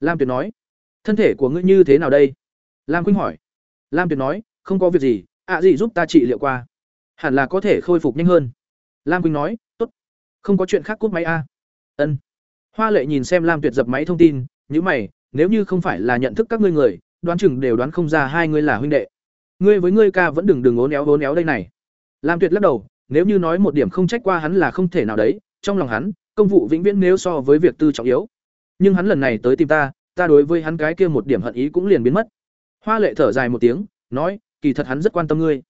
lam tuyệt nói, thân thể của ngươi như thế nào đây? Lam khuynh hỏi. Lam tuyệt nói, không có việc gì, ạ gì giúp ta trị liệu qua. Hẳn là có thể khôi phục nhanh hơn. Lam khuynh nói, tốt, không có chuyện khác cút máy a. Ân. Hoa lệ nhìn xem lam tuyệt dập máy thông tin nhữ mày, nếu như không phải là nhận thức các ngươi người, đoán chừng đều đoán không ra hai ngươi là huynh đệ. Ngươi với ngươi ca vẫn đừng đừng ố néo ố néo đây này. Lam tuyệt lắc đầu, nếu như nói một điểm không trách qua hắn là không thể nào đấy, trong lòng hắn, công vụ vĩnh viễn nếu so với việc tư trọng yếu nhưng hắn lần này tới tìm ta ta đối với hắn cái kia một điểm hận ý cũng liền biến mất. Hoa lệ thở dài một tiếng, nói, kỳ thật hắn rất quan tâm ngươi.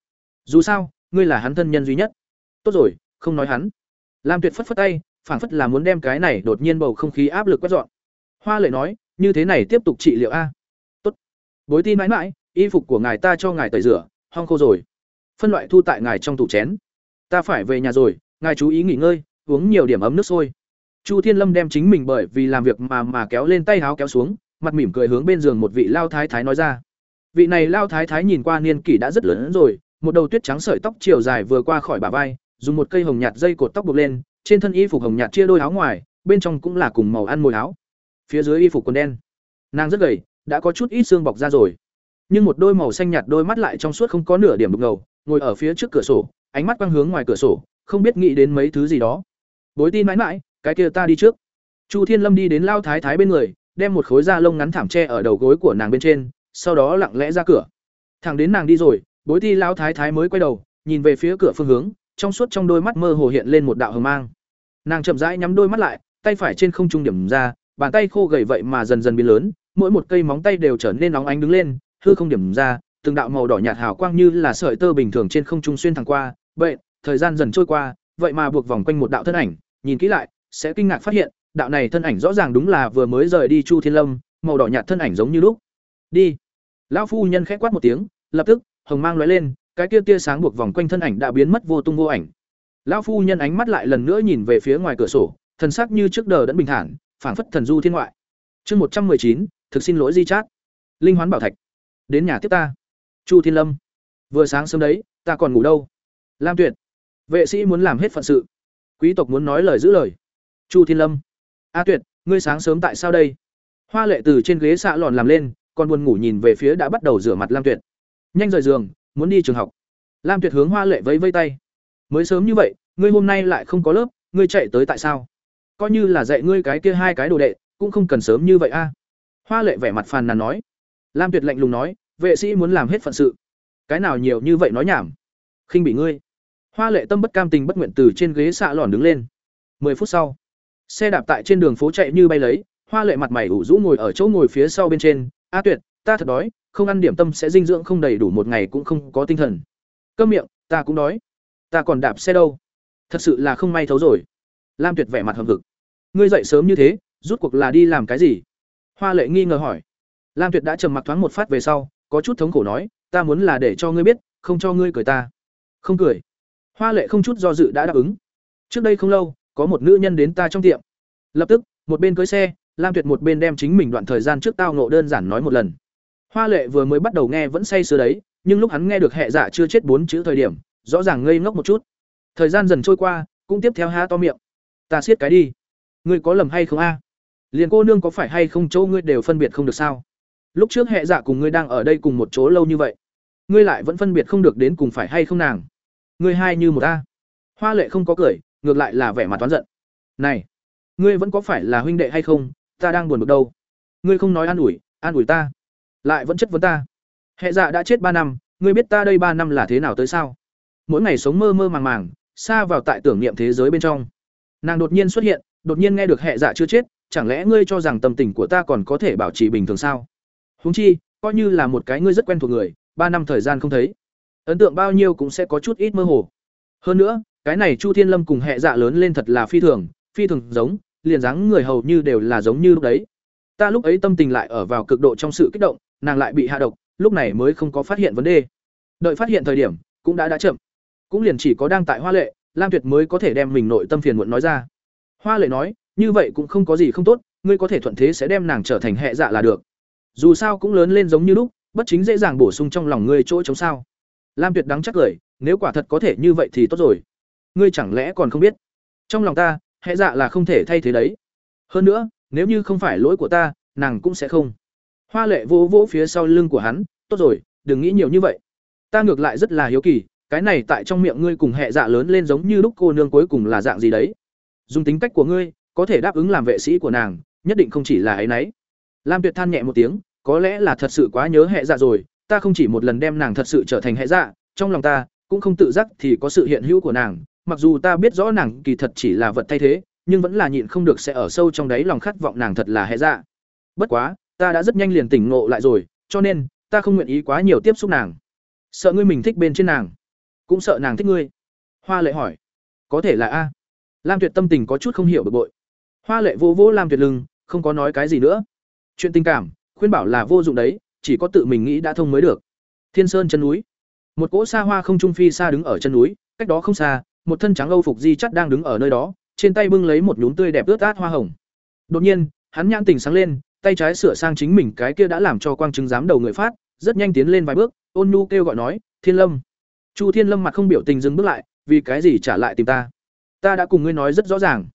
Dù sao, ngươi là hắn thân nhân duy nhất. Tốt rồi, không nói hắn. Lam tuyệt phất phất tay, phảng phất là muốn đem cái này đột nhiên bầu không khí áp lực quét dọn. Hoa lệ nói, như thế này tiếp tục trị liệu a. Tốt. Bối tin mãi mãi, y phục của ngài ta cho ngài tẩy rửa, hong khô rồi. Phân loại thu tại ngài trong tủ chén. Ta phải về nhà rồi, ngài chú ý nghỉ ngơi, uống nhiều điểm ấm nước sôi chu thiên lâm đem chính mình bởi vì làm việc mà mà kéo lên tay háo kéo xuống, mặt mỉm cười hướng bên giường một vị lao thái thái nói ra. Vị này lao thái thái nhìn qua niên kỷ đã rất lớn rồi, một đầu tuyết trắng sợi tóc chiều dài vừa qua khỏi bả vai, dùng một cây hồng nhạt dây cột tóc buộc lên, trên thân y phục hồng nhạt chia đôi áo ngoài, bên trong cũng là cùng màu ăn mồi áo. Phía dưới y phục quần đen. Nàng rất gầy, đã có chút ít xương bọc ra rồi. Nhưng một đôi màu xanh nhạt đôi mắt lại trong suốt không có nửa điểm đục ngầu, ngồi ở phía trước cửa sổ, ánh mắt quang hướng ngoài cửa sổ, không biết nghĩ đến mấy thứ gì đó. Bối tin mãi mãi cái kia ta đi trước. Chu thiên lâm đi đến lao thái thái bên người, đem một khối da lông ngắn thảm tre ở đầu gối của nàng bên trên, sau đó lặng lẽ ra cửa. Thẳng đến nàng đi rồi, bối ti lao thái thái mới quay đầu, nhìn về phía cửa phương hướng, trong suốt trong đôi mắt mơ hồ hiện lên một đạo hờ mang. Nàng chậm rãi nhắm đôi mắt lại, tay phải trên không trung điểm ra, bàn tay khô gầy vậy mà dần dần biến lớn, mỗi một cây móng tay đều trở nên nóng ánh đứng lên, hư không điểm ra, từng đạo màu đỏ nhạt hào quang như là sợi tơ bình thường trên không trung xuyên thẳng qua, vậy, thời gian dần trôi qua, vậy mà buộc vòng quanh một đạo thân ảnh, nhìn kỹ lại sẽ kinh ngạc phát hiện, đạo này thân ảnh rõ ràng đúng là vừa mới rời đi chu thiên lâm, màu đỏ nhạt thân ảnh giống như lúc. Đi. Lão phu nhân khẽ quát một tiếng, lập tức, hồng mang lóe lên, cái kia tia sáng buộc vòng quanh thân ảnh đã biến mất vô tung vô ảnh. Lão phu nhân ánh mắt lại lần nữa nhìn về phía ngoài cửa sổ, thần sắc như trước đờ đẫn bình thản, phảng phất thần du thiên ngoại. Chương một trăm chín, thực xin lỗi di chát. Linh hoán bảo thạch. Đến nhà tiếp ta. Chu thiên lâm. Vừa sáng sớm đấy, ta còn ngủ đâu? Lam tuyệt. Vệ sĩ muốn làm hết phận sự. Quý tộc muốn nói lời giữ lời chu thiên lâm. A tuyệt, ngươi sáng sớm tại sao đây? Hoa lệ từ trên ghế xạ lòn làm lên, còn buồn ngủ nhìn về phía đã bắt đầu rửa mặt lam tuyệt. Nhanh rời giường, muốn đi trường học. Lam tuyệt hướng hoa lệ vẫy vây tay. Mới sớm như vậy, ngươi hôm nay lại không có lớp, ngươi chạy tới tại sao? Coi như là dạy ngươi cái kia hai cái đồ đệ, cũng không cần sớm như vậy a. Hoa lệ vẻ mặt phàn nàn nói. Lam tuyệt lạnh lùng nói, vệ sĩ muốn làm hết phận sự. Cái nào nhiều như vậy nói nhảm? Khinh bị ngươi. Hoa lệ tâm bất cam tình bất nguyện từ trên ghế xạ lòn đứng lên. Mười phút sau xe đạp tại trên đường phố chạy như bay lấy, hoa lệ mặt mày ủ rũ ngồi ở chỗ ngồi phía sau bên trên. A tuyệt, ta thật đói, không ăn điểm tâm sẽ dinh dưỡng không đầy đủ một ngày cũng không có tinh thần. Cơm miệng, ta cũng đói. Ta còn đạp xe đâu? Thật sự là không may thấu rồi. Lam tuyệt vẻ mặt hầm hực ngươi dậy sớm như thế, rút cuộc là đi làm cái gì? Hoa lệ nghi ngờ hỏi. Lam tuyệt đã trầm mặc thoáng một phát về sau, có chút thống khổ nói, ta muốn là để cho ngươi biết, không cho ngươi cười ta. Không cười. Hoa lệ không chút do dự đã đáp ứng. Trước đây không lâu có một nữ nhân đến ta trong tiệm. Lập tức, một bên cưới xe, lam tuyệt một bên đem chính mình đoạn thời gian trước tao nộ đơn giản nói một lần. Hoa lệ vừa mới bắt đầu nghe vẫn say sưa đấy, nhưng lúc hắn nghe được hệ dạ chưa chết bốn chữ thời điểm, rõ ràng ngây ngốc một chút. Thời gian dần trôi qua, cũng tiếp theo há to miệng. Ta siết cái đi. Ngươi có lầm hay không a? Liền cô nương có phải hay không chỗ ngươi đều phân biệt không được sao? Lúc trước hệ dạ cùng ngươi đang ở đây cùng một chỗ lâu như vậy, ngươi lại vẫn phân biệt không được đến cùng phải hay không nàng? Ngươi hai như một a. Hoa lệ không có cười ngược lại là vẻ mặt toán giận. Này, ngươi vẫn có phải là huynh đệ hay không? Ta đang buồn bực đâu. Ngươi không nói an ủi an ủi ta. Lại vẫn chất vấn ta. Hệ dạ đã chết ba năm, ngươi biết ta đây ba năm là thế nào tới sao? Mỗi ngày sống mơ mơ màng màng, xa vào tại tưởng niệm thế giới bên trong. Nàng đột nhiên xuất hiện, đột nhiên nghe được hệ dạ chưa chết, chẳng lẽ ngươi cho rằng tâm tình của ta còn có thể bảo trì bình thường sao? Huống chi, coi như là một cái ngươi rất quen thuộc người, ba năm thời gian không thấy, ấn tượng bao nhiêu cũng sẽ có chút ít mơ hồ. Hơn nữa cái này chu thiên lâm cùng hệ dạ lớn lên thật là phi thường phi thường giống, liền dáng người hầu như đều là giống như lúc đấy. Ta lúc ấy tâm tình lại ở vào cực độ trong sự kích động, nàng lại bị hạ độc, lúc này mới không có phát hiện vấn đề. Đợi phát hiện thời điểm, cũng đã đã chậm. Cũng liền chỉ có đang tại hoa lệ, lam tuyệt mới có thể đem mình nội tâm phiền muộn nói ra. Hoa lệ nói, như vậy cũng không có gì không tốt, ngươi có thể thuận thế sẽ đem nàng trở thành hệ dạ là được. Dù sao cũng lớn lên giống như lúc, bất chính dễ dàng bổ sung trong lòng ngươi chỗ chống sao. Lam tuyệt đắng chắc cười nếu quả thật có thể như vậy thì tốt rồi ngươi chẳng lẽ còn không biết? Trong lòng ta hệ dạ là không thể thay thế đấy. Hơn nữa, nếu như không phải lỗi của ta, nàng cũng sẽ không. Hoa lệ vỗ vỗ phía sau lưng của hắn, tốt rồi, đừng nghĩ nhiều như vậy. Ta ngược lại rất là hiếu kỳ, cái này tại trong miệng ngươi cùng hệ dạ lớn lên giống như lúc cô nương cuối cùng là dạng gì đấy. Dùng tính cách của ngươi, có thể đáp ứng làm vệ sĩ của nàng, nhất định không chỉ là ấy nấy. Lam tuyệt than nhẹ một tiếng, có lẽ là thật sự quá nhớ hệ dạ rồi, ta không chỉ một lần đem nàng thật sự trở thành hệ dạ trong lòng ta cũng không tự giác thì có sự hiện hữu của nàng mặc dù ta biết rõ nàng kỳ thật chỉ là vật thay thế, nhưng vẫn là nhịn không được sẽ ở sâu trong đáy lòng khát vọng nàng thật là hệ dạ. Bất quá, ta đã rất nhanh liền tỉnh ngộ lại rồi, cho nên, ta không nguyện ý quá nhiều tiếp xúc nàng. Sợ ngươi mình thích bên trên nàng, cũng sợ nàng thích ngươi. Hoa lệ hỏi. Có thể là a. Lam tuyệt tâm tình có chút không hiểu bực bội. Hoa lệ vô vô lam tuyệt lưng, không có nói cái gì nữa. Chuyện tình cảm, khuyên bảo là vô dụng đấy, chỉ có tự mình nghĩ đã thông mới được. Thiên sơn chân núi. Một cỗ xa hoa không trung phi xa đứng ở chân núi, cách đó không xa một thân trắng âu phục di chắt đang đứng ở nơi đó, trên tay bưng lấy một nhún tươi đẹp ướt át hoa hồng. Đột nhiên, hắn nhãn tình sáng lên, tay trái sửa sang chính mình cái kia đã làm cho quang chứng giám đầu người phát, rất nhanh tiến lên vài bước, ôn nhu kêu gọi nói, thiên lâm. Chu thiên lâm mặt không biểu tình dừng bước lại, vì cái gì trả lại tìm ta? Ta đã cùng ngươi nói rất rõ ràng.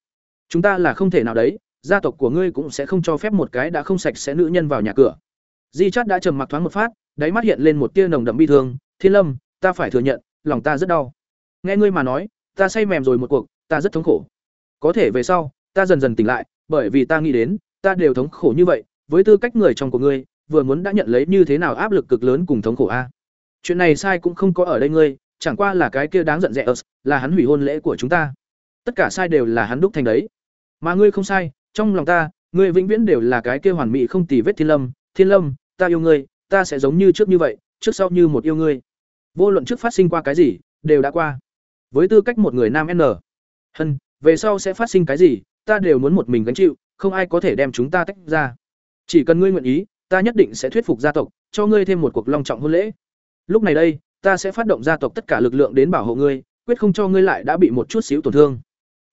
Chúng ta là không thể nào đấy, gia tộc của ngươi cũng sẽ không cho phép một cái đã không sạch sẽ nữ nhân vào nhà cửa. Di chắt đã trầm mặc thoáng một phát, đáy mắt hiện lên một tia nồng đậm bi thương, thiên lâm, ta phải thừa nhận, lòng ta rất đau. Nghe ngươi mà nói ta say mềm rồi một cuộc, ta rất thống khổ. Có thể về sau, ta dần dần tỉnh lại, bởi vì ta nghĩ đến, ta đều thống khổ như vậy, với tư cách người trong của ngươi, vừa muốn đã nhận lấy như thế nào áp lực cực lớn cùng thống khổ a? Chuyện này sai cũng không có ở đây ngươi, chẳng qua là cái kia đáng giận dẹ ớt, là hắn hủy hôn lễ của chúng ta. Tất cả sai đều là hắn đúc thành đấy. Mà ngươi không sai, trong lòng ta, ngươi vĩnh viễn đều là cái kia hoàn mỹ không tì vết thiên lâm thiên lâm, ta yêu ngươi, ta sẽ giống như trước như vậy, trước sau như một yêu ngươi. Vô luận trước phát sinh qua cái gì, đều đã qua với tư cách một người nam n. Hân, về sau sẽ phát sinh cái gì, ta đều muốn một mình gánh chịu, không ai có thể đem chúng ta tách ra. Chỉ cần ngươi nguyện ý, ta nhất định sẽ thuyết phục gia tộc, cho ngươi thêm một cuộc long trọng hôn lễ. Lúc này đây, ta sẽ phát động gia tộc tất cả lực lượng đến bảo hộ ngươi, quyết không cho ngươi lại đã bị một chút xíu tổn thương.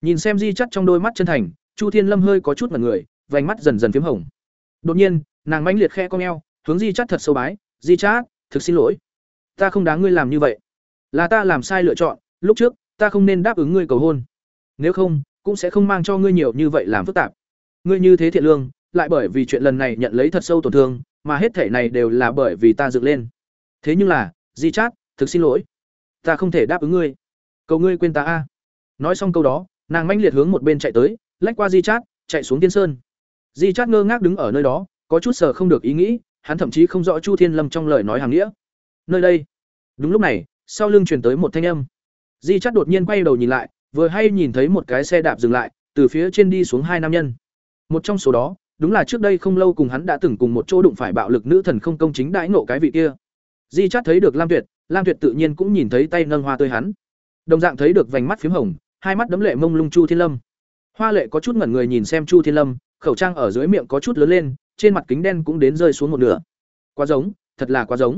Nhìn xem di chắt trong đôi mắt chân thành, chu thiên lâm hơi có chút mật người, vành mắt dần dần p h í m hồng. Đột nhiên, nàng mãnh liệt khe con e o hướng di chắt thật sâu bái, di chát thực xin lỗi. Ta không đáng ngươi làm như vậy. Là ta làm sai lựa chọn lúc trước, ta không nên đáp ứng ngươi cầu hôn. Nếu không, cũng sẽ không mang cho ngươi nhiều như vậy làm phức tạp. Ngươi như thế thiện lương, lại bởi vì chuyện lần này nhận lấy thật sâu tổn thương, mà hết thể này đều là bởi vì ta dựng lên. Thế nhưng là, di chát, thực xin lỗi. Ta không thể đáp ứng ngươi. Cầu ngươi quên ta a. Nói xong câu đó, nàng manh liệt hướng một bên chạy tới, lách qua di chát, chạy xuống tiên sơn. Di chát ngơ ngác đứng ở nơi đó, có chút sờ không được ý nghĩ, hắn thậm chí không rõ chu thiên lâm trong lời nói hàng nghĩa. Nơi đây. Đúng lúc này, sau lưng truyền tới một thanh âm di chát đột nhiên quay đầu nhìn lại, vừa hay nhìn thấy một cái xe đạp dừng lại, từ phía trên đi xuống hai nam nhân. Một trong số đó, đúng là trước đây không lâu cùng hắn đã từng cùng một chỗ đụng phải bạo lực nữ thần không công chính đãi nộ cái vị kia. Di chát thấy được lam tuyệt lam tuyệt tự nhiên cũng nhìn thấy tay nâng hoa tươi hắn. Đồng dạng thấy được vành mắt p h í m hồng, hai mắt đấm lệ mông lung chu thiên lâm. Hoa lệ có chút ngẩn người nhìn xem chu thiên lâm, khẩu trang ở dưới miệng có chút lớn lên, trên mặt kính đen cũng đến rơi xuống một nửa. Quá giống, thật là quá giống.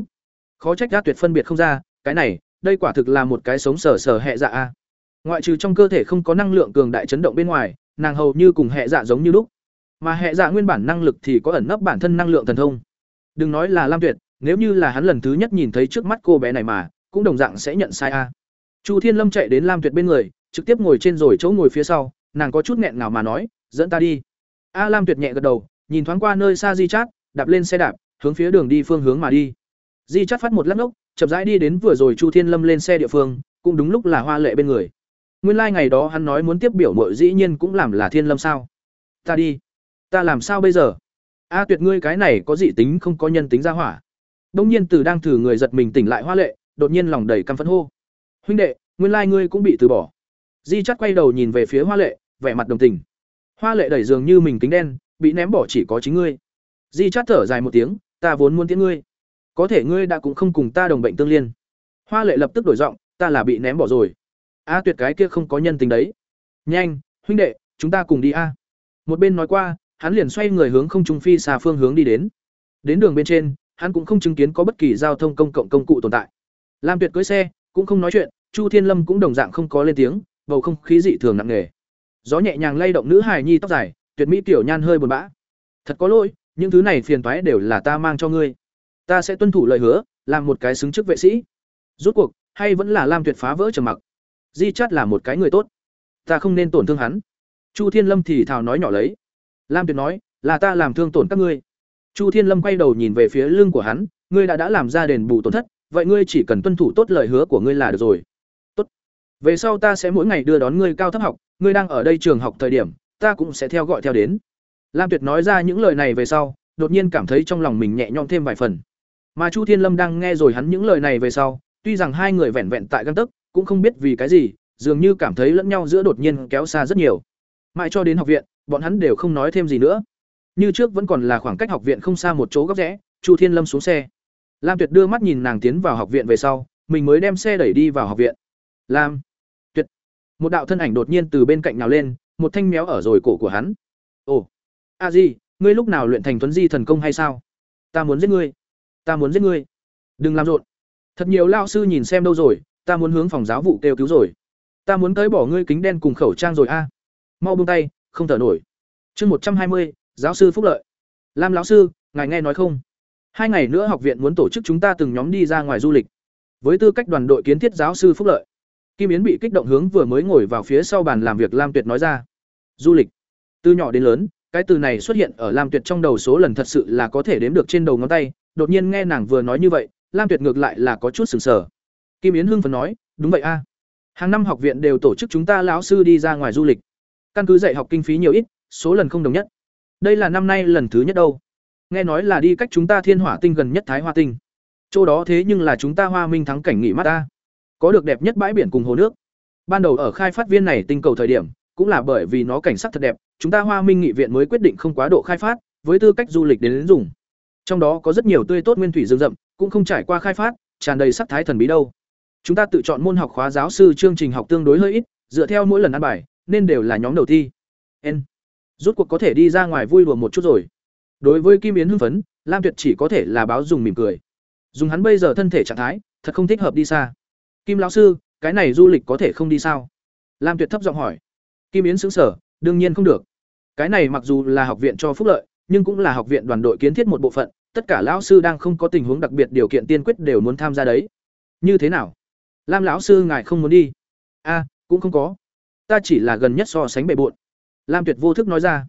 Khó trách ra tuyệt phân biệt không ra, cái này đây quả thực là một cái sống sờ sờ hệ dạ a. Ngoại trừ trong cơ thể không có năng lượng cường đại chấn động bên ngoài nàng hầu như cùng hệ dạ giống như lúc. Mà hệ dạ nguyên bản năng lực thì có ẩn nấp bản thân năng lượng thần thông. Đừng nói là lam tuyệt nếu như là hắn lần thứ nhất nhìn thấy trước mắt cô bé này mà cũng đồng dạng sẽ nhận sai a. Chu thiên lâm chạy đến lam tuyệt bên người trực tiếp ngồi trên rồi chỗ ngồi phía sau nàng có chút nghẹn ngào mà nói dẫn ta đi. A lam tuyệt nhẹ gật đầu nhìn thoáng qua nơi xa di chát đạp lên xe đạp hướng phía đường đi phương hướng mà đi. Di chát phát một lát lốc, chậm rãi đi đến vừa rồi chu thiên lâm lên xe địa phương, cũng đúng lúc là hoa lệ bên người. Nguyên lai ngày đó hắn nói muốn tiếp biểu muội dĩ nhiên cũng làm là thiên lâm sao? Ta đi. Ta làm sao bây giờ? A, tuyệt ngươi cái này có dị tính không có nhân tính ra hỏa. Đông nhiên từ đang thử người giật mình tỉnh lại hoa lệ, đột nhiên lòng đầy căm phẫn hô. Huynh đệ, nguyên lai ngươi cũng bị từ bỏ. Di chắc quay đầu nhìn về phía hoa lệ, vẻ mặt đồng tình. Hoa lệ đẩy dường như mình kính đen, bị ném bỏ chỉ có chính ngươi. Di chát thở dài một tiếng, ta vốn muốn tiễn ngươi có thể ngươi đã cũng không cùng ta đồng bệnh tương liên hoa lệ lập tức đổi giọng ta là bị ném bỏ rồi a tuyệt cái kia không có nhân tình đấy nhanh huynh đệ chúng ta cùng đi a một bên nói qua hắn liền xoay người hướng không trung phi xa phương hướng đi đến. Đến đường bên trên, hắn cũng không chứng kiến có bất kỳ giao thông công cộng công cụ tồn tại. Lam Tuyệt cưỡi xe, cũng không nói chuyện, Chu Thiên Lâm cũng đồng dạng không có lên tiếng, bầu không khí dị thường nặng nề. Gió nhẹ nhàng lay động nữ hài nhi tóc dài, tuyệt mỹ tiểu nhan hơi buồn bã. Thật có lỗi, những thứ này phiền toái đều là ta mang cho ngươi. Ta sẽ tuân thủ lời hứa, làm một cái xứng chức vệ sĩ. rút cuộc, hay vẫn là Lam Tuyệt phá vỡ trầm mặc. Di Chát là một cái người tốt, ta không nên tổn thương hắn. Chu Thiên Lâm thì thào nói nhỏ lấy. Lam Tuyệt nói, là ta làm thương tổn các ngươi chu thiên lâm quay đầu nhìn về phía lưng của hắn ngươi đã đã làm ra đền bù tổn thất vậy ngươi chỉ cần tuân thủ tốt lời hứa của ngươi là được rồi tốt về sau ta sẽ mỗi ngày đưa đón ngươi cao thấp học ngươi đang ở đây trường học thời điểm ta cũng sẽ theo gọi theo đến lam tuyệt nói ra những lời này về sau đột nhiên cảm thấy trong lòng mình nhẹ nhõm thêm vài phần mà chu thiên lâm đang nghe rồi hắn những lời này về sau, tuy rằng hai người vẹn vẹn tại găng tấc, cũng không biết vì cái gì, dường như cảm thấy lẫn nhau giữa đột nhiên kéo xa rất nhiều. Mãi cho đến học viện, bọn hắn đều không nói thêm gì nữa. Như trước vẫn còn là khoảng cách học viện không xa một chỗ góc rẽ, chu thiên lâm xuống xe. Lam tuyệt đưa mắt nhìn nàng tiến vào học viện về sau, mình mới đem xe đẩy đi vào học viện. Lam tuyệt. Một đạo thân ảnh đột nhiên từ bên cạnh nào lên, một thanh méo ở rồi cổ của hắn. Ồ, a di, ngươi lúc nào luyện thành tuấn di thần công hay sao? Ta muốn giết ngươi ta muốn giết ngươi. Đừng làm rộn. Thật nhiều lao sư nhìn xem đâu rồi, ta muốn hướng phòng giáo vụ kêu cứu rồi. Ta muốn tới bỏ ngươi kính đen cùng khẩu trang rồi a. Mau buông tay, không thở nổi. Chương một trăm hai mươi, giáo sư phúc lợi. Lam lão sư, ngài nghe nói không? Hai ngày nữa học viện muốn tổ chức chúng ta từng nhóm đi ra ngoài du lịch. Với tư cách đoàn đội kiến thiết giáo sư phúc lợi, kim yến bị kích động hướng vừa mới ngồi vào phía sau bàn làm việc lam tuyệt nói ra. Du lịch. Từ nhỏ đến lớn, cái từ này xuất hiện ở lam tuyệt trong đầu số lần thật sự là có thể đếm được trên đầu ngón tay đột nhiên nghe nàng vừa nói như vậy lam tuyệt ngược lại là có chút sừng sờ. Kim yến hưng phần nói đúng vậy a. Hàng năm học viện đều tổ chức chúng ta lão sư đi ra ngoài du lịch. Căn cứ dạy học kinh phí nhiều ít số lần không đồng nhất. Đây là năm nay lần thứ nhất đâu. Nghe nói là đi cách chúng ta thiên hỏa tinh gần nhất thái hoa tinh. Chỗ đó thế nhưng là chúng ta hoa minh thắng cảnh nghỉ mát ta. Có được đẹp nhất bãi biển cùng hồ nước. Ban đầu ở khai phát viên này tinh cầu thời điểm cũng là bởi vì nó cảnh sắc thật đẹp chúng ta hoa minh nghị viện mới quyết định không quá độ khai phát với tư cách du lịch đến, đến dùng trong đó có rất nhiều tươi tốt nguyên thủy rừng rậm, cũng không trải qua khai phát, tràn đầy sắc thái thần bí đâu. Chúng ta tự chọn môn học khóa giáo sư chương trình học tương đối hơi ít, dựa theo mỗi lần ăn bài, nên đều là nhóm đầu thi. N. Rút cuộc có thể đi ra ngoài vui đùa một chút rồi. Đối với kim yến hưng phấn, lam tuyệt chỉ có thể là báo dùng mỉm cười. Dùng hắn bây giờ thân thể trạng thái, thật không thích hợp đi xa. Kim lão sư, cái này du lịch có thể không đi sao? Lam tuyệt thấp giọng hỏi. Kim yến xứng sở đương nhiên không được. Cái này mặc dù là học viện cho phúc lợi nhưng cũng là học viện đoàn đội kiến thiết một bộ phận, tất cả lão sư đang không có tình huống đặc biệt điều kiện tiên quyết đều muốn tham gia đấy. Như thế nào? Lam lão sư ngài không muốn đi? A cũng không có. Ta chỉ là gần nhất so sánh bề bộn. Lam tuyệt vô thức nói ra.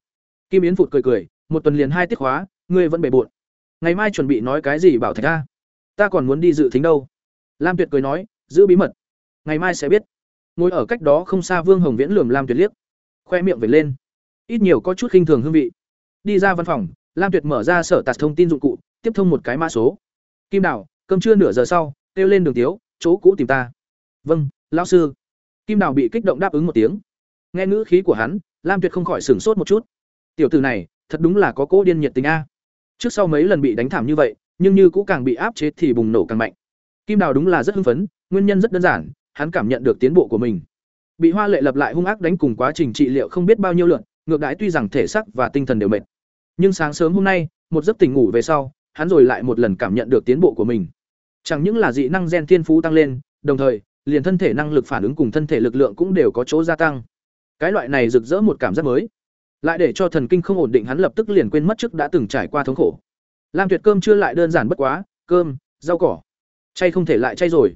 Kim yến phụt cười cười, một tuần liền hai tiết khóa, ngươi vẫn bề bộn. Ngày mai chuẩn bị nói cái gì bảo thạch a? Ta còn muốn đi dự thính đâu. Lam tuyệt cười nói, giữ bí mật. Ngày mai sẽ biết. Ngồi ở cách đó không xa vương hồng viễn lườm lam tuyệt liếc. Khoe miệng về lên. Ít nhiều có chút khinh thường hương vị đi ra văn phòng, lam tuyệt mở ra sở tạt thông tin dụng cụ, tiếp thông một cái mã số. Kim đào, cơm trưa nửa giờ sau, kêu lên đường tiếu, chỗ cũ tìm ta. Vâng lão sư. Kim đào bị kích động đáp ứng một tiếng. Nghe ngữ khí của hắn, lam tuyệt không khỏi sửng sốt một chút. Tiểu từ này, thật đúng là có cỗ điên nhiệt tình a. Trước sau mấy lần bị đánh thảm như vậy, nhưng như cũ càng bị áp chế thì bùng nổ càng mạnh. Kim đào đúng là rất hưng phấn, nguyên nhân rất đơn giản, hắn cảm nhận được tiến bộ của mình. Bị hoa lệ lập lại hung ác đánh cùng quá trình trị liệu không biết bao nhiêu lượn ngược đãi tuy rằng thể xác và tinh thần đều mệt nhưng sáng sớm hôm nay, một giấc tỉnh ngủ về sau, hắn rồi lại một lần cảm nhận được tiến bộ của mình. Chẳng những là dị năng gen thiên phú tăng lên, đồng thời, liền thân thể năng lực phản ứng cùng thân thể lực lượng cũng đều có chỗ gia tăng. Cái loại này rực rỡ một cảm giác mới. Lại để cho thần kinh không ổn định hắn lập tức liền quên mất trước đã từng trải qua thống khổ. Lam tuyệt cơm chưa lại đơn giản bất quá, cơm, rau cỏ. Chay không thể lại chay rồi.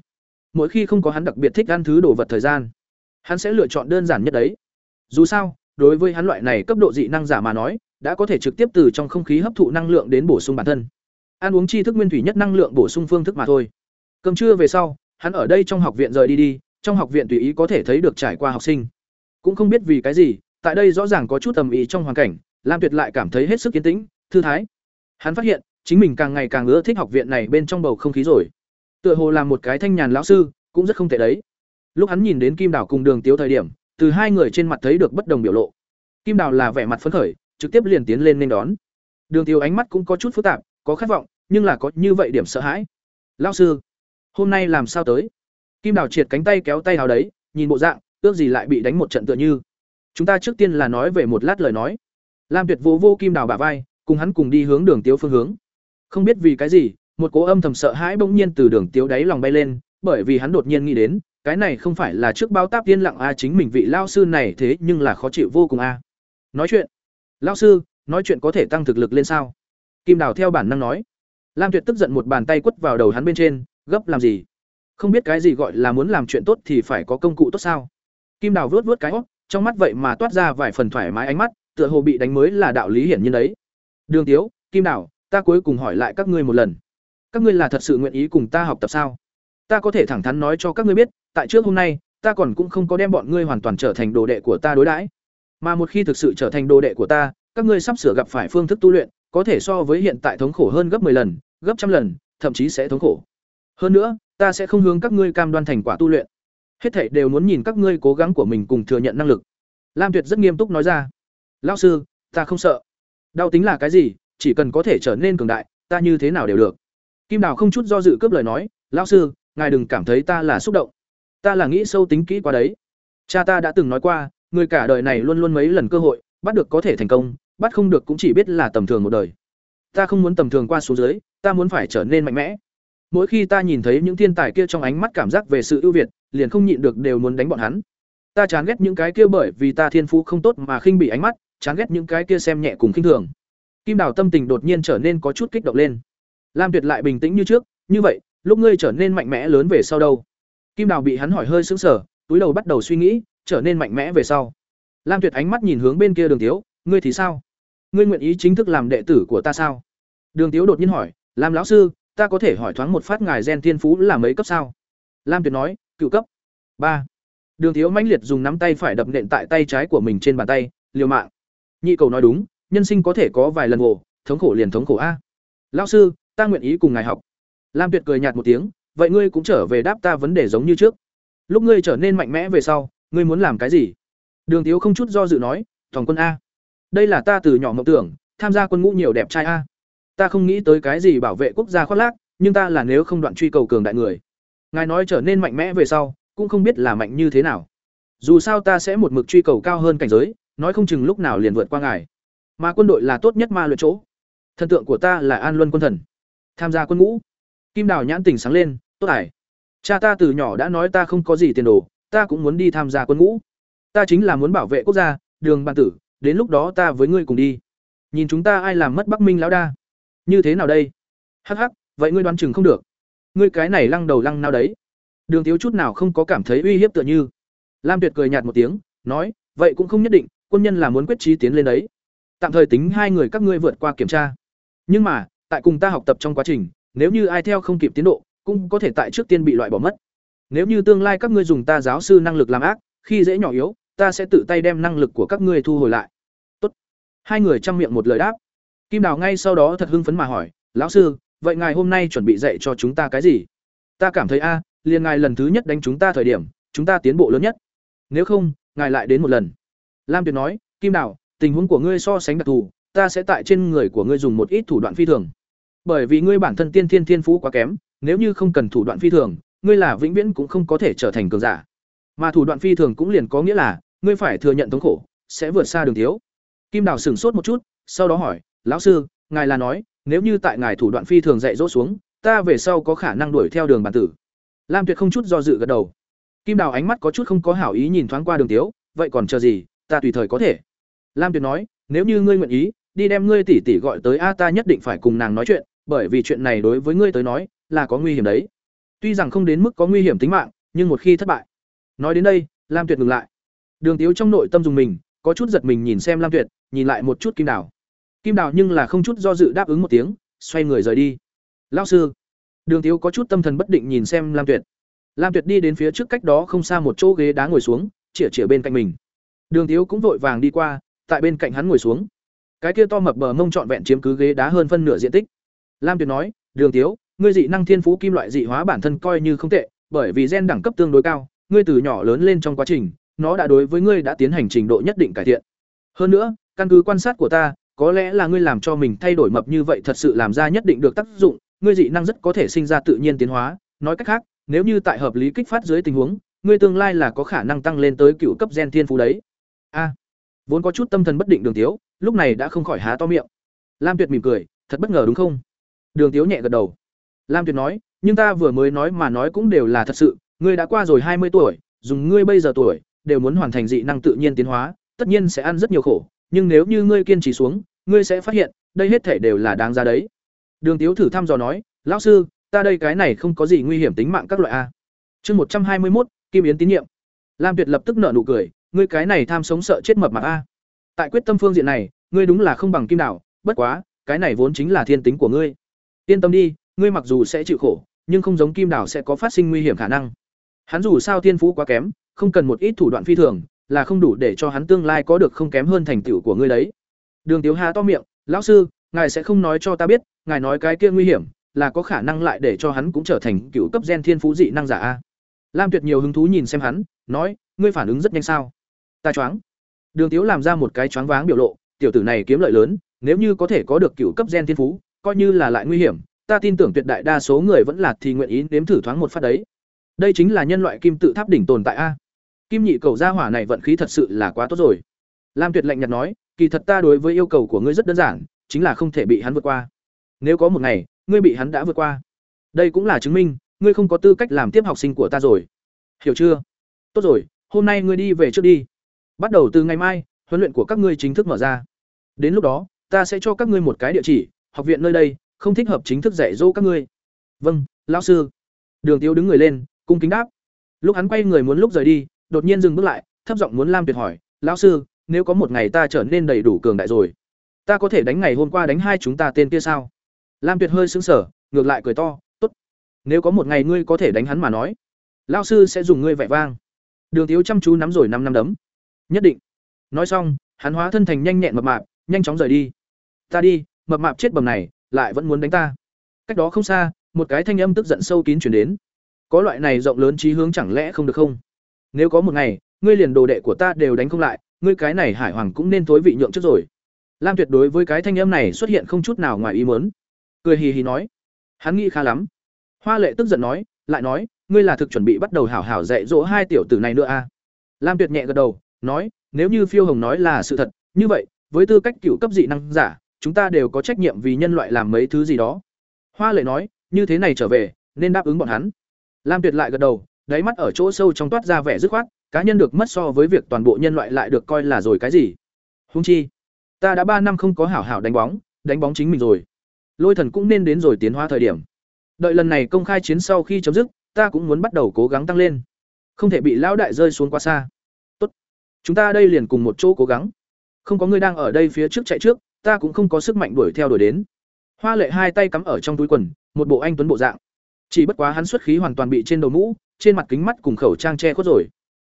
Mỗi khi không có hắn đặc biệt thích ăn thứ đồ vật thời gian, hắn sẽ lựa chọn đơn giản nhất đấy. Dù sao, đối với hắn loại này cấp độ dị năng giả mà nói đã có thể trực tiếp từ trong không khí hấp thụ năng lượng đến bổ sung bản thân. Ăn uống tri thức nguyên thủy nhất năng lượng bổ sung phương thức mà thôi. Cơm trưa về sau, hắn ở đây trong học viện rời đi đi, trong học viện tùy ý có thể thấy được trải qua học sinh. Cũng không biết vì cái gì, tại đây rõ ràng có chút tầm ý trong hoàn cảnh, lam tuyệt lại cảm thấy hết sức kiến tĩnh, thư thái. Hắn phát hiện, chính mình càng ngày càng ưa thích học viện này bên trong bầu không khí rồi. Tựa hồ là một cái thanh nhàn lão sư, cũng rất không tệ đấy. Lúc hắn nhìn đến kim đảo cùng đường tiếu thời điểm, từ hai người trên mặt thấy được bất đồng biểu lộ. Kim đảo là vẻ mặt phấn khởi trực tiếp liền tiến lên nên đón. Đường tiêu ánh mắt cũng có chút phức tạp, có khát vọng, nhưng là có như vậy điểm sợ hãi. Lão sư, hôm nay làm sao tới? Kim đào triệt cánh tay kéo tay hào đấy, nhìn bộ dạng, ước gì lại bị đánh một trận tựa như. Chúng ta trước tiên là nói về một lát lời nói. Lam tuyệt vô vô kim đào bả vai, cùng hắn cùng đi hướng đường tiếu phương hướng. Không biết vì cái gì, một cố âm thầm sợ hãi bỗng nhiên từ đường tiếu đáy lòng bay lên, bởi vì hắn đột nhiên nghĩ đến, cái này không phải là trước bao táp tiên lặng a chính mình vị lao sư này thế nhưng là khó chịu vô cùng a. Nói chuyện Lão sư nói chuyện có thể tăng thực lực lên sao kim đào theo bản năng nói lam tuyệt tức giận một bàn tay quất vào đầu hắn bên trên gấp làm gì không biết cái gì gọi là muốn làm chuyện tốt thì phải có công cụ tốt sao kim đào vớt vớt cái hót trong mắt vậy mà toát ra vài phần thoải mái ánh mắt tựa hồ bị đánh mới là đạo lý hiển nhiên đấy Đường Tiếu, Kim Đào, ta cuối cùng hỏi lại các ngươi một lần. Các ngươi là thật sự nguyện ý cùng ta học tập sao? Ta có thể thẳng thắn nói cho các ngươi biết, tại trước hôm nay, ta còn cũng không có đem bọn ngươi hoàn toàn trở thành đồ đệ của ta đối đãi. Mà một khi thực sự trở thành đồ đệ của ta, các ngươi sắp sửa gặp phải phương thức tu luyện, có thể so với hiện tại thống khổ hơn gấp 10 lần, gấp trăm lần, thậm chí sẽ thống khổ. Hơn nữa, ta sẽ không hướng các ngươi cam đoan thành quả tu luyện. Hết thảy đều muốn nhìn các ngươi cố gắng của mình cùng thừa nhận năng lực. Lam Tuyệt rất nghiêm túc nói ra. "Lão sư, ta không sợ. Đau tính là cái gì, chỉ cần có thể trở nên cường đại, ta như thế nào đều được." Kim Đào không chút do dự cướp lời nói, "Lão sư, ngài đừng cảm thấy ta là xúc động. Ta là nghĩ sâu tính kỹ quá đấy. Cha ta đã từng nói qua, người cả đời này luôn luôn mấy lần cơ hội, bắt được có thể thành công, bắt không được cũng chỉ biết là tầm thường một đời. Ta không muốn tầm thường qua xuống dưới, ta muốn phải trở nên mạnh mẽ. Mỗi khi ta nhìn thấy những thiên tài kia trong ánh mắt cảm giác về sự ưu việt, liền không nhịn được đều muốn đánh bọn hắn. Ta chán ghét những cái kia bởi vì ta thiên phú không tốt mà khinh bị ánh mắt, chán ghét những cái kia xem nhẹ cùng khinh thường. Kim Đào tâm tình đột nhiên trở nên có chút kích động lên. Lam Tuyệt lại bình tĩnh như trước, như vậy, lúc ngươi trở nên mạnh mẽ lớn về sau đâu? Kim Đào bị hắn hỏi hơi sững sờ, túi đầu bắt đầu suy nghĩ, trở nên mạnh mẽ về sau. Lam Tuyệt ánh mắt nhìn hướng bên kia Đường Tiếu, ngươi thì sao? Ngươi nguyện ý chính thức làm đệ tử của ta sao? Đường Tiếu đột nhiên hỏi, "Lam lão sư, ta có thể hỏi thoáng một phát ngài gen thiên phú là mấy cấp sao?" Lam Tuyệt nói, "Cựu cấp." ba Đường Tiếu mãnh liệt dùng nắm tay phải đập nện tại tay trái của mình trên bàn tay, liều mạng. Nhị cầu nói đúng, nhân sinh có thể có vài lần ngộ, thống khổ liền thống khổ a. "Lão sư, ta nguyện ý cùng ngài học." Lam Tuyệt cười nhạt một tiếng, "Vậy ngươi cũng trở về đáp ta vấn đề giống như trước. Lúc ngươi trở nên mạnh mẽ về sau, ngươi muốn làm cái gì?" Đường Tiếu không chút do dự nói, "Tổng quân a." Đây là ta từ nhỏ mộng tưởng, tham gia quân ngũ nhiều đẹp trai a. Ta không nghĩ tới cái gì bảo vệ quốc gia khoác lác, nhưng ta là nếu không đoạn truy cầu cường đại người. Ngài nói trở nên mạnh mẽ về sau, cũng không biết là mạnh như thế nào. Dù sao ta sẽ một mực truy cầu cao hơn cảnh giới, nói không chừng lúc nào liền vượt qua ngài. Mà quân đội là tốt nhất ma luyện chỗ. Thần tượng của ta là An Luân quân thần. Tham gia quân ngũ. Kim Đào nhãn tình sáng lên, tốt ải. Cha ta từ nhỏ đã nói ta không có gì tiền đồ, ta cũng muốn đi tham gia quân ngũ. Ta chính là muốn bảo vệ quốc gia, đường ban tử, đến lúc đó ta với ngươi cùng đi. Nhìn chúng ta ai làm mất Bắc Minh lão đa. Như thế nào đây? Hắc hắc, vậy ngươi đoán chừng không được. Ngươi cái này lăng đầu lăng nào đấy. Đường thiếu chút nào không có cảm thấy uy hiếp tựa như. Lam Tuyệt cười nhạt một tiếng, nói, vậy cũng không nhất định, quân nhân là muốn quyết trí tiến lên đấy. Tạm thời tính hai người các ngươi vượt qua kiểm tra. Nhưng mà, tại cùng ta học tập trong quá trình, nếu như ai theo không kịp tiến độ, cũng có thể tại trước tiên bị loại bỏ mất. Nếu như tương lai các ngươi dùng ta giáo sư năng lực làm ác, khi dễ nhỏ yếu, ta sẽ tự tay đem năng lực của các ngươi thu hồi lại. Tốt. Hai người chăm miệng một lời đáp. Kim Đào ngay sau đó thật hưng phấn mà hỏi, "Lão sư, vậy ngài hôm nay chuẩn bị dạy cho chúng ta cái gì?" Ta cảm thấy a, liền ngài lần thứ nhất đánh chúng ta thời điểm, chúng ta tiến bộ lớn nhất. Nếu không, ngài lại đến một lần. Lam Tuyệt nói, "Kim Đào, tình huống của ngươi so sánh đặc thù, ta sẽ tại trên người của ngươi dùng một ít thủ đoạn phi thường. Bởi vì ngươi bản thân tiên thiên thiên phú quá kém, nếu như không cần thủ đoạn phi thường, ngươi là vĩnh viễn cũng không có thể trở thành cường giả. Mà thủ đoạn phi thường cũng liền có nghĩa là, ngươi phải thừa nhận thống khổ, sẽ vượt xa đường thiếu. Kim Đào sửng sốt một chút, sau đó hỏi, "Lão sư, ngài là nói, nếu như tại ngài thủ đoạn phi thường dạy dỗ xuống, ta về sau có khả năng đuổi theo đường bản tử?" Lam Tuyệt không chút do dự gật đầu. Kim Đào ánh mắt có chút không có hảo ý nhìn thoáng qua Đường Tiếu, "Vậy còn chờ gì, ta tùy thời có thể." Lam Tuyệt nói, "Nếu như ngươi nguyện ý, đi đem ngươi tỷ tỷ gọi tới a ta nhất định phải cùng nàng nói chuyện, bởi vì chuyện này đối với ngươi tới nói là có nguy hiểm đấy." Tuy rằng không đến mức có nguy hiểm tính mạng, nhưng một khi thất bại. Nói đến đây, Lam Tuyệt ngừng lại. Đường Tiếu trong nội tâm dùng mình, có chút giật mình nhìn xem Lam Tuyệt, nhìn lại một chút Kim Đào. Kim Đào nhưng là không chút do dự đáp ứng một tiếng, xoay người rời đi. "Lão sư." Đường Tiếu có chút tâm thần bất định nhìn xem Lam Tuyệt. Lam Tuyệt đi đến phía trước cách đó không xa một chỗ ghế đá ngồi xuống, chĩa chĩa bên cạnh mình. Đường Tiếu cũng vội vàng đi qua, tại bên cạnh hắn ngồi xuống. Cái kia to mập bờ mông trọn vẹn chiếm cứ ghế đá hơn phân nửa diện tích. Lam Tuyệt nói, "Đường Tiếu, ngươi dị năng thiên phú kim loại dị hóa bản thân coi như không tệ, bởi vì gen đẳng cấp tương đối cao, ngươi từ nhỏ lớn lên trong quá trình, nó đã đối với ngươi đã tiến hành trình độ nhất định cải thiện. Hơn nữa, căn cứ quan sát của ta, có lẽ là ngươi làm cho mình thay đổi mập như vậy thật sự làm ra nhất định được tác dụng, ngươi dị năng rất có thể sinh ra tự nhiên tiến hóa, nói cách khác, nếu như tại hợp lý kích phát dưới tình huống, ngươi tương lai là có khả năng tăng lên tới cựu cấp gen thiên phú đấy. A. vốn có chút tâm thần bất định Đường Tiếu, lúc này đã không khỏi há to miệng. Lam Tuyệt mỉm cười, thật bất ngờ đúng không? Đường Tiếu nhẹ gật đầu. Lam Tuyệt nói, nhưng ta vừa mới nói mà nói cũng đều là thật sự, ngươi đã qua rồi hai mươi tuổi, dùng ngươi bây giờ tuổi, đều muốn hoàn thành dị năng tự nhiên tiến hóa, tất nhiên sẽ ăn rất nhiều khổ, nhưng nếu như ngươi kiên trì xuống, ngươi sẽ phát hiện, đây hết thể đều là đáng giá đấy. Đường Tiếu thử thăm dò nói, lão sư, ta đây cái này không có gì nguy hiểm tính mạng các loại a. Chương một trăm hai mươi một, Kim Yến tín nhiệm. Lam Tuyệt lập tức nở nụ cười, ngươi cái này tham sống sợ chết mập mạp a. Tại quyết tâm phương diện này, ngươi đúng là không bằng Kim Đào, bất quá, cái này vốn chính là thiên tính của ngươi yên tâm đi ngươi mặc dù sẽ chịu khổ, nhưng không giống kim đảo sẽ có phát sinh nguy hiểm khả năng. Hắn dù sao thiên phú quá kém, không cần một ít thủ đoạn phi thường, là không đủ để cho hắn tương lai có được không kém hơn thành tựu của ngươi đấy. Đường tiếu hà to miệng, lão sư, ngài sẽ không nói cho ta biết, ngài nói cái kia nguy hiểm, là có khả năng lại để cho hắn cũng trở thành cựu cấp gen thiên phú dị năng giả a. Lam tuyệt nhiều hứng thú nhìn xem hắn, nói, ngươi phản ứng rất nhanh sao? Ta choáng. Đường tiếu làm ra một cái choáng váng biểu lộ, tiểu tử này kiếm lợi lớn, nếu như có thể có được cựu cấp gen thiên phú, coi như là lại nguy hiểm ta tin tưởng tuyệt đại đa số người vẫn là thì nguyện ý nếm thử thoáng một phát đấy. Đây chính là nhân loại kim tự tháp đỉnh tồn tại a. Kim nhị cầu gia hỏa này vận khí thật sự là quá tốt rồi. Lam tuyệt lạnh nhạt nói, kỳ thật ta đối với yêu cầu của ngươi rất đơn giản, chính là không thể bị hắn vượt qua. Nếu có một ngày, ngươi bị hắn đã vượt qua, đây cũng là chứng minh, ngươi không có tư cách làm tiếp học sinh của ta rồi. Hiểu chưa? Tốt rồi, hôm nay ngươi đi về trước đi. Bắt đầu từ ngày mai, huấn luyện của các ngươi chính thức mở ra. Đến lúc đó, ta sẽ cho các ngươi một cái địa chỉ, học viện nơi đây không thích hợp chính thức dạy dỗ các ngươi. Vâng lão sư. Đường tiếu đứng người lên, cung kính đáp. Lúc hắn quay người muốn lúc rời đi, đột nhiên dừng bước lại, thấp giọng muốn lam tuyệt hỏi, lão sư, nếu có một ngày ta trở nên đầy đủ cường đại rồi, ta có thể đánh ngày hôm qua đánh hai chúng ta tên kia sao? Lam tuyệt hơi sững sờ, ngược lại cười to, tốt. Nếu có một ngày ngươi có thể đánh hắn mà nói, lão sư sẽ dùng ngươi vẻ vang. Đường tiếu chăm chú nắm rồi năm năm đấm. Nhất định. Nói xong, hắn hóa thân thành nhanh nhẹn mập mạp, nhanh chóng rời đi. Ta đi, mập mạp chết bầm này lại vẫn muốn đánh ta. Cách đó không xa, một cái thanh âm tức giận sâu kín chuyển đến. Có loại này rộng lớn trí hướng chẳng lẽ không được không? Nếu có một ngày, ngươi liền đồ đệ của ta đều đánh không lại, ngươi cái này hải hoàng cũng nên thối vị nhượng trước rồi. Lam tuyệt đối với cái thanh âm này xuất hiện không chút nào ngoài ý mớn cười hì hì nói. Hắn nghĩ khá lắm. Hoa lệ tức giận nói, lại nói, ngươi là thực chuẩn bị bắt đầu hảo hảo dạy dỗ hai tiểu tử này nữa à? Lam tuyệt nhẹ gật đầu, nói, nếu như phiêu hồng nói là sự thật, như vậy, với tư cách cựu cấp dị năng giả chúng ta đều có trách nhiệm vì nhân loại làm mấy thứ gì đó. Hoa lệ nói, như thế này trở về, nên đáp ứng bọn hắn. Lam tuyệt lại gật đầu, đáy mắt ở chỗ sâu trong toát ra vẻ dứt khoát, cá nhân được mất so với việc toàn bộ nhân loại lại được coi là rồi cái gì. Hung chi, ta đã ba năm không có hảo hảo đánh bóng đánh bóng chính mình rồi. Lôi thần cũng nên đến rồi tiến hóa thời điểm. Đợi lần này công khai chiến sau khi chấm dứt, ta cũng muốn bắt đầu cố gắng tăng lên. Không thể bị lão đại rơi xuống quá xa. Tốt, chúng ta đây liền cùng một chỗ cố gắng. Không có người đang ở đây phía trước chạy trước ta cũng không có sức mạnh đuổi theo đuổi đến. Hoa lệ hai tay cắm ở trong túi quần, một bộ anh tuấn bộ dạng. Chỉ bất quá hắn xuất khí hoàn toàn bị trên đầu mũ, trên mặt kính mắt cùng khẩu trang che khuất rồi.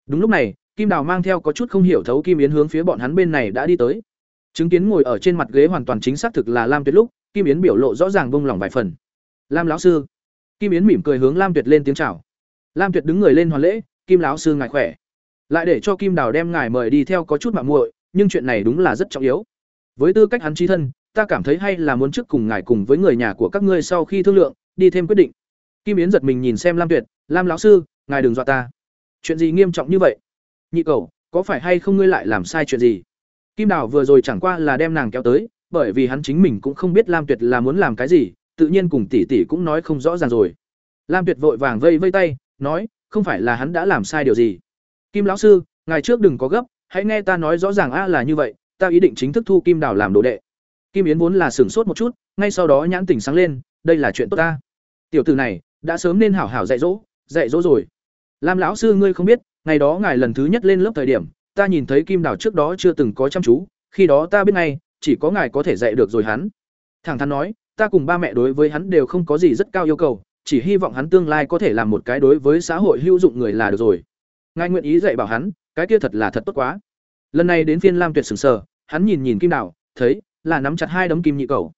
Đúng lúc này, kim đào mang theo có chút không hiểu thấu kim yến hướng phía bọn hắn bên này đã đi tới. Chứng kiến ngồi ở trên mặt ghế hoàn toàn chính xác thực là lam tuyệt lúc, kim yến biểu lộ rõ ràng bông lỏng vài phần. Lam lão sư. Kim yến mỉm cười hướng lam tuyệt lên tiếng chào. Lam tuyệt đứng người lên hoàn lễ, kim lão sư ngài khỏe. Lại để cho kim đào đem ngài mời đi theo có chút mạng muội, nhưng chuyện này đúng là rất trọng yếu với tư cách hắn trí thân, ta cảm thấy hay là muốn trước cùng ngài cùng với người nhà của các ngươi sau khi thương lượng, đi thêm quyết định. Kim yến giật mình nhìn xem lam tuyệt, lam lão sư, ngài đừng dọa ta. Chuyện gì nghiêm trọng như vậy? Nhị cầu có phải hay không ngươi lại làm sai chuyện gì? Kim đào vừa rồi chẳng qua là đem nàng kéo tới, bởi vì hắn chính mình cũng không biết lam tuyệt là muốn làm cái gì, tự nhiên cùng tỷ tỷ cũng nói không rõ ràng rồi. Lam tuyệt vội vàng vây vây tay, nói, không phải là hắn đã làm sai điều gì. Kim lão sư, ngài trước đừng có gấp, hãy nghe ta nói rõ ràng a là như vậy ta ý định chính thức thu kim đào làm đồ đệ. Kim yến vốn là sửng sốt một chút, ngay sau đó nhãn tỉnh sáng lên, đây là chuyện tốt ta. Tiểu tử này, đã sớm nên hảo hảo dạy dỗ dạy dỗ rồi. Lam lão sư ngươi không biết, ngày đó ngài lần thứ nhất lên lớp thời điểm, ta nhìn thấy kim đào trước đó chưa từng có chăm chú, khi đó ta biết ngay, chỉ có ngài có thể dạy được rồi hắn. Thẳng thắn nói, ta cùng ba mẹ đối với hắn đều không có gì rất cao yêu cầu, chỉ hy vọng hắn tương lai có thể làm một cái đối với xã hội hữu dụng người là được rồi. Ngài nguyện ý dạy bảo hắn, cái kia thật là thật tốt quá. Lần này đến phiên lam tuyệt sừng sờ hắn nhìn nhìn kim đào, thấy, là nắm chặt hai đấm kim nhị cầu.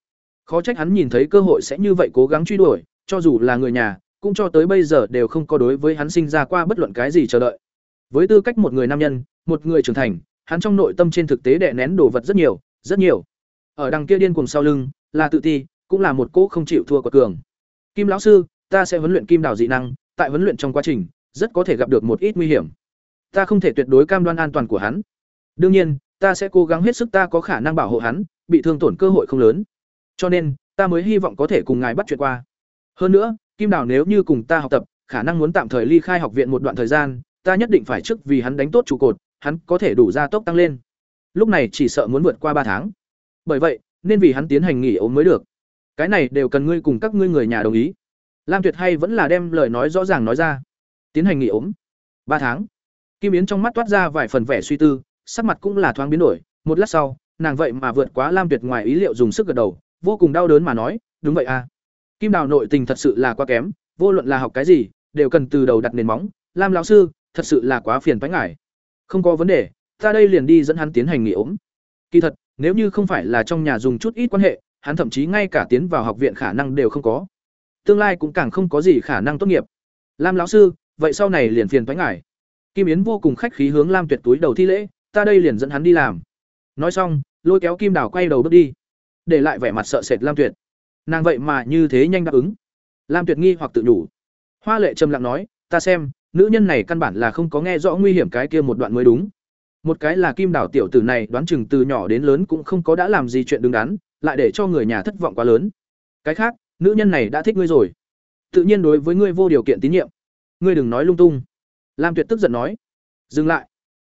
Khó trách hắn nhìn thấy cơ hội sẽ như vậy cố gắng truy đuổi, cho dù là người nhà, cũng cho tới bây giờ đều không có đối với hắn sinh ra qua bất luận cái gì chờ đợi. Với tư cách một người nam nhân, một người trưởng thành, hắn trong nội tâm trên thực tế đè nén đồ vật rất nhiều rất nhiều. Ở đằng kia điên cuồng sau lưng, là tự ti, cũng là một cỗ không chịu thua của cường. Kim lão sư, ta sẽ huấn luyện kim đào dị năng, tại huấn luyện trong quá trình, rất có thể gặp được một ít nguy hiểm. Ta không thể tuyệt đối cam đoan an toàn của hắn. Đương nhiên ta sẽ cố gắng hết sức ta có khả năng bảo hộ hắn, bị thương tổn cơ hội không lớn. Cho nên, ta mới hy vọng có thể cùng ngài bắt chuyện qua. Hơn nữa, kim đào nếu như cùng ta học tập, khả năng muốn tạm thời ly khai học viện một đoạn thời gian, ta nhất định phải trước vì hắn đánh tốt trụ cột, hắn có thể đủ gia tốc tăng lên. Lúc này chỉ sợ muốn vượt qua ba tháng. Bởi vậy, nên vì hắn tiến hành nghỉ ốm mới được. Cái này đều cần ngươi cùng các ngươi người nhà đồng ý. Lam tuyệt hay vẫn là đem lời nói rõ ràng nói ra. Tiến hành nghỉ ốm. Ba tháng. Kim yến trong mắt toát ra vài phần vẻ suy tư sắc mặt cũng là thoáng biến đổi, một lát sau, nàng vậy mà vượt quá lam tuyệt ngoài ý liệu dùng sức gật đầu, vô cùng đau đớn mà nói, đúng vậy à. Kim đào nội tình thật sự là quá kém, vô luận là học cái gì, đều cần từ đầu đặt nền móng. Lam lão sư, thật sự là quá phiền toái ngài." không có vấn đề, ta đây liền đi dẫn hắn tiến hành nghỉ ốm. Kỳ thật, nếu như không phải là trong nhà dùng chút ít quan hệ, hắn thậm chí ngay cả tiến vào học viện khả năng đều không có. Tương lai cũng càng không có gì khả năng tốt nghiệp. Lam lão sư, vậy sau này liền phiền toái ngài." kim yến vô cùng khách khí hướng lam tuyệt túi đầu thi lễ ta đây liền dẫn hắn đi làm. Nói xong, lôi kéo kim đào quay đầu bước đi, để lại vẻ mặt sợ sệt lam tuyệt. Nàng vậy mà như thế nhanh đáp ứng. Lam tuyệt nghi hoặc tự nhủ. Hoa lệ trầm lặng nói, ta xem, nữ nhân này căn bản là không có nghe rõ nguy hiểm cái kia một đoạn mới đúng. Một cái là kim đảo tiểu tử này đoán chừng từ nhỏ đến lớn cũng không có đã làm gì chuyện đứng đắn, lại để cho người nhà thất vọng quá lớn. Cái khác, nữ nhân này đã thích ngươi rồi. Tự nhiên đối với ngươi vô điều kiện tín nhiệm. Ngươi đừng nói lung tung. Lam tuyệt tức giận nói, dừng lại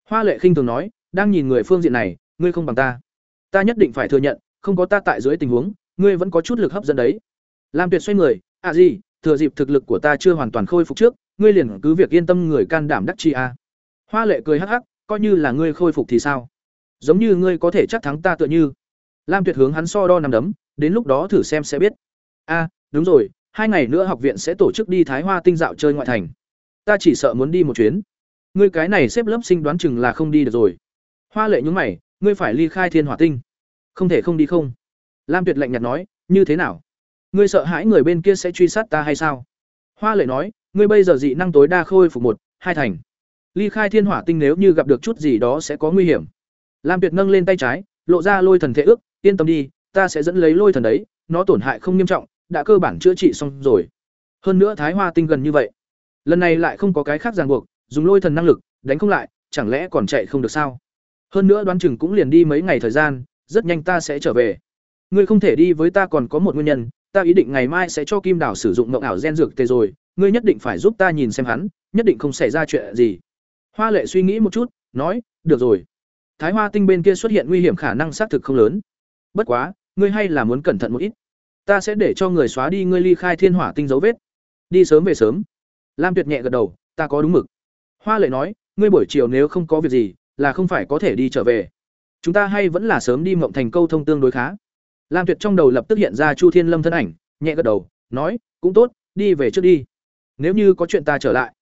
hoa lệ khinh thường nói, đang nhìn người phương diện này, ngươi không bằng ta. Ta nhất định phải thừa nhận, không có ta tại dưới tình huống, ngươi vẫn có chút lực hấp dẫn đấy. Lam tuyệt xoay người à gì, thừa dịp thực lực của ta chưa hoàn toàn khôi phục trước, ngươi liền cứ việc yên tâm người can đảm đắc chi a à. hoa lệ cười hắc hắc, coi như là ngươi khôi phục thì sao? Giống như ngươi có thể chắc thắng ta tựa như. Lam tuyệt hướng hắn so đo nằm đấm, đến lúc đó thử xem sẽ biết. A, đúng rồi, hai ngày nữa học viện sẽ tổ chức đi thái hoa tinh dạo chơi ngoại thành. Ta chỉ sợ muốn đi một chuyến ngươi cái này xếp lớp sinh đoán chừng là không đi được rồi. Hoa lệ nhúng mày, ngươi phải ly khai thiên hỏa tinh. Không thể không đi không? Lam tuyệt lạnh nhạt nói, như thế nào? Ngươi sợ hãi người bên kia sẽ truy sát ta hay sao? Hoa lệ nói, ngươi bây giờ dị năng tối đa khôi phục một, hai thành. Ly khai thiên hỏa tinh nếu như gặp được chút gì đó sẽ có nguy hiểm. Lam tuyệt nâng lên tay trái, lộ ra lôi thần thể ước, yên tâm đi, ta sẽ dẫn lấy lôi thần đấy, nó tổn hại không nghiêm trọng, đã cơ bản chữa trị xong rồi. Hơn nữa thái hoa tinh gần như vậy. Lần này lại không có cái khác ràng buộc dùng lôi thần năng lực, đánh không lại, chẳng lẽ còn chạy không được sao? Hơn nữa đoán chừng cũng liền đi mấy ngày thời gian, rất nhanh ta sẽ trở về. Ngươi không thể đi với ta còn có một nguyên nhân, ta ý định ngày mai sẽ cho kim đảo sử dụng mộng ảo gen dược tê rồi, ngươi nhất định phải giúp ta nhìn xem hắn, nhất định không xảy ra chuyện gì. Hoa lệ suy nghĩ một chút, nói, được rồi. Thái hoa tinh bên kia xuất hiện nguy hiểm khả năng xác thực không lớn. Bất quá, ngươi hay là muốn cẩn thận một ít. Ta sẽ để cho người xóa đi ngươi ly khai thiên hỏa tinh dấu vết. Đi sớm về sớm. Lam tuyệt nhẹ gật đầu, ta có đúng mực hoa lệ nói, ngươi buổi chiều nếu không có việc gì, là không phải có thể đi trở về. Chúng ta hay vẫn là sớm đi mộng thành câu thông tương đối khá. Lam tuyệt trong đầu lập tức hiện ra chu thiên lâm thân ảnh, nhẹ gật đầu, nói, cũng tốt, đi về trước đi. Nếu như có chuyện ta trở lại.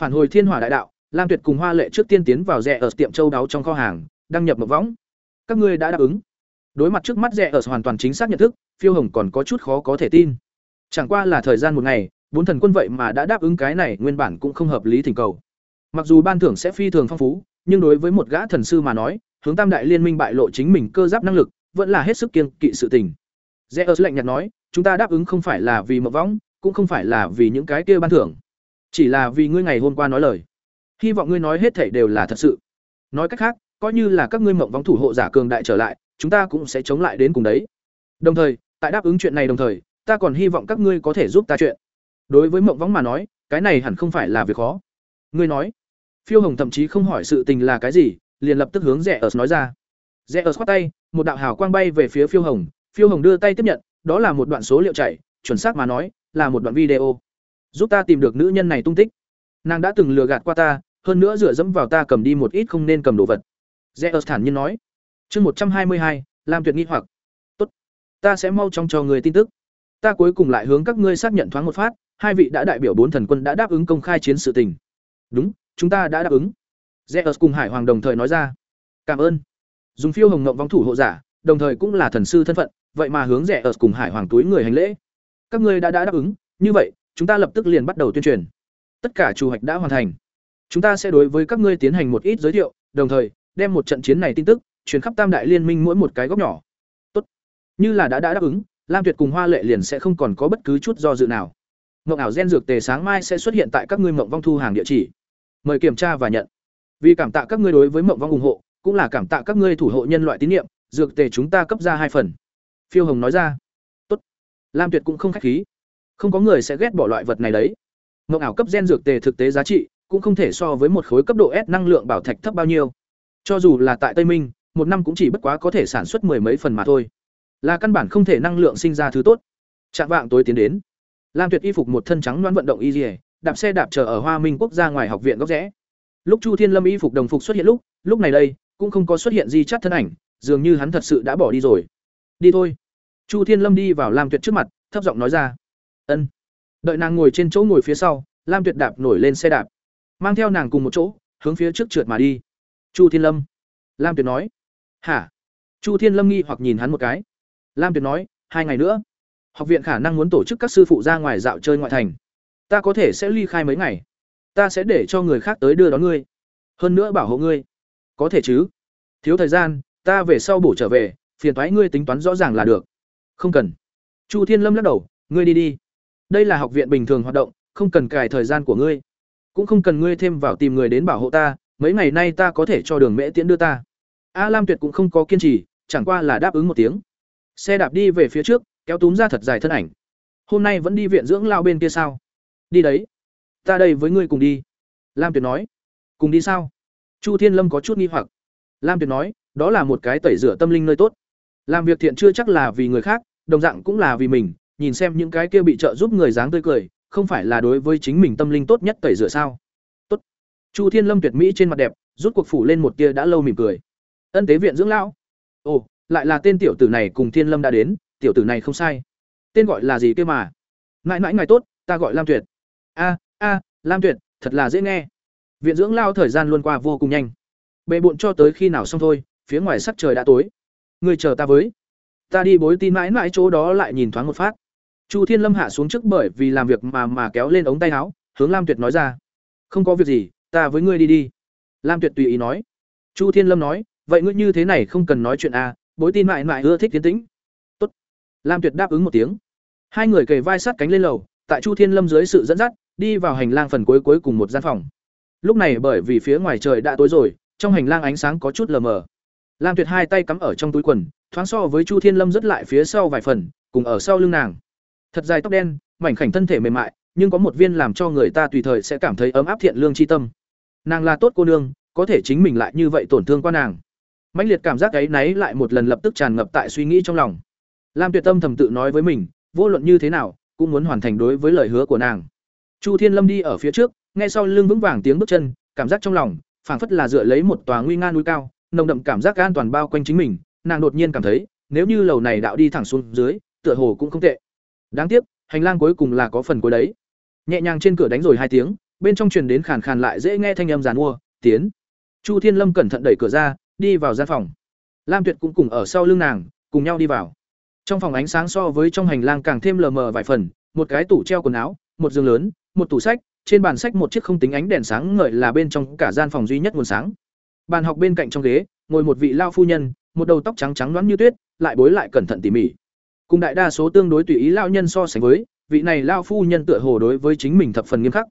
Phản hồi thiên hỏa đại đạo, lam tuyệt cùng hoa lệ trước tiên tiến vào rẻ ở tiệm châu đáo trong kho hàng, đăng nhập một võng. Các ngươi đã đáp ứng. Đối mặt trước mắt rẻ ở hoàn toàn chính xác nhận thức, phiêu hồng còn có chút khó có thể tin. Chẳng qua là thời gian một ngày, bốn thần quân vậy mà đã đáp ứng cái này nguyên bản cũng không hợp lý thỉnh cầu mặc dù ban thưởng sẽ phi thường phong phú, nhưng đối với một gã thần sư mà nói, hướng tam đại liên minh bại lộ chính mình cơ giáp năng lực, vẫn là hết sức kiên kỵ sự tình. Rẽ ớt lạnh nhạt nói, chúng ta đáp ứng không phải là vì mậu võng cũng không phải là vì những cái kia ban thưởng. Chỉ là vì ngươi ngày hôm qua nói lời. Hy vọng ngươi nói hết thảy đều là thật sự. Nói cách khác, coi như là các ngươi mộng võng thủ hộ giả cường đại trở lại, chúng ta cũng sẽ chống lại đến cùng đấy. Đồng thời, tại đáp ứng chuyện này đồng thời, ta còn hy vọng các ngươi có thể giúp ta chuyện. Đối với mộng võng mà nói, cái này hẳn không phải là việc khó ngươi nói. Phiêu hồng thậm chí không hỏi sự tình là cái gì, liền lập tức hướng rẽ ớt nói ra. Rẽ ớt khoát tay, một đạo hào quang bay về phía phiêu hồng. Phiêu hồng đưa tay tiếp nhận, đó là một đoạn số liệu chạy chuẩn xác mà nói, là một đoạn video. Giúp ta tìm được nữ nhân này tung tích. Nàng đã từng lừa gạt qua ta, hơn nữa dựa dẫm vào ta cầm đi một ít không nên cầm đồ vật. Rẽ ớt thản nhiên nói. Chương một trăm hai mươi hai làm tuyệt nghi hoặc. Tốt. Ta sẽ mau chóng cho người tin tức. Ta cuối cùng lại hướng các ngươi xác nhận thoáng một phát, hai vị đã đại biểu bốn thần quân đã đáp ứng công khai chiến sự tình đúng chúng ta đã đáp ứng Zeus cùng Hải Hoàng đồng thời nói ra. Cảm ơn. Dùng phiêu hồng ngộng vong thủ hộ giả, đồng thời cũng là thần sư thân phận, vậy mà hướng Zeus cùng Hải Hoàng túi người hành lễ. Các ngươi đã đã đáp ứng, như vậy, chúng ta lập tức liền bắt đầu tuyên truyền. Tất cả chủ hoạch đã hoàn thành. Chúng ta sẽ đối với các ngươi tiến hành một ít giới thiệu, đồng thời đem một trận chiến này tin tức truyền khắp Tam đại liên minh mỗi một cái góc nhỏ. Tốt. Như là đã đã đáp ứng, Lam Tuyệt cùng Hoa Lệ liền sẽ không còn có bất cứ chút do dự nào. mộng ảo gen dược tề sáng mai sẽ xuất hiện tại các ngươi mộng vong thu hàng địa chỉ. Mời kiểm tra và nhận. Vì cảm tạ các ngươi đối với Mộng Vong ủng hộ, cũng là cảm tạ các ngươi thủ hộ nhân loại tín nhiệm, dược tề chúng ta cấp ra hai phần." Phiêu Hồng nói ra. "Tốt." Lam Tuyệt cũng không khách khí. Không có người sẽ ghét bỏ loại vật này đấy. Mộng ảo cấp gen dược tề thực tế giá trị cũng không thể so với một khối cấp độ S năng lượng bảo thạch thấp bao nhiêu. Cho dù là tại Tây Minh, một năm cũng chỉ bất quá có thể sản xuất mười mấy phần mà thôi. Là căn bản không thể năng lượng sinh ra thứ tốt. Trạng vạng tối tiến đến. Lam Tuyệt y phục một thân trắng loãng vận động y liễu, đạp xe đạp chờ ở Hoa Minh quốc gia ngoài học viện góc rẽ. Lúc Chu Thiên Lâm y phục đồng phục xuất hiện lúc, lúc này đây, cũng không có xuất hiện gì chắc thân ảnh, dường như hắn thật sự đã bỏ đi rồi. Đi thôi. chu thiên lâm đi vào lam tuyệt trước mặt thấp giọng nói ra. Ân. Đợi nàng ngồi trên chỗ ngồi phía sau lam tuyệt đạp nổi lên xe đạp. Mang theo nàng cùng một chỗ hướng phía trước trượt mà đi. Chu thiên lâm. Lam tuyệt nói. Hả? Chu thiên lâm nghi hoặc nhìn hắn một cái. Lam tuyệt nói hai ngày nữa học viện khả năng muốn tổ chức các sư phụ ra ngoài dạo chơi ngoại thành ta có thể sẽ ly khai mấy ngày. Ta sẽ để cho người khác tới đưa đón ngươi. Hơn nữa bảo hộ ngươi. Có thể chứ? Thiếu thời gian, ta về sau bổ trở về, phiền thoái ngươi tính toán rõ ràng là được. Không cần. Chu thiên lâm lắc đầu, ngươi đi đi. Đây là học viện bình thường hoạt động, không cần cài thời gian của ngươi. Cũng không cần ngươi thêm vào tìm người đến bảo hộ ta, mấy ngày nay ta có thể cho đường mễ tiễn đưa ta. A lam tuyệt cũng không có kiên trì, chẳng qua là đáp ứng một tiếng. Xe đạp đi về phía trước, kéo túm ra thật dài thân ảnh. Hôm nay vẫn đi viện dưỡng lao bên kia sao? Đi đấy. Ta đây với ngươi cùng đi. Lam tuyệt nói. Cùng đi sao? Chu thiên lâm có chút nghi hoặc. Lam tuyệt nói, đó là một cái tẩy rửa tâm linh nơi tốt. Làm việc thiện chưa chắc là vì người khác, đồng dạng cũng là vì mình. Nhìn xem những cái kia bị trợ giúp người dáng tươi cười, không phải là đối với chính mình tâm linh tốt nhất tẩy rửa sao? Tốt. Chu thiên lâm tuyệt mỹ trên mặt đẹp, rút cuộc phủ lên một tia đã lâu mỉm cười. Ân tế viện dưỡng lão. Ồ, lại là tên tiểu tử này cùng thiên lâm đã đến, tiểu tử này không sai. Tên gọi là gì kia mà? Mãi mãi ngài tốt, ta gọi lam tuyệt a a, lam tuyệt, thật là dễ nghe. Viện dưỡng lao thời gian luôn qua vô cùng nhanh. Bệ bộn cho tới khi nào xong thôi, phía ngoài sắc trời đã tối. Người chờ ta với. Ta đi bối tin mãi mãi chỗ đó lại nhìn thoáng một phát. Chu thiên lâm hạ xuống trước bởi vì làm việc mà mà kéo lên ống tay áo, hướng lam tuyệt nói ra. Không có việc gì, ta với ngươi đi đi. Lam tuyệt tùy ý nói. Chu thiên lâm nói, vậy ngươi như thế này không cần nói chuyện à bối tin mãi mãi ưa thích tiến tĩnh. Tốt. lam tuyệt đáp ứng một tiếng. Hai người kề vai sát cánh lên lầu, tại chu thiên lâm dưới sự dẫn dắt đi vào hành lang phần cuối cuối cùng một gian phòng. Lúc này bởi vì phía ngoài trời đã tối rồi, trong hành lang ánh sáng có chút lờ mờ. Lam tuyệt hai tay cắm ở trong túi quần, thoáng so với chu thiên lâm rất lại phía sau vài phần, cùng ở sau lưng nàng. Thật dài tóc đen, mảnh khảnh thân thể mềm mại, nhưng có một viên làm cho người ta tùy thời sẽ cảm thấy ấm áp thiện lương c h i tâm. Nàng là tốt cô nương, có thể chính mình lại như vậy tổn thương qua nàng. Mãnh liệt cảm giác ấy náy lại một lần lập tức tràn ngập tại suy nghĩ trong lòng. Lam tuyệt tâm thầm tự nói với mình, vô luận như thế nào, cũng muốn hoàn thành đối với lời hứa của nàng chu thiên lâm đi ở phía trước, nghe sau lưng vững vàng tiếng bước chân, cảm giác trong lòng, phảng phất là dựa lấy một tòa nguy nga núi cao, nồng đậm cảm giác an toàn bao quanh chính mình, nàng đột nhiên cảm thấy, nếu như lầu này đạo đi thẳng xuống dưới, tựa hồ cũng không tệ. Đáng tiếc, hành lang cuối cùng là có phần cuối đấy. Nhẹ nhàng trên cửa đánh rồi hai tiếng, bên trong truyền đến khàn khàn lại dễ nghe thanh âm giàn mua, tiến. Chu thiên lâm cẩn thận đẩy cửa ra, đi vào gian phòng. Lam tuyệt cũng cùng ở sau lưng nàng, cùng nhau đi vào. Trong phòng ánh sáng so với trong hành lang càng thêm lờ mờ vài phần, một cái tủ treo quần áo, một giường lớn một tủ sách, trên bàn sách một chiếc không tính ánh đèn sáng ngời là bên trong cả gian phòng duy nhất nguồn sáng. Bàn học bên cạnh trong ghế, ngồi một vị lao phu nhân, một đầu tóc trắng trắng loãng như tuyết, lại bối lại cẩn thận tỉ mỉ. Cùng đại đa số tương đối tùy ý lao nhân so sánh với, vị này lao phu nhân tựa hồ đối với chính mình thập phần nghiêm khắc.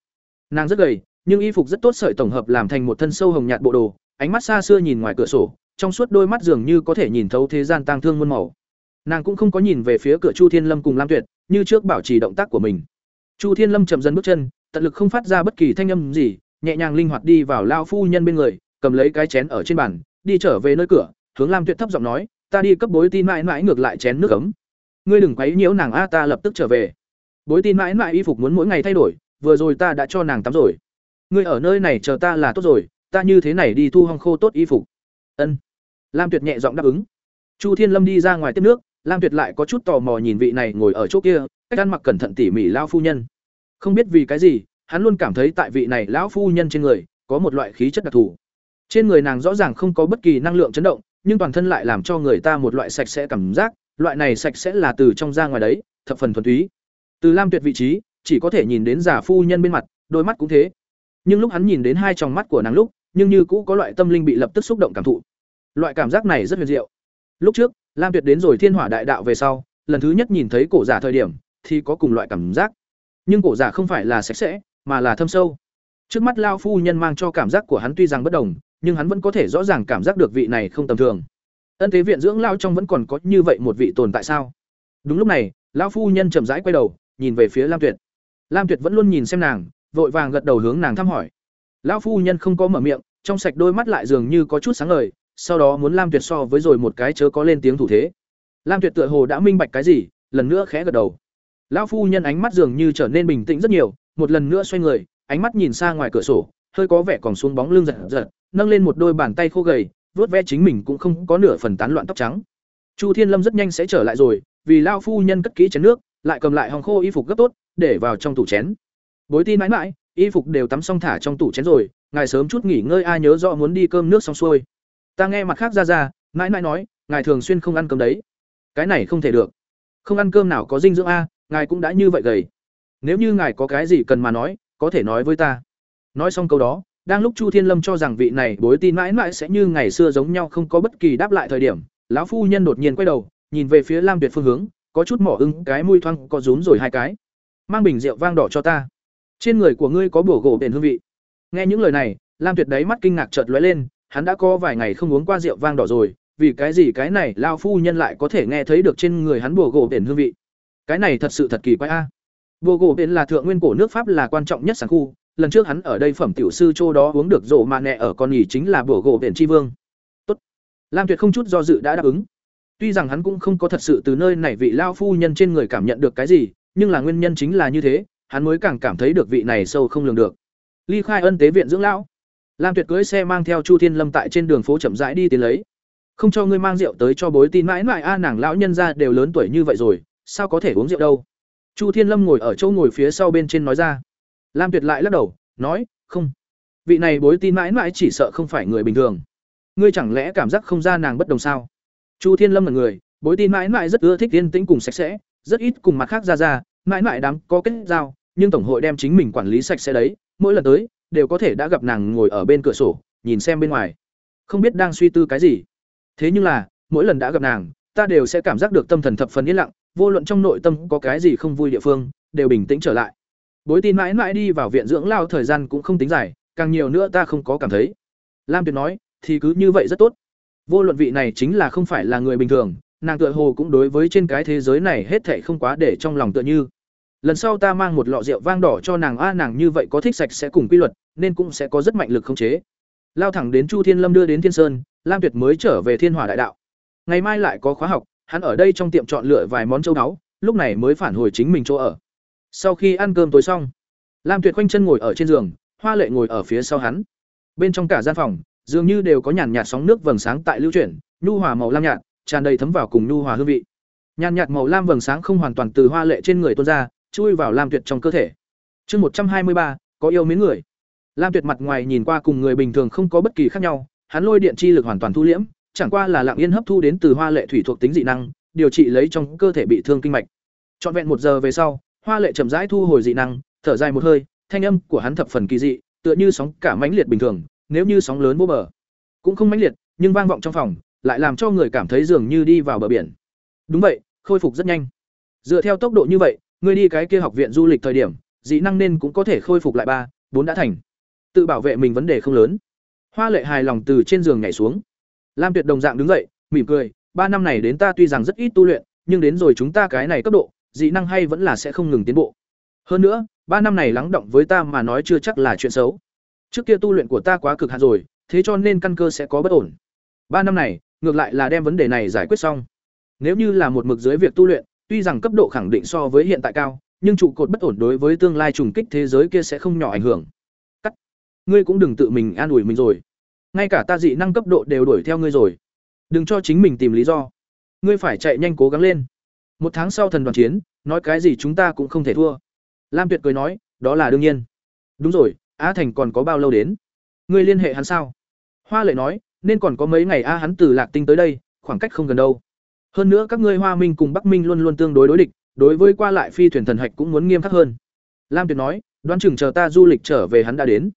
Nàng rất gầy, nhưng y phục rất tốt sợi tổng hợp làm thành một thân sâu hồng nhạt bộ đồ, ánh mắt xa xưa nhìn ngoài cửa sổ, trong suốt đôi mắt dường như có thể nhìn thấu thế gian tang thương muôn màu. Nàng cũng không có nhìn về phía cửa chu thiên lâm cùng lam tuyệt, như trước bảo trì động tác của mình chu thiên lâm chậm dần bước chân, tận lực không phát ra bất kỳ thanh âm gì, nhẹ nhàng linh hoạt đi vào lao phu nhân bên người, cầm lấy cái chén ở trên bàn, đi trở về nơi cửa, hướng lam tuyệt thấp giọng nói, ta đi cấp bối tin mãi mãi ngược lại chén nước ấm. Ngươi đừng quấy nhiễu nàng a, ta lập tức trở về. Bối tin mãi mãi y phục muốn mỗi ngày thay đổi, vừa rồi ta đã cho nàng tắm rồi. Ngươi ở nơi này chờ ta là tốt rồi, ta như thế này đi thu hong khô tốt y phục. Ân. Lam tuyệt nhẹ giọng đáp ứng. Chu thiên lâm đi ra ngoài tiếp nước, lam tuyệt lại có chút tò mò nhìn vị này ngồi ở chỗ kia cách ăn mặc cẩn thận tỉ mỉ lão phu nhân. Không biết vì cái gì, hắn luôn cảm thấy tại vị này lão phu nhân trên người, có một loại khí chất đặc thù. Trên người nàng rõ ràng không có bất kỳ năng lượng chấn động, nhưng toàn thân lại làm cho người ta một loại sạch sẽ cảm giác, loại này sạch sẽ là từ trong ra ngoài đấy, thập phần thuần túy. Từ lam tuyệt vị trí, chỉ có thể nhìn đến giả phu nhân bên mặt, đôi mắt cũng thế. Nhưng lúc hắn nhìn đến hai tròng mắt của nàng lúc, nhưng như cũ có loại tâm linh bị lập tức xúc động cảm thụ. Loại cảm giác này rất huyền diệu. Lúc trước, lam tuyệt đến rồi thiên hỏa đại đạo về sau, lần thứ nhất nhìn thấy cổ giả thời điểm thì có cùng loại cảm giác. Nhưng cổ giả không phải là sạch sẽ, mà là thâm sâu. Trước mắt lao phu nhân mang cho cảm giác của hắn tuy rằng bất đồng, nhưng hắn vẫn có thể rõ ràng cảm giác được vị này không tầm thường. Ân tế viện dưỡng lao trong vẫn còn có như vậy một vị tồn tại sao? Đúng lúc này, lão phu nhân chậm rãi quay đầu, nhìn về phía lam tuyệt. Lam tuyệt vẫn luôn nhìn xem nàng, vội vàng gật đầu hướng nàng thăm hỏi. Lão phu nhân không có mở miệng, trong sạch đôi mắt lại dường như có chút sáng ngời, sau đó muốn lam tuyệt so với rồi một cái chớ có lên tiếng thủ thế. Lam tuyệt tựa hồ đã minh bạch cái gì, lần nữa khẽ gật đầu lão phu nhân ánh mắt dường như trở nên bình tĩnh rất nhiều, một lần nữa xoay người, ánh mắt nhìn xa ngoài cửa sổ, hơi có vẻ còn xuống bóng lưng giật giật, nâng lên một đôi bàn tay khô gầy vớt ve chính mình cũng không có nửa phần tán loạn tóc trắng. Chu thiên lâm rất nhanh sẽ trở lại rồi, vì lao phu nhân cất kỹ chén nước, lại cầm lại hòng khô y phục gấp tốt, để vào trong tủ chén. Bối tin mãi mãi, y phục đều tắm xong thả trong tủ chén rồi, ngài sớm chút nghỉ ngơi, ai nhớ rõ muốn đi cơm nước xong xuôi. Ta nghe mặt khác ra ra, mãi mãi nói, ngài thường xuyên không ăn cơm đấy. Cái này không thể được. Không ăn cơm nào có dinh dưỡng a ngài cũng đã như vậy gầy. Nếu như ngài có cái gì cần mà nói, có thể nói với ta. Nói xong câu đó, đang lúc chu thiên lâm cho rằng vị này bối tin mãi mãi sẽ như ngày xưa giống nhau không có bất kỳ đáp lại thời điểm, lão phu nhân đột nhiên quay đầu, nhìn về phía lam tuyệt phương hướng, có chút mỏ ưng, cái mũi thoang có rúm rồi hai cái. Mang bình rượu vang đỏ cho ta. Trên người của ngươi có bổ gỗ bền hương vị. Nghe những lời này, lam tuyệt đáy mắt kinh ngạc chợt lóe lên, hắn đã có vài ngày không uống qua rượu vang đỏ rồi, vì cái gì cái này lao phu nhân lại có thể nghe thấy được trên người hắn bổ gỗ bền hương vị? Cái này thật sự thật kỳ quái a. Bồ gỗ bên là thượng nguyên cổ nước pháp là quan trọng nhất sản khu. Lần trước hắn ở đây phẩm tiểu sư châu đó uống được rộ mà nẹ ở con nghỉ chính là bùa gỗ bền tri vương. Tốt. Lam tuyệt không chút do dự đã đáp ứng. Tuy rằng hắn cũng không có thật sự từ nơi này vị lao phu nhân trên người cảm nhận được cái gì, nhưng là nguyên nhân chính là như thế, hắn mới càng cảm thấy được vị này sâu không lường được. Ly khai ân tế viện dưỡng lão. Lam tuyệt cưỡi xe mang theo chu thiên lâm tại trên đường phố chậm rãi đi tiến lấy. Không cho ngươi mang rượu tới cho bối tin mãi mãi a, nàng lão nhân ra đều lớn tuổi như vậy rồi sao có thể uống rượu đâu? Chu thiên lâm ngồi ở chỗ ngồi phía sau bên trên nói ra. Lam tuyệt lại lắc đầu, nói, không. Vị này bối tin mãi mãi chỉ sợ không phải người bình thường. Ngươi chẳng lẽ cảm giác không ra nàng bất đồng sao? Chu thiên lâm là người, bối tin mãi mãi rất ưa thích yên tĩnh cùng sạch sẽ, rất ít cùng mặt khác ra ra, mãi mãi đám có kết giao, nhưng tổng hội đem chính mình quản lý sạch sẽ đấy, mỗi lần tới, đều có thể đã gặp nàng ngồi ở bên cửa sổ, nhìn xem bên ngoài. Không biết đang suy tư cái gì. Thế nhưng là, mỗi lần đã gặp nàng, ta đều sẽ cảm giác được tâm thần thập phần yên lặng vô luận trong nội tâm có cái gì không vui địa phương, đều bình tĩnh trở lại. Bối tin mãi mãi đi vào viện dưỡng lao thời gian cũng không tính dài, càng nhiều nữa ta không có cảm thấy. Lam tuyệt nói, thì cứ như vậy rất tốt. Vô luận vị này chính là không phải là người bình thường, nàng tựa hồ cũng đối với trên cái thế giới này hết thảy không quá để trong lòng tựa như. Lần sau ta mang một lọ rượu vang đỏ cho nàng, a, nàng như vậy có thích sạch sẽ cùng quy luật, nên cũng sẽ có rất mạnh lực khống chế. Lao thẳng đến chu thiên lâm đưa đến thiên sơn, lam tuyệt mới trở về thiên hòa đại đạo. Ngày mai lại có khóa học hắn ở đây trong tiệm chọn lựa vài món châu đáo lúc này mới phản hồi chính mình chỗ ở. Sau khi ăn cơm tối xong, lam tuyệt khoanh chân ngồi ở trên giường, hoa lệ ngồi ở phía sau hắn. Bên trong cả gian phòng, dường như đều có nhàn nhạt sóng nước vầng sáng tại lưu chuyển, nhu hòa màu lam nhạt, tràn đầy thấm vào cùng nhu hòa hương vị. Nhàn nhạt màu lam vầng sáng không hoàn toàn từ hoa lệ trên người tuôn ra, chui vào lam tuyệt trong cơ thể. Chương một trăm hai mươi ba, có yêu mến người. Lam tuyệt mặt ngoài nhìn qua cùng người bình thường không có bất kỳ khác nhau, hắn lôi điện chi lực hoàn toàn thu liễm chẳng qua là lặng yên hấp thu đến từ hoa lệ thủy thuộc tính dị năng, điều trị lấy trong cơ thể bị thương kinh mạch. Trọn vẹn một giờ về sau, hoa lệ chậm rãi thu hồi dị năng, thở dài một hơi, thanh âm của hắn thập phần kỳ dị, tựa như sóng cả mãnh liệt bình thường, nếu như sóng lớn vô bờ. Cũng không mãnh liệt, nhưng vang vọng trong phòng, lại làm cho người cảm thấy dường như đi vào bờ biển. Đúng vậy, khôi phục rất nhanh. Dựa theo tốc độ như vậy, ngươi đi cái kia học viện du lịch thời điểm, dị năng nên cũng có thể khôi phục lại ba, bốn đã thành. Tự bảo vệ mình vấn đề không lớn. Hoa lệ hài lòng từ trên giường nhảy xuống lam tuyệt đồng dạng đứng dậy, mỉm cười, ba năm này đến ta tuy rằng rất ít tu luyện, nhưng đến rồi chúng ta cái này cấp độ, dị năng hay vẫn là sẽ không ngừng tiến bộ. Hơn nữa, ba năm này lắng động với ta mà nói chưa chắc là chuyện xấu. Trước kia tu luyện của ta quá cực hạn rồi, thế cho nên căn cơ sẽ có bất ổn. Ba năm này, ngược lại là đem vấn đề này giải quyết xong. Nếu như là một mực dưới việc tu luyện, tuy rằng cấp độ khẳng định so với hiện tại cao, nhưng trụ cột bất ổn đối với tương lai trùng kích thế giới kia sẽ không nhỏ ảnh hưởng. Cắt. Ngươi cũng đừng tự mình an ủi mình rồi ngay cả ta dị năng cấp độ đều đuổi theo ngươi rồi. Đừng cho chính mình tìm lý do. Ngươi phải chạy nhanh cố gắng lên. Một tháng sau thần đoàn chiến, nói cái gì chúng ta cũng không thể thua. Lam tuyệt cười nói, đó là đương nhiên. Đúng rồi, á thành còn có bao lâu đến? Ngươi liên hệ hắn sao? Hoa lệ nói, nên còn có mấy ngày a hắn từ lạc tinh tới đây, khoảng cách không gần đâu. Hơn nữa các ngươi hoa minh cùng bắc minh luôn luôn tương đối đối địch, đối với qua lại phi thuyền thần hạch cũng muốn nghiêm khắc hơn. Lam tuyệt nói, đoán chừng chờ ta du lịch trở về hắn đã đến.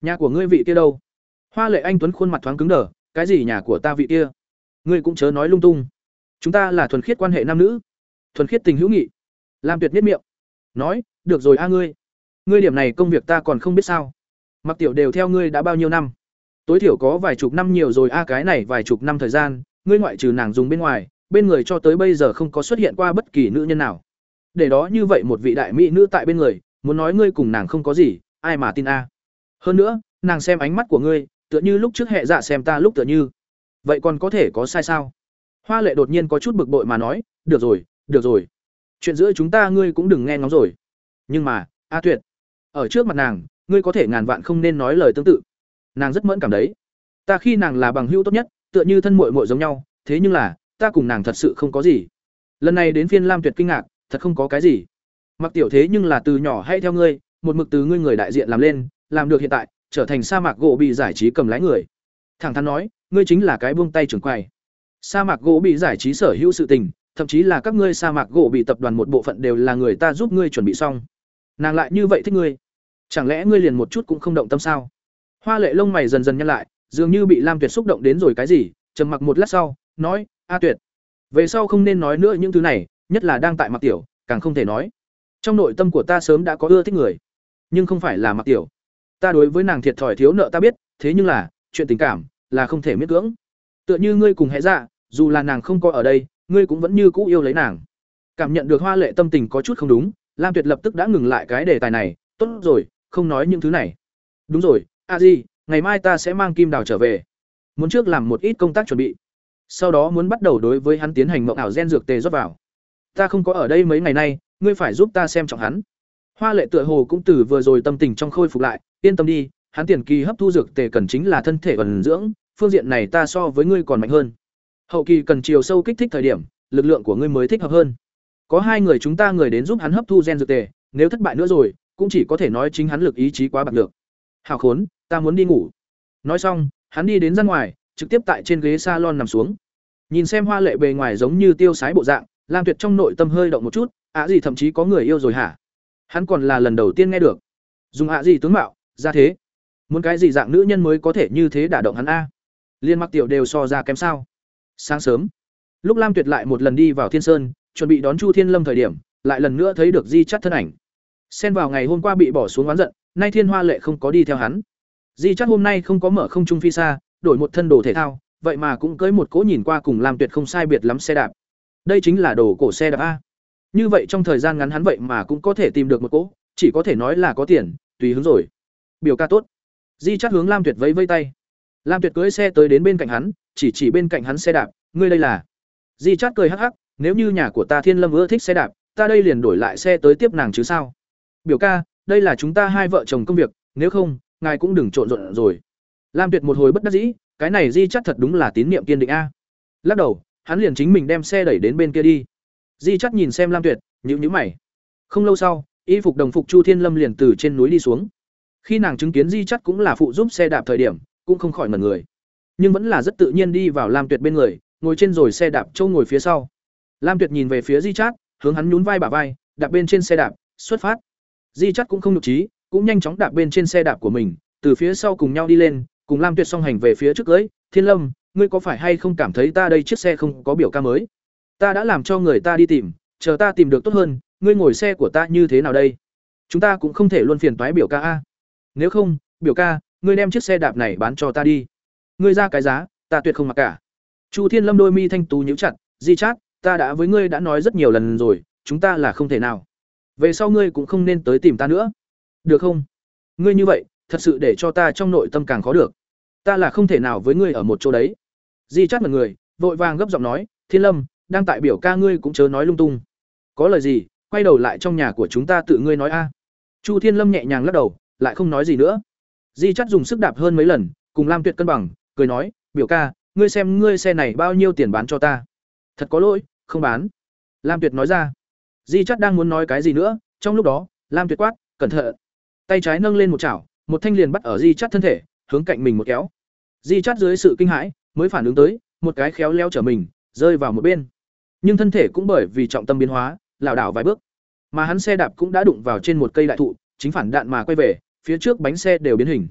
Nhà của ngươi vị kia đâu? Hoa lệ anh tuấn khuôn mặt thoáng cứng đờ, cái gì nhà của ta vị kia? Ngươi cũng chớ nói lung tung. Chúng ta là thuần khiết quan hệ nam nữ, thuần khiết tình hữu nghị. Lam tuyệt niết miệng, nói, được rồi a ngươi. Ngươi điểm này công việc ta còn không biết sao. Mặc tiểu đều theo ngươi đã bao nhiêu năm. Tối thiểu có vài chục năm nhiều rồi a, cái này vài chục năm thời gian, ngươi ngoại trừ nàng dùng bên ngoài, bên người cho tới bây giờ không có xuất hiện qua bất kỳ nữ nhân nào. Để đó như vậy một vị đại mỹ nữ tại bên người, muốn nói ngươi cùng nàng không có gì, ai mà tin a. Hơn nữa, nàng xem ánh mắt của ngươi tựa như lúc trước hệ dạ xem ta lúc tựa như. Vậy còn có thể có sai sao? Hoa lệ đột nhiên có chút bực bội mà nói, được rồi được rồi. Chuyện giữa chúng ta ngươi cũng đừng nghe ngóng rồi. Nhưng mà, a tuyệt, ở trước mặt nàng, ngươi có thể ngàn vạn không nên nói lời tương tự. Nàng rất mẫn cảm đấy. Ta khi nàng là bằng hữu tốt nhất, tựa như thân muội muội giống nhau, thế nhưng là, ta cùng nàng thật sự không có gì. Lần này đến phiên lam tuyệt kinh ngạc, thật không có cái gì. Mặc tiểu thế nhưng là từ nhỏ hay theo ngươi, một mực từ ngươi người đại diện làm lên, làm được hiện tại trở thành sa mạc gỗ bị giải trí cầm lái người. Thẳng thắn nói, ngươi chính là cái buông tay trưởng quầy. Sa mạc gỗ bị giải trí sở hữu sự tình, thậm chí là các ngươi sa mạc gỗ bị tập đoàn một bộ phận đều là người ta giúp ngươi chuẩn bị xong. Nàng lại như vậy thích ngươi. Chẳng lẽ ngươi liền một chút cũng không động tâm sao? Hoa lệ lông mày dần dần nhăn lại, dường như bị lam tuyệt xúc động đến rồi cái gì, trầm mặc một lát sau, nói, a tuyệt, về sau không nên nói nữa những thứ này, nhất là đang tại mặc tiểu, càng không thể nói. Trong nội tâm của ta sớm đã có ưa thích người, nhưng không phải là mặc tiểu ta đối với nàng thiệt thòi thiếu nợ ta biết, thế nhưng là, chuyện tình cảm, là không thể miễn cưỡng. Tựa như ngươi cùng hẹ dạ dù là nàng không có ở đây, ngươi cũng vẫn như cũ yêu lấy nàng. Cảm nhận được hoa lệ tâm tình có chút không đúng, lam tuyệt lập tức đã ngừng lại cái đề tài này, tốt rồi, không nói những thứ này. Đúng rồi, a di, ngày mai ta sẽ mang kim đào trở về. Muốn trước làm một ít công tác chuẩn bị. Sau đó muốn bắt đầu đối với hắn tiến hành mộng ảo gen dược tề rót vào. Ta không có ở đây mấy ngày nay, ngươi phải giúp ta xem trọng hắn. Hoa lệ tựa hồ cũng từ vừa rồi tâm tình trong khôi phục lại yên tâm đi, hắn tiền kỳ hấp thu dược tề cần chính là thân thể ẩn dưỡng, phương diện này ta so với ngươi còn mạnh hơn. Hậu kỳ cần chiều sâu kích thích thời điểm, lực lượng của ngươi mới thích hợp hơn. Có hai người chúng ta người đến giúp hắn hấp thu gen dược tề, nếu thất bại nữa rồi, cũng chỉ có thể nói chính hắn lực ý chí quá bạc được hào khốn, ta muốn đi ngủ. Nói xong, hắn đi đến ra ngoài, trực tiếp tại trên ghế salon nằm xuống. Nhìn xem hoa lệ bề ngoài giống như tiêu sái bộ dạng, lam tuyệt trong nội tâm hơi động một chút, ạ gì thậm chí có người yêu rồi hả? Hắn còn là lần đầu tiên nghe được. Dùng ạ gì tướng mạo ra thế. Muốn cái gì dạng nữ nhân mới có thể như thế đả động hắn a? Liên mặc tiểu đều so ra kém sao? Sáng sớm, lúc lam tuyệt lại một lần đi vào thiên sơn, chuẩn bị đón chu thiên lâm thời điểm, lại lần nữa thấy được di chắt thân ảnh. Xen vào ngày hôm qua bị bỏ xuống oán giận, nay thiên hoa lệ không có đi theo hắn. Di chắt hôm nay không có mở không trung phi xa, đổi một thân đồ thể thao, vậy mà cũng cưới một cỗ nhìn qua cùng lam tuyệt không sai biệt lắm xe đạp. Đây chính là đồ cổ xe đạp a. Như vậy trong thời gian ngắn hắn vậy mà cũng có thể tìm được một cỗ, chỉ có thể nói là có tiền, tùy hứng rồi biểu ca tốt. Di chắt hướng lam tuyệt vẫy vây tay. Lam tuyệt cưới xe tới đến bên cạnh hắn, chỉ chỉ bên cạnh hắn xe đạp, ngươi đây là? Di chắt cười hắc hắc, nếu như nhà của ta thiên lâm ưa thích xe đạp, ta đây liền đổi lại xe tới tiếp nàng chứ sao? Biểu ca, đây là chúng ta hai vợ chồng công việc, nếu không, ngài cũng đừng trộn rộn rồi. Lam tuyệt một hồi bất đắc dĩ, cái này di chắt thật đúng là tín niệm kiên định a. Lắc đầu, hắn liền chính mình đem xe đẩy đến bên kia đi. Di chắt nhìn xem lam tuyệt nhữ nhữ mày. Không lâu sau, y phục đồng phục chu thiên lâm liền từ trên núi đi xuống khi nàng chứng kiến di chắt cũng là phụ giúp xe đạp thời điểm, cũng không khỏi ngẩn người. Nhưng vẫn là rất tự nhiên đi vào lam tuyệt bên người, ngồi trên rồi xe đạp châu ngồi phía sau. Lam tuyệt nhìn về phía di chát hướng hắn nhún vai bả vai, đạp bên trên xe đạp, xuất phát. Di chắt cũng không nhục trí, cũng nhanh chóng đạp bên trên xe đạp của mình, từ phía sau cùng nhau đi lên, cùng lam tuyệt song hành về phía trước cưới thiên lâm, ngươi có phải hay không cảm thấy ta đây chiếc xe không có biểu ca mới? Ta đã làm cho người ta đi tìm, chờ ta tìm được tốt hơn, ngươi ngồi xe của ta như thế nào đây? Chúng ta cũng không thể luôn phiền toái biểu ca a nếu không, biểu ca, ngươi đem chiếc xe đạp này bán cho ta đi. Ngươi ra cái giá, ta tuyệt không mặc cả. Chu thiên lâm đôi mi thanh tú nhíu chặt, di chát, ta đã với ngươi đã nói rất nhiều lần rồi, chúng ta là không thể nào. Về sau ngươi cũng không nên tới tìm ta nữa. Được không? Ngươi như vậy, thật sự để cho ta trong nội tâm càng khó được. Ta là không thể nào với ngươi ở một chỗ đấy. Di chát một người, vội vàng gấp giọng nói, thiên lâm, đang tại biểu ca ngươi cũng chớ nói lung tung. Có lời gì, quay đầu lại trong nhà của chúng ta tự ngươi nói a. Chu thiên lâm nhẹ nhàng lắc đầu lại không nói gì nữa. Di chắt dùng sức đạp hơn mấy lần, cùng lam tuyệt cân bằng, cười nói, biểu ca, ngươi xem ngươi xe này bao nhiêu tiền bán cho ta? Thật có lỗi, không bán. Lam tuyệt nói ra. Di chắt đang muốn nói cái gì nữa, trong lúc đó, lam tuyệt quát, cẩn thận. Tay trái nâng lên một chảo, một thanh liền bắt ở di chắt thân thể, hướng cạnh mình một kéo. Di chắt dưới sự kinh hãi, mới phản ứng tới, một cái khéo leo trở mình, rơi vào một bên. Nhưng thân thể cũng bởi vì trọng tâm biến hóa, lảo đảo vài bước, mà hắn xe đạp cũng đã đụng vào trên một cây đại thụ chính phản đạn mà quay về, phía trước bánh xe đều biến hình.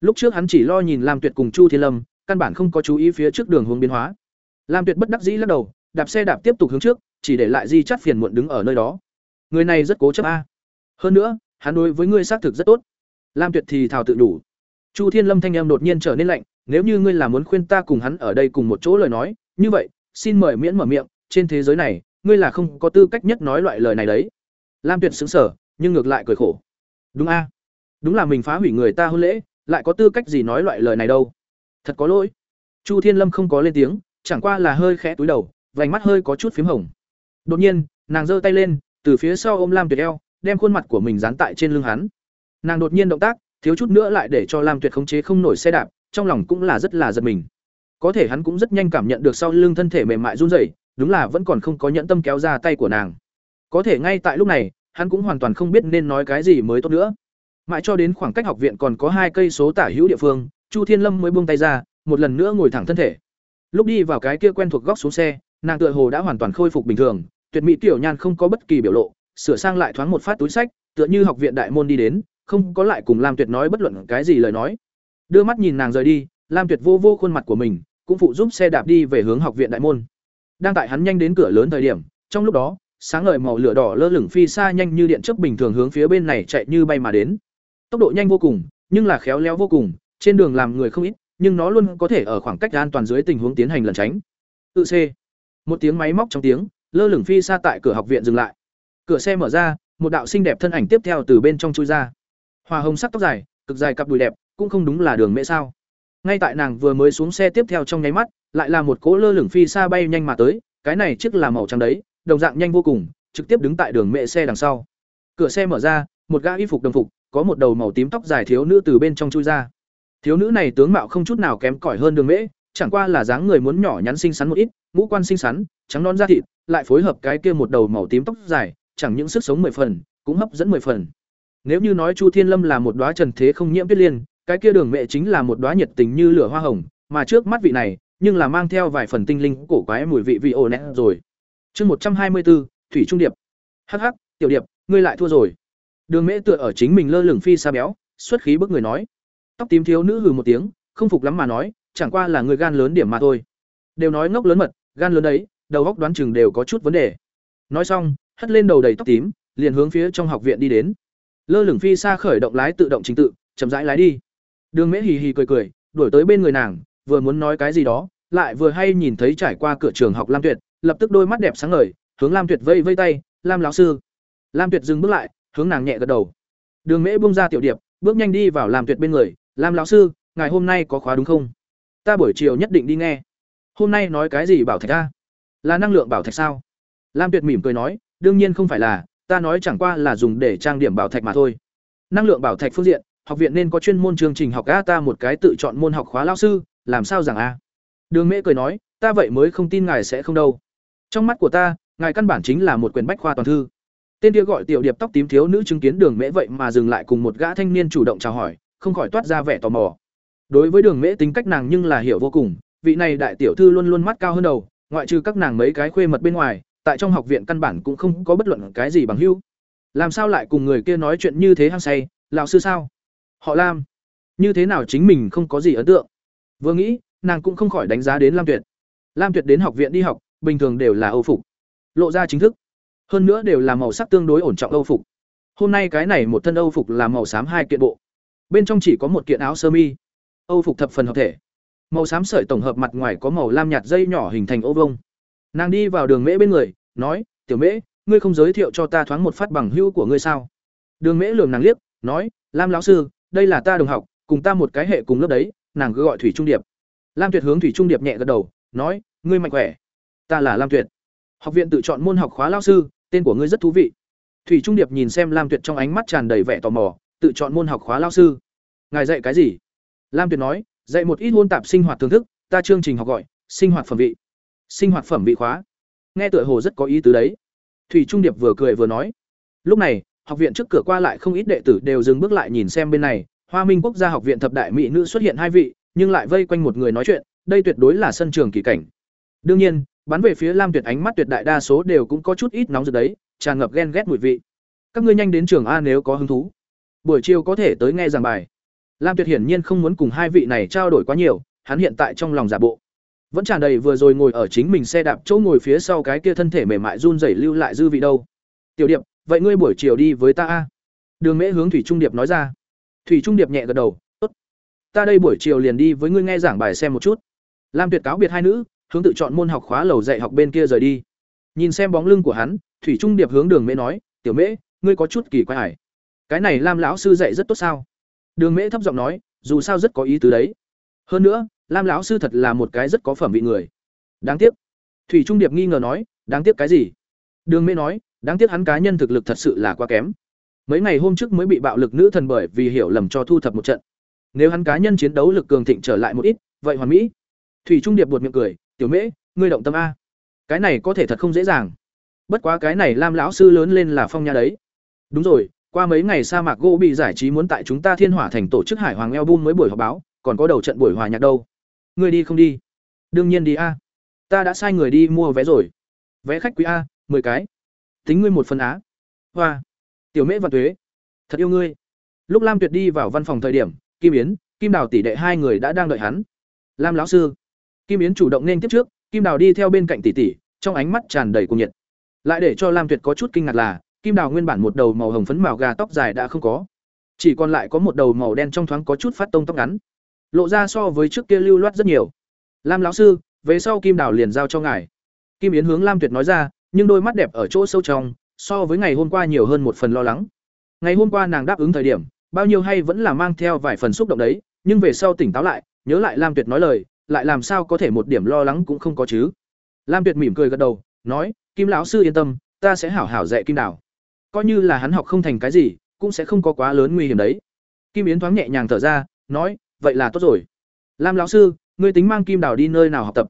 Lúc trước hắn chỉ lo nhìn lam tuyệt cùng chu thiên lâm, căn bản không có chú ý phía trước đường hướng biến hóa. Lam tuyệt bất đắc dĩ lắc đầu, đạp xe đạp tiếp tục hướng trước, chỉ để lại di chát phiền muộn đứng ở nơi đó. Người này rất cố chấp a. Hơn nữa, hắn đối với ngươi xác thực rất tốt. Lam tuyệt thì thào tự đủ. Chu thiên lâm thanh em đột nhiên trở nên lạnh, nếu như ngươi là muốn khuyên ta cùng hắn ở đây cùng một chỗ lời nói, như vậy, xin mời miễn mở miệng, trên thế giới này, ngươi là không có tư cách nhất nói loại lời này đấy. Lam tuyệt sững sờ, nhưng ngược lại cười khổ đúng a. Đúng là mình phá hủy người ta hôn lễ, lại có tư cách gì nói loại lời này đâu. Thật có lỗi. Chu thiên lâm không có lên tiếng, chẳng qua là hơi khẽ túi đầu, vành mắt hơi có chút p h í m hồng. Đột nhiên, nàng giơ tay lên, từ phía sau ôm lam tuyệt eo, đem khuôn mặt của mình dán tại trên lưng hắn. Nàng đột nhiên động tác, thiếu chút nữa lại để cho lam tuyệt khống chế không nổi xe đạp, trong lòng cũng là rất là giật mình. Có thể hắn cũng rất nhanh cảm nhận được sau lưng thân thể mềm mại run rẩy, đúng là vẫn còn không có nhẫn tâm kéo ra tay của nàng. Có thể ngay tại lúc này hắn cũng hoàn toàn không biết nên nói cái gì mới tốt nữa. Mãi cho đến khoảng cách học viện còn có hai cây số tả hữu địa phương, chu thiên lâm mới buông tay ra, một lần nữa ngồi thẳng thân thể. Lúc đi vào cái kia quen thuộc góc xuống xe, nàng tựa hồ đã hoàn toàn khôi phục bình thường, tuyệt mỹ tiểu nhan không có bất kỳ biểu lộ, sửa sang lại thoáng một phát túi sách, tựa như học viện đại môn đi đến, không có lại cùng lam tuyệt nói bất luận cái gì lời nói. Đưa mắt nhìn nàng rời đi, lam tuyệt vô vô khuôn mặt của mình, cũng phụ giúp xe đạp đi về hướng học viện đại môn. Đang tại hắn nhanh đến cửa lớn thời điểm, trong lúc đó sáng ngời màu lửa đỏ lơ lửng phi xa nhanh như điện chớp bình thường hướng phía bên này chạy như bay mà đến. Tốc độ nhanh vô cùng, nhưng là khéo léo vô cùng, trên đường làm người không ít, nhưng nó luôn có thể ở khoảng cách an toàn dưới tình huống tiến hành lẩn tránh. Tự c. Một tiếng máy móc trong tiếng, lơ lửng phi xa tại cửa học viện dừng lại. Cửa xe mở ra, một đạo xinh đẹp thân ảnh tiếp theo từ bên trong chui ra. Hoa hồng sắc tóc dài, cực dài cặp đùi đẹp, cũng không đúng là đường mẹ sao. Ngay tại nàng vừa mới xuống xe tiếp theo trong nháy mắt, lại là một cỗ lơ lửng phi xa bay nhanh mà tới, cái này chiếc là màu trắng đấy đồng dạng nhanh vô cùng, trực tiếp đứng tại đường mẹ xe đằng sau. Cửa xe mở ra, một gã y phục đồng phục, có một đầu màu tím tóc dài thiếu nữ từ bên trong chui ra. Thiếu nữ này tướng mạo không chút nào kém cỏi hơn đường mễ chẳng qua là dáng người muốn nhỏ nhắn xinh xắn một ít, ngũ quan xinh xắn, trắng non da thịt, lại phối hợp cái kia một đầu màu tím tóc dài, chẳng những sức sống mười phần, cũng hấp dẫn mười phần. Nếu như nói chu thiên lâm là một đóa trần thế không nhiễm tuyết liên, cái kia đường mẹ chính là một đóa nhiệt tình như lửa hoa hồng, mà trước mắt vị này, nhưng là mang theo vài phần tinh linh cổ quái mùi vị vị ổn rồi chương một trăm hai mươi bốn thủy trung điệp. Hắc tiểu điệp, ngươi lại thua rồi. Đường mễ tựa ở chính mình lơ lửng phi xa béo, xuất khí bức người nói. Tóc tím thiếu nữ hừ một tiếng, không phục lắm mà nói, chẳng qua là người gan lớn điểm mà thôi. Đều nói ngốc lớn mật, gan lớn đấy, đầu góc đoán chừng đều có chút vấn đề. Nói xong, hất lên đầu đầy tóc tím, liền hướng phía trong học viện đi đến. Lơ lửng phi xa khởi động lái tự động chính tự, chậm rãi lái đi. Đường mễ hì hì cười cười, đuổi tới bên người nàng, vừa muốn nói cái gì đó, lại vừa hay nhìn thấy trải qua cửa trường học lam tuyệt lập tức đôi mắt đẹp sáng ngời, hướng lam tuyệt vây vây tay, lam lão sư. Lam tuyệt dừng bước lại, hướng nàng nhẹ gật đầu. Đường mễ bung ra tiểu điệp, bước nhanh đi vào lam tuyệt bên người, lam lão sư ngày hôm nay có khóa đúng không? Ta buổi chiều nhất định đi nghe. Hôm nay nói cái gì bảo thạch ta? Là năng lượng bảo thạch sao? Lam tuyệt mỉm cười nói, đương nhiên không phải là, ta nói chẳng qua là dùng để trang điểm bảo thạch mà thôi. Năng lượng bảo thạch phương diện, học viện nên có chuyên môn chương trình học a ta một cái tự chọn môn học khóa lão sư, làm sao rằng a? Đường mễ cười nói, ta vậy mới không tin ngài sẽ không đâu trong mắt của ta, ngài căn bản chính là một quyển bách khoa toàn thư. Tên kia gọi tiểu điệp tóc tím thiếu nữ chứng kiến đường mễ vậy mà dừng lại cùng một gã thanh niên chủ động chào hỏi, không khỏi toát ra vẻ tò mò. Đối với đường mễ tính cách nàng nhưng là hiểu vô cùng, vị này đại tiểu thư luôn luôn mắt cao hơn đầu, ngoại trừ các nàng mấy cái khuê mật bên ngoài, tại trong học viện căn bản cũng không có bất luận cái gì bằng hữu. Làm sao lại cùng người kia nói chuyện như thế hăng say, lão sư sao? Họ lam, như thế nào chính mình không có gì ấn tượng? Vừa nghĩ, nàng cũng không khỏi đánh giá đến lam tuyệt. Lam tuyệt đến học viện đi học bình thường đều là âu phục. Lộ ra chính thức. Hơn nữa đều là màu sắc tương đối ổn trọng âu phục. Hôm nay cái này một thân âu phục là màu xám hai kiện bộ. Bên trong chỉ có một kiện áo sơ mi. Âu phục thập phần hợp thể. Màu xám sợi tổng hợp mặt ngoài có màu lam nhạt dây nhỏ hình thành ô vông nàng đi vào đường mễ bên người, nói, tiểu mễ, ngươi không giới thiệu cho ta thoáng một phát bằng hữu của ngươi sao? Đường mễ lường nàng liếc, nói, lam lão sư, đây là ta đồng học, cùng ta một cái hệ cùng lớp đấy, nàng cứ gọi thủy trung điệp. Lam tuyệt hướng thủy trung điệp nhẹ gật đầu, nói, ngươi mạnh khỏe ta là lam tuyệt. Học viện tự chọn môn học khóa lao sư, tên của ngươi rất thú vị. Thủy trung điệp nhìn xem lam tuyệt trong ánh mắt tràn đầy vẻ tò mò, tự chọn môn học khóa lao sư. Ngài dạy cái gì? Lam tuyệt nói, dạy một ít hôn tạp sinh hoạt thưởng thức, ta chương trình học gọi, sinh hoạt phẩm vị. Sinh hoạt phẩm vị khóa. Nghe tựa hồ rất có ý tứ đấy. Thủy trung điệp vừa cười vừa nói. Lúc này, học viện trước cửa qua lại không ít đệ tử đều dừng bước lại nhìn xem bên này. Hoa minh quốc gia học viện thập đại mỹ nữ xuất hiện hai vị, nhưng lại vây quanh một người nói chuyện, đây tuyệt đối là sân trường kỳ cảnh. Đương nhiên bắn về phía lam tuyệt ánh mắt tuyệt đại đa số đều cũng có chút ít nóng rực đấy, tràn ngập ghen ghét mùi vị. Các ngươi nhanh đến trường a nếu có hứng thú. Buổi chiều có thể tới nghe giảng bài. Lam tuyệt hiển nhiên không muốn cùng hai vị này trao đổi quá nhiều, hắn hiện tại trong lòng giả bộ. Vẫn tràn đầy vừa rồi ngồi ở chính mình xe đạp chỗ ngồi phía sau cái kia thân thể mềm mại run rẩy lưu lại dư vị đâu. Tiểu điệp, vậy ngươi buổi chiều đi với ta a? Đường mễ hướng thủy trung điệp nói ra. Thủy trung điệp nhẹ gật đầu, tốt. Ta đây buổi chiều liền đi với ngươi nghe giảng bài xem một chút. Lam tuyệt cáo biệt hai nữ hướng tự chọn môn học khóa lầu dạy học bên kia rời đi. Nhìn xem bóng lưng của hắn, thủy trung điệp hướng đường mễ nói, tiểu mễ, ngươi có chút kỳ quái hải cái này lam lão sư dạy rất tốt sao? Đường mễ thấp giọng nói, dù sao rất có ý tứ đấy. Hơn nữa, lam lão sư thật là một cái rất có phẩm vị người. Đáng tiếc. Thủy trung điệp nghi ngờ nói, đáng tiếc cái gì? Đường mễ nói, đáng tiếc hắn cá nhân thực lực thật sự là quá kém. Mấy ngày hôm trước mới bị bạo lực nữ thần bởi vì hiểu lầm cho thu thập một trận. Nếu hắn cá nhân chiến đấu lực cường thịnh trở lại một ít, vậy hoàn mỹ. Thủy trung điệp buột miệng cười tiểu mễ, ngươi động tâm a. Cái này có thể thật không dễ dàng. Bất quá cái này lam lão sư lớn lên là phong nha đấy. Đúng rồi, qua mấy ngày sa mạc gỗ bị giải trí muốn tại chúng ta thiên hỏa thành tổ chức hải hoàng eo bum mới buổi họp báo, còn có đầu trận buổi hòa nhạc đâu. Ngươi đi không đi? Đương nhiên đi a. Ta đã sai người đi mua vé rồi. Vé khách quý a, mười cái. Tính ngươi một phần á. Hoa. Tiểu mễ và thuế thật yêu ngươi. Lúc lam tuyệt đi vào văn phòng thời điểm, kim yến, kim đào tỷ đệ hai người đã đang đợi hắn. Lam lão sư kim yến chủ động nên tiếp trước, kim đào đi theo bên cạnh tỷ tỷ, trong ánh mắt tràn đầy cuồng nhiệt. Lại để cho lam tuyệt có chút kinh ngạc là, kim đào nguyên bản một đầu màu hồng phấn màu gà tóc dài đã không có. Chỉ còn lại có một đầu màu đen trong thoáng có chút phát tông tóc ngắn. Lộ ra so với trước kia lưu loát rất nhiều. Lam lão sư, về sau kim đào liền giao cho ngài. Kim yến hướng lam tuyệt nói ra, nhưng đôi mắt đẹp ở chỗ sâu trong, so với ngày hôm qua nhiều hơn một phần lo lắng. Ngày hôm qua nàng đáp ứng thời điểm, bao nhiêu hay vẫn là mang theo vài phần xúc động đấy, nhưng về sau tỉnh táo lại, nhớ lại lam tuyệt nói lời lại làm sao có thể một điểm lo lắng cũng không có chứ? Lam tuyệt mỉm cười gật đầu, nói, kim lão sư yên tâm, ta sẽ hảo hảo dạy kim đào. Coi như là hắn học không thành cái gì, cũng sẽ không có quá lớn nguy hiểm đấy. Kim yến thoáng nhẹ nhàng thở ra, nói, vậy là tốt rồi. Lam lão sư, ngươi tính mang kim đào đi nơi nào học tập?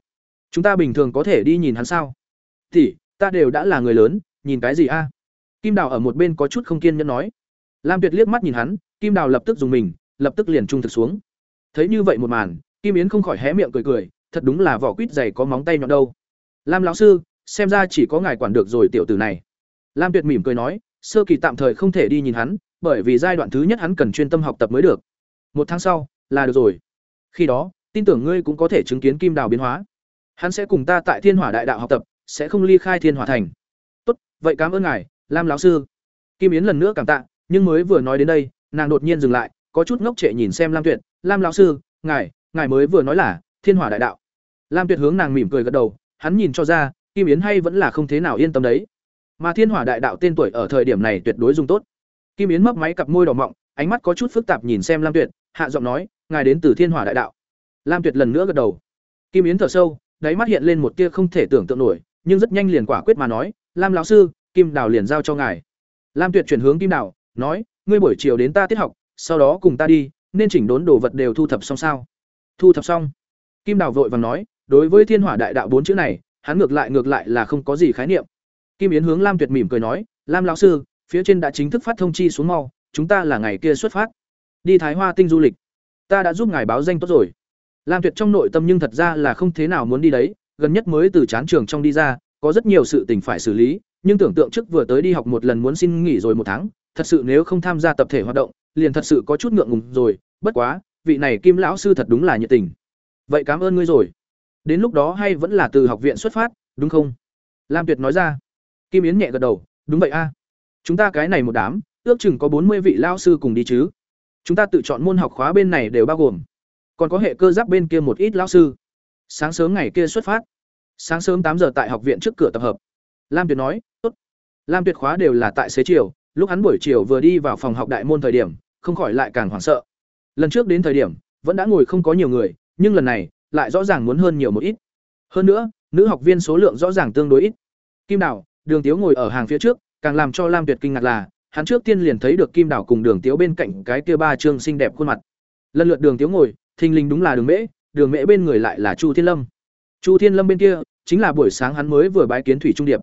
Chúng ta bình thường có thể đi nhìn hắn sao? Thì, ta đều đã là người lớn, nhìn cái gì a? Kim đào ở một bên có chút không kiên nhẫn nói. Lam tuyệt liếc mắt nhìn hắn, kim đào lập tức dùng mình, lập tức liền trung thực xuống. Thấy như vậy một màn kim yến không khỏi hé miệng cười cười, thật đúng là vỏ quýt dày có móng tay nhọn đâu. Lam lão sư, xem ra chỉ có ngài quản được rồi tiểu tử này. Lam tuyệt mỉm cười nói, sơ kỳ tạm thời không thể đi nhìn hắn, bởi vì giai đoạn thứ nhất hắn cần chuyên tâm học tập mới được. Một tháng sau, là được rồi. Khi đó, tin tưởng ngươi cũng có thể chứng kiến kim đào biến hóa. Hắn sẽ cùng ta tại thiên hỏa đại đạo học tập, sẽ không ly khai thiên hỏa thành. Tốt, vậy cảm ơn ngài, lam lão sư. Kim yến lần nữa cảm tạ, nhưng mới vừa nói đến đây, nàng đột nhiên dừng lại, có chút ngốc trệ nhìn xem lam tuyệt. Lam lão sư, ngài ngài mới vừa nói là, thiên hỏa đại đạo. Lam tuyệt hướng nàng mỉm cười gật đầu, hắn nhìn cho ra, kim yến hay vẫn là không thế nào yên tâm đấy. Mà thiên hỏa đại đạo tên tuổi ở thời điểm này tuyệt đối dùng tốt. Kim yến mấp máy cặp môi đỏ mọng, ánh mắt có chút phức tạp nhìn xem lam tuyệt, hạ giọng nói, ngài đến từ thiên hỏa đại đạo. Lam tuyệt lần nữa gật đầu. Kim yến thở sâu, đáy mắt hiện lên một tia không thể tưởng tượng nổi, nhưng rất nhanh liền quả quyết mà nói, lam lão sư, kim đào liền giao cho ngài. Lam tuyệt chuyển hướng kim đào, nói, ngươi buổi chiều đến ta tiết học, sau đó cùng ta đi, nên chỉnh đốn đồ vật đều thu thập xong sao? Thu thập xong. Kim đào vội vàng nói, đối với thiên hỏa đại đạo bốn chữ này, hắn ngược lại ngược lại là không có gì khái niệm. Kim yến hướng lam tuyệt mỉm cười nói, lam lão sư, phía trên đã chính thức phát thông chi xuống mau, chúng ta là ngày kia xuất phát. Đi thái hoa tinh du lịch. Ta đã giúp ngài báo danh tốt rồi. Lam tuyệt trong nội tâm nhưng thật ra là không thế nào muốn đi đấy, gần nhất mới từ chán trường trong đi ra, có rất nhiều sự tình phải xử lý, nhưng tưởng tượng trước vừa tới đi học một lần muốn xin nghỉ rồi một tháng, thật sự nếu không tham gia tập thể hoạt động, liền thật sự có chút ngượng ngùng rồi, bất quá vị này kim lão sư thật đúng là nhiệt tình. Vậy cảm ơn ngươi rồi. Đến lúc đó hay vẫn là từ học viện xuất phát, đúng không? Lam tuyệt nói ra. Kim yến nhẹ gật đầu, đúng vậy a. Chúng ta cái này một đám, ước chừng có bốn mươi vị lao sư cùng đi chứ. Chúng ta tự chọn môn học khóa bên này đều bao gồm. Còn có hệ cơ giáp bên kia một ít lao sư. Sáng sớm ngày kia xuất phát. Sáng sớm tám giờ tại học viện trước cửa tập hợp. Lam tuyệt nói, tốt. Lam tuyệt khóa đều là tại xế chiều, lúc hắn buổi chiều vừa đi vào phòng học đại môn thời điểm, không khỏi lại càng hoảng sợ lần trước đến thời điểm, vẫn đã ngồi không có nhiều người, nhưng lần này, lại rõ ràng muốn hơn nhiều một ít. Hơn nữa, nữ học viên số lượng rõ ràng tương đối ít. Kim Đảo đường tiếu ngồi ở hàng phía trước, càng làm cho lam tuyệt kinh ngạc là, hắn trước tiên liền thấy được kim Đảo cùng đường tiếu bên cạnh cái kia ba chương xinh đẹp khuôn mặt. Lần lượt đường tiếu ngồi, thình lình đúng là đường mễ đường mễ bên người lại là chu thiên lâm. Chu thiên lâm bên kia, chính là buổi sáng hắn mới vừa bái kiến thủy trung điệp.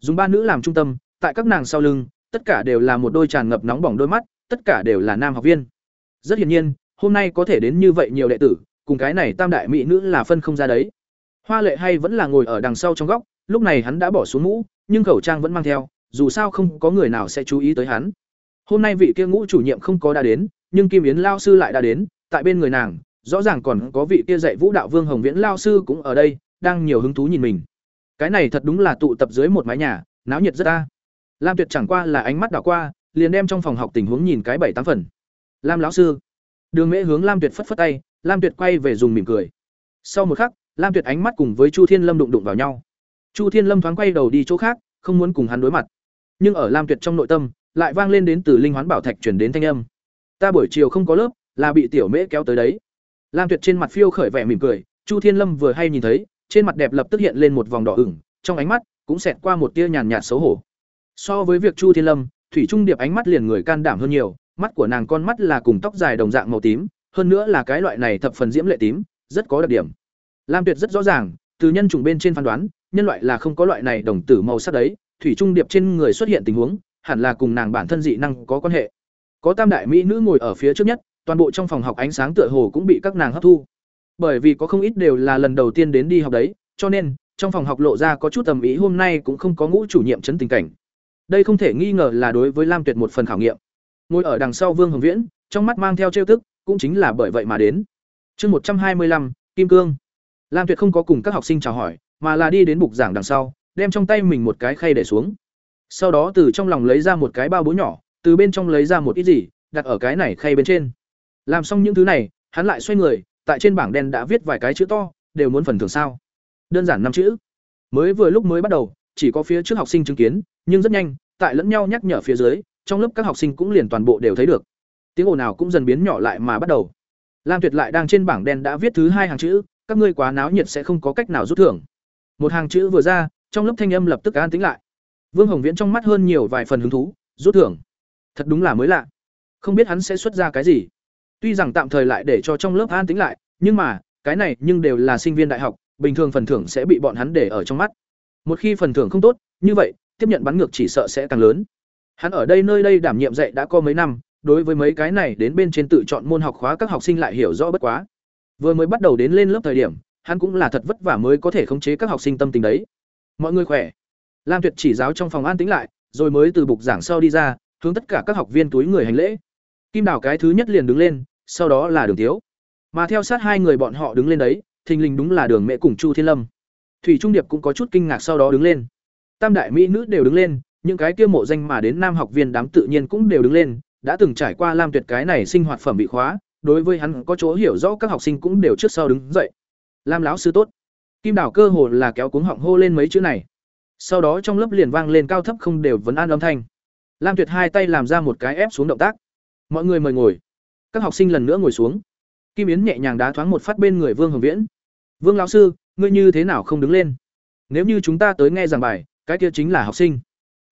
Dùng ba nữ làm trung tâm, tại các nàng sau lưng, tất cả đều là một đôi tràn ngập nóng bỏng đôi mắt, tất cả đều là nam học viên rất hiển nhiên, hôm nay có thể đến như vậy nhiều đệ tử, cùng cái này tam đại mỹ nữ là phân không ra đấy. Hoa lệ hay vẫn là ngồi ở đằng sau trong góc, lúc này hắn đã bỏ xuống mũ, nhưng khẩu trang vẫn mang theo, dù sao không có người nào sẽ chú ý tới hắn. Hôm nay vị kia ngũ chủ nhiệm không có đã đến, nhưng kim yến lao sư lại đã đến, tại bên người nàng, rõ ràng còn có vị kia dạy vũ đạo vương hồng viễn lao sư cũng ở đây, đang nhiều hứng thú nhìn mình. Cái này thật đúng là tụ tập dưới một mái nhà, náo nhiệt rất ta. Lam tuyệt chẳng qua là ánh mắt đảo qua, liền đem trong phòng học tình huống nhìn cái bảy tám phần lam lão sư. Đường mễ hướng lam tuyệt phất phất tay, lam tuyệt quay về dùng mỉm cười. Sau một khắc, lam tuyệt ánh mắt cùng với chu thiên lâm đụng đụng vào nhau. Chu thiên lâm thoáng quay đầu đi chỗ khác, không muốn cùng hắn đối mặt. Nhưng ở lam tuyệt trong nội tâm, lại vang lên đến từ linh hoán bảo thạch chuyển đến thanh âm. Ta buổi chiều không có lớp, là bị tiểu mễ kéo tới đấy. Lam tuyệt trên mặt phiêu khởi vẻ mỉm cười, chu thiên lâm vừa hay nhìn thấy, trên mặt đẹp lập tức hiện lên một vòng đỏ ửng, trong ánh mắt cũng xẹt qua một tia nhàn nhạt xấu hổ. So với việc chu thiên lâm, thủy trung điệp ánh mắt liền người can đảm hơn nhiều mắt của nàng con mắt là cùng tóc dài đồng dạng màu tím hơn nữa là cái loại này thập phần diễm lệ tím rất có đặc điểm lam tuyệt rất rõ ràng từ nhân chủng bên trên phán đoán nhân loại là không có loại này đồng tử màu sắc đấy, thủy trung điệp trên người xuất hiện tình huống, hẳn là cùng nàng bản thân dị năng có quan hệ. Có tam đại mỹ nữ ngồi ở phía trước nhất, toàn bộ trong phòng học ánh sáng tựa hồ cũng bị các nàng hấp thu. Bởi vì có không ít đều là lần đầu tiên đến đi học đấy, cho nên trong phòng học lộ ra có chút tầm ý hôm nay cũng không có ngũ chủ nhiệm chấn tình cảnh. Đây không thể nghi ngờ là đối với Lam Tuyệt một phần khảo nghiệm. Ngồi ở đằng sau Vương Hồng Viễn, trong mắt mang theo trêu tức, cũng chính là bởi vậy mà đến. Chương một trăm hai mươi lăm Kim Cương. Lam Tuyệt không có cùng các học sinh chào hỏi, mà là đi đến bục giảng đằng sau, đem trong tay mình một cái khay để xuống. Sau đó từ trong lòng lấy ra một cái bao bố nhỏ, từ bên trong lấy ra một ít gì, đặt ở cái này khay bên trên. Làm xong những thứ này, hắn lại xoay người, tại trên bảng đen đã viết vài cái chữ to, đều muốn phần thưởng sao? Đơn giản năm chữ. Mới vừa lúc mới bắt đầu, chỉ có phía trước học sinh chứng kiến, nhưng rất nhanh, tại lẫn nhau nhắc nhở phía dưới, trong lớp các học sinh cũng liền toàn bộ đều thấy được. Tiếng ồn nào cũng dần biến nhỏ lại mà bắt đầu. Lam Tuyệt lại đang trên bảng đen đã viết thứ hai hàng chữ, các ngươi quá náo nhiệt sẽ không có cách nào rút thưởng. Một hàng chữ vừa ra, trong lớp thanh âm lập tức an tĩnh lại. Vương Hồng Viễn trong mắt hơn nhiều vài phần hứng thú, rút thưởng. Thật đúng là mới lạ. Không biết hắn sẽ xuất ra cái gì. Tuy rằng tạm thời lại để cho trong lớp an tĩnh lại, nhưng mà, cái này nhưng đều là sinh viên đại học, bình thường phần thưởng sẽ bị bọn hắn để ở trong mắt. Một khi phần thưởng không tốt, như vậy, tiếp nhận bắn ngược chỉ sợ sẽ càng lớn. Hắn ở đây nơi đây đảm nhiệm dạy đã có mấy năm, đối với mấy cái này đến bên trên tự chọn môn học khóa các học sinh lại hiểu rõ bất quá. Vừa mới bắt đầu đến lên lớp thời điểm, hắn cũng là thật vất vả mới có thể khống chế các học sinh tâm tình đấy. Mọi người khỏe. Lam Tuyệt chỉ giáo trong phòng an tĩnh lại, rồi mới từ bục giảng sau đi ra, hướng tất cả các học viên túi người hành lễ. Kim Đào cái thứ nhất liền đứng lên, sau đó là Đường Tiếu. Mà theo sát hai người bọn họ đứng lên đấy, thình lình đúng là Đường Mẹ cùng Chu Thiên Lâm. Thủy Trung Điệp cũng có chút kinh ngạc sau đó đứng lên. Tam đại mỹ nữ đều đứng lên, những cái kia mộ danh mà đến nam học viên đám tự nhiên cũng đều đứng lên, đã từng trải qua Lam Tuyệt cái này sinh hoạt phẩm bị khóa, đối với hắn có chỗ hiểu rõ các học sinh cũng đều trước sau đứng dậy. Lam lão sư tốt. Kim Đảo cơ hồ là kéo cuống họng hô lên mấy chữ này. Sau đó trong lớp liền vang lên cao thấp không đều vấn an âm thanh. Lam Tuyệt hai tay làm ra một cái ép xuống động tác. Mọi người mời ngồi. Các học sinh lần nữa ngồi xuống. Kim Yến nhẹ nhàng đá thoáng một phát bên người Vương Hồng Viễn. "Vương lão sư, ngươi như thế nào không đứng lên? Nếu như chúng ta tới nghe giảng bài, cái kia chính là học sinh.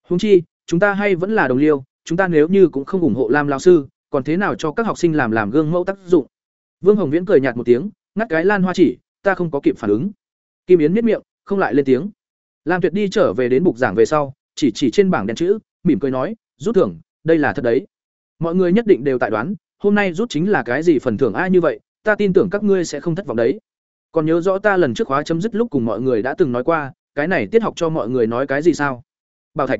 Huống chi, chúng ta hay vẫn là đồng liêu, chúng ta nếu như cũng không ủng hộ Lam lão sư, còn thế nào cho các học sinh làm làm gương mẫu tác dụng?" Vương Hồng Viễn cười nhạt một tiếng, ngắt cái lan hoa chỉ, ta không có kịp phản ứng. Kim Yến miết miệng, không lại lên tiếng. Lam Tuyệt đi trở về đến bục giảng về sau, chỉ chỉ trên bảng đen chữ, mỉm cười nói, rút thưởng, đây là thật đấy. Mọi người nhất định đều tại đoán, hôm nay rút chính là cái gì phần thưởng ai như vậy, ta tin tưởng các ngươi sẽ không thất vọng đấy. Còn nhớ rõ ta lần trước khóa chấm dứt lúc cùng mọi người đã từng nói qua, cái này tiết học cho mọi người nói cái gì sao? Bảo thạch.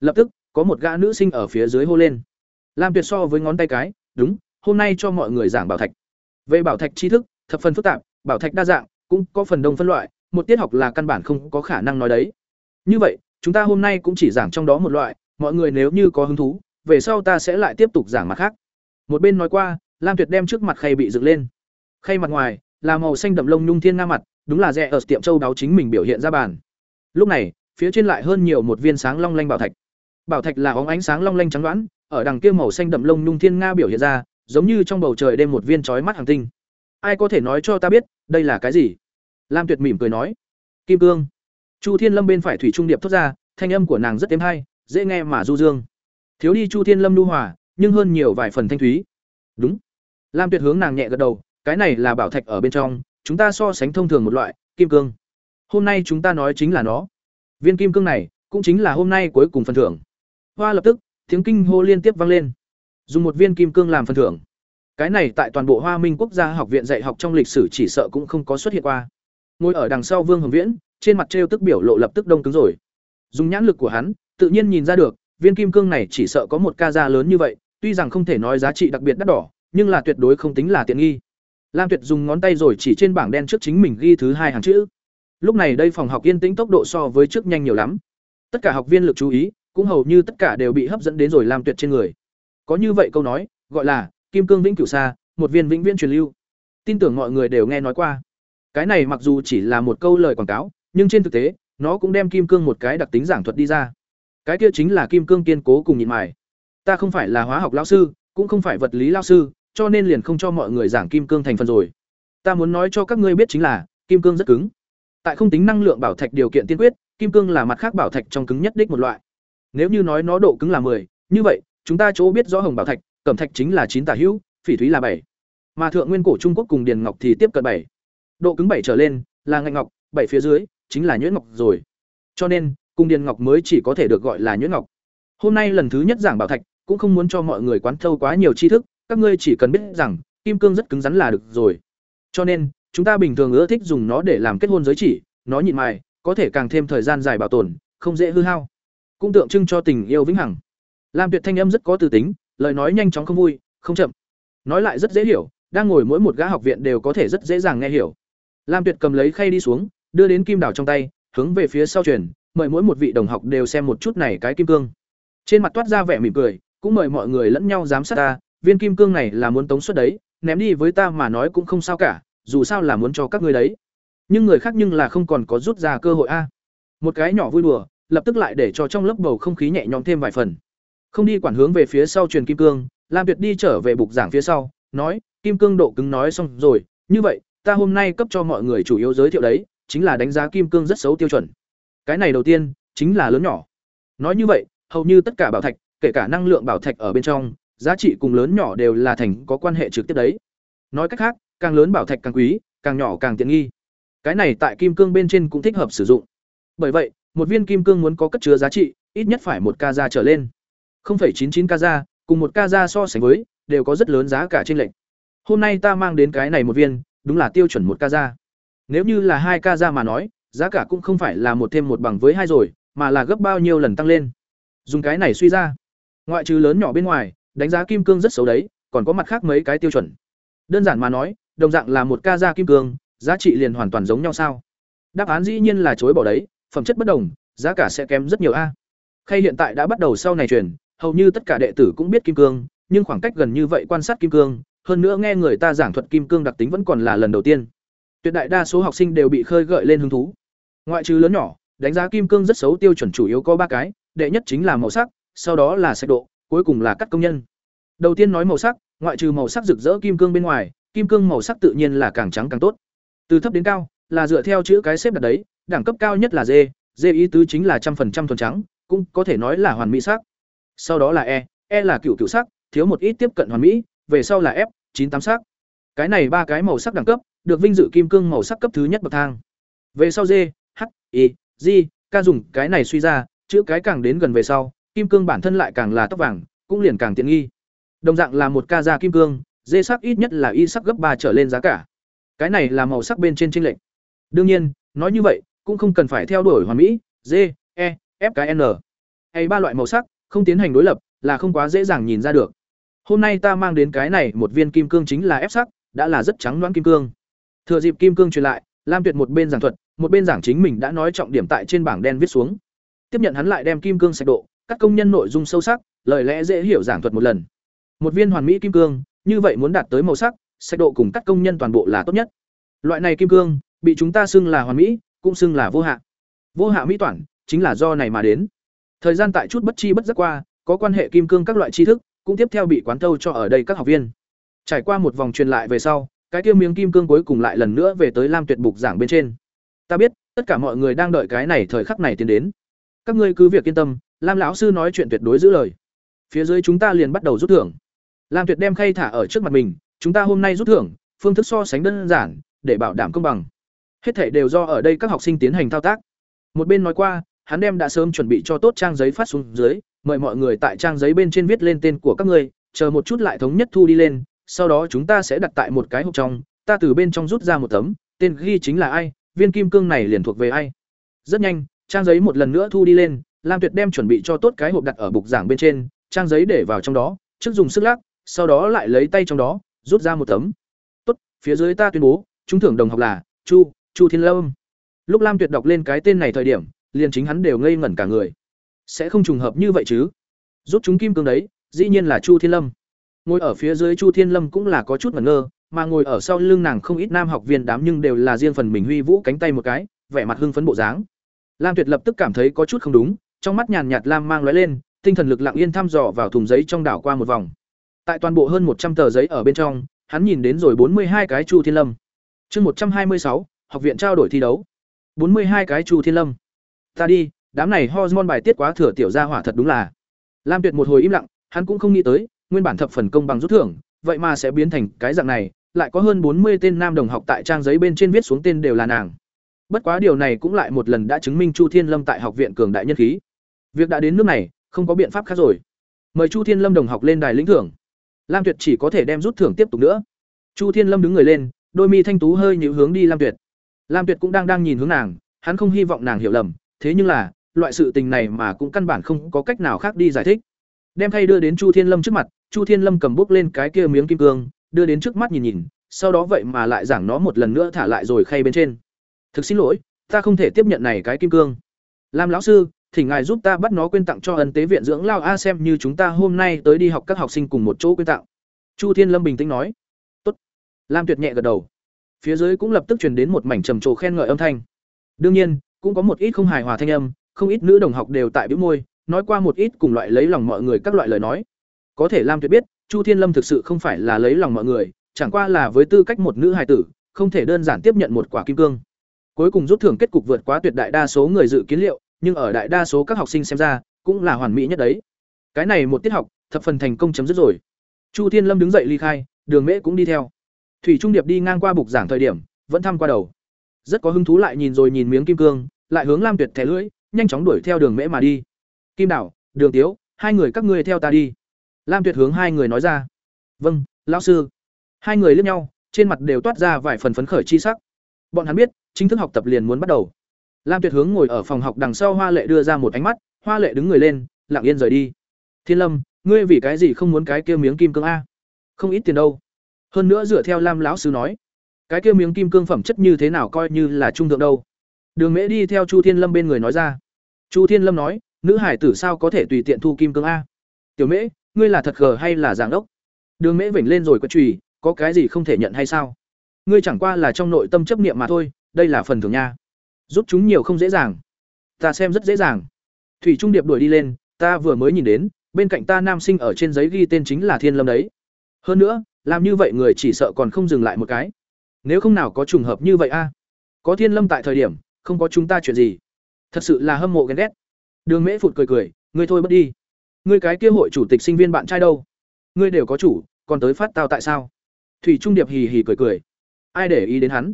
Lập tức, có một gã nữ sinh ở phía dưới hô lên. Lam Tuyệt so với ngón tay cái, đúng, hôm nay cho mọi người giảng bảo thạch. Về bảo thạch tri thức, thập phần phức tạp, bảo thạch đa dạng, cũng có phần đông phân loại, một tiết học là căn bản không có khả năng nói đấy. Như vậy, chúng ta hôm nay cũng chỉ giảng trong đó một loại, mọi người nếu như có hứng thú, về sau ta sẽ lại tiếp tục giảng mặt khác. Một bên nói qua, Lam Tuyệt đem trước mặt khay bị dựng lên. Khay mặt ngoài là màu xanh đậm lông nhung thiên nga mặt, đúng là rẻ ở tiệm châu đáo chính mình biểu hiện ra bàn. Lúc này, phía trên lại hơn nhiều một viên sáng long lanh bảo thạch. Bảo thạch là óng ánh sáng long lanh trắng đoãn ở đằng kia màu xanh đậm lông nhung thiên nga biểu hiện ra, giống như trong bầu trời đêm một viên chói mắt hàng tinh. Ai có thể nói cho ta biết, đây là cái gì? Lam Tuyệt mỉm cười nói, Kim cương. Chu Thiên Lâm bên phải thủy trung điệp thoát ra, thanh âm của nàng rất êm hay, dễ nghe mà du dương. Thiếu đi Chu Thiên Lâm nu hòa, nhưng hơn nhiều vài phần thanh thúy. Đúng. Lam Tuyệt hướng nàng nhẹ gật đầu, cái này là bảo thạch ở bên trong, chúng ta so sánh thông thường một loại, kim cương. Hôm nay chúng ta nói chính là nó. Viên kim cương này, cũng chính là hôm nay cuối cùng phần thưởng. Hoa lập tức, tiếng kinh hô liên tiếp vang lên. Dùng một viên kim cương làm phần thưởng. Cái này tại toàn bộ Hoa Minh Quốc gia học viện dạy học trong lịch sử chỉ sợ cũng không có xuất hiện qua. Ngồi ở đằng sau Vương Hồng Viễn, trên mặt trêu tức biểu lộ lập tức đông cứng rồi. Dùng nhãn lực của hắn, tự nhiên nhìn ra được, viên kim cương này chỉ sợ có một ca da lớn như vậy, tuy rằng không thể nói giá trị đặc biệt đắt đỏ, nhưng là tuyệt đối không tính là tiện nghi. Lam Tuyệt dùng ngón tay rồi chỉ trên bảng đen trước chính mình ghi thứ hai hàng chữ. Lúc này đây phòng học yên tĩnh tốc độ so với trước nhanh nhiều lắm. Tất cả học viên lực chú ý, cũng hầu như tất cả đều bị hấp dẫn đến rồi Lam Tuyệt trên người. Có như vậy câu nói, gọi là kim cương vĩnh cửu xa, một viên vĩnh viễn truyền lưu. Tin tưởng mọi người đều nghe nói qua. Cái này mặc dù chỉ là một câu lời quảng cáo, nhưng trên thực tế, nó cũng đem kim cương một cái đặc tính giảng thuật đi ra. Cái kia chính là kim cương kiên cố cùng nhịn mài. Ta không phải là hóa học lão sư, cũng không phải vật lý lão sư, cho nên liền không cho mọi người giảng kim cương thành phần rồi. Ta muốn nói cho các ngươi biết chính là, kim cương rất cứng. Tại không tính năng lượng bảo thạch điều kiện tiên quyết, kim cương là mặt khác bảo thạch trong cứng nhất đích một loại. Nếu như nói nó độ cứng là 10, như vậy, chúng ta chỗ biết rõ hồng bảo thạch, cẩm thạch chính là 9 tả hữu, phỉ thúy là 7. Mà thượng nguyên cổ Trung Quốc cùng điền ngọc thì tiếp cận 7. Độ cứng 7 trở lên là ngạnh ngọc, 7 phía dưới chính là nhuyễn ngọc rồi cho nên cung điền ngọc mới chỉ có thể được gọi là nhuyễn ngọc hôm nay lần thứ nhất giảng bảo thạch cũng không muốn cho mọi người quán thâu quá nhiều tri thức các ngươi chỉ cần biết rằng kim cương rất cứng rắn là được rồi cho nên chúng ta bình thường ưa thích dùng nó để làm kết hôn giới chỉ, nó nhịn mài, có thể càng thêm thời gian dài bảo tồn, không dễ hư hao. Cũng tượng trưng cho tình yêu vĩnh hằng. Lam tuyệt thanh âm rất có từ tính, lời nói nhanh chóng không vui, không chậm. Nói lại rất dễ hiểu, đang ngồi mỗi một gã học viện đều có thể rất dễ dàng nghe hiểu. Lam tuyệt cầm lấy khay đi xuống, đưa đến kim đảo trong tay, hướng về phía sau truyền, mời mỗi một vị đồng học đều xem một chút này cái kim cương. Trên mặt toát ra vẻ mỉm cười, cũng mời mọi người lẫn nhau giám sát ta, viên kim cương này là muốn tống suất đấy, ném đi với ta mà nói cũng không sao cả dù sao là muốn cho các ngươi đấy. Nhưng người khác nhưng là không còn có rút ra cơ hội a. Một cái nhỏ vui đùa, lập tức lại để cho trong lớp bầu không khí nhẹ nhõm thêm vài phần. Không đi quản hướng về phía sau truyền kim cương, lam tuyệt đi trở về bục giảng phía sau, nói, kim cương độ cứng nói xong rồi, như vậy, ta hôm nay cấp cho mọi người chủ yếu giới thiệu đấy, chính là đánh giá kim cương rất xấu tiêu chuẩn. Cái này đầu tiên, chính là lớn nhỏ. Nói như vậy, hầu như tất cả bảo thạch, kể cả năng lượng bảo thạch ở bên trong, giá trị cùng lớn nhỏ đều là thành có quan hệ trực tiếp đấy. Nói cách khác càng lớn bảo thạch càng quý càng nhỏ càng tiện nghi. Cái này tại kim cương bên trên cũng thích hợp sử dụng. Bởi vậy một viên kim cương muốn có cất chứa giá trị ít nhất phải một ca gia trở lên. 0,99 ca gia cùng một ca gia so sánh với đều có rất lớn giá cả trên lệnh hôm nay ta mang đến cái này một viên đúng là tiêu chuẩn một ca gia. Nếu như là hai ca gia mà nói giá cả cũng không phải là một thêm một bằng với hai rồi mà là gấp bao nhiêu lần tăng lên. Dùng cái này suy ra. Ngoại trừ lớn nhỏ bên ngoài đánh giá kim cương rất xấu đấy còn có mặt khác mấy cái tiêu chuẩn. Đơn giản mà nói đồng dạng là một ca gia kim cương, giá trị liền hoàn toàn giống nhau sao? Đáp án dĩ nhiên là chối bỏ đấy, phẩm chất bất đồng, giá cả sẽ kém rất nhiều a. Khay hiện tại đã bắt đầu sau này truyền hầu như tất cả đệ tử cũng biết kim cương, nhưng khoảng cách gần như vậy quan sát kim cương, hơn nữa nghe người ta giảng thuật kim cương đặc tính vẫn còn là lần đầu tiên. Tuyệt đại đa số học sinh đều bị khơi gợi lên hứng thú. Ngoại trừ lớn nhỏ, đánh giá kim cương rất xấu tiêu chuẩn chủ yếu có ba cái, đệ nhất chính là màu sắc, sau đó là sạch độ, cuối cùng là cắt công nhân. Đầu tiên nói màu sắc, ngoại trừ màu sắc rực rỡ kim cương bên ngoài kim cương màu sắc tự nhiên là càng trắng càng tốt. Từ thấp đến cao, là dựa theo chữ cái xếp đặt đấy, đẳng cấp cao nhất là d d ý tứ chính là trăm phần trăm thuần trắng, cũng có thể nói là hoàn mỹ sắc. Sau đó là e e là cựu cựu sắc, thiếu một ít tiếp cận hoàn mỹ, về sau là f, chín tám sắc. Cái này ba cái màu sắc đẳng cấp, được vinh dự kim cương màu sắc cấp thứ nhất bậc thang. Về sau d h, i, g, ca dùng cái này suy ra, chữ cái càng đến gần về sau, kim cương bản thân lại càng là tóc vàng, cũng liền càng tiện nghi. Đồng dạng là một ca da kim cương dê sắc ít nhất là y sắc gấp ba trở lên giá cả. Cái này là màu sắc bên trên chênh lệch. Đương nhiên, nói như vậy, cũng không cần phải theo đuổi hoàn mỹ d e f k n. Hay ba loại màu sắc, không tiến hành đối lập, là không quá dễ dàng nhìn ra được. Hôm nay ta mang đến cái này một viên kim cương chính là ép sắc, đã là rất trắng loãng kim cương. Thừa dịp kim cương truyền lại, lam tuyệt một bên giảng thuật, một bên giảng chính mình đã nói trọng điểm tại trên bảng đen viết xuống. Tiếp nhận hắn lại đem kim cương sạch độ các công nhân nội dung sâu sắc, lời lẽ dễ hiểu giảng thuật một lần. Một viên hoàn mỹ kim cương như vậy muốn đạt tới màu sắc, sạch độ cùng các công nhân toàn bộ là tốt nhất. Loại này kim cương, bị chúng ta xưng là hoàn mỹ, cũng xưng là vô hạ. Vô hạ mỹ toản chính là do này mà đến. Thời gian tại chút bất chi bất giác qua, có quan hệ kim cương các loại tri thức, cũng tiếp theo bị quán thâu cho ở đây các học viên. Trải qua một vòng truyền lại về sau, cái tiêu miếng kim cương cuối cùng lại lần nữa về tới lam tuyệt bục giảng bên trên. Ta biết, tất cả mọi người đang đợi cái này thời khắc này tiến đến. Các ngươi cứ việc yên tâm, lam lão sư nói chuyện tuyệt đối giữ lời. Phía dưới chúng ta liền bắt đầu rút thưởng lam tuyệt đem khay thả ở trước mặt mình, chúng ta hôm nay rút thưởng, phương thức so sánh đơn giản, để bảo đảm công bằng. Hết thể đều do ở đây các học sinh tiến hành thao tác. Một bên nói qua, hắn đem đã sớm chuẩn bị cho tốt trang giấy phát xuống dưới, mời mọi người tại trang giấy bên trên viết lên tên của các ngươi, chờ một chút lại thống nhất thu đi lên, sau đó chúng ta sẽ đặt tại một cái hộp trong, ta từ bên trong rút ra một tấm, tên ghi chính là ai, viên kim cương này liền thuộc về ai. Rất nhanh, trang giấy một lần nữa thu đi lên, lam tuyệt đem chuẩn bị cho tốt cái hộp đặt ở bục giảng bên trên, trang giấy để vào trong đó, trước dùng sức lắc sau đó lại lấy tay trong đó, rút ra một tấm. Tốt, phía dưới ta tuyên bố chúng thưởng đồng học là chu chu thiên lâm. Lúc lam tuyệt đọc lên cái tên này thời điểm, liền chính hắn đều ngây ngẩn cả người. Sẽ không trùng hợp như vậy chứ? Rút chúng kim cương đấy, dĩ nhiên là chu thiên lâm. Ngồi ở phía dưới chu thiên lâm cũng là có chút ngẩn ngơ, mà ngồi ở sau lưng nàng không ít nam học viên đám nhưng đều là riêng phần mình huy vũ cánh tay một cái, vẻ mặt hưng phấn bộ dáng. Lam tuyệt lập tức cảm thấy có chút không đúng, trong mắt nhàn nhạt lam mang lóe lên, tinh thần lực lặng yên thăm dò vào thùng giấy trong đảo qua một vòng tại toàn bộ hơn một trăm tờ giấy ở bên trong hắn nhìn đến rồi bốn mươi hai cái chu thiên lâm chương một trăm hai mươi sáu học viện trao đổi thi đấu bốn mươi hai cái chu thiên lâm ta đi đám này hormone bài tiết quá thừa tiểu gia hỏa thật đúng là lam tuyệt một hồi im lặng hắn cũng không nghĩ tới nguyên bản thập phần công bằng rút thưởng vậy mà sẽ biến thành cái dạng này lại có hơn bốn mươi tên nam đồng học tại trang giấy bên trên viết xuống tên đều là nàng Bất quá điều này cũng lại một lần đã chứng minh Chu Thiên Lâm tại học viện cường đại nhân khí. Việc đã đến nước này, không có biện pháp khác rồi. Mời Chu Thiên Lâm đồng học lên đài lĩnh thưởng. Lam Tuyệt chỉ có thể đem rút thưởng tiếp tục nữa. Chu Thiên Lâm đứng người lên, đôi mi thanh tú hơi nhíu hướng đi Lam Tuyệt. Lam Tuyệt cũng đang đang nhìn hướng nàng, hắn không hy vọng nàng hiểu lầm, thế nhưng là, loại sự tình này mà cũng căn bản không có cách nào khác đi giải thích. Đem thay đưa đến Chu Thiên Lâm trước mặt, Chu Thiên Lâm cầm bút lên cái kia miếng kim cương, đưa đến trước mắt nhìn nhìn, sau đó vậy mà lại giảng nó một lần nữa thả lại rồi khay bên trên. Thực xin lỗi, ta không thể tiếp nhận này cái kim cương. Lam lão sư, thỉnh ngài giúp ta bắt nó quên tặng cho ân tế viện dưỡng lao a xem như chúng ta hôm nay tới đi học các học sinh cùng một chỗ quên tặng. Chu Thiên Lâm bình tĩnh nói. Tốt. Lam Tuyệt nhẹ gật đầu. Phía dưới cũng lập tức truyền đến một mảnh trầm trồ khen ngợi âm thanh. Đương nhiên, cũng có một ít không hài hòa thanh âm, không ít nữ đồng học đều tại bĩu môi, nói qua một ít cùng loại lấy lòng mọi người các loại lời nói. Có thể Lam Tuyệt biết, Chu Thiên Lâm thực sự không phải là lấy lòng mọi người, chẳng qua là với tư cách một nữ hài tử, không thể đơn giản tiếp nhận một quả kim cương. Cuối cùng rút thưởng kết cục vượt quá tuyệt đại đa số người dự kiến liệu, nhưng ở đại đa số các học sinh xem ra, cũng là hoàn mỹ nhất đấy. Cái này một tiết học, thập phần thành công chấm dứt rồi. Chu Thiên Lâm đứng dậy ly khai, Đường Mễ cũng đi theo. Thủy Trung Điệp đi ngang qua bục giảng thời điểm, vẫn thăm qua đầu. Rất có hứng thú lại nhìn rồi nhìn miếng kim cương, lại hướng Lam Tuyệt thẻ lưỡi, nhanh chóng đuổi theo Đường Mễ mà đi. Kim Đảo, Đường Tiếu, hai người các ngươi theo ta đi. Lam Tuyệt hướng hai người nói ra. Vâng, lão sư. Hai người liếc nhau, trên mặt đều toát ra vài phần phấn khởi chi sắc. Bọn hắn biết, chính thức học tập liền muốn bắt đầu. Lam Tuyệt hướng ngồi ở phòng học đằng sau Hoa Lệ đưa ra một ánh mắt, Hoa Lệ đứng người lên, lặng yên rời đi. Thiên Lâm, ngươi vì cái gì không muốn cái kia miếng kim cương a? Không ít tiền đâu. Hơn nữa dựa theo Lam lão sư nói, cái kia miếng kim cương phẩm chất như thế nào coi như là trung thượng đâu. Đường Mễ đi theo Chu Thiên Lâm bên người nói ra. Chu Thiên Lâm nói, nữ hải tử sao có thể tùy tiện thu kim cương a? Tiểu Mễ, ngươi là thật gờ hay là giảng đốc? Đường Mễ vểnh lên rồi quật chùy, có cái gì không thể nhận hay sao? Ngươi chẳng qua là trong nội tâm chấp niệm mà thôi, đây là phần thưởng nha. Giúp chúng nhiều không dễ dàng. Ta xem rất dễ dàng. Thủy Trung Điệp đuổi đi lên, ta vừa mới nhìn đến, bên cạnh ta nam sinh ở trên giấy ghi tên chính là Thiên Lâm đấy. Hơn nữa, làm như vậy người chỉ sợ còn không dừng lại một cái. Nếu không nào có trùng hợp như vậy a? À? Có Thiên Lâm tại thời điểm, không có chúng ta chuyện gì. Thật sự là hâm mộ ghen ghét. Đường Mễ phụt cười cười, ngươi thôi bất đi. Ngươi cái kia hội chủ tịch sinh viên bạn trai đâu? Ngươi đều có chủ, còn tới phát tao tại sao? Thủy Trung Điệp hì hì cười cười. Ai để ý đến hắn?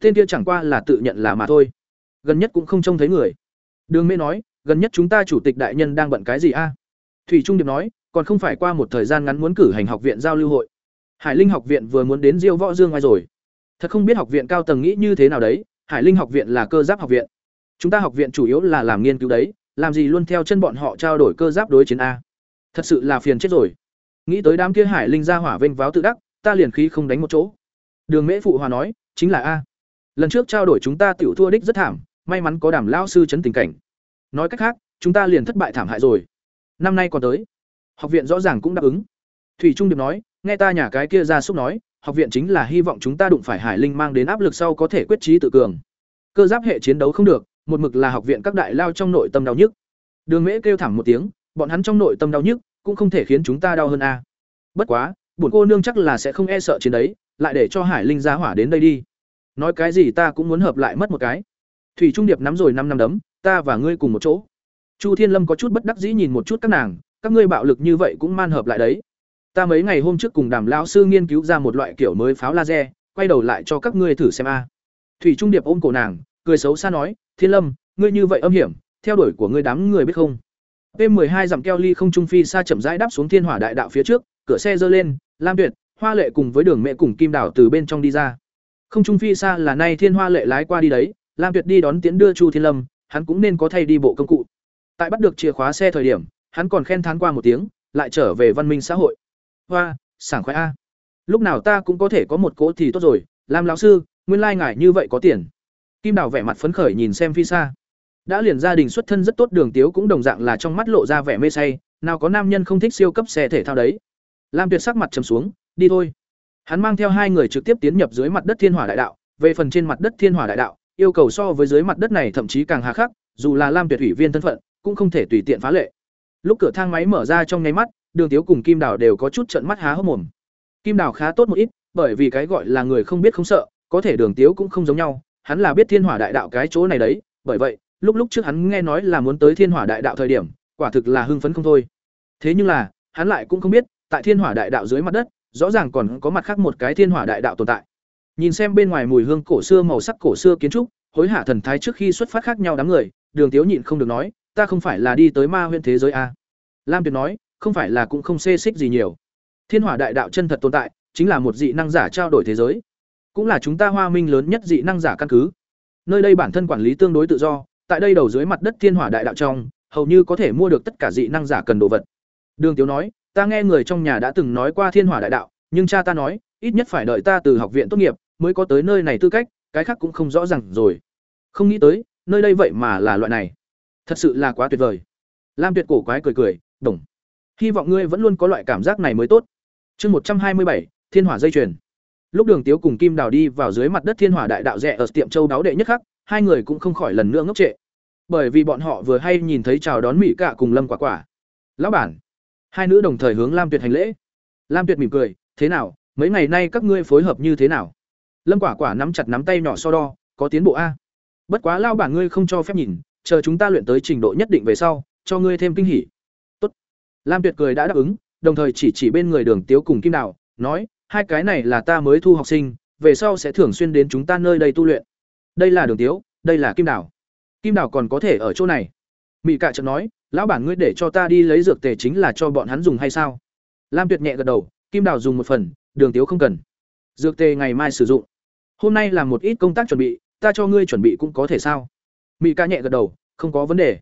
Tên kia chẳng qua là tự nhận là mà thôi. Gần nhất cũng không trông thấy người. Đường Mễ nói, gần nhất chúng ta chủ tịch đại nhân đang bận cái gì a? Thủy Trung Điệp nói, còn không phải qua một thời gian ngắn muốn cử hành học viện giao lưu hội. Hải Linh học viện vừa muốn đến Diêu Võ Dương ai rồi. Thật không biết học viện cao tầng nghĩ như thế nào đấy, Hải Linh học viện là cơ giáp học viện. Chúng ta học viện chủ yếu là làm nghiên cứu đấy, làm gì luôn theo chân bọn họ trao đổi cơ giáp đối chiến a. Thật sự là phiền chết rồi. Nghĩ tới đám kia Hải Linh ra hỏa vênh váo tự đắc, ta liền khí không đánh một chỗ. Đường Mễ phụ hòa nói, chính là a. Lần trước trao đổi chúng ta tiểu thua đích rất thảm, may mắn có Đàm lão sư chấn tình cảnh. Nói cách khác, chúng ta liền thất bại thảm hại rồi. Năm nay còn tới. Học viện rõ ràng cũng đáp ứng. Thủy Trung Điệp nói, nghe ta nhà cái kia ra xúc nói, học viện chính là hy vọng chúng ta đụng phải Hải Linh mang đến áp lực sau có thể quyết trí tự cường. Cơ giáp hệ chiến đấu không được, một mực là học viện các đại lao trong nội tâm đau nhức. Đường Mễ kêu thảm một tiếng, bọn hắn trong nội tâm đau nhức, cũng không thể khiến chúng ta đau hơn a. Bất quá, bổn cô nương chắc là sẽ không e sợ chiến đấy, lại để cho Hải Linh ra hỏa đến đây đi. Nói cái gì ta cũng muốn hợp lại mất một cái. Thủy Trung Điệp nắm rồi năm năm đấm, ta và ngươi cùng một chỗ. Chu Thiên Lâm có chút bất đắc dĩ nhìn một chút các nàng, các ngươi bạo lực như vậy cũng man hợp lại đấy. Ta mấy ngày hôm trước cùng Đàm lão sư nghiên cứu ra một loại kiểu mới pháo laser, quay đầu lại cho các ngươi thử xem a. Thủy Trung Điệp ôm cổ nàng, cười xấu xa nói, "Thiên Lâm, ngươi như vậy âm hiểm, theo đuổi của ngươi đám người biết không?" P12 dặm keo ly không trung phi xa chậm rãi đáp xuống Thiên Hỏa Đại Đạo phía trước, cửa xe giơ lên, Lam Tuyệt, Hoa Lệ cùng với Đường Mẹ cùng Kim Đảo từ bên trong đi ra. Không trung phi xa là nay Thiên Hoa Lệ lái qua đi đấy, Lam Tuyệt đi đón tiến đưa Chu Thiên Lâm, hắn cũng nên có thay đi bộ công cụ. Tại bắt được chìa khóa xe thời điểm, hắn còn khen thán qua một tiếng, lại trở về văn minh xã hội. Hoa, sảng khoái a. Lúc nào ta cũng có thể có một cỗ thì tốt rồi, Lam lão sư, nguyên lai ngài như vậy có tiền. Kim Đào vẻ mặt phấn khởi nhìn xem phi xa. Đã liền gia đình xuất thân rất tốt Đường Tiếu cũng đồng dạng là trong mắt lộ ra vẻ mê say, nào có nam nhân không thích siêu cấp xe thể thao đấy. Lam Tuyệt sắc mặt trầm xuống, đi thôi. Hắn mang theo hai người trực tiếp tiến nhập dưới mặt đất Thiên Hỏa Đại Đạo, về phần trên mặt đất Thiên Hỏa Đại Đạo, yêu cầu so với dưới mặt đất này thậm chí càng hà khắc, dù là Lam Tuyệt ủy viên thân phận, cũng không thể tùy tiện phá lệ. Lúc cửa thang máy mở ra trong nháy mắt, Đường Tiếu cùng Kim Đào đều có chút trợn mắt há hốc mồm. Kim Đào khá tốt một ít, bởi vì cái gọi là người không biết không sợ, có thể Đường Tiếu cũng không giống nhau, hắn là biết Thiên Hỏa Đại Đạo cái chỗ này đấy, bởi vậy, lúc lúc trước hắn nghe nói là muốn tới Thiên Hỏa Đại Đạo thời điểm, quả thực là hưng phấn không thôi. Thế nhưng là, hắn lại cũng không biết, tại Thiên Hỏa Đại Đạo dưới mặt đất, rõ ràng còn có mặt khác một cái Thiên Hỏa Đại Đạo tồn tại. Nhìn xem bên ngoài mùi hương cổ xưa màu sắc cổ xưa kiến trúc, hối hả thần thái trước khi xuất phát khác nhau đám người đường tiếu nhịn không được nói ta không phải là đi tới ma huyện thế giới a. Lam tuyệt nói không phải là cũng không xê xích gì nhiều. Thiên hỏa đại đạo chân thật tồn tại chính là một dị năng giả trao đổi thế giới. Cũng là chúng ta hoa minh lớn nhất dị năng giả căn cứ. Nơi đây bản thân quản lý tương đối tự do tại đây đầu dưới mặt đất thiên hỏa đại đạo trong hầu như có thể mua được tất cả dị năng giả cần đồ vật. Đường tiếu nói ta nghe người trong nhà đã từng nói qua thiên hỏa đại đạo nhưng cha ta nói ít nhất phải đợi ta từ học viện tốt nghiệp mới có tới nơi này tư cách, cái khác cũng không rõ ràng rồi. Không nghĩ tới, nơi đây vậy mà là loại này. Thật sự là quá tuyệt vời. Lam tuyệt cổ quái cười cười, đồng, hy vọng ngươi vẫn luôn có loại cảm giác này mới tốt. Chương một trăm hai mươi bảy, thiên hỏa dây chuyền. Lúc đường tiếu cùng kim đào đi vào dưới mặt đất thiên hỏa đại đạo rẽ ở tiệm châu đáo đệ nhất khắc, hai người cũng không khỏi lần nữa ngốc trệ. Bởi vì bọn họ vừa hay nhìn thấy chào đón mỹ cạ cùng lâm quả quả. Lão bản. Hai nữ đồng thời hướng lam tuyệt hành lễ. Lam tuyệt mỉm cười, thế nào, mấy ngày nay các ngươi phối hợp như thế nào? Lâm quả quả nắm chặt nắm tay nhỏ so đo, có tiến bộ a? Bất quá lao bản ngươi không cho phép nhìn, chờ chúng ta luyện tới trình độ nhất định về sau, cho ngươi thêm kinh hỉ. Tốt. lam tuyệt cười đã đáp ứng, đồng thời chỉ chỉ bên người đường tiếu cùng kim đào, nói, hai cái này là ta mới thu học sinh, về sau sẽ thường xuyên đến chúng ta nơi đây tu luyện. Đây là đường tiếu, đây là kim đào. Kim đào còn có thể ở chỗ này. Mỹ cạ chợt nói, lão bản ngươi để cho ta đi lấy dược tề chính là cho bọn hắn dùng hay sao? Lam tuyệt nhẹ gật đầu, kim đào dùng một phần, đường tiếu không cần. Dược tề ngày mai sử dụng hôm nay làm một ít công tác chuẩn bị, ta cho ngươi chuẩn bị cũng có thể sao? Mỹ ca nhẹ gật đầu, không có vấn đề.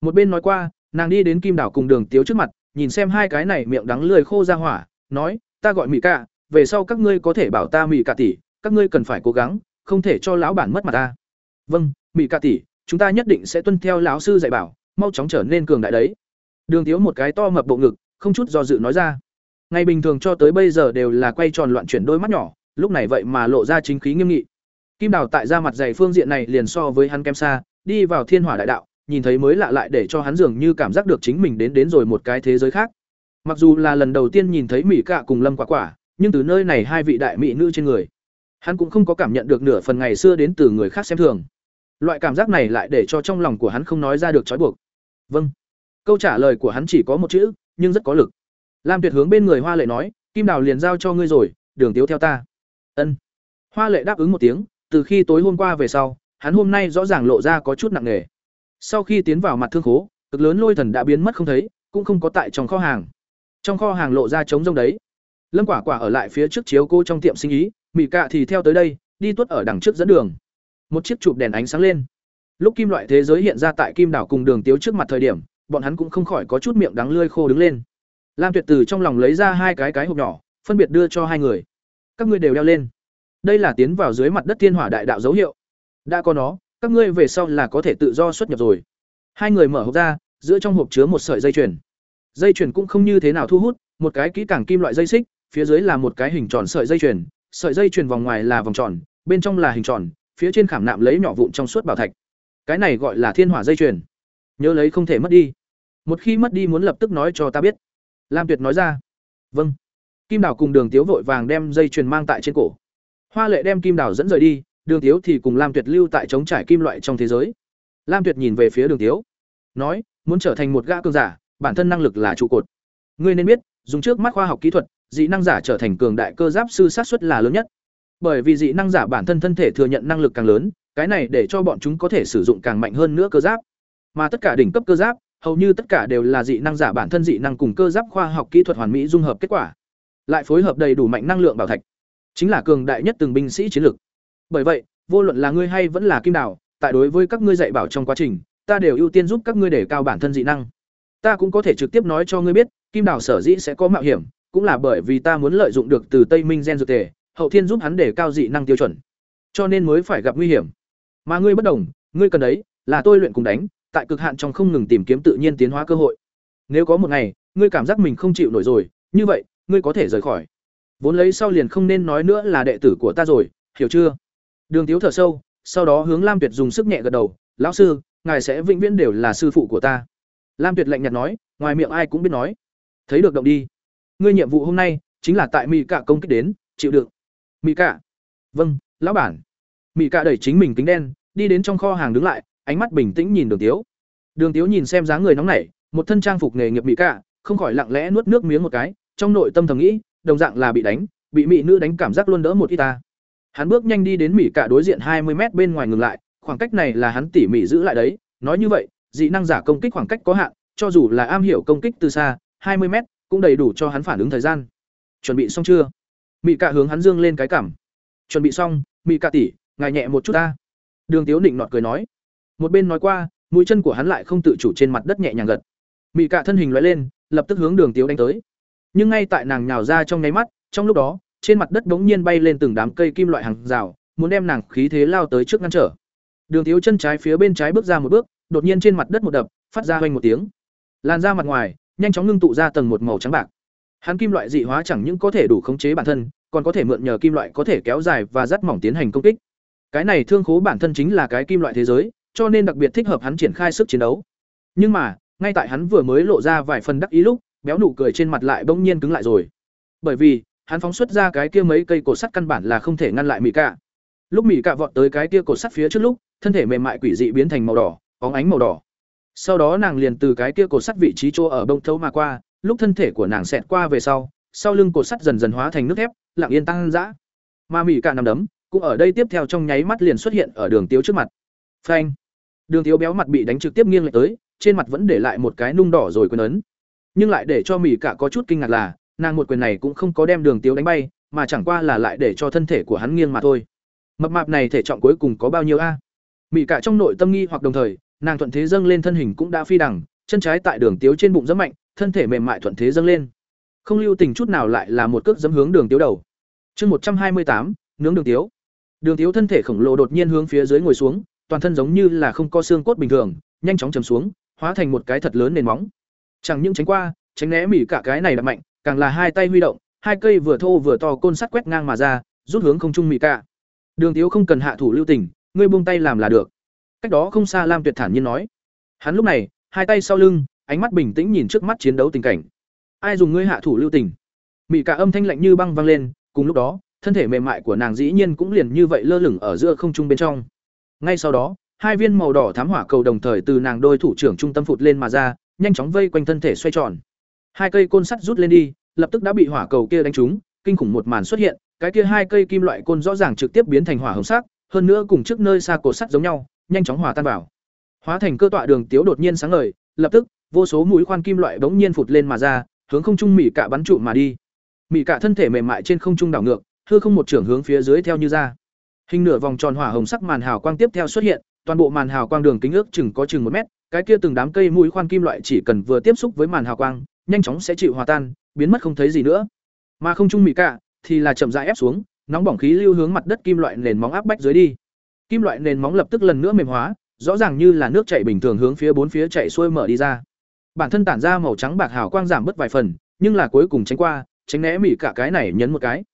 Một bên nói qua, nàng đi đến kim đảo cùng đường tiếu trước mặt, nhìn xem hai cái này miệng đắng lười khô ra hỏa, nói, ta gọi mỹ ca, về sau các ngươi có thể bảo ta mỹ ca tỷ, các ngươi cần phải cố gắng, không thể cho lão bản mất mặt ta. Vâng mỹ ca tỷ, chúng ta nhất định sẽ tuân theo lão sư dạy bảo, mau chóng trở nên cường đại đấy. Đường tiếu một cái to mập bộ ngực, không chút do dự nói ra. Ngày bình thường cho tới bây giờ đều là quay tròn loạn chuyển đôi mắt nhỏ lúc này vậy mà lộ ra chính khí nghiêm nghị. Kim đào tại ra mặt dày phương diện này liền so với hắn kém xa, đi vào thiên hỏa đại đạo, nhìn thấy mới lạ lại để cho hắn dường như cảm giác được chính mình đến đến rồi một cái thế giới khác. Mặc dù là lần đầu tiên nhìn thấy mỹ cạ cùng lâm quả quả, nhưng từ nơi này hai vị đại mỹ nữ trên người, hắn cũng không có cảm nhận được nửa phần ngày xưa đến từ người khác xem thường. Loại cảm giác này lại để cho trong lòng của hắn không nói ra được trói buộc. Vâng. Câu trả lời của hắn chỉ có một chữ, nhưng rất có lực. Lam tuyệt hướng bên người hoa lệ nói, kim đào liền giao cho ngươi rồi, đường tiếu theo ta ân. Hoa lệ đáp ứng một tiếng, từ khi tối hôm qua về sau, hắn hôm nay rõ ràng lộ ra có chút nặng nề. Sau khi tiến vào mặt thương khố, cực lớn lôi thần đã biến mất không thấy, cũng không có tại trong kho hàng. Trong kho hàng lộ ra trống rông đấy. Lâm quả quả ở lại phía trước chiếu cô trong tiệm sinh ý mỹ cạ thì theo tới đây, đi tuất ở đằng trước dẫn đường. Một chiếc chụp đèn ánh sáng lên. Lúc kim loại thế giới hiện ra tại kim đảo cùng đường tiếu trước mặt thời điểm, bọn hắn cũng không khỏi có chút miệng đắng lươi khô đứng lên. Lam tuyệt từ trong lòng lấy ra hai cái cái hộp nhỏ, phân biệt đưa cho hai người các ngươi đều đeo lên. Đây là tiến vào dưới mặt đất thiên hỏa đại đạo dấu hiệu. Đã có nó, các ngươi về sau là có thể tự do xuất nhập rồi. Hai người mở hộp ra, giữa trong hộp chứa một sợi dây chuyền. Dây chuyền cũng không như thế nào thu hút, một cái kỹ càng kim loại dây xích, phía dưới là một cái hình tròn sợi dây chuyền. Sợi dây chuyền vòng ngoài là vòng tròn, bên trong là hình tròn, phía trên khảm nạm lấy nhỏ vụn trong suốt bảo thạch. Cái này gọi là thiên hỏa dây chuyền. Nhớ lấy không thể mất đi. Một khi mất đi muốn lập tức nói cho ta biết. Lam tuyệt nói ra. Vâng kim đào cùng đường tiếu vội vàng đem dây chuyền mang tại trên cổ. Hoa lệ đem kim đào dẫn rời đi, đường tiếu thì cùng lam tuyệt lưu tại chống trải kim loại trong thế giới. Lam tuyệt nhìn về phía đường tiếu, nói, muốn trở thành một gã cường giả, bản thân năng lực là trụ cột. Ngươi nên biết, dùng trước mắt khoa học kỹ thuật, dị năng giả trở thành cường đại cơ giáp sư sát xuất là lớn nhất. Bởi vì dị năng giả bản thân thân thể thừa nhận năng lực càng lớn, cái này để cho bọn chúng có thể sử dụng càng mạnh hơn nữa cơ giáp. Mà tất cả đỉnh cấp cơ giáp, hầu như tất cả đều là dị năng giả bản thân dị năng cùng cơ giáp khoa học kỹ thuật hoàn mỹ dung hợp kết quả lại phối hợp đầy đủ mạnh năng lượng bảo thạch. Chính là cường đại nhất từng binh sĩ chiến lược. Bởi vậy, vô luận là ngươi hay vẫn là kim đào, tại đối với các ngươi dạy bảo trong quá trình, ta đều ưu tiên giúp các ngươi để cao bản thân dị năng. Ta cũng có thể trực tiếp nói cho ngươi biết, kim đào sở dĩ sẽ có mạo hiểm, cũng là bởi vì ta muốn lợi dụng được từ tây minh gen dược tề hậu thiên giúp hắn để cao dị năng tiêu chuẩn. Cho nên mới phải gặp nguy hiểm. Mà ngươi bất đồng, ngươi cần đấy là tôi luyện cùng đánh, tại cực hạn trong không ngừng tìm kiếm tự nhiên tiến hóa cơ hội. Nếu có một ngày, ngươi cảm giác mình không chịu nổi rồi, như vậy ngươi có thể rời khỏi. Vốn lấy sau liền không nên nói nữa là đệ tử của ta rồi, hiểu chưa? Đường tiếu thở sâu, sau đó hướng lam tuyệt dùng sức nhẹ gật đầu, lão sư, ngài sẽ vĩnh viễn đều là sư phụ của ta. Lam tuyệt lạnh nhạt nói, ngoài miệng ai cũng biết nói, thấy được động đi. Ngươi nhiệm vụ hôm nay chính là tại mỹ Cả công kích đến, chịu đựng. Mỹ Cả vâng lão bản. Mỹ Cả đẩy chính mình kính đen, đi đến trong kho hàng đứng lại, ánh mắt bình tĩnh nhìn đường tiếu. Đường tiếu nhìn xem dáng người nóng nảy, một thân trang phục nghề nghiệp mỹ Cả không khỏi lặng lẽ nuốt nước miếng một cái trong nội tâm thầm nghĩ đồng dạng là bị đánh bị mỹ nữ đánh cảm giác luôn đỡ một ít ta hắn bước nhanh đi đến mỹ cạ đối diện hai mươi mét bên ngoài ngừng lại khoảng cách này là hắn tỉ mỉ giữ lại đấy, nói như vậy, dị năng giả công kích khoảng cách có hạn, cho dù là am hiểu công kích từ xa, hai mươi m cũng đầy đủ cho hắn phản ứng thời gian. Chuẩn bị xong chưa? Mị Cạ hướng hắn dương lên cái cảm Chuẩn bị xong, Mị Cạ tỷ, ngài nhẹ một chút ta. Đường Tiếu định nọt cười nói. Một bên nói qua, mũi chân của hắn lại không tự chủ trên mặt đất nhẹ nhàng gật. Mị Cạ thân hình lóe lên, lập tức hướng Đường Tiếu đánh tới. Nhưng ngay tại nàng nhào ra trong nháy mắt, trong lúc đó, trên mặt đất bỗng nhiên bay lên từng đám cây kim loại hàng rào, muốn đem nàng khí thế lao tới trước ngăn trở. Đường thiếu chân trái phía bên trái bước ra một bước, đột nhiên trên mặt đất một đập, phát ra hoành một tiếng. Lan ra mặt ngoài, nhanh chóng ngưng tụ ra tầng một màu trắng bạc. Hắn kim loại dị hóa chẳng những có thể đủ khống chế bản thân, còn có thể mượn nhờ kim loại có thể kéo dài và dắt mỏng tiến hành công kích. Cái này thương khố bản thân chính là cái kim loại thế giới, cho nên đặc biệt thích hợp hắn triển khai sức chiến đấu. Nhưng mà, ngay tại hắn vừa mới lộ ra vài phần đắc ý lúc, béo nụ cười trên mặt lại bỗng nhiên cứng lại rồi. Bởi vì, hắn phóng xuất ra cái kia mấy cây cột sắt căn bản là không thể ngăn lại Mị Cạ. Lúc Mị Cạ vọt tới cái kia cột sắt phía trước lúc, thân thể mềm mại quỷ dị biến thành màu đỏ, bóng ánh màu đỏ. Sau đó nàng liền từ cái kia cột sắt vị trí chỗ ở bông thấu mà qua, lúc thân thể của nàng xẹt qua về sau, sau lưng cột sắt dần dần hóa thành nước thép, lặng yên tăng dã. Mà Mị Cạ nằm đấm, cũng ở đây tiếp theo trong nháy mắt liền xuất hiện ở đường tiếu trước mặt. Phanh. Đường tiếu béo mặt bị đánh trực tiếp nghiêng lại tới, trên mặt vẫn để lại một cái nung đỏ rồi quấn ấn. Nhưng lại để cho mỹ Cạ có chút kinh ngạc là, nàng một quyền này cũng không có đem đường tiếu đánh bay, mà chẳng qua là lại để cho thân thể của hắn nghiêng mà thôi. Mập mạp này thể trọng cuối cùng có bao nhiêu a? mỹ Cạ trong nội tâm nghi hoặc đồng thời, nàng thuận thế dâng lên thân hình cũng đã phi đẳng chân trái tại đường tiếu trên bụng rất mạnh, thân thể mềm mại thuận thế dâng lên. Không lưu tình chút nào lại là một cước dẫm hướng đường tiếu đầu. Chương một trăm hai mươi tám, nướng đường tiếu. Đường Tiếu thân thể khổng lồ đột nhiên hướng phía dưới ngồi xuống, toàn thân giống như là không có xương cốt bình thường, nhanh chóng chầm xuống, hóa thành một cái thật lớn nền móng. Chẳng những tránh qua, tránh né mỉ cả cái này là mạnh, càng là hai tay huy động, hai cây vừa thô vừa to côn sắt quét ngang mà ra, rút hướng không trung mỉ cả. Đường Tiếu không cần hạ thủ lưu tình, ngươi buông tay làm là được. Cách đó không xa Lam Tuyệt thản nhiên nói. Hắn lúc này, hai tay sau lưng, ánh mắt bình tĩnh nhìn trước mắt chiến đấu tình cảnh. Ai dùng ngươi hạ thủ lưu tình? Mị cả âm thanh lạnh như băng vang lên, cùng lúc đó, thân thể mềm mại của nàng dĩ nhiên cũng liền như vậy lơ lửng ở giữa không trung bên trong. Ngay sau đó, hai viên màu đỏ thám hỏa cầu đồng thời từ nàng đôi thủ trưởng trung tâm phụt lên mà ra, nhanh chóng vây quanh thân thể xoay tròn. Hai cây côn sắt rút lên đi, lập tức đã bị hỏa cầu kia đánh trúng, kinh khủng một màn xuất hiện, cái kia hai cây kim loại côn rõ ràng trực tiếp biến thành hỏa hồng sắc, hơn nữa cùng trước nơi xa cột sắt giống nhau, nhanh chóng hòa tan vào. Hóa thành cơ tọa đường tiếu đột nhiên sáng ngời, lập tức, vô số mũi khoan kim loại bỗng nhiên phụt lên mà ra, hướng không trung mỉ cả bắn trụ mà đi. Mỉ cả thân thể mềm mại trên không trung đảo ngược, hư không một trưởng hướng phía dưới theo như ra. Hình nửa vòng tròn hỏa hồng sắc màn hào quang tiếp theo xuất hiện, toàn bộ màn hào quang đường kính ước chừng có chừng một mét, cái kia từng đám cây mũi khoan kim loại chỉ cần vừa tiếp xúc với màn hào quang, nhanh chóng sẽ chịu hòa tan, biến mất không thấy gì nữa. Mà không trung mỹ cả thì là chậm rãi ép xuống, nóng bỏng khí lưu hướng mặt đất kim loại nền móng áp bách dưới đi. Kim loại nền móng lập tức lần nữa mềm hóa, rõ ràng như là nước chảy bình thường hướng phía bốn phía chảy xuôi mở đi ra. Bản thân tản ra màu trắng bạc hào quang giảm bớt vài phần, nhưng là cuối cùng tránh qua, tránh né mỹ cả cái này nhấn một cái.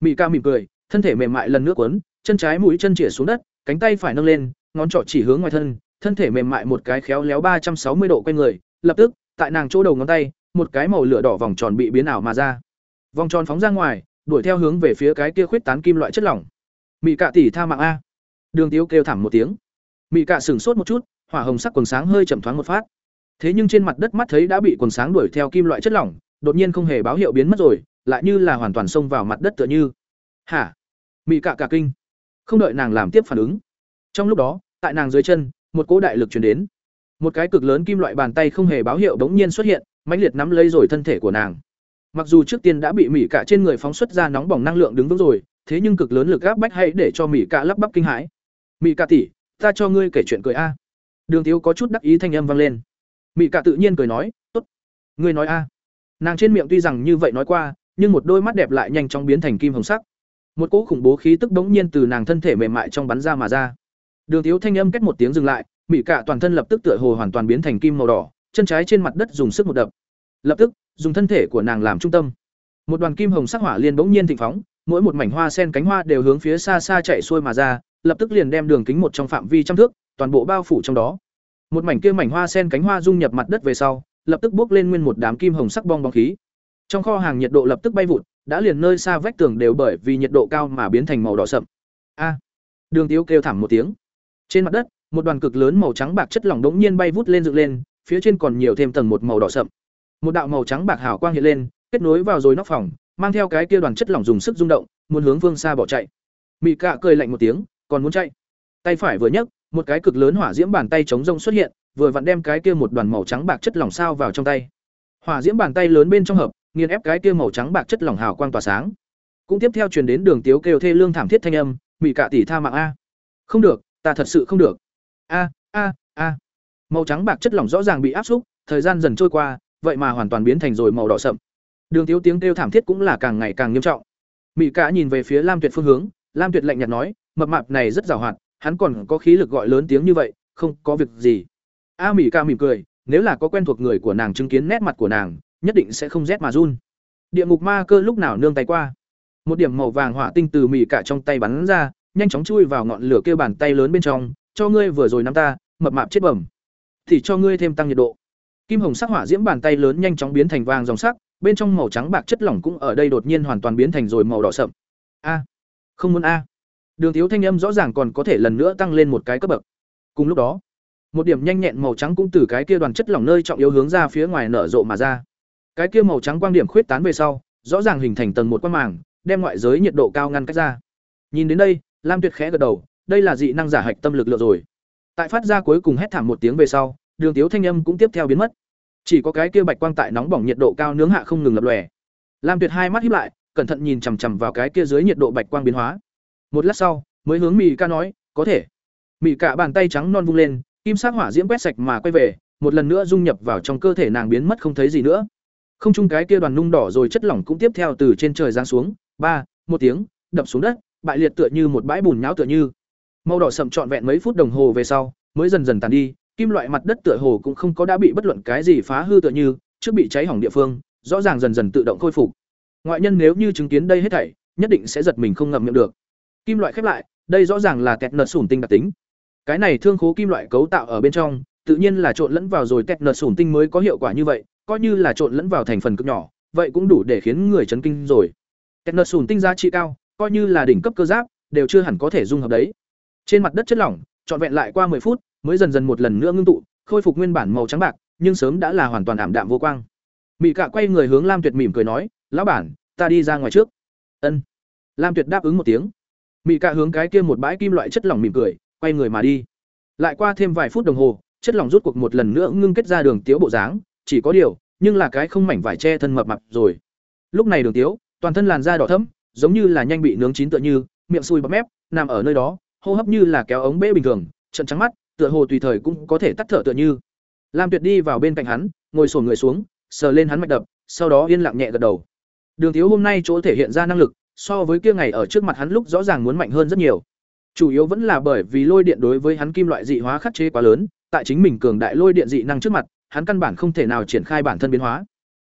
mỹ ca mỉm cười, thân thể mềm mại lần nữa quấn, chân trái mũi chân chĩa xuống đất, cánh tay phải nâng lên, ngón trỏ chỉ hướng ngoài thân, thân thể mềm mại một cái khéo léo ba trăm sáu mươi độ quay người, lập tức, tại nàng chỗ đầu ngón tay, một cái màu lửa đỏ vòng tròn bị biến ảo mà ra. Vòng tròn phóng ra ngoài, đuổi theo hướng về phía cái kia khuyết tán kim loại chất lỏng. Mị cạ tỷ tha mạng a. Đường Tiếu kêu thảm một tiếng. Mị cạ sửng sốt một chút, hỏa hồng sắc quần sáng hơi chậm thoáng một phát. Thế nhưng trên mặt đất mắt thấy đã bị quần sáng đuổi theo kim loại chất lỏng, đột nhiên không hề báo hiệu biến mất rồi, lại như là hoàn toàn xông vào mặt đất tựa như hả mị cạ cả kinh không đợi nàng làm tiếp phản ứng trong lúc đó, tại nàng dưới chân, một cỗ đại lực chuyển đến. Một cái cực lớn kim loại bàn tay không hề báo hiệu bỗng nhiên xuất hiện, mãnh liệt nắm lấy rồi thân thể của nàng. Mặc dù trước tiên đã bị mỉ cạ trên người phóng xuất ra nóng bỏng năng lượng đứng vững rồi, thế nhưng cực lớn lực gáp bách hay để cho mỉ cạ lắp bắp kinh hãi. Mỉ cạ tỉ ta cho ngươi kể chuyện cười a. Đường thiếu có chút đắc ý thanh âm vang lên. Mỉ cạ tự nhiên cười nói, tốt, ngươi nói a. Nàng trên miệng tuy rằng như vậy nói qua, nhưng một đôi mắt đẹp lại nhanh chóng biến thành kim hồng sắc. Một cỗ khủng bố khí tức bỗng nhiên từ nàng thân thể mềm mại trong bắn ra mà ra. Đường Tiếu thanh âm kết một tiếng dừng lại, mỹ cả toàn thân lập tức tựa hồ hoàn toàn biến thành kim màu đỏ, chân trái trên mặt đất dùng sức một đập. Lập tức, dùng thân thể của nàng làm trung tâm. Một đoàn kim hồng sắc hỏa liên bỗng nhiên thịnh phóng, mỗi một mảnh hoa sen cánh hoa đều hướng phía xa xa chạy xuôi mà ra, lập tức liền đem đường kính một trong phạm vi trăm thước, toàn bộ bao phủ trong đó. Một mảnh kia mảnh hoa sen cánh hoa dung nhập mặt đất về sau, lập tức bốc lên nguyên một đám kim hồng sắc bong bóng khí. Trong kho hàng nhiệt độ lập tức bay vụt, đã liền nơi xa vách tường đều bởi vì nhiệt độ cao mà biến thành màu đỏ sậm. A! Đường Tiếu kêu thảm một tiếng. Trên mặt đất, một đoàn cực lớn màu trắng bạc chất lỏng đống nhiên bay vút lên dựng lên, phía trên còn nhiều thêm tầng một màu đỏ sậm. Một đạo màu trắng bạc hào quang hiện lên, kết nối vào rồi nóc phòng, mang theo cái kia đoàn chất lỏng dùng sức rung động, muốn hướng phương xa bỏ chạy. Mị Cạ cười lạnh một tiếng, còn muốn chạy. Tay phải vừa nhấc, một cái cực lớn hỏa diễm bàn tay chống rông xuất hiện, vừa vặn đem cái kia một đoàn màu trắng bạc chất lỏng sao vào trong tay. Hỏa diễm bàn tay lớn bên trong hợp, nghiền ép cái kia màu trắng bạc chất lỏng hào quang tỏa sáng. Cũng tiếp theo truyền đến đường tiếu kêu thê lương thảm thiết thanh âm, "Mị cạ tỷ tha mạng a." "Không được, ta thật sự không được." "A, a, a." Màu trắng bạc chất lỏng rõ ràng bị áp xúc, thời gian dần trôi qua, vậy mà hoàn toàn biến thành rồi màu đỏ sậm. Đường thiếu tiếng kêu thảm thiết cũng là càng ngày càng nghiêm trọng. Mị Cả nhìn về phía Lam Tuyệt phương hướng, Lam Tuyệt lạnh nhạt nói, mập mạp này rất giàu hoạt, hắn còn có khí lực gọi lớn tiếng như vậy, không có việc gì. A mỹ Mị Cả mỉm cười, nếu là có quen thuộc người của nàng chứng kiến nét mặt của nàng, nhất định sẽ không rét mà run. Địa ngục ma cơ lúc nào nương tay qua. Một điểm màu vàng hỏa tinh từ mỹ Cả trong tay bắn ra, nhanh chóng chui vào ngọn lửa kia bàn tay lớn bên trong, cho ngươi vừa rồi nắm ta, mập mạp chết bẩm. Thì cho ngươi thêm tăng nhiệt độ. Kim hồng sắc hỏa diễm bàn tay lớn nhanh chóng biến thành vàng dòng sắc, bên trong màu trắng bạc chất lỏng cũng ở đây đột nhiên hoàn toàn biến thành rồi màu đỏ sậm. A, không muốn a. Đường thiếu thanh âm rõ ràng còn có thể lần nữa tăng lên một cái cấp bậc. Cùng lúc đó, một điểm nhanh nhẹn màu trắng cũng từ cái kia đoàn chất lỏng nơi trọng yếu hướng ra phía ngoài nở rộ mà ra. Cái kia màu trắng quang điểm khuyết tán về sau, rõ ràng hình thành tầng một quang màng, đem ngoại giới nhiệt độ cao ngăn cách ra. Nhìn đến đây, Lam Tuyệt khẽ gật đầu, đây là dị năng giả hạch tâm lực lượng rồi. Tại phát ra cuối cùng hét thảm một tiếng về sau, Đường Tiếu thanh âm cũng tiếp theo biến mất. Chỉ có cái kia bạch quang tại nóng bỏng nhiệt độ cao nướng hạ không ngừng lập lòe. Lam Tuyệt hai mắt híp lại, cẩn thận nhìn chằm chằm vào cái kia dưới nhiệt độ bạch quang biến hóa. Một lát sau, mới hướng Mị Ca nói, "Có thể." Mị Ca bàn tay trắng non vung lên, kim sắc hỏa diễm quét sạch mà quay về, một lần nữa dung nhập vào trong cơ thể nàng biến mất không thấy gì nữa. Không chung cái kia đoàn nung đỏ rồi chất lỏng cũng tiếp theo từ trên trời giáng xuống, ba, một tiếng, đập xuống đất, bại liệt tựa như một bãi bùn nhão tựa như. Màu đỏ sậm trọn vẹn mấy phút đồng hồ về sau, mới dần dần tàn đi, kim loại mặt đất tựa hồ cũng không có đã bị bất luận cái gì phá hư tựa như trước bị cháy hỏng địa phương rõ ràng dần dần tự động khôi phục. Ngoại nhân nếu như chứng kiến đây hết thảy nhất định sẽ giật mình không ngậm miệng được. Kim loại khép lại đây rõ ràng là kẹt nợ sủn tinh đặc tính. Cái này thương khố kim loại cấu tạo ở bên trong tự nhiên là trộn lẫn vào rồi kẹt nợ sủn tinh mới có hiệu quả như vậy coi như là trộn lẫn vào thành phần cực nhỏ vậy cũng đủ để khiến người chấn kinh rồi. Kẹt nợ sủn tinh giá trị cao coi như là đỉnh cấp cơ giáp đều chưa hẳn có thể dung hợp đấy trên mặt đất chất lỏng trọn vẹn lại qua 10 phút mới dần dần một lần nữa ngưng tụ, khôi phục nguyên bản màu trắng bạc, nhưng sớm đã là hoàn toàn ảm đạm vô quang. Mị Cạ quay người hướng Lam Tuyệt mỉm cười nói, "Lão bản, ta đi ra ngoài trước." Ân. Lam Tuyệt đáp ứng một tiếng. Mị Cạ hướng cái kia một bãi kim loại chất lỏng mỉm cười, quay người mà đi. Lại qua thêm vài phút đồng hồ, chất lỏng rút cuộc một lần nữa ngưng kết ra đường tiếu bộ dáng, chỉ có điều, nhưng là cái không mảnh vải che thân mập mặt rồi. Lúc này đường tiếu, toàn thân làn da đỏ thẫm, giống như là nhanh bị nướng chín tựa như, miệng sùi bọt mép, nằm ở nơi đó, hô hấp như là kéo ống bể bình thường, trận trắng mắt, tựa hồ tùy thời cũng có thể tắt thở tựa như. Lam Tuyệt đi vào bên cạnh hắn, ngồi xổm người xuống, sờ lên hắn mạch đập, sau đó yên lặng nhẹ gật đầu. Đường Thiếu hôm nay chỗ thể hiện ra năng lực, so với kia ngày ở trước mặt hắn lúc rõ ràng muốn mạnh hơn rất nhiều. Chủ yếu vẫn là bởi vì lôi điện đối với hắn kim loại dị hóa khắc chế quá lớn, tại chính mình cường đại lôi điện dị năng trước mặt, hắn căn bản không thể nào triển khai bản thân biến hóa.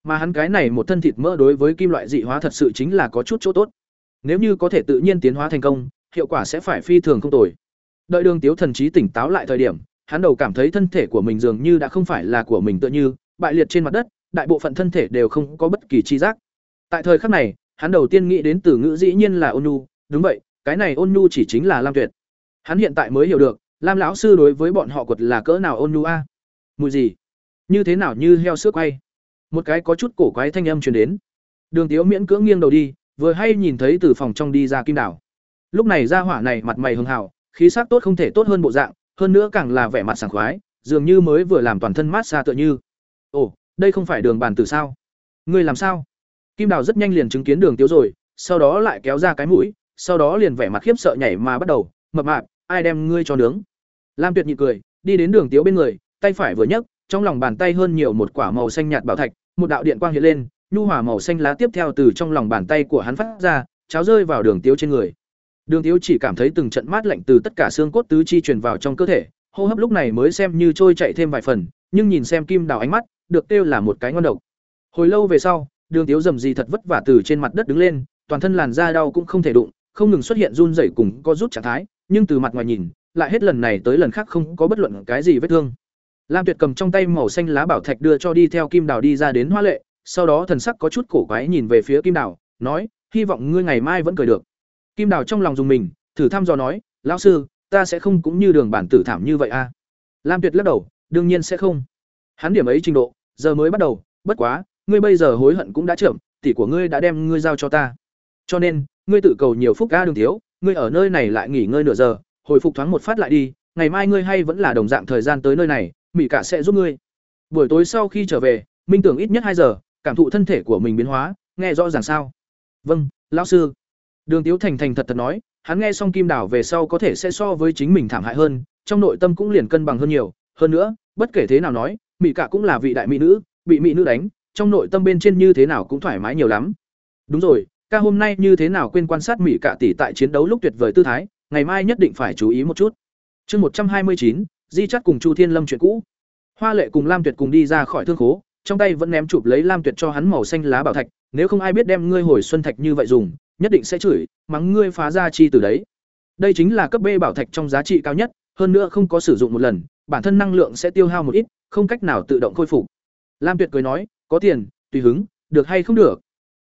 Mà hắn cái này một thân thịt mỡ đối với kim loại dị hóa thật sự chính là có chút chỗ tốt. Nếu như có thể tự nhiên tiến hóa thành công, hiệu quả sẽ phải phi thường không tồi. Đợi Đường Tiếu thần trí tỉnh táo lại thời điểm, hắn đầu cảm thấy thân thể của mình dường như đã không phải là của mình tựa như, bại liệt trên mặt đất, đại bộ phận thân thể đều không có bất kỳ chi giác. Tại thời khắc này, hắn đầu tiên nghĩ đến từ ngữ dĩ nhiên là ôn nhu, đúng vậy, cái này ôn nhu chỉ chính là Lam Tuyệt. Hắn hiện tại mới hiểu được, Lam lão sư đối với bọn họ quật là cỡ nào ôn nhu a. Mùi gì? Như thế nào như heo sữa quay? Một cái có chút cổ quái thanh âm truyền đến. Đường Tiếu miễn cưỡng nghiêng đầu đi, vừa hay nhìn thấy từ phòng trong đi ra Kim Đảo. Lúc này ra hỏa này mặt mày hưng hào, khí sắc tốt không thể tốt hơn bộ dạng hơn nữa càng là vẻ mặt sảng khoái dường như mới vừa làm toàn thân mát xa tựa như ồ đây không phải đường bàn tử sao ngươi làm sao kim đào rất nhanh liền chứng kiến đường tiếu rồi sau đó lại kéo ra cái mũi sau đó liền vẻ mặt khiếp sợ nhảy mà bắt đầu mập mạp ai đem ngươi cho nướng lam tuyệt nhị cười đi đến đường tiếu bên người tay phải vừa nhấc trong lòng bàn tay hơn nhiều một quả màu xanh nhạt bảo thạch một đạo điện quang hiện lên nhu hòa màu xanh lá tiếp theo từ trong lòng bàn tay của hắn phát ra cháo rơi vào đường tiếu trên người Đường Tiếu chỉ cảm thấy từng trận mát lạnh từ tất cả xương cốt tứ chi truyền vào trong cơ thể, hô hấp lúc này mới xem như trôi chạy thêm vài phần, nhưng nhìn xem Kim Đào ánh mắt, được kêu là một cái ngon độc. Hồi lâu về sau, Đường Tiếu rầm gì thật vất vả từ trên mặt đất đứng lên, toàn thân làn da đau cũng không thể đụng, không ngừng xuất hiện run rẩy cùng co rút trạng thái, nhưng từ mặt ngoài nhìn, lại hết lần này tới lần khác không có bất luận cái gì vết thương. Lam Tuyệt cầm trong tay màu xanh lá bảo thạch đưa cho đi theo Kim Đào đi ra đến Hoa Lệ, sau đó thần sắc có chút cổ quái nhìn về phía Kim Đào, nói: "Hy vọng ngươi ngày mai vẫn cười được." Kim Đào trong lòng dùng mình, thử thăm dò nói, "Lão sư, ta sẽ không cũng như đường bản tử thảm như vậy a?" À? Lam Tuyệt lắc đầu, "Đương nhiên sẽ không. Hắn điểm ấy trình độ, giờ mới bắt đầu, bất quá, ngươi bây giờ hối hận cũng đã chậm, tỷ của ngươi đã đem ngươi giao cho ta. Cho nên, ngươi tự cầu nhiều phúc ga đường thiếu, ngươi ở nơi này lại nghỉ ngơi nửa giờ, hồi phục thoáng một phát lại đi, ngày mai ngươi hay vẫn là đồng dạng thời gian tới nơi này mỹ cả sẽ giúp ngươi. Buổi tối sau khi trở về, minh tưởng ít nhất hai giờ, cảm thụ thân thể của mình biến hóa, nghe rõ ràng sao? Vâng lão sư. Đường tiếu thành thành thật thật nói, hắn nghe xong kim đảo về sau có thể sẽ so với chính mình thảm hại hơn, trong nội tâm cũng liền cân bằng hơn nhiều. Hơn nữa, bất kể thế nào nói mỹ cả cũng là vị đại mỹ nữ, bị mỹ nữ đánh, trong nội tâm bên trên như thế nào cũng thoải mái nhiều lắm. Đúng rồi, ca hôm nay như thế nào quên quan sát mỹ cả tỷ tại chiến đấu lúc tuyệt vời tư thái, ngày mai nhất định phải chú ý một chút. Chương một trăm hai mươi chín di chắt cùng chu thiên lâm chuyện cũ. Hoa lệ cùng lam tuyệt cùng đi ra khỏi thương khố, trong tay vẫn ném chụp lấy lam tuyệt cho hắn màu xanh lá bảo thạch, nếu không ai biết đem ngươi hồi xuân thạch như vậy dùng, nhất định sẽ chửi, mắng ngươi phá ra chi từ đấy. Đây chính là cấp b bảo thạch trong giá trị cao nhất, hơn nữa không có sử dụng một lần, bản thân năng lượng sẽ tiêu hao một ít, không cách nào tự động khôi phục. Lam tuyệt cười nói, có tiền, tùy hứng, được hay không được?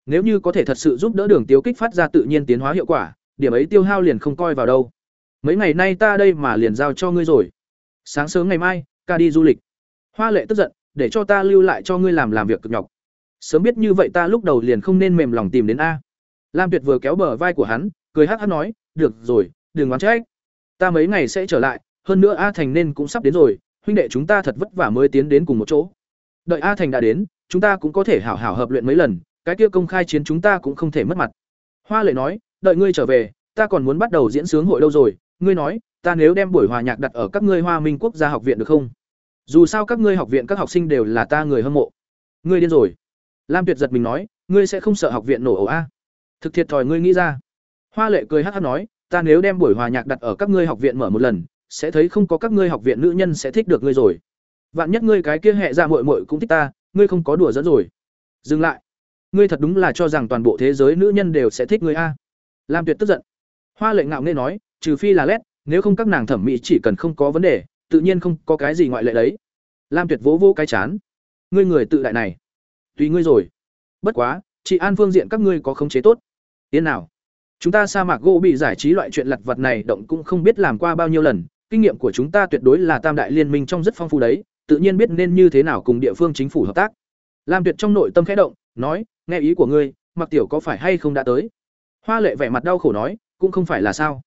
Nếu như có thể thật sự giúp đỡ đường tiêu kích phát ra tự nhiên tiến hóa hiệu quả, điểm ấy tiêu hao liền không coi vào đâu. Mấy ngày nay ta đây mà liền giao cho ngươi rồi sáng sớm ngày mai, ca đi du lịch. Hoa lệ tức giận, để cho ta lưu lại cho ngươi làm làm việc cực nhọc. Sớm biết như vậy ta lúc đầu liền không nên mềm lòng tìm đến a. Lam tuyệt vừa kéo bờ vai của hắn, cười hát hát nói, được rồi, đừng oán trách. Ta mấy ngày sẽ trở lại, hơn nữa a thành nên cũng sắp đến rồi, huynh đệ chúng ta thật vất vả mới tiến đến cùng một chỗ. Đợi a thành đã đến, chúng ta cũng có thể hảo hảo hợp luyện mấy lần, cái kia công khai chiến chúng ta cũng không thể mất mặt. Hoa lệ nói, đợi ngươi trở về, ta còn muốn bắt đầu diễn sướng hội đâu rồi. Ngươi nói ta nếu đem buổi hòa nhạc đặt ở các ngươi hoa minh quốc gia học viện được không? Dù sao các ngươi học viện các học sinh đều là ta người hâm mộ. Ngươi điên rồi. Lam tuyệt giật mình nói, ngươi sẽ không sợ học viện nổ ẩu a? Thực thiệt thòi ngươi nghĩ ra. Hoa lệ cười hắc hắc nói, ta nếu đem buổi hòa nhạc đặt ở các ngươi học viện mở một lần, sẽ thấy không có các ngươi học viện nữ nhân sẽ thích được ngươi rồi. Vạn nhất ngươi cái kia hệ ra dạ muội muội cũng thích ta, ngươi không có đùa dẫn rồi. Dừng lại. Ngươi thật đúng là cho rằng toàn bộ thế giới nữ nhân đều sẽ thích ngươi a? Lam tuyệt tức giận. Hoa lệ ngạo nghễ nói, trừ phi là lét nếu không các nàng thẩm mỹ chỉ cần không có vấn đề, tự nhiên không có cái gì ngoại lệ đấy. Lam tuyệt vỗ vỗ cái chán. Ngươi người tự đại này. Tùy ngươi rồi. Bất quá, chị an phương diện các ngươi có khống chế tốt. Yên nào. Chúng ta sa mạc gỗ bị giải trí loại chuyện lặt vặt này động cũng không biết làm qua bao nhiêu lần. Kinh nghiệm của chúng ta tuyệt đối là tam đại liên minh trong rất phong phú đấy. Tự nhiên biết nên như thế nào cùng địa phương chính phủ hợp tác. Lam tuyệt trong nội tâm khẽ động, nói, nghe ý của ngươi mặc tiểu có phải hay không đã tới? Hoa lệ vẻ mặt đau khổ nói, cũng không phải là sao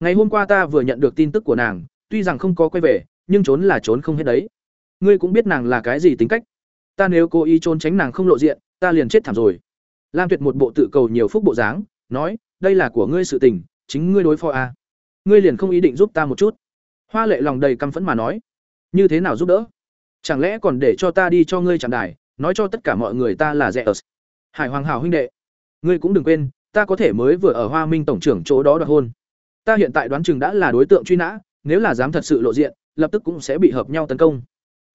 ngày hôm qua ta vừa nhận được tin tức của nàng, tuy rằng không có quay về, nhưng trốn là trốn không hết đấy. Ngươi cũng biết nàng là cái gì tính cách. Ta nếu cố ý trốn tránh nàng không lộ diện, ta liền chết thảm rồi. Lam tuyệt một bộ tự cầu nhiều phúc bộ dáng, nói, đây là của ngươi sự tình, chính ngươi đối phó a à. ngươi liền không ý định giúp ta một chút. Hoa lệ lòng đầy căm phẫn mà nói, như thế nào giúp đỡ? Chẳng lẽ còn để cho ta đi cho ngươi chạm đài, nói cho tất cả mọi người ta là rẻ ở hải hoàng hảo huynh đệ, ngươi cũng đừng quên, ta có thể mới vừa ở hoa minh tổng trưởng chỗ đó đoạt hôn ta hiện tại đoán chừng đã là đối tượng truy nã, nếu là dám thật sự lộ diện, lập tức cũng sẽ bị hợp nhau tấn công.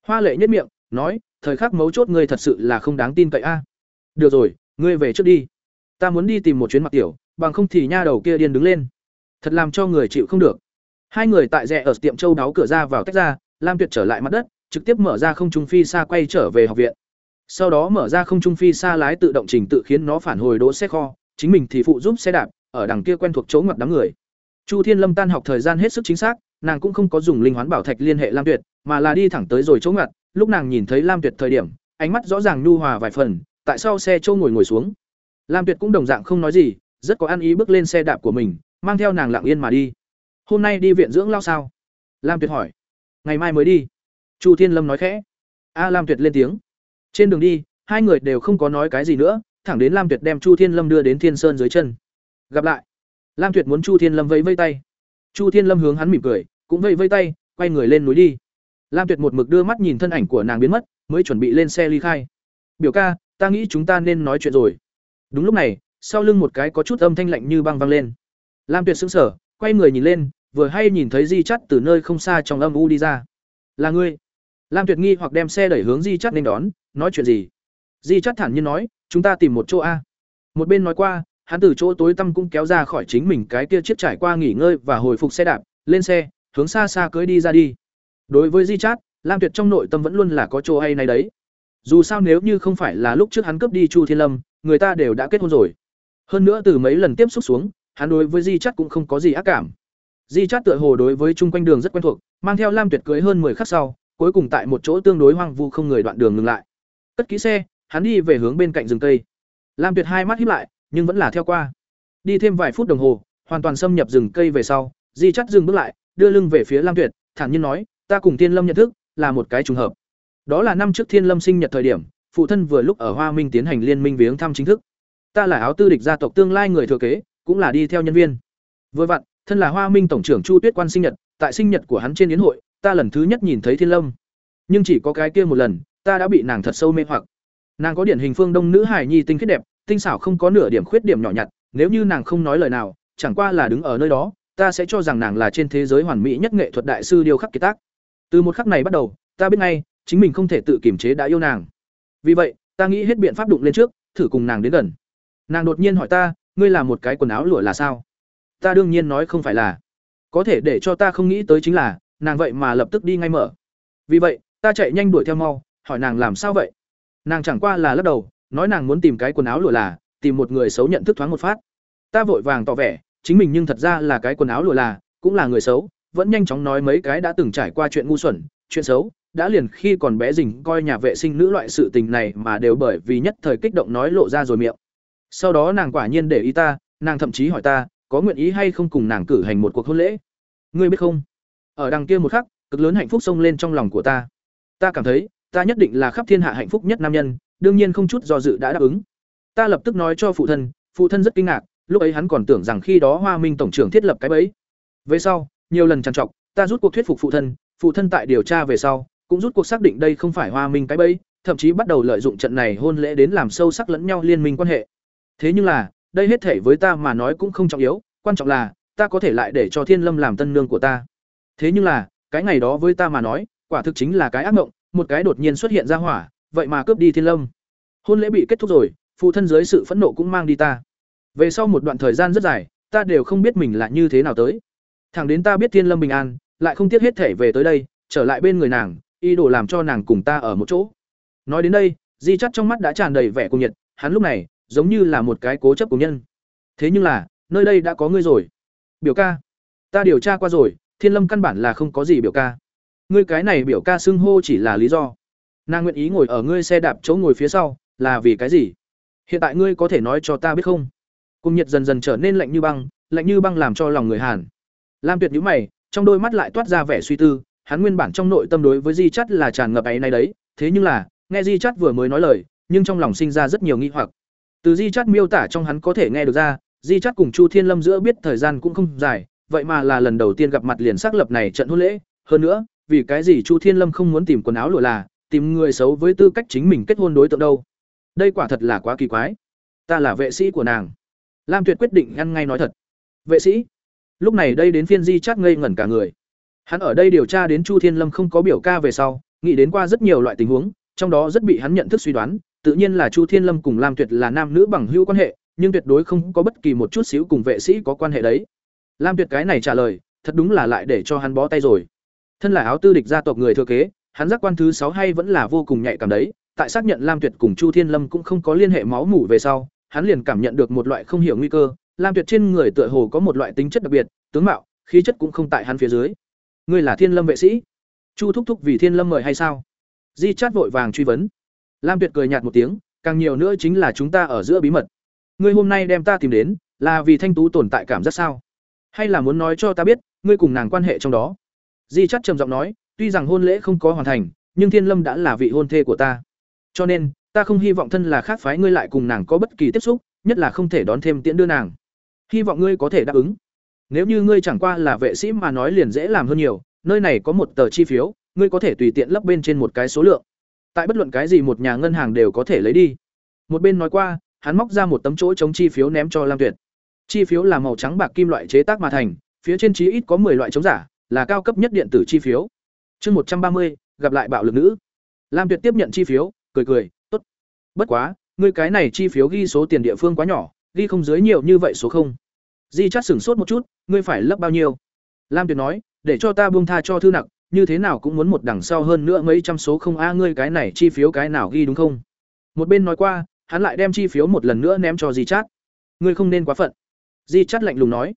Hoa lệ nhất miệng, nói, thời khắc mấu chốt ngươi thật sự là không đáng tin cậy a. Được rồi, ngươi về trước đi. Ta muốn đi tìm một chuyến mặc tiểu, bằng không thì nha đầu kia điên đứng lên. Thật làm cho người chịu không được. Hai người tại rẽ ở tiệm châu đáo cửa ra vào tách ra, lam tuyệt trở lại mặt đất, trực tiếp mở ra không trung phi xa quay trở về học viện. Sau đó mở ra không trung phi xa lái tự động trình tự khiến nó phản hồi đỗ xe kho, chính mình thì phụ giúp xe đạp, ở đằng kia quen thuộc chỗ ngoặt đám người chu thiên lâm tan học thời gian hết sức chính xác, nàng cũng không có dùng linh hoán bảo thạch liên hệ lam tuyệt, mà là đi thẳng tới rồi chỗ ngặt, lúc nàng nhìn thấy lam tuyệt thời điểm, ánh mắt rõ ràng nhu hòa vài phần, tại sao xe châu ngồi ngồi xuống? Lam tuyệt cũng đồng dạng không nói gì, rất có ăn ý bước lên xe đạp của mình, mang theo nàng lặng yên mà đi. Hôm nay đi viện dưỡng lao sao? Lam tuyệt hỏi. Ngày mai mới đi. Chu thiên lâm nói khẽ. A lam tuyệt lên tiếng. Trên đường đi, hai người đều không có nói cái gì nữa, thẳng đến lam tuyệt đem chu thiên lâm đưa đến thiên sơn dưới chân. Gặp lại lam tuyệt muốn chu thiên lâm vẫy vây tay. Chu thiên lâm hướng hắn mỉm cười, cũng vẫy vây tay, quay người lên núi đi. Lam tuyệt một mực đưa mắt nhìn thân ảnh của nàng biến mất, mới chuẩn bị lên xe ly khai. Biểu ca, ta nghĩ chúng ta nên nói chuyện rồi. Đúng lúc này, sau lưng một cái có chút âm thanh lạnh như băng vang lên. Lam tuyệt sững sờ, quay người nhìn lên, vừa hay nhìn thấy di chắt từ nơi không xa trong âm u đi ra. Là ngươi. Lam tuyệt nghi hoặc đem xe đẩy hướng di chắt nên đón, nói chuyện gì? Di chắt thản nhiên nói, chúng ta tìm một chỗ a. Một bên nói qua hắn từ chỗ tối tăm cũng kéo ra khỏi chính mình cái kia chiếc trải qua nghỉ ngơi và hồi phục xe đạp, lên xe, hướng xa xa cưới đi ra đi. Đối với di chát lam tuyệt trong nội tâm vẫn luôn là có chỗ hay này đấy. Dù sao nếu như không phải là lúc trước hắn cướp đi chu thiên lâm, người ta đều đã kết hôn rồi. Hơn nữa từ mấy lần tiếp xúc xuống, hắn đối với di chát cũng không có gì ác cảm. Di chát tựa hồ đối với chung quanh đường rất quen thuộc, mang theo lam tuyệt cưới hơn 10 khắc sau, cuối cùng tại một chỗ tương đối hoang vu không người đoạn đường ngừng lại. Cất kỹ xe, hắn đi về hướng bên cạnh rừng cây. Lam tuyệt hai mắt híp lại nhưng vẫn là theo qua. Đi thêm vài phút đồng hồ, hoàn toàn xâm nhập rừng cây về sau, di chắt dừng bước lại, đưa lưng về phía lam tuyệt, thản nhiên nói, ta cùng thiên lâm nhận thức, là một cái trùng hợp. Đó là năm trước thiên lâm sinh nhật thời điểm, phụ thân vừa lúc ở hoa minh tiến hành liên minh viếng thăm chính thức. Ta là áo tư địch gia tộc tương lai người thừa kế, cũng là đi theo nhân viên. Vừa vặn, thân là hoa minh tổng trưởng chu tuyết quan sinh nhật, tại sinh nhật của hắn trên yến hội, ta lần thứ nhất nhìn thấy thiên lâm. Nhưng chỉ có cái kia một lần, ta đã bị nàng thật sâu mê hoặc. Nàng có điển hình phương đông nữ hải nhi tinh khiết đẹp tinh xảo không có nửa điểm khuyết điểm nhỏ nhặt, nếu như nàng không nói lời nào, chẳng qua là đứng ở nơi đó, ta sẽ cho rằng nàng là trên thế giới hoàn mỹ nhất nghệ thuật đại sư điêu khắc kiệt tác. Từ một khắc này bắt đầu, ta biết ngay, chính mình không thể tự kiềm chế đã yêu nàng. Vì vậy, ta nghĩ hết biện pháp đụng lên trước, thử cùng nàng đến gần. Nàng đột nhiên hỏi ta, ngươi là một cái quần áo lụa là sao? Ta đương nhiên nói không phải là. Có thể để cho ta không nghĩ tới chính là, nàng vậy mà lập tức đi ngay mở. Vì vậy, ta chạy nhanh đuổi theo mau, hỏi nàng làm sao vậy? Nàng chẳng qua là lắc đầu nói nàng muốn tìm cái quần áo lụa là, tìm một người xấu nhận thức thoáng một phát. Ta vội vàng tỏ vẻ, chính mình nhưng thật ra là cái quần áo lụa là, cũng là người xấu, vẫn nhanh chóng nói mấy cái đã từng trải qua chuyện ngu xuẩn, chuyện xấu, đã liền khi còn bé rình coi nhà vệ sinh nữ loại sự tình này mà đều bởi vì nhất thời kích động nói lộ ra rồi miệng. Sau đó nàng quả nhiên để ý ta, nàng thậm chí hỏi ta, có nguyện ý hay không cùng nàng cử hành một cuộc hôn lễ. Ngươi biết không? Ở đằng kia một khắc, cực lớn hạnh phúc xông lên trong lòng của ta. Ta cảm thấy, ta nhất định là khắp thiên hạ hạnh phúc nhất nam nhân đương nhiên không chút do dự đã đáp ứng. Ta lập tức nói cho phụ thân phụ thân rất kinh ngạc, lúc ấy hắn còn tưởng rằng khi đó hoa minh tổng trưởng thiết lập cái bẫy. Về sau, nhiều lần trằn trọc, ta rút cuộc thuyết phục phụ thân phụ thân tại điều tra về sau, cũng rút cuộc xác định đây không phải hoa minh cái bẫy, thậm chí bắt đầu lợi dụng trận này hôn lễ đến làm sâu sắc lẫn nhau liên minh quan hệ. Thế nhưng là, đây hết thể với ta mà nói cũng không trọng yếu, quan trọng là, ta có thể lại để cho thiên lâm làm tân nương của ta. Thế nhưng là, cái ngày đó với ta mà nói, quả thực chính là cái ác mộng, một cái đột nhiên xuất hiện ra hỏa vậy mà cướp đi thiên lâm. Hôn lễ bị kết thúc rồi, phụ thân dưới sự phẫn nộ cũng mang đi ta. Về sau một đoạn thời gian rất dài, ta đều không biết mình là như thế nào tới. Thẳng đến ta biết thiên lâm bình an, lại không tiếc hết thể về tới đây, trở lại bên người nàng y đồ làm cho nàng cùng ta ở một chỗ. Nói đến đây, di chắt trong mắt đã tràn đầy vẻ cuồng nhiệt, hắn lúc này, giống như là một cái cố chấp của nhân. Thế nhưng là, nơi đây đã có ngươi rồi. Biểu ca, ta điều tra qua rồi, thiên lâm căn bản là không có gì biểu ca. Ngươi cái này biểu ca xưng hô chỉ là lý do nàng nguyện ý ngồi ở ngươi xe đạp chỗ ngồi phía sau, là vì cái gì? Hiện tại ngươi có thể nói cho ta biết không? Cùng nhiệt dần dần trở nên lạnh như băng, lạnh như băng làm cho lòng người hàn. Lam tuyệt nhíu mày, trong đôi mắt lại toát ra vẻ suy tư, hắn nguyên bản trong nội tâm đối với di chắt là tràn ngập ấy nay đấy, thế nhưng là, nghe di chắt vừa mới nói lời, nhưng trong lòng sinh ra rất nhiều nghi hoặc. Từ di chắt miêu tả trong hắn có thể nghe được ra, di chắt cùng chu thiên lâm giữa biết thời gian cũng không dài, vậy mà là lần đầu tiên gặp mặt liền xác lập này trận hôn lễ. Hơn nữa, vì cái gì chu thiên lâm không muốn tìm quần áo lụa là tìm người xấu với tư cách chính mình kết hôn đối tượng đâu. Đây quả thật là quá kỳ quái. Ta là vệ sĩ của nàng. Lam tuyệt quyết định ngăn ngay nói thật. Vệ sĩ? Lúc này đây đến phiên di chắt ngây ngẩn cả người. Hắn ở đây điều tra đến chu thiên lâm không có biểu ca về sau, nghĩ đến qua rất nhiều loại tình huống, trong đó rất bị hắn nhận thức suy đoán, tự nhiên là chu thiên lâm cùng lam tuyệt là nam nữ bằng hữu quan hệ, nhưng tuyệt đối không có bất kỳ một chút xíu cùng vệ sĩ có quan hệ đấy. Lam tuyệt cái này trả lời, thật đúng là lại để cho hắn bó tay rồi. Thân là áo tư địch gia tộc người thừa kế hắn giác quan thứ sáu hay vẫn là vô cùng nhạy cảm đấy, tại xác nhận lam tuyệt cùng chu thiên lâm cũng không có liên hệ máu mủ về sau, hắn liền cảm nhận được một loại không hiểu nguy cơ, lam tuyệt trên người tựa hồ có một loại tính chất đặc biệt, tướng mạo, khí chất cũng không tại hắn phía dưới. Ngươi là thiên lâm vệ sĩ? Chu thúc thúc vì thiên lâm mời hay sao? Di chát vội vàng truy vấn. Lam tuyệt cười nhạt một tiếng, càng nhiều nữa chính là chúng ta ở giữa bí mật. Ngươi hôm nay đem ta tìm đến, là vì thanh tú tồn tại cảm giác sao? Hay là muốn nói cho ta biết, ngươi cùng nàng quan hệ trong đó? Di Chát trầm giọng nói tuy rằng hôn lễ không có hoàn thành, nhưng thiên lâm đã là vị hôn thê của ta. Cho nên, ta không hy vọng thân là khác phái ngươi lại cùng nàng có bất kỳ tiếp xúc, nhất là không thể đón thêm tiễn đưa nàng. Hy vọng ngươi có thể đáp ứng. Nếu như ngươi chẳng qua là vệ sĩ mà nói liền dễ làm hơn nhiều, nơi này có một tờ chi phiếu, ngươi có thể tùy tiện lấp bên trên một cái số lượng. Tại bất luận cái gì một nhà ngân hàng đều có thể lấy đi. Một bên nói qua, hắn móc ra một tấm chỗ chống chi phiếu ném cho lam tuyệt. Chi phiếu là màu trắng bạc kim loại chế tác mà thành, phía trên chí ít có 10 loại chống giả, là cao cấp nhất điện tử chi phiếu chương một trăm ba mươi, gặp lại bạo lực nữ. Lam tuyệt tiếp nhận chi phiếu, cười cười, tốt. Bất quá, ngươi cái này chi phiếu ghi số tiền địa phương quá nhỏ, ghi không dưới nhiều như vậy số không. Di Chát sửng sốt một chút, ngươi phải lấp bao nhiêu? Lam tuyệt nói, để cho ta buông tha cho thư nặng như thế nào cũng muốn một đằng sau hơn nữa mấy trăm số không a, ngươi cái này chi phiếu cái nào ghi đúng không? Một bên nói qua, hắn lại đem chi phiếu một lần nữa ném cho di chát ngươi không nên quá phận. Di chát lạnh lùng nói.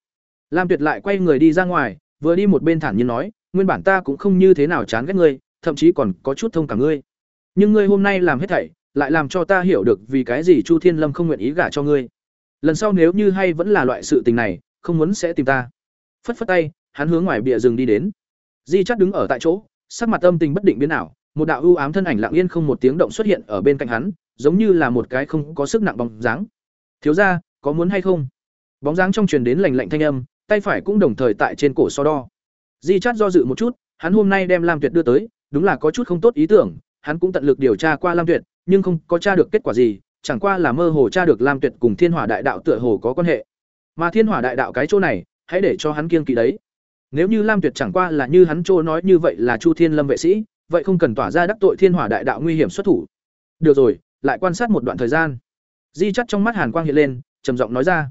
Lam tuyệt lại quay người đi ra ngoài, vừa đi một bên thản nhiên nói nguyên bản ta cũng không như thế nào chán ghét ngươi, thậm chí còn có chút thông cảm ngươi. Nhưng ngươi hôm nay làm hết thảy, lại làm cho ta hiểu được vì cái gì chu thiên lâm không nguyện ý gả cho ngươi. Lần sau nếu như hay vẫn là loại sự tình này, không muốn sẽ tìm ta. Phất phất tay, hắn hướng ngoài bìa rừng đi đến. Di chắt đứng ở tại chỗ, sắc mặt âm tình bất định biến ảo, một đạo ưu ám thân ảnh lặng yên không một tiếng động xuất hiện ở bên cạnh hắn, giống như là một cái không có sức nặng bóng dáng. Thiếu ra có muốn hay không? Bóng dáng trong truyền đến lành lạnh thanh âm, tay phải cũng đồng thời tại trên cổ so đo di Chát do dự một chút, hắn hôm nay đem lam tuyệt đưa tới, đúng là có chút không tốt ý tưởng, hắn cũng tận lực điều tra qua lam tuyệt, nhưng không có tra được kết quả gì, chẳng qua là mơ hồ tra được lam tuyệt cùng thiên hỏa đại đạo tựa hồ có quan hệ. Mà thiên hỏa đại đạo cái chỗ này, hãy để cho hắn kiên kỵ đấy. Nếu như lam tuyệt chẳng qua là như hắn chỗ nói như vậy là chu thiên lâm vệ sĩ, vậy không cần tỏa ra đắc tội thiên hỏa đại đạo nguy hiểm xuất thủ. Được rồi, lại quan sát một đoạn thời gian. Di Chát trong mắt hàn quang hiện lên, trầm giọng nói ra.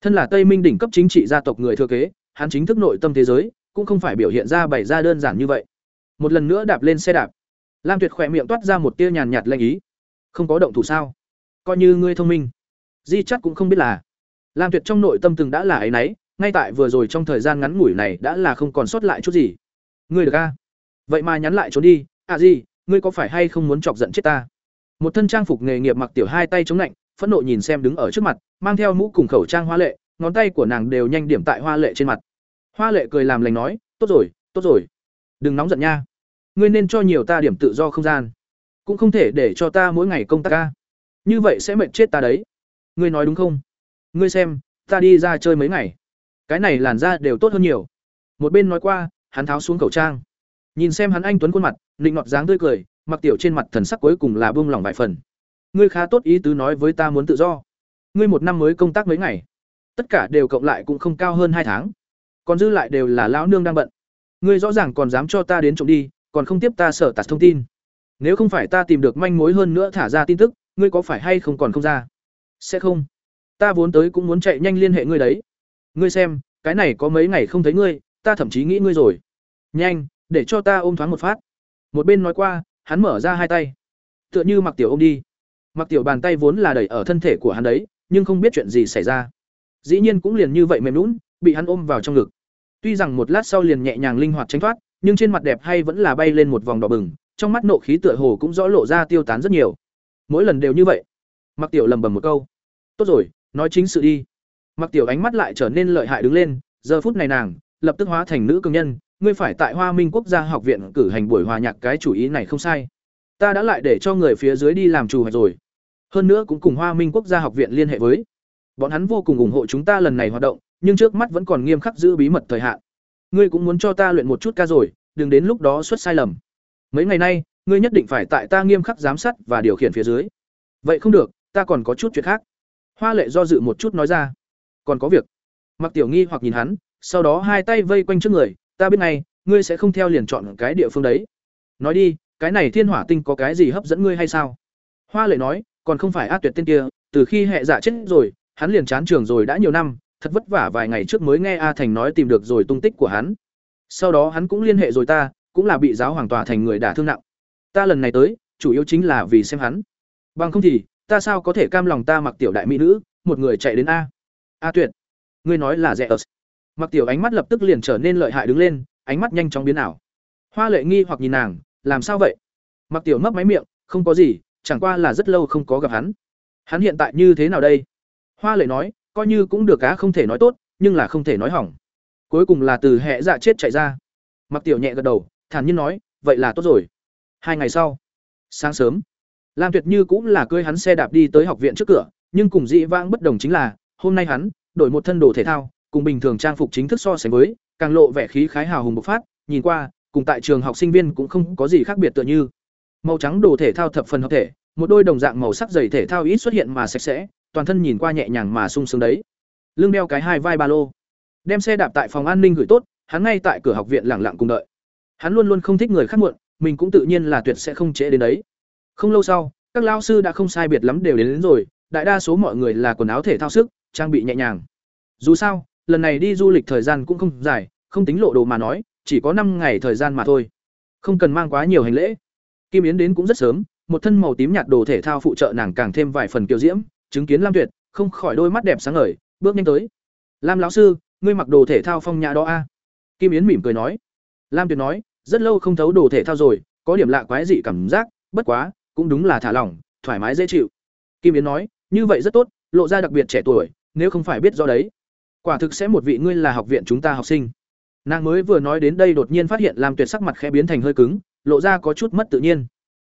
Thân là tây minh đỉnh cấp chính trị gia tộc người thừa kế, hắn chính thức nội tâm thế giới cũng không phải biểu hiện ra bày ra đơn giản như vậy. Một lần nữa đạp lên xe đạp, lam tuyệt khỏe miệng toát ra một tia nhàn nhạt lanh ý. Không có động thủ sao? Coi như ngươi thông minh, di chắc cũng không biết là. Lam tuyệt trong nội tâm từng đã là ấ y n ấ y ngay tại vừa rồi trong thời gian ngắn ngủi này đã là không còn sót lại chút gì. Ngươi được a vậy mà nhắn lại trốn đi. À gì, ngươi có phải hay không muốn chọc giận chết ta? Một thân trang phục nghề nghiệp mặc tiểu hai tay chống lạnh, phẫn nộ nhìn xem đứng ở trước mặt, mang theo mũ cùng khẩu trang hoa lệ, ngón tay của nàng đều nhanh điểm tại hoa lệ trên mặt hoa lệ cười làm lành nói, tốt rồi tốt rồi. Đừng nóng giận nha. Ngươi nên cho nhiều ta điểm tự do không gian. Cũng không thể để cho ta mỗi ngày công tác ca. Như vậy sẽ mệt chết ta đấy. Ngươi nói đúng không? Ngươi xem, ta đi ra chơi mấy ngày. Cái này làn da đều tốt hơn nhiều. Một bên nói qua, hắn tháo xuống khẩu trang. Nhìn xem hắn anh tuấn khuôn mặt, nịnh ngọt dáng tươi cười, mặc tiểu trên mặt thần sắc cuối cùng là buông lỏng vài phần. Ngươi khá tốt ý tứ nói với ta muốn tự do. Ngươi một năm mới công tác mấy ngày. Tất cả đều cộng lại cũng không cao hơn hai tháng còn dư lại đều là lão nương đang bận. Ngươi rõ ràng còn dám cho ta đến trộm đi, còn không tiếp ta sở tạt thông tin. Nếu không phải ta tìm được manh mối hơn nữa thả ra tin tức, ngươi có phải hay không còn không ra? Sẽ không. Ta vốn tới cũng muốn chạy nhanh liên hệ ngươi đấy. Ngươi xem, cái này có mấy ngày không thấy ngươi, ta thậm chí nghĩ ngươi rồi. Nhanh, để cho ta ôm thoáng một phát. Một bên nói qua, hắn mở ra hai tay. Tựa như mặc tiểu ôm đi. Mặc tiểu bàn tay vốn là đẩy ở thân thể của hắn đấy, nhưng không biết chuyện gì xảy ra. Dĩ nhiên cũng liền như vậy mềm lún bị hắn ôm vào trong ngực. Tuy rằng một lát sau liền nhẹ nhàng linh hoạt tránh thoát, nhưng trên mặt đẹp hay vẫn là bay lên một vòng đỏ bừng, trong mắt nộ khí tựa hồ cũng rõ lộ ra tiêu tán rất nhiều. Mỗi lần đều như vậy. Mặc tiểu lầm bầm một câu. Tốt rồi, nói chính sự đi. Mặc tiểu ánh mắt lại trở nên lợi hại đứng lên, giờ phút này nàng, lập tức hóa thành nữ cường nhân, ngươi phải tại hoa minh quốc gia học viện cử hành buổi hòa nhạc cái chủ ý này không sai. Ta đã lại để cho người phía dưới đi làm chủ rồi. Hơn nữa cũng cùng hoa minh quốc gia học viện liên hệ với. Bọn hắn vô cùng ủng hộ chúng ta lần này hoạt động nhưng trước mắt vẫn còn nghiêm khắc giữ bí mật thời hạn. Ngươi cũng muốn cho ta luyện một chút ca rồi, đừng đến lúc đó xuất sai lầm. Mấy ngày nay, ngươi nhất định phải tại ta nghiêm khắc giám sát và điều khiển phía dưới. Vậy không được, ta còn có chút chuyện khác. Hoa lệ do dự một chút nói ra. Còn có việc. Mặc tiểu nghi hoặc nhìn hắn, sau đó hai tay vây quanh trước người, ta biết ngay, ngươi sẽ không theo liền chọn cái địa phương đấy. Nói đi, cái này thiên hỏa tinh có cái gì hấp dẫn ngươi hay sao? Hoa lệ nói, còn không phải ác tuyệt tên kia, từ khi hệ giả dạ chết rồi, hắn liền chán trường rồi đã nhiều năm thật vất vả vài ngày trước mới nghe a thành nói tìm được rồi tung tích của hắn. Sau đó hắn cũng liên hệ rồi ta, cũng là bị giáo hoàng tòa thành người đả thương nặng. Ta lần này tới, chủ yếu chính là vì xem hắn. Bằng không thì, ta sao có thể cam lòng ta mặc tiểu đại mỹ nữ, một người chạy đến a? A tuyệt, ngươi nói là rẻ ớt. Mặc tiểu ánh mắt lập tức liền trở nên lợi hại đứng lên, ánh mắt nhanh chóng biến ảo. Hoa lệ nghi hoặc nhìn nàng, làm sao vậy? Mặc tiểu mấp máy miệng, không có gì, chẳng qua là rất lâu không có gặp hắn. Hắn hiện tại như thế nào đây? Hoa lệ nói coi như cũng được cá không thể nói tốt, nhưng là không thể nói hỏng. Cuối cùng là từ hệ dạ chết chạy ra. Mặc tiểu nhẹ gật đầu, thản nhiên nói, vậy là tốt rồi. Hai ngày sau, sáng sớm, lam tuyệt như cũng là cưới hắn xe đạp đi tới học viện trước cửa, nhưng cùng dị vãng bất đồng chính là, hôm nay hắn đổi một thân đồ thể thao, cùng bình thường trang phục chính thức so sánh với, càng lộ vẻ khí khái hào hùng bộc phát, nhìn qua, cùng tại trường học sinh viên cũng không có gì khác biệt tựa như. Màu trắng đồ thể thao thập phần hợp thể, một đôi đồng dạng màu sắc giày thể thao ít xuất hiện mà sạch sẽ toàn thân nhìn qua nhẹ nhàng mà sung sướng đấy. Lưng đeo cái hai vai ba lô. Đem xe đạp tại phòng an ninh gửi tốt hắn ngay tại cửa học viện lẳng lặng cùng đợi. Hắn luôn luôn không thích người khác muộn mình cũng tự nhiên là tuyệt sẽ không trễ đến đấy. Không lâu sau các lao sư đã không sai biệt lắm đều đến, đến rồi đại đa số mọi người là quần áo thể thao sức trang bị nhẹ nhàng. Dù sao lần này đi du lịch thời gian cũng không dài không tính lộ đồ mà nói chỉ có năm ngày thời gian mà thôi. Không cần mang quá nhiều hành lễ. Kim yến đến cũng rất sớm một thân màu tím nhạt đồ thể thao phụ trợ nàng càng thêm vài phần kiều diễm chứng kiến lam tuyệt, không khỏi đôi mắt đẹp sáng ngời, bước nhanh tới. Lam lão sư, ngươi mặc đồ thể thao phong nhã đó a? Kim yến mỉm cười nói. Lam tuyệt nói, rất lâu không thấu đồ thể thao rồi, có điểm lạ quái dị cảm giác, bất quá, cũng đúng là thả lỏng, thoải mái dễ chịu. Kim yến nói, như vậy rất tốt, lộ ra đặc biệt trẻ tuổi, nếu không phải biết do đấy. Quả thực sẽ một vị ngươi là học viện chúng ta học sinh. Nàng mới vừa nói đến đây đột nhiên phát hiện lam tuyệt sắc mặt khẽ biến thành hơi cứng, lộ ra có chút mất tự nhiên.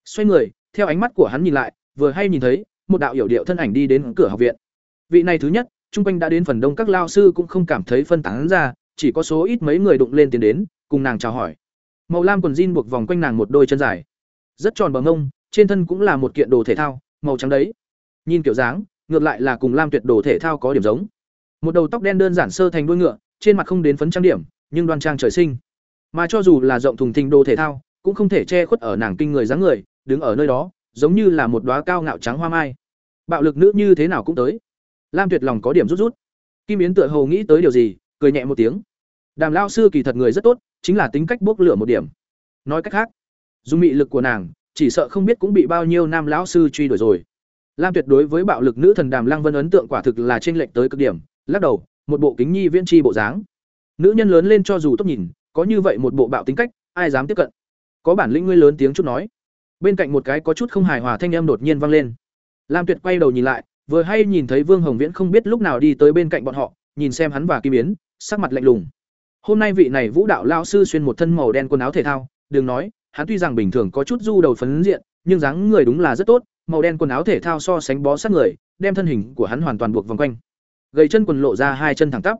Xoay người, theo ánh mắt của hắn nhìn lại, vừa hay nhìn thấy một đạo hiểu điệu thân ảnh đi đến cửa học viện. Vị này thứ nhất, chung quanh đã đến phần đông các lao sư cũng không cảm thấy phân tán ra, chỉ có số ít mấy người đụng lên tiến đến, cùng nàng chào hỏi. Màu lam quần jean buộc vòng quanh nàng một đôi chân dài. Rất tròn bằng ngông, trên thân cũng là một kiện đồ thể thao, màu trắng đấy. Nhìn kiểu dáng, ngược lại là cùng lam tuyệt đồ thể thao có điểm giống. Một đầu tóc đen đơn giản sơ thành đuôi ngựa, trên mặt không đến phấn trang điểm, nhưng đoan trang trời sinh. Mà cho dù là rộng thùng thình đồ thể thao, cũng không thể che khuất ở nàng kinh người dáng người, đứng ở nơi đó giống như là một đóa cao ngạo trắng hoa mai. Bạo lực nữ như thế nào cũng tới. Lam tuyệt lòng có điểm rút rút. Kim yến tựa hồ nghĩ tới điều gì, cười nhẹ một tiếng. Đàm lao sư kỳ thật người rất tốt, chính là tính cách bốc lửa một điểm. Nói cách khác dung mị lực của nàng, chỉ sợ không biết cũng bị bao nhiêu nam lão sư truy đuổi rồi. Lam tuyệt đối với bạo lực nữ thần đàm lăng vân ấn tượng quả thực là trên lệch tới cực điểm. Lắc đầu, một bộ kính nhi viễn tri bộ dáng. Nữ nhân lớn lên cho dù tốt nhìn, có như vậy một bộ bạo tính cách, ai dám tiếp cận? Có bản lĩnh ngươi lớn tiếng chút nói bên cạnh một cái có chút không hài hòa thanh âm đột nhiên vang lên. Lam tuyệt quay đầu nhìn lại, vừa hay nhìn thấy vương hồng viễn không biết lúc nào đi tới bên cạnh bọn họ, nhìn xem hắn và kim yến, sắc mặt lạnh lùng. Hôm nay vị này vũ đạo lao sư xuyên một thân màu đen quần áo thể thao, đừng nói, hắn tuy rằng bình thường có chút du đầu phấn diện, nhưng dáng người đúng là rất tốt, màu đen quần áo thể thao so sánh bó sát người, đem thân hình của hắn hoàn toàn buộc vòng quanh. Gầy chân quần lộ ra hai chân thẳng tắp.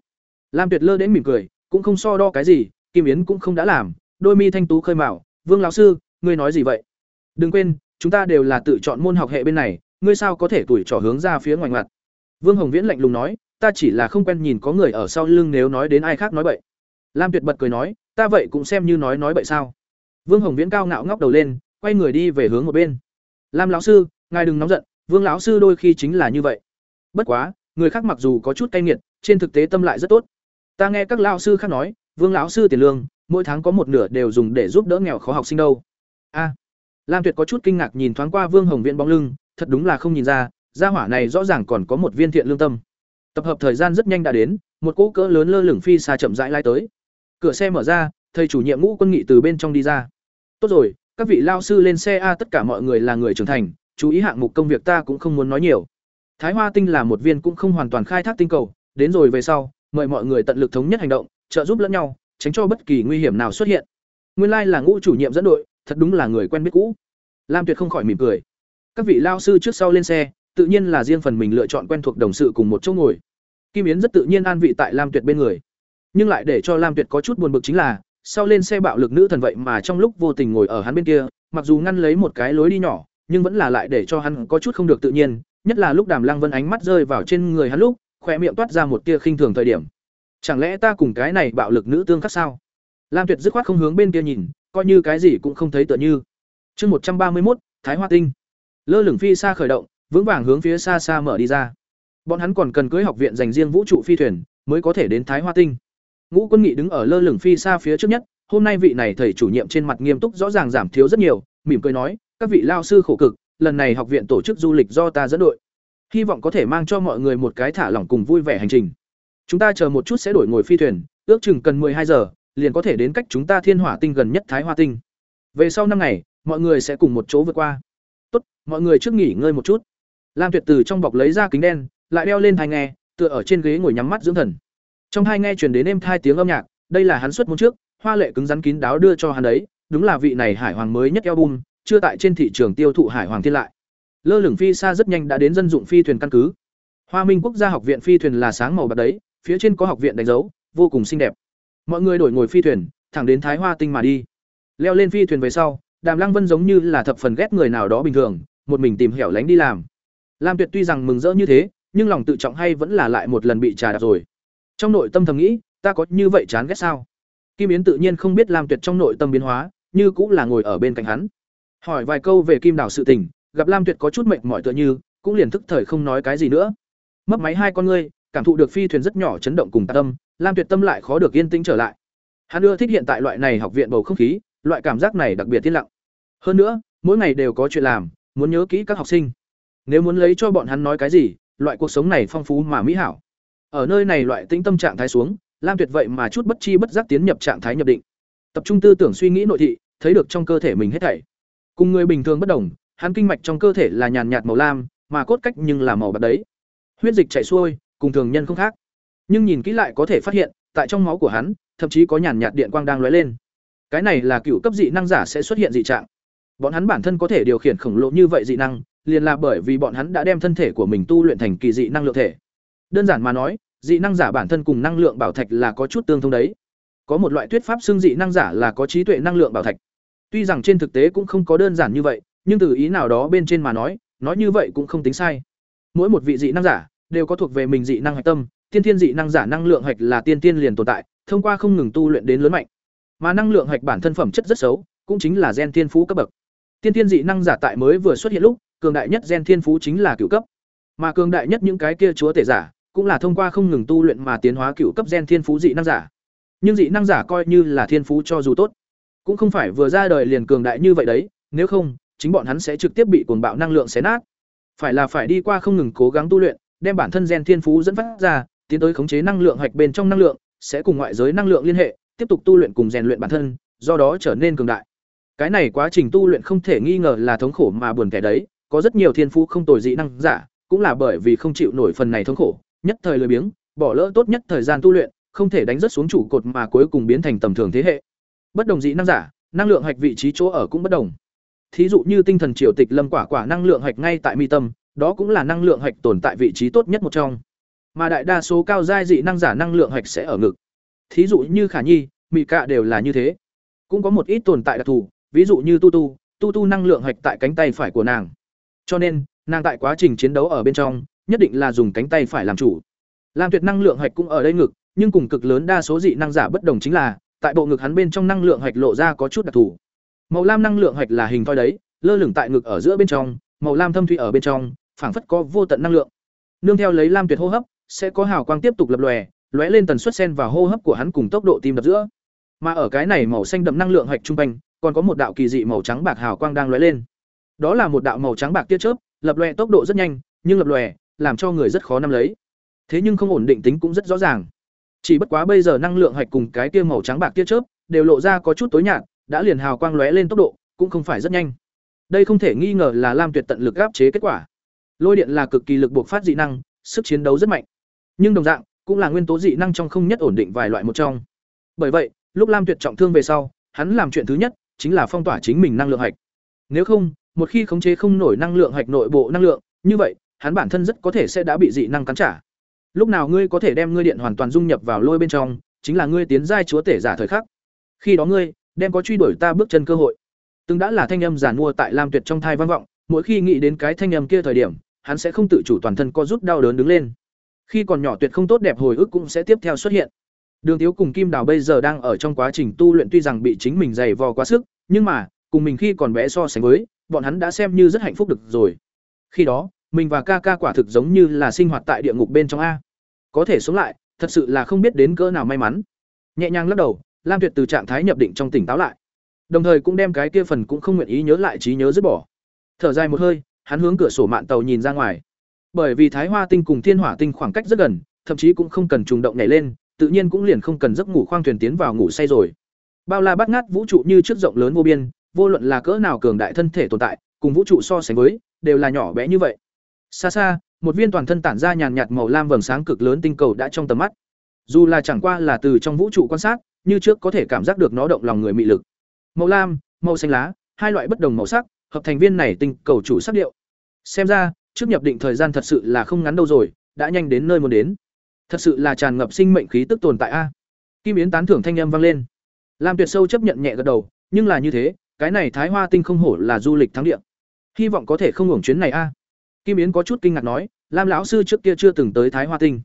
Lam tuyệt lơ đến mỉm cười, cũng không so đo cái gì, kim yến cũng không đã làm, đôi mi thanh tú khơi mạo vương lão sư, ngươi nói gì vậy? Đừng quên, chúng ta đều là tự chọn môn học hệ bên này, ngươi sao có thể tuổi trò hướng ra phía ngoài mặt vương hồng viễn lạnh lùng nói, ta chỉ là không quen nhìn có người ở sau lưng nếu nói đến ai khác nói bậy. Lam tuyệt bật cười nói, ta vậy cũng xem như nói nói bậy sao? Vương hồng viễn cao ngạo ngóc đầu lên, quay người đi về hướng một bên. Lam lão sư, ngài đừng nóng giận, vương lão sư đôi khi chính là như vậy. Bất quá, người khác mặc dù có chút cay nghiệt, trên thực tế tâm lại rất tốt. Ta nghe các lão sư khác nói, vương lão sư tiền lương, mỗi tháng có một nửa đều dùng để giúp đỡ nghèo khó học sinh đâu. A lam tuyệt có chút kinh ngạc nhìn thoáng qua vương hồng viễn bóng lưng, thật đúng là không nhìn ra, gia hỏa này rõ ràng còn có một viên thiện lương tâm. Tập hợp thời gian rất nhanh đã đến, một cỗ cỡ lớn lơ lửng phi xa chậm rãi lai tới. Cửa xe mở ra, thầy chủ nhiệm ngũ quân nghị từ bên trong đi ra. Tốt rồi, các vị lao sư lên xe a, tất cả mọi người là người trưởng thành, chú ý hạng mục công việc ta cũng không muốn nói nhiều. Thái hoa tinh là một viên cũng không hoàn toàn khai thác tinh cầu, đến rồi về sau, mời mọi người tận lực thống nhất hành động, trợ giúp lẫn nhau, tránh cho bất kỳ nguy hiểm nào xuất hiện. Nguyên lai là ngũ chủ nhiệm dẫn đội thật đúng là người quen biết cũ. Lam tuyệt không khỏi mỉm cười. Các vị lao sư trước sau lên xe, tự nhiên là riêng phần mình lựa chọn quen thuộc đồng sự cùng một chỗ ngồi. Kim yến rất tự nhiên an vị tại lam tuyệt bên người. Nhưng lại để cho lam tuyệt có chút buồn bực chính là, sau lên xe bạo lực nữ thần vậy mà trong lúc vô tình ngồi ở hắn bên kia, mặc dù ngăn lấy một cái lối đi nhỏ, nhưng vẫn là lại để cho hắn có chút không được tự nhiên, nhất là lúc đàm lăng vân ánh mắt rơi vào trên người hắn lúc, khoe miệng toát ra một tia khinh thường thời điểm. Chẳng lẽ ta cùng cái này bạo lực nữ tương khắc sao? Lam tuyệt dứt khoát không hướng bên kia nhìn coi như cái gì cũng không thấy tựa như. Chương một trăm ba mươi một thái hoa tinh. Lơ lửng phi xa khởi động, vững vàng hướng phía xa xa mở đi ra. Bọn hắn còn cần cưới học viện dành riêng vũ trụ phi thuyền, mới có thể đến thái hoa tinh. Ngũ quân nghị đứng ở lơ lửng phi xa phía trước nhất, hôm nay vị này thầy chủ nhiệm trên mặt nghiêm túc rõ ràng giảm thiếu rất nhiều, mỉm cười nói, các vị lao sư khổ cực, lần này học viện tổ chức du lịch do ta dẫn đội. Hy vọng có thể mang cho mọi người một cái thả lỏng cùng vui vẻ hành trình. Chúng ta chờ một chút sẽ đổi ngồi phi thuyền, ước chừng cần hai giờ liền có thể đến cách chúng ta thiên hỏa tinh gần nhất thái hoa tinh. Về sau năm ngày, mọi người sẽ cùng một chỗ vượt qua. Tốt, mọi người trước nghỉ ngơi một chút. Lam tuyệt từ trong bọc lấy ra kính đen, lại đeo lên thai nghe, tựa ở trên ghế ngồi nhắm mắt dưỡng thần. Trong hai nghe truyền đến êm thai tiếng âm nhạc, đây là hắn xuất môn trước, hoa lệ cứng rắn kín đáo đưa cho hắn ấy đúng là vị này hải hoàng mới nhất album, chưa tại trên thị trường tiêu thụ hải hoàng thiên lại. Lơ lửng phi xa rất nhanh đã đến dân dụng phi thuyền căn cứ. Hoa minh quốc gia học viện phi thuyền là sáng màu bạc đấy, phía trên có học viện đánh dấu, vô cùng xinh đẹp mọi người đổi ngồi phi thuyền, thẳng đến thái hoa tinh mà đi. Leo lên phi thuyền về sau, đàm lăng vân giống như là thập phần ghét người nào đó bình thường, một mình tìm hẻo lánh đi làm. Lam tuyệt tuy rằng mừng rỡ như thế, nhưng lòng tự trọng hay vẫn là lại một lần bị trà đạp rồi. Trong nội tâm thầm nghĩ, ta có như vậy chán ghét sao? Kim yến tự nhiên không biết lam tuyệt trong nội tâm biến hóa, như cũng là ngồi ở bên cạnh hắn. Hỏi vài câu về kim đảo sự tình, gặp lam tuyệt có chút mệt mỏi tựa như, cũng liền thức thời không nói cái gì nữa. Mất máy hai con ngươi, cảm thụ được phi thuyền rất nhỏ chấn động cùng tạ tâm lam tuyệt tâm lại khó được yên tĩnh trở lại. Hắn ưa thích hiện tại loại này học viện bầu không khí, loại cảm giác này đặc biệt thiên lặng. Hơn nữa, mỗi ngày đều có chuyện làm, muốn nhớ kỹ các học sinh. Nếu muốn lấy cho bọn hắn nói cái gì, loại cuộc sống này phong phú mà mỹ hảo. Ở nơi này loại tĩnh tâm trạng thái xuống, lam tuyệt vậy mà chút bất chi bất giác tiến nhập trạng thái nhập định. Tập trung tư tưởng suy nghĩ nội thị, thấy được trong cơ thể mình hết thảy. Cùng người bình thường bất đồng, hắn kinh mạch trong cơ thể là nhàn nhạt màu lam, mà cốt cách nhưng là màu bạc đấy. Huyết dịch chảy xuôi, cùng thường nhân không khác nhưng nhìn kỹ lại có thể phát hiện, tại trong máu của hắn, thậm chí có nhàn nhạt điện quang đang lóe lên. Cái này là cựu cấp dị năng giả sẽ xuất hiện dị trạng. Bọn hắn bản thân có thể điều khiển khổng lồ như vậy dị năng, liền là bởi vì bọn hắn đã đem thân thể của mình tu luyện thành kỳ dị năng lượng thể. Đơn giản mà nói, dị năng giả bản thân cùng năng lượng bảo thạch là có chút tương thông đấy. Có một loại thuyết pháp xương dị năng giả là có trí tuệ năng lượng bảo thạch. Tuy rằng trên thực tế cũng không có đơn giản như vậy, nhưng từ ý nào đó bên trên mà nói nói như vậy cũng không tính sai. Mỗi một vị dị năng giả đều có thuộc về mình dị năng hạch tâm tiên thiên dị năng giả năng lượng hạch là tiên tiên liền tồn tại, thông qua không ngừng tu luyện đến lớn mạnh. Mà năng lượng hạch bản thân phẩm chất rất xấu, cũng chính là gen thiên phú cấp bậc. Tiên thiên dị năng giả tại mới vừa xuất hiện lúc, cường đại nhất gen thiên phú chính là cửu cấp. Mà cường đại nhất những cái kia chúa tể giả, cũng là thông qua không ngừng tu luyện mà tiến hóa cửu cấp gen thiên phú dị năng giả. Nhưng dị năng giả coi như là thiên phú cho dù tốt, cũng không phải vừa ra đời liền cường đại như vậy đấy, nếu không, chính bọn hắn sẽ trực tiếp bị cuồng bạo năng lượng xé nát. Phải là phải đi qua không ngừng cố gắng tu luyện, đem bản thân gen thiên phú dẫn phát ra tiến tới khống chế năng lượng hoạch bên trong năng lượng, sẽ cùng ngoại giới năng lượng liên hệ, tiếp tục tu luyện cùng rèn luyện bản thân, do đó trở nên cường đại. Cái này quá trình tu luyện không thể nghi ngờ là thống khổ mà buồn kẻ đấy, có rất nhiều thiên phú không tồi dị năng giả, cũng là bởi vì không chịu nổi phần này thống khổ, nhất thời lười biếng, bỏ lỡ tốt nhất thời gian tu luyện, không thể đánh rất xuống trụ cột mà cuối cùng biến thành tầm thường thế hệ. Bất đồng dị năng giả, năng lượng hạch vị trí chỗ ở cũng bất đồng. Thí dụ như tinh thần triều tịch lâm quả quả năng lượng hạch ngay tại mi tâm, đó cũng là năng lượng hạch tồn tại vị trí tốt nhất một trong mà đại đa số cao giai dị năng giả năng lượng hạch sẽ ở ngực. Thí dụ như khả nhi, mị cạ đều là như thế. Cũng có một ít tồn tại đặc thù, ví dụ như tu tu tu tu năng lượng hạch tại cánh tay phải của nàng. Cho nên, nàng tại quá trình chiến đấu ở bên trong, nhất định là dùng cánh tay phải làm chủ. Lam tuyệt năng lượng hạch cũng ở đây ngực, nhưng cùng cực lớn đa số dị năng giả bất đồng chính là, tại bộ ngực hắn bên trong năng lượng hạch lộ ra có chút đặc thù. Màu lam năng lượng hạch là hình thoi đấy, lơ lửng tại ngực ở giữa bên trong, màu lam thâm thủy ở bên trong, phảng phất có vô tận năng lượng. Nương theo lấy lam tuyệt hô hấp sẽ có hào quang tiếp tục lập lòe, lóe lên tần suất sen và hô hấp của hắn cùng tốc độ tim đập giữa. Mà ở cái này màu xanh đậm năng lượng hạch trung quanh, còn có một đạo kỳ dị màu trắng bạc hào quang đang lóe lên. Đó là một đạo màu trắng bạc tia chớp, lập lòe tốc độ rất nhanh, nhưng lập lòe, làm cho người rất khó nắm lấy. Thế nhưng không ổn định tính cũng rất rõ ràng. Chỉ bất quá bây giờ năng lượng hạch cùng cái tia màu trắng bạc tia chớp đều lộ ra có chút tối nhạt, đã liền hào quang lóe lên tốc độ cũng không phải rất nhanh. Đây không thể nghi ngờ là lam tuyệt tận lực áp chế kết quả. Lôi điện là cực kỳ lực buộc phát dị năng, sức chiến đấu rất mạnh nhưng đồng dạng, cũng là nguyên tố dị năng trong không nhất ổn định vài loại một trong. Bởi vậy, lúc lam tuyệt trọng thương về sau, hắn làm chuyện thứ nhất chính là phong tỏa chính mình năng lượng hạch. Nếu không, một khi khống chế không nổi năng lượng hạch nội bộ năng lượng, như vậy, hắn bản thân rất có thể sẽ đã bị dị năng cắn trả. Lúc nào ngươi có thể đem ngươi điện hoàn toàn dung nhập vào lôi bên trong, chính là ngươi tiến giai chúa tể giả thời khắc. Khi đó ngươi, đem có truy đuổi ta bước chân cơ hội. Từng đã là thanh âm giản mua tại lam tuyệt trong thai vang vọng, mỗi khi nghĩ đến cái thanh âm kia thời điểm, hắn sẽ không tự chủ toàn thân co rút đau đớn đứng lên khi còn nhỏ tuyệt không tốt đẹp hồi ức cũng sẽ tiếp theo xuất hiện. Đường tiếu cùng kim đào bây giờ đang ở trong quá trình tu luyện tuy rằng bị chính mình dày vò quá sức, nhưng mà, cùng mình khi còn bé so sánh với, bọn hắn đã xem như rất hạnh phúc được rồi. Khi đó, mình và ca ca quả thực giống như là sinh hoạt tại địa ngục bên trong a. Có thể sống lại, thật sự là không biết đến cỡ nào may mắn. Nhẹ nhàng lắc đầu, lam tuyệt từ trạng thái nhập định trong tỉnh táo lại. Đồng thời cũng đem cái kia phần cũng không nguyện ý nhớ lại trí nhớ dứt bỏ. Thở dài một hơi, hắn hướng cửa sổ mạn tàu nhìn ra ngoài bởi vì thái hoa tinh cùng thiên hỏa tinh khoảng cách rất gần, thậm chí cũng không cần trùng động nhảy lên, tự nhiên cũng liền không cần giấc ngủ khoang thuyền tiến vào ngủ say rồi. Bao la bắt ngát vũ trụ như trước rộng lớn vô biên, vô luận là cỡ nào cường đại thân thể tồn tại, cùng vũ trụ so sánh với, đều là nhỏ bé như vậy. Xa xa, một viên toàn thân tản ra nhàn nhạt màu lam vầng sáng cực lớn tinh cầu đã trong tầm mắt. Dù là chẳng qua là từ trong vũ trụ quan sát, như trước có thể cảm giác được nó động lòng người mị lực. Màu lam, màu xanh lá, hai loại bất đồng màu sắc, hợp thành viên này tinh cầu chủ sắc điệu. Xem ra trước nhập định thời gian thật sự là không ngắn đâu rồi, đã nhanh đến nơi muốn đến. Thật sự là tràn ngập sinh mệnh khí tức tồn tại a. Kim yến tán thưởng thanh âm vang lên. Lam tuyệt sâu chấp nhận nhẹ gật đầu, nhưng là như thế, cái này thái hoa tinh không hổ là du lịch thắng địa. Hy vọng có thể không hưởng chuyến này a. Kim yến có chút kinh ngạc nói, lam lão sư trước kia chưa từng tới thái hoa tinh.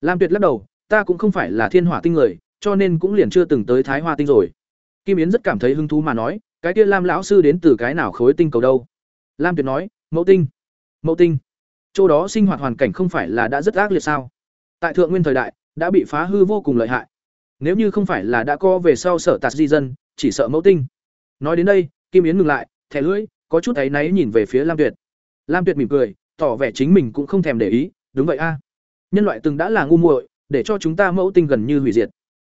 Lam tuyệt lắc đầu, ta cũng không phải là thiên hỏa tinh người, cho nên cũng liền chưa từng tới thái hoa tinh rồi. Kim yến rất cảm thấy hứng thú mà nói, cái kia lam lão sư đến từ cái nào khối tinh cầu đâu? Lam tuyệt nói, mẫu tinh mẫu tinh. Chỗ đó sinh hoạt hoàn cảnh không phải là đã rất ác liệt sao? Tại thượng nguyên thời đại, đã bị phá hư vô cùng lợi hại. Nếu như không phải là đã co về sau sở tạt di dân, chỉ sợ mẫu tinh. Nói đến đây, kim yến ngừng lại, thẻ lưỡi, có chút áy náy nhìn về phía lam tuyệt. Lam tuyệt mỉm cười, tỏ vẻ chính mình cũng không thèm để ý, đúng vậy a. Nhân loại từng đã là ngu muội, để cho chúng ta mẫu tinh gần như hủy diệt.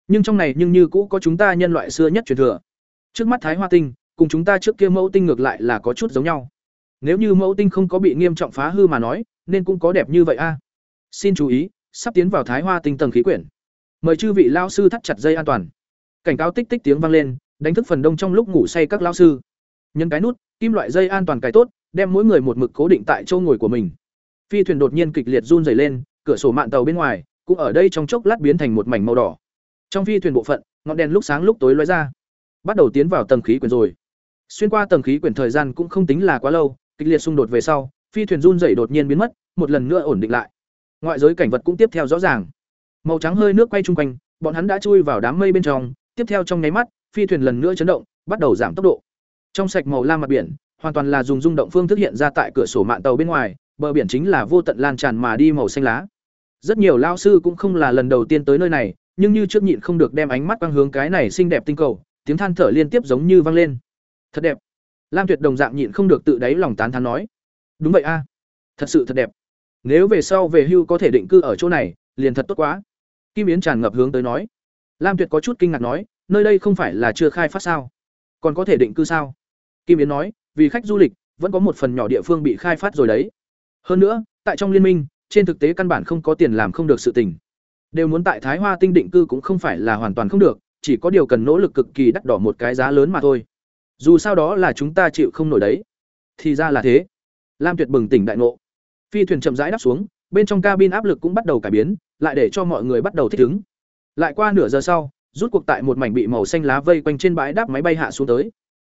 Nhưng trong này nhưng như cũ có chúng ta nhân loại xưa nhất truyền thừa. Trước mắt thái hoa tinh, cùng chúng ta trước kia mẫu tinh ngược lại là có chút giống nhau nếu như mẫu tinh không có bị nghiêm trọng phá hư mà nói, nên cũng có đẹp như vậy a. À? Xin chú ý, sắp tiến vào thái hoa tinh tầng khí quyển. Mời chư vị lao sư thắt chặt dây an toàn. Cảnh cáo tích tích tiếng vang lên, đánh thức phần đông trong lúc ngủ say các lao sư. Nhấn cái nút, kim loại dây an toàn cái tốt, đem mỗi người một mực cố định tại châu ngồi của mình. Phi thuyền đột nhiên kịch liệt run dày lên, cửa sổ mạn tàu bên ngoài, cũng ở đây trong chốc lát biến thành một mảnh màu đỏ. Trong phi thuyền bộ phận, ngọn đèn lúc sáng lúc tối lóe ra. Bắt đầu tiến vào tầng khí quyển rồi. Xuyên qua tầng khí quyển thời gian cũng không tính là quá lâu kịch liệt xung đột về sau, phi thuyền run rẩy đột nhiên biến mất, một lần nữa ổn định lại. Ngoại giới cảnh vật cũng tiếp theo rõ ràng. Màu trắng hơi nước quay chung quanh, bọn hắn đã chui vào đám mây bên trong, tiếp theo trong nháy mắt, phi thuyền lần nữa chấn động, bắt đầu giảm tốc độ. Trong sạch màu lam mặt biển, hoàn toàn là dùng rung động phương thức hiện ra tại cửa sổ mạng tàu bên ngoài, bờ biển chính là vô tận lan tràn mà đi màu xanh lá. Rất nhiều lao sư cũng không là lần đầu tiên tới nơi này, nhưng như trước nhịn không được đem ánh mắt quang hướng cái này xinh đẹp tinh cầu, tiếng than thở liên tiếp giống như vang lên. Thật đẹp lam tuyệt đồng dạng nhịn không được tự đáy lòng tán thán nói, đúng vậy a, thật sự thật đẹp. Nếu về sau về hưu có thể định cư ở chỗ này, liền thật tốt quá. Kim yến tràn ngập hướng tới nói. Lam tuyệt có chút kinh ngạc nói, nơi đây không phải là chưa khai phát sao? Còn có thể định cư sao? Kim yến nói, vì khách du lịch, vẫn có một phần nhỏ địa phương bị khai phát rồi đấy. Hơn nữa, tại trong liên minh, trên thực tế căn bản không có tiền làm không được sự tình. Đều muốn tại thái hoa tinh định cư cũng không phải là hoàn toàn không được, chỉ có điều cần nỗ lực cực kỳ đắt đỏ một cái giá lớn mà thôi dù sao đó là chúng ta chịu không nổi đấy. Thì ra là thế. Lam tuyệt bừng tỉnh đại ngộ. Phi thuyền chậm rãi đáp xuống, bên trong cabin áp lực cũng bắt đầu cải biến, lại để cho mọi người bắt đầu thích ứng. Lại qua nửa giờ sau, rút cuộc tại một mảnh bị màu xanh lá vây quanh trên bãi đáp máy bay hạ xuống tới.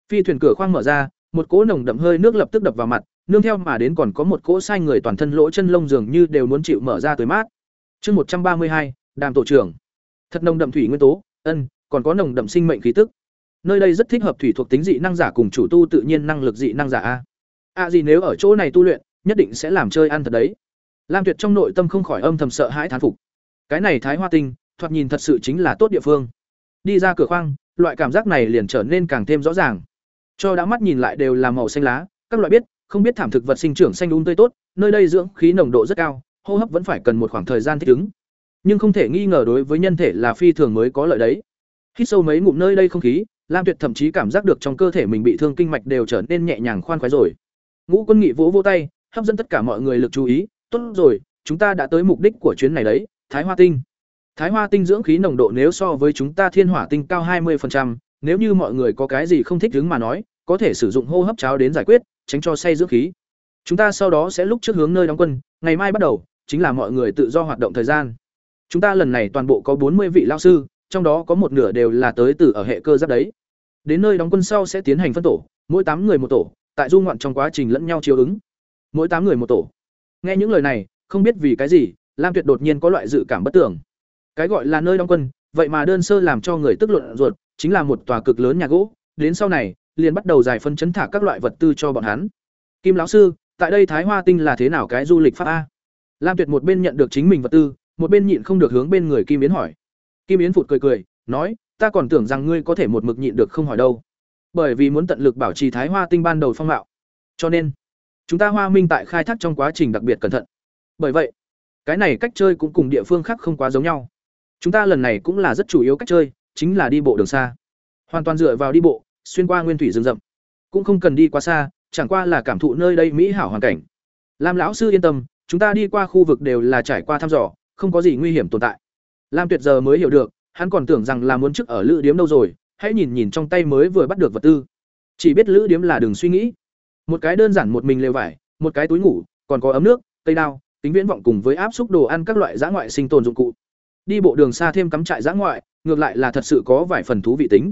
Phi thuyền cửa khoang mở ra, một cỗ nồng đậm hơi nước lập tức đập vào mặt, nương theo mà đến còn có một cỗ sai người toàn thân lỗ chân lông dường như đều muốn chịu mở ra tới mát. Chương một trăm ba mươi hai, đàm tổ trưởng. Thật nồng đậm thủy nguyên tố, ân, còn có nồng đậm sinh mệnh khí tức nơi đây rất thích hợp thủy thuộc tính dị năng giả cùng chủ tu tự nhiên năng lực dị năng giả a. A gì nếu ở chỗ này tu luyện, nhất định sẽ làm chơi ăn thật đấy. Lam tuyệt trong nội tâm không khỏi âm thầm sợ hãi thán phục. Cái này thái hoa tinh, thoạt nhìn thật sự chính là tốt địa phương. Đi ra cửa khoang, loại cảm giác này liền trở nên càng thêm rõ ràng. Cho đã mắt nhìn lại đều là màu xanh lá, các loại biết, không biết thảm thực vật sinh trưởng xanh um tươi tốt, nơi đây dưỡng khí nồng độ rất cao, hô hấp vẫn phải cần một khoảng thời gian thích ứng. Nhưng không thể nghi ngờ đối với nhân thể là phi thường mới có lợi đấy. Hít sâu mấy ngụm nơi đây không khí lam tuyệt thậm chí cảm giác được trong cơ thể mình bị thương kinh mạch đều trở nên nhẹ nhàng khoan khoái rồi. Ngũ quân nghị vỗ vỗ tay hấp dẫn tất cả mọi người lực chú ý. Tốt rồi chúng ta đã tới mục đích của chuyến này đấy thái hoa tinh. Thái hoa tinh dưỡng khí nồng độ nếu so với chúng ta thiên hỏa tinh cao hai 20%, nếu như mọi người có cái gì không thích đứng mà nói có thể sử dụng hô hấp cháo đến giải quyết tránh cho say dưỡng khí. Chúng ta sau đó sẽ lúc trước hướng nơi đóng quân ngày mai bắt đầu chính là mọi người tự do hoạt động thời gian. Chúng ta lần này toàn bộ có bốn mươi vị lao sư trong đó có một nửa đều là tới từ ở hệ cơ giáp đấy đến nơi đóng quân sau sẽ tiến hành phân tổ, mỗi tám người một tổ, tại du ngoạn trong quá trình lẫn nhau chiếu ứng. Mỗi tám người một tổ. Nghe những lời này, không biết vì cái gì, lam tuyệt đột nhiên có loại dự cảm bất tưởng cái gọi là nơi đóng quân, vậy mà đơn sơ làm cho người tức luận ruột, chính là một tòa cực lớn nhà gỗ. Đến sau này, liền bắt đầu giải phân chấn thả các loại vật tư cho bọn hắn. Kim lão sư, tại đây thái hoa tinh là thế nào cái du lịch pháp a? Lam tuyệt một bên nhận được chính mình vật tư, một bên nhịn không được hướng bên người kim yến hỏi. Kim yến phụt cười cười, nói ta còn tưởng rằng ngươi có thể một mực nhịn được không hỏi đâu. Bởi vì muốn tận lực bảo trì thái hoa tinh ban đầu phong mạo. Cho nên, chúng ta hoa minh tại khai thác trong quá trình đặc biệt cẩn thận. Bởi vậy, cái này cách chơi cũng cùng địa phương khác không quá giống nhau. Chúng ta lần này cũng là rất chủ yếu cách chơi, chính là đi bộ đường xa. Hoàn toàn dựa vào đi bộ, xuyên qua nguyên thủy rừng rậm. Cũng không cần đi quá xa, chẳng qua là cảm thụ nơi đây mỹ hảo hoàn cảnh. Lam lão sư yên tâm, chúng ta đi qua khu vực đều là trải qua thăm dò, không có gì nguy hiểm tồn tại. Lam tuyệt giờ mới hiểu được hắn còn tưởng rằng là muốn trước ở lữ điếm đâu rồi, hãy nhìn nhìn trong tay mới vừa bắt được vật tư. Chỉ biết lữ điếm là đừng suy nghĩ. Một cái đơn giản một mình lều vải, một cái túi ngủ, còn có ấm nước, cây đao tính viễn vọng cùng với áp xúc đồ ăn các loại giã ngoại sinh tồn dụng cụ. Đi bộ đường xa thêm cắm trại giã ngoại, ngược lại là thật sự có vài phần thú vị tính.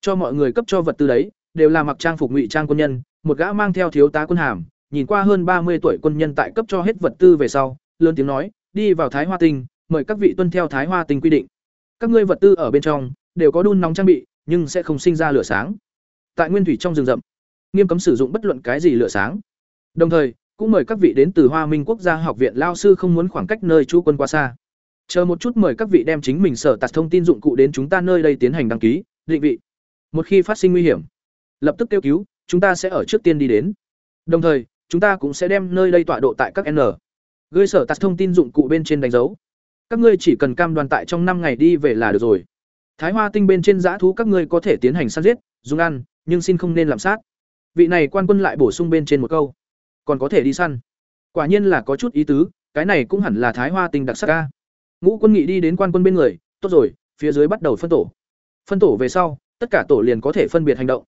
Cho mọi người cấp cho vật tư đấy, đều là mặc trang phục ngụy trang quân nhân, một gã mang theo thiếu tá quân hàm, nhìn qua hơn ba mươi tuổi quân nhân tại cấp cho hết vật tư về sau, lớn tiếng nói, đi vào thái hoa tinh, mời các vị tuân theo thái hoa tinh quy định các ngươi vật tư ở bên trong đều có đun nóng trang bị, nhưng sẽ không sinh ra lửa sáng. Tại nguyên thủy trong rừng rậm, nghiêm cấm sử dụng bất luận cái gì lửa sáng. Đồng thời, cũng mời các vị đến từ hoa minh quốc gia học viện lao sư không muốn khoảng cách nơi trú quân quá xa. Chờ một chút mời các vị đem chính mình sở tạt thông tin dụng cụ đến chúng ta nơi đây tiến hành đăng ký, định vị. Một khi phát sinh nguy hiểm, lập tức kêu cứu, chúng ta sẽ ở trước tiên đi đến. Đồng thời, chúng ta cũng sẽ đem nơi đây tọa độ tại các n. Gây sở tạt thông tin dụng cụ bên trên đánh dấu các ngươi chỉ cần cam đoan tại trong năm ngày đi về là được rồi. Thái hoa tinh bên trên giã thú các ngươi có thể tiến hành săn giết, dùng ăn, nhưng xin không nên làm sát. Vị này quan quân lại bổ sung bên trên một câu. Còn có thể đi săn. Quả nhiên là có chút ý tứ, cái này cũng hẳn là thái hoa tinh đặc sắc ca ngũ quân nghị đi đến quan quân bên người, tốt rồi, phía dưới bắt đầu phân tổ. Phân tổ về sau, tất cả tổ liền có thể phân biệt hành động.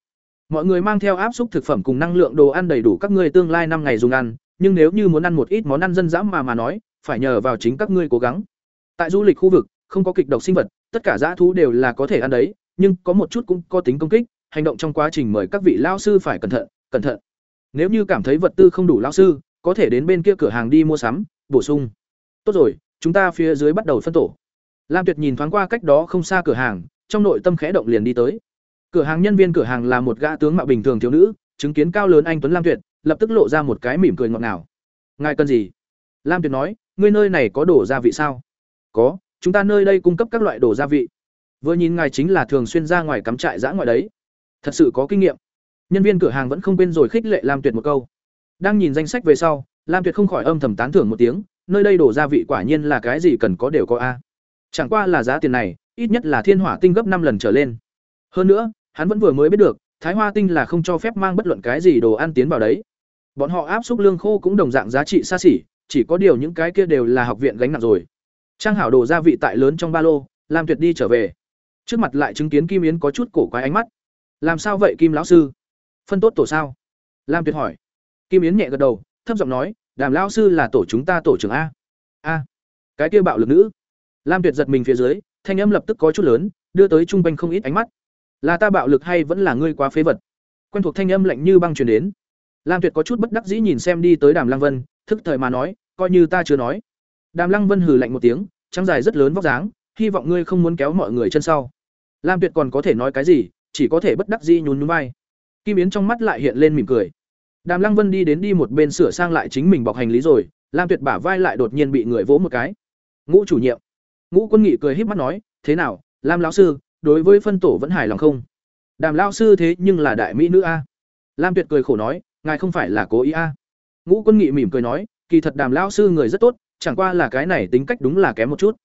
Mọi người mang theo áp suất thực phẩm cùng năng lượng đồ ăn đầy đủ các ngươi tương lai năm ngày dùng ăn, nhưng nếu như muốn ăn một ít món ăn dân dã mà mà nói, phải nhờ vào chính các ngươi cố gắng tại du lịch khu vực, không có kịch độc sinh vật, tất cả dã thú đều là có thể ăn đấy, nhưng có một chút cũng có tính công kích, hành động trong quá trình mời các vị lao sư phải cẩn thận cẩn thận. Nếu như cảm thấy vật tư không đủ lao sư, có thể đến bên kia cửa hàng đi mua sắm, bổ sung. Tốt rồi, chúng ta phía dưới bắt đầu phân tổ. Lam tuyệt nhìn thoáng qua cách đó không xa cửa hàng, trong nội tâm khẽ động liền đi tới. Cửa hàng nhân viên cửa hàng là một gã tướng mạo bình thường thiếu nữ, chứng kiến cao lớn anh tuấn lam tuyệt, lập tức lộ ra một cái mỉm cười ngọt ngào. Ngài cần gì? Lam tuyệt nói, ngươi nơi này có đổ gia vị sao? Có, chúng ta nơi đây cung cấp các loại đồ gia vị. Vừa nhìn ngài chính là thường xuyên ra ngoài cắm trại giã ngoại đấy. Thật sự có kinh nghiệm. Nhân viên cửa hàng vẫn không quên rồi khích lệ lam tuyệt một câu. Đang nhìn danh sách về sau, lam tuyệt không khỏi âm thầm tán thưởng một tiếng, nơi đây đổ gia vị quả nhiên là cái gì cần có đều có a. Chẳng qua là giá tiền này, ít nhất là thiên hỏa tinh gấp năm lần trở lên. Hơn nữa, hắn vẫn vừa mới biết được, thái hoa tinh là không cho phép mang bất luận cái gì đồ ăn tiến vào đấy. Bọn họ áp xúc lương khô cũng đồng dạng giá trị xa xỉ, chỉ có điều những cái kia đều là học viện gánh nặng rồi trang hảo đồ gia vị tại lớn trong ba lô, lam tuyệt đi trở về. Trước mặt lại chứng kiến kim yến có chút cổ quái ánh mắt. Làm sao vậy kim lão sư? Phân tốt tổ sao? Lam tuyệt hỏi. Kim yến nhẹ gật đầu, thấp giọng nói, đàm lão sư là tổ chúng ta tổ trưởng a. A, cái kia bạo lực nữ. Lam tuyệt giật mình phía dưới, thanh âm lập tức có chút lớn, đưa tới trung quanh không ít ánh mắt. Là ta bạo lực hay vẫn là ngươi quá phế vật? Quen thuộc thanh âm lạnh như băng truyền đến. Lam tuyệt có chút bất đắc dĩ nhìn xem đi tới đàm lăng vân, thức thời mà nói, coi như ta chưa nói đàm lăng vân hừ lạnh một tiếng, trắng dài rất lớn vóc dáng, hy vọng ngươi không muốn kéo mọi người chân sau. Lam tuyệt còn có thể nói cái gì, chỉ có thể bất đắc dĩ nhún nhún vai. Kim yến trong mắt lại hiện lên mỉm cười. Đàm lăng vân đi đến đi một bên sửa sang lại chính mình bọc hành lý rồi, lam tuyệt bả vai lại đột nhiên bị người vỗ một cái. Ngũ chủ nhiệm. Ngũ quân nghị cười híp mắt nói, thế nào, lam lão sư, đối với phân tổ vẫn hài lòng không? Đàm lão sư thế nhưng là đại mỹ nữ a. Lam tuyệt cười khổ nói, ngài không phải là cố ý a. Ngũ quân nghị mỉm cười nói, kỳ thật đàm lão sư người rất tốt chẳng qua là cái này tính cách đúng là kém một chút.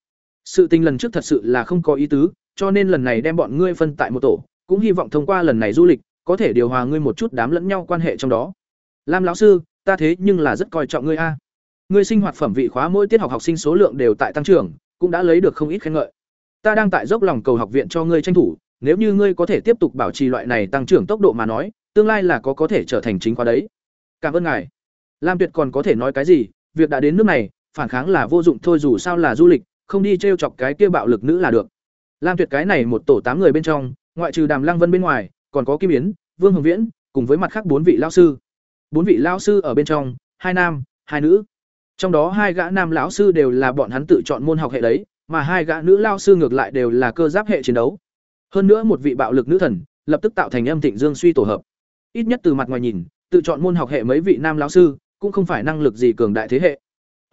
Sự tình lần trước thật sự là không có ý tứ, cho nên lần này đem bọn ngươi phân tại một tổ, cũng hy vọng thông qua lần này du lịch, có thể điều hòa ngươi một chút đám lẫn nhau quan hệ trong đó. Lam lão sư, ta thế nhưng là rất coi trọng ngươi a. Ngươi sinh hoạt phẩm vị khóa mỗi tiết học học sinh số lượng đều tại tăng trưởng, cũng đã lấy được không ít khen ngợi. Ta đang tại dốc lòng cầu học viện cho ngươi tranh thủ, nếu như ngươi có thể tiếp tục bảo trì loại này tăng trưởng tốc độ mà nói, tương lai là có có thể trở thành chính khóa đấy. Cảm ơn ngài. Lam tuyệt còn có thể nói cái gì, việc đã đến nước này phản kháng là vô dụng thôi dù sao là du lịch, không đi t r e o chọc cái kia bạo lực nữ là được. Lam tuyệt cái này một tổ tám người bên trong, ngoại trừ đàm lăng vân bên ngoài, còn có kim yến, vương hồng viễn, cùng với mặt khác bốn vị lao sư. Bốn vị lao sư ở bên trong, hai nam, hai nữ. Trong đó hai gã nam lão sư đều là bọn hắn tự chọn môn học hệ đấy, mà hai gã nữ lao sư ngược lại đều là cơ giáp hệ chiến đấu. Hơn nữa một vị bạo lực nữ thần, lập tức tạo thành âm thịnh dương suy tổ hợp. Ít nhất từ mặt ngoài nhìn, tự chọn môn học hệ mấy vị nam lão sư cũng không phải năng lực gì cường đại thế hệ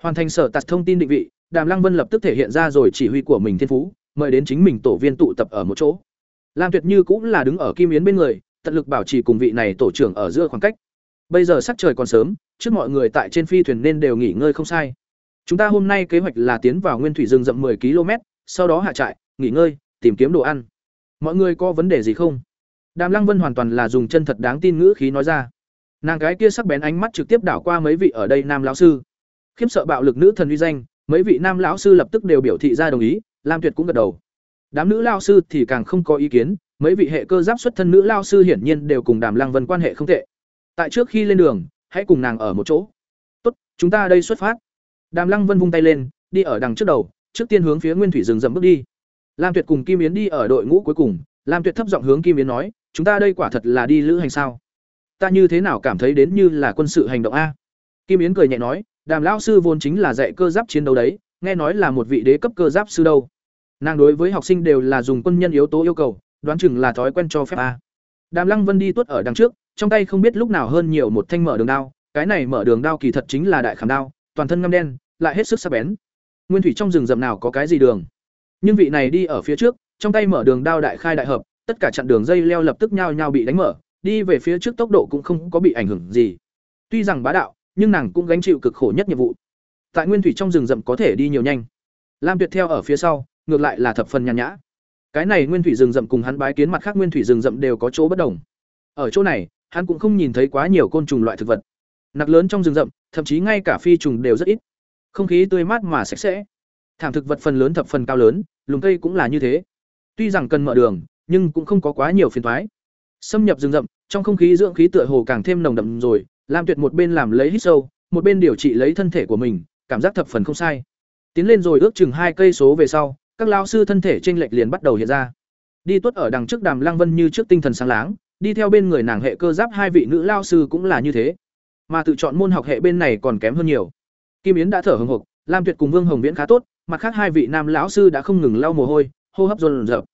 hoàn thành sở tạt thông tin định vị, đàm lăng vân lập tức thể hiện ra rồi chỉ huy của mình thiên phú, mời đến chính mình tổ viên tụ tập ở một chỗ. Lam tuyệt như cũng là đứng ở kim yến bên người, tận lực bảo trì cùng vị này tổ trưởng ở giữa khoảng cách. Bây giờ sắc trời còn sớm, trước mọi người tại trên phi thuyền nên đều nghỉ ngơi không sai. Chúng ta hôm nay kế hoạch là tiến vào nguyên thủy rừng rậm 10 km, sau đó hạ trại, nghỉ ngơi, tìm kiếm đồ ăn. Mọi người có vấn đề gì không? Đàm lăng vân hoàn toàn là dùng chân thật đáng tin ngữ khí nói ra. Nàng gái kia sắc bén ánh mắt trực tiếp đảo qua mấy vị ở đây nam lão sư khiếp sợ bạo lực nữ thần uy danh, mấy vị nam lão sư lập tức đều biểu thị ra đồng ý, lam tuyệt cũng gật đầu. Đám nữ lao sư thì càng không có ý kiến, mấy vị hệ cơ giáp xuất thân nữ lao sư hiển nhiên đều cùng đàm lăng vân quan hệ không tệ. Tại trước khi lên đường, hãy cùng nàng ở một chỗ. Tốt, chúng ta đây xuất phát. Đàm lăng vân vung tay lên, đi ở đằng trước đầu, trước tiên hướng phía nguyên thủy rừng rậm bước đi. Lam tuyệt cùng kim yến đi ở đội ngũ cuối cùng, lam tuyệt thấp giọng hướng kim yến nói, chúng ta đây quả thật là đi lữ hành sao? Ta như thế nào cảm thấy đến như là quân sự hành động a? Kim yến cười nhẹ nói đàm lão sư vốn chính là dạy cơ giáp chiến đấu đấy, nghe nói là một vị đế cấp cơ giáp sư đâu. Nàng đối với học sinh đều là dùng quân nhân yếu tố yêu cầu, đoán chừng là thói quen cho phép a. Đàm lăng vân đi tuốt ở đằng trước, trong tay không biết lúc nào hơn nhiều một thanh mở đường đao, cái này mở đường đao kỳ thật chính là đại khảm đao, toàn thân ngâm đen, lại hết sức sắc bén. Nguyên thủy trong rừng rậm nào có cái gì đường? Nhưng vị này đi ở phía trước, trong tay mở đường đao đại khai đại hợp, tất cả chặn đường dây leo lập tức nhao nhao bị đánh mở, đi về phía trước tốc độ cũng không có bị ảnh hưởng gì. Tuy rằng bá đạo nhưng nàng cũng gánh chịu cực khổ nhất nhiệm vụ. Tại nguyên thủy trong rừng rậm có thể đi nhiều nhanh. Lam tuyệt theo ở phía sau ngược lại là thập phần nhàn nhã. Cái này nguyên thủy rừng rậm cùng hắn bái kiến mặt khác nguyên thủy rừng rậm đều có chỗ bất đồng. Ở chỗ này hắn cũng không nhìn thấy quá nhiều côn trùng loại thực vật. Nặc lớn trong rừng rậm thậm chí ngay cả phi trùng đều rất ít. Không khí tươi mát mà sạch sẽ. Thảm thực vật phần lớn thập phần cao lớn, lùm cây cũng là như thế. Tuy rằng cần mở đường, nhưng cũng không có quá nhiều phiền toái. Xâm nhập rừng rậm, trong không khí dưỡng khí tựa hồ càng thêm nồng đậm rồi, Lam Tuyệt một bên làm lấy hít sâu, một bên điều trị lấy thân thể của mình, cảm giác thập phần không sai. Tiến lên rồi ước chừng hai cây số về sau, các lão sư thân thể chênh lệch liền bắt đầu hiện ra. Đi tuất ở đằng trước Đàm Lăng Vân như trước tinh thần sáng láng, đi theo bên người nàng hệ cơ giáp hai vị nữ lao sư cũng là như thế. Mà tự chọn môn học hệ bên này còn kém hơn nhiều. Kim Yến đã thở hổn hộc, Lam Tuyệt cùng Vương Hồng Viễn khá tốt, mặt khác hai vị nam lão sư đã không ngừng lau mồ hôi, hô hấp dồn dập.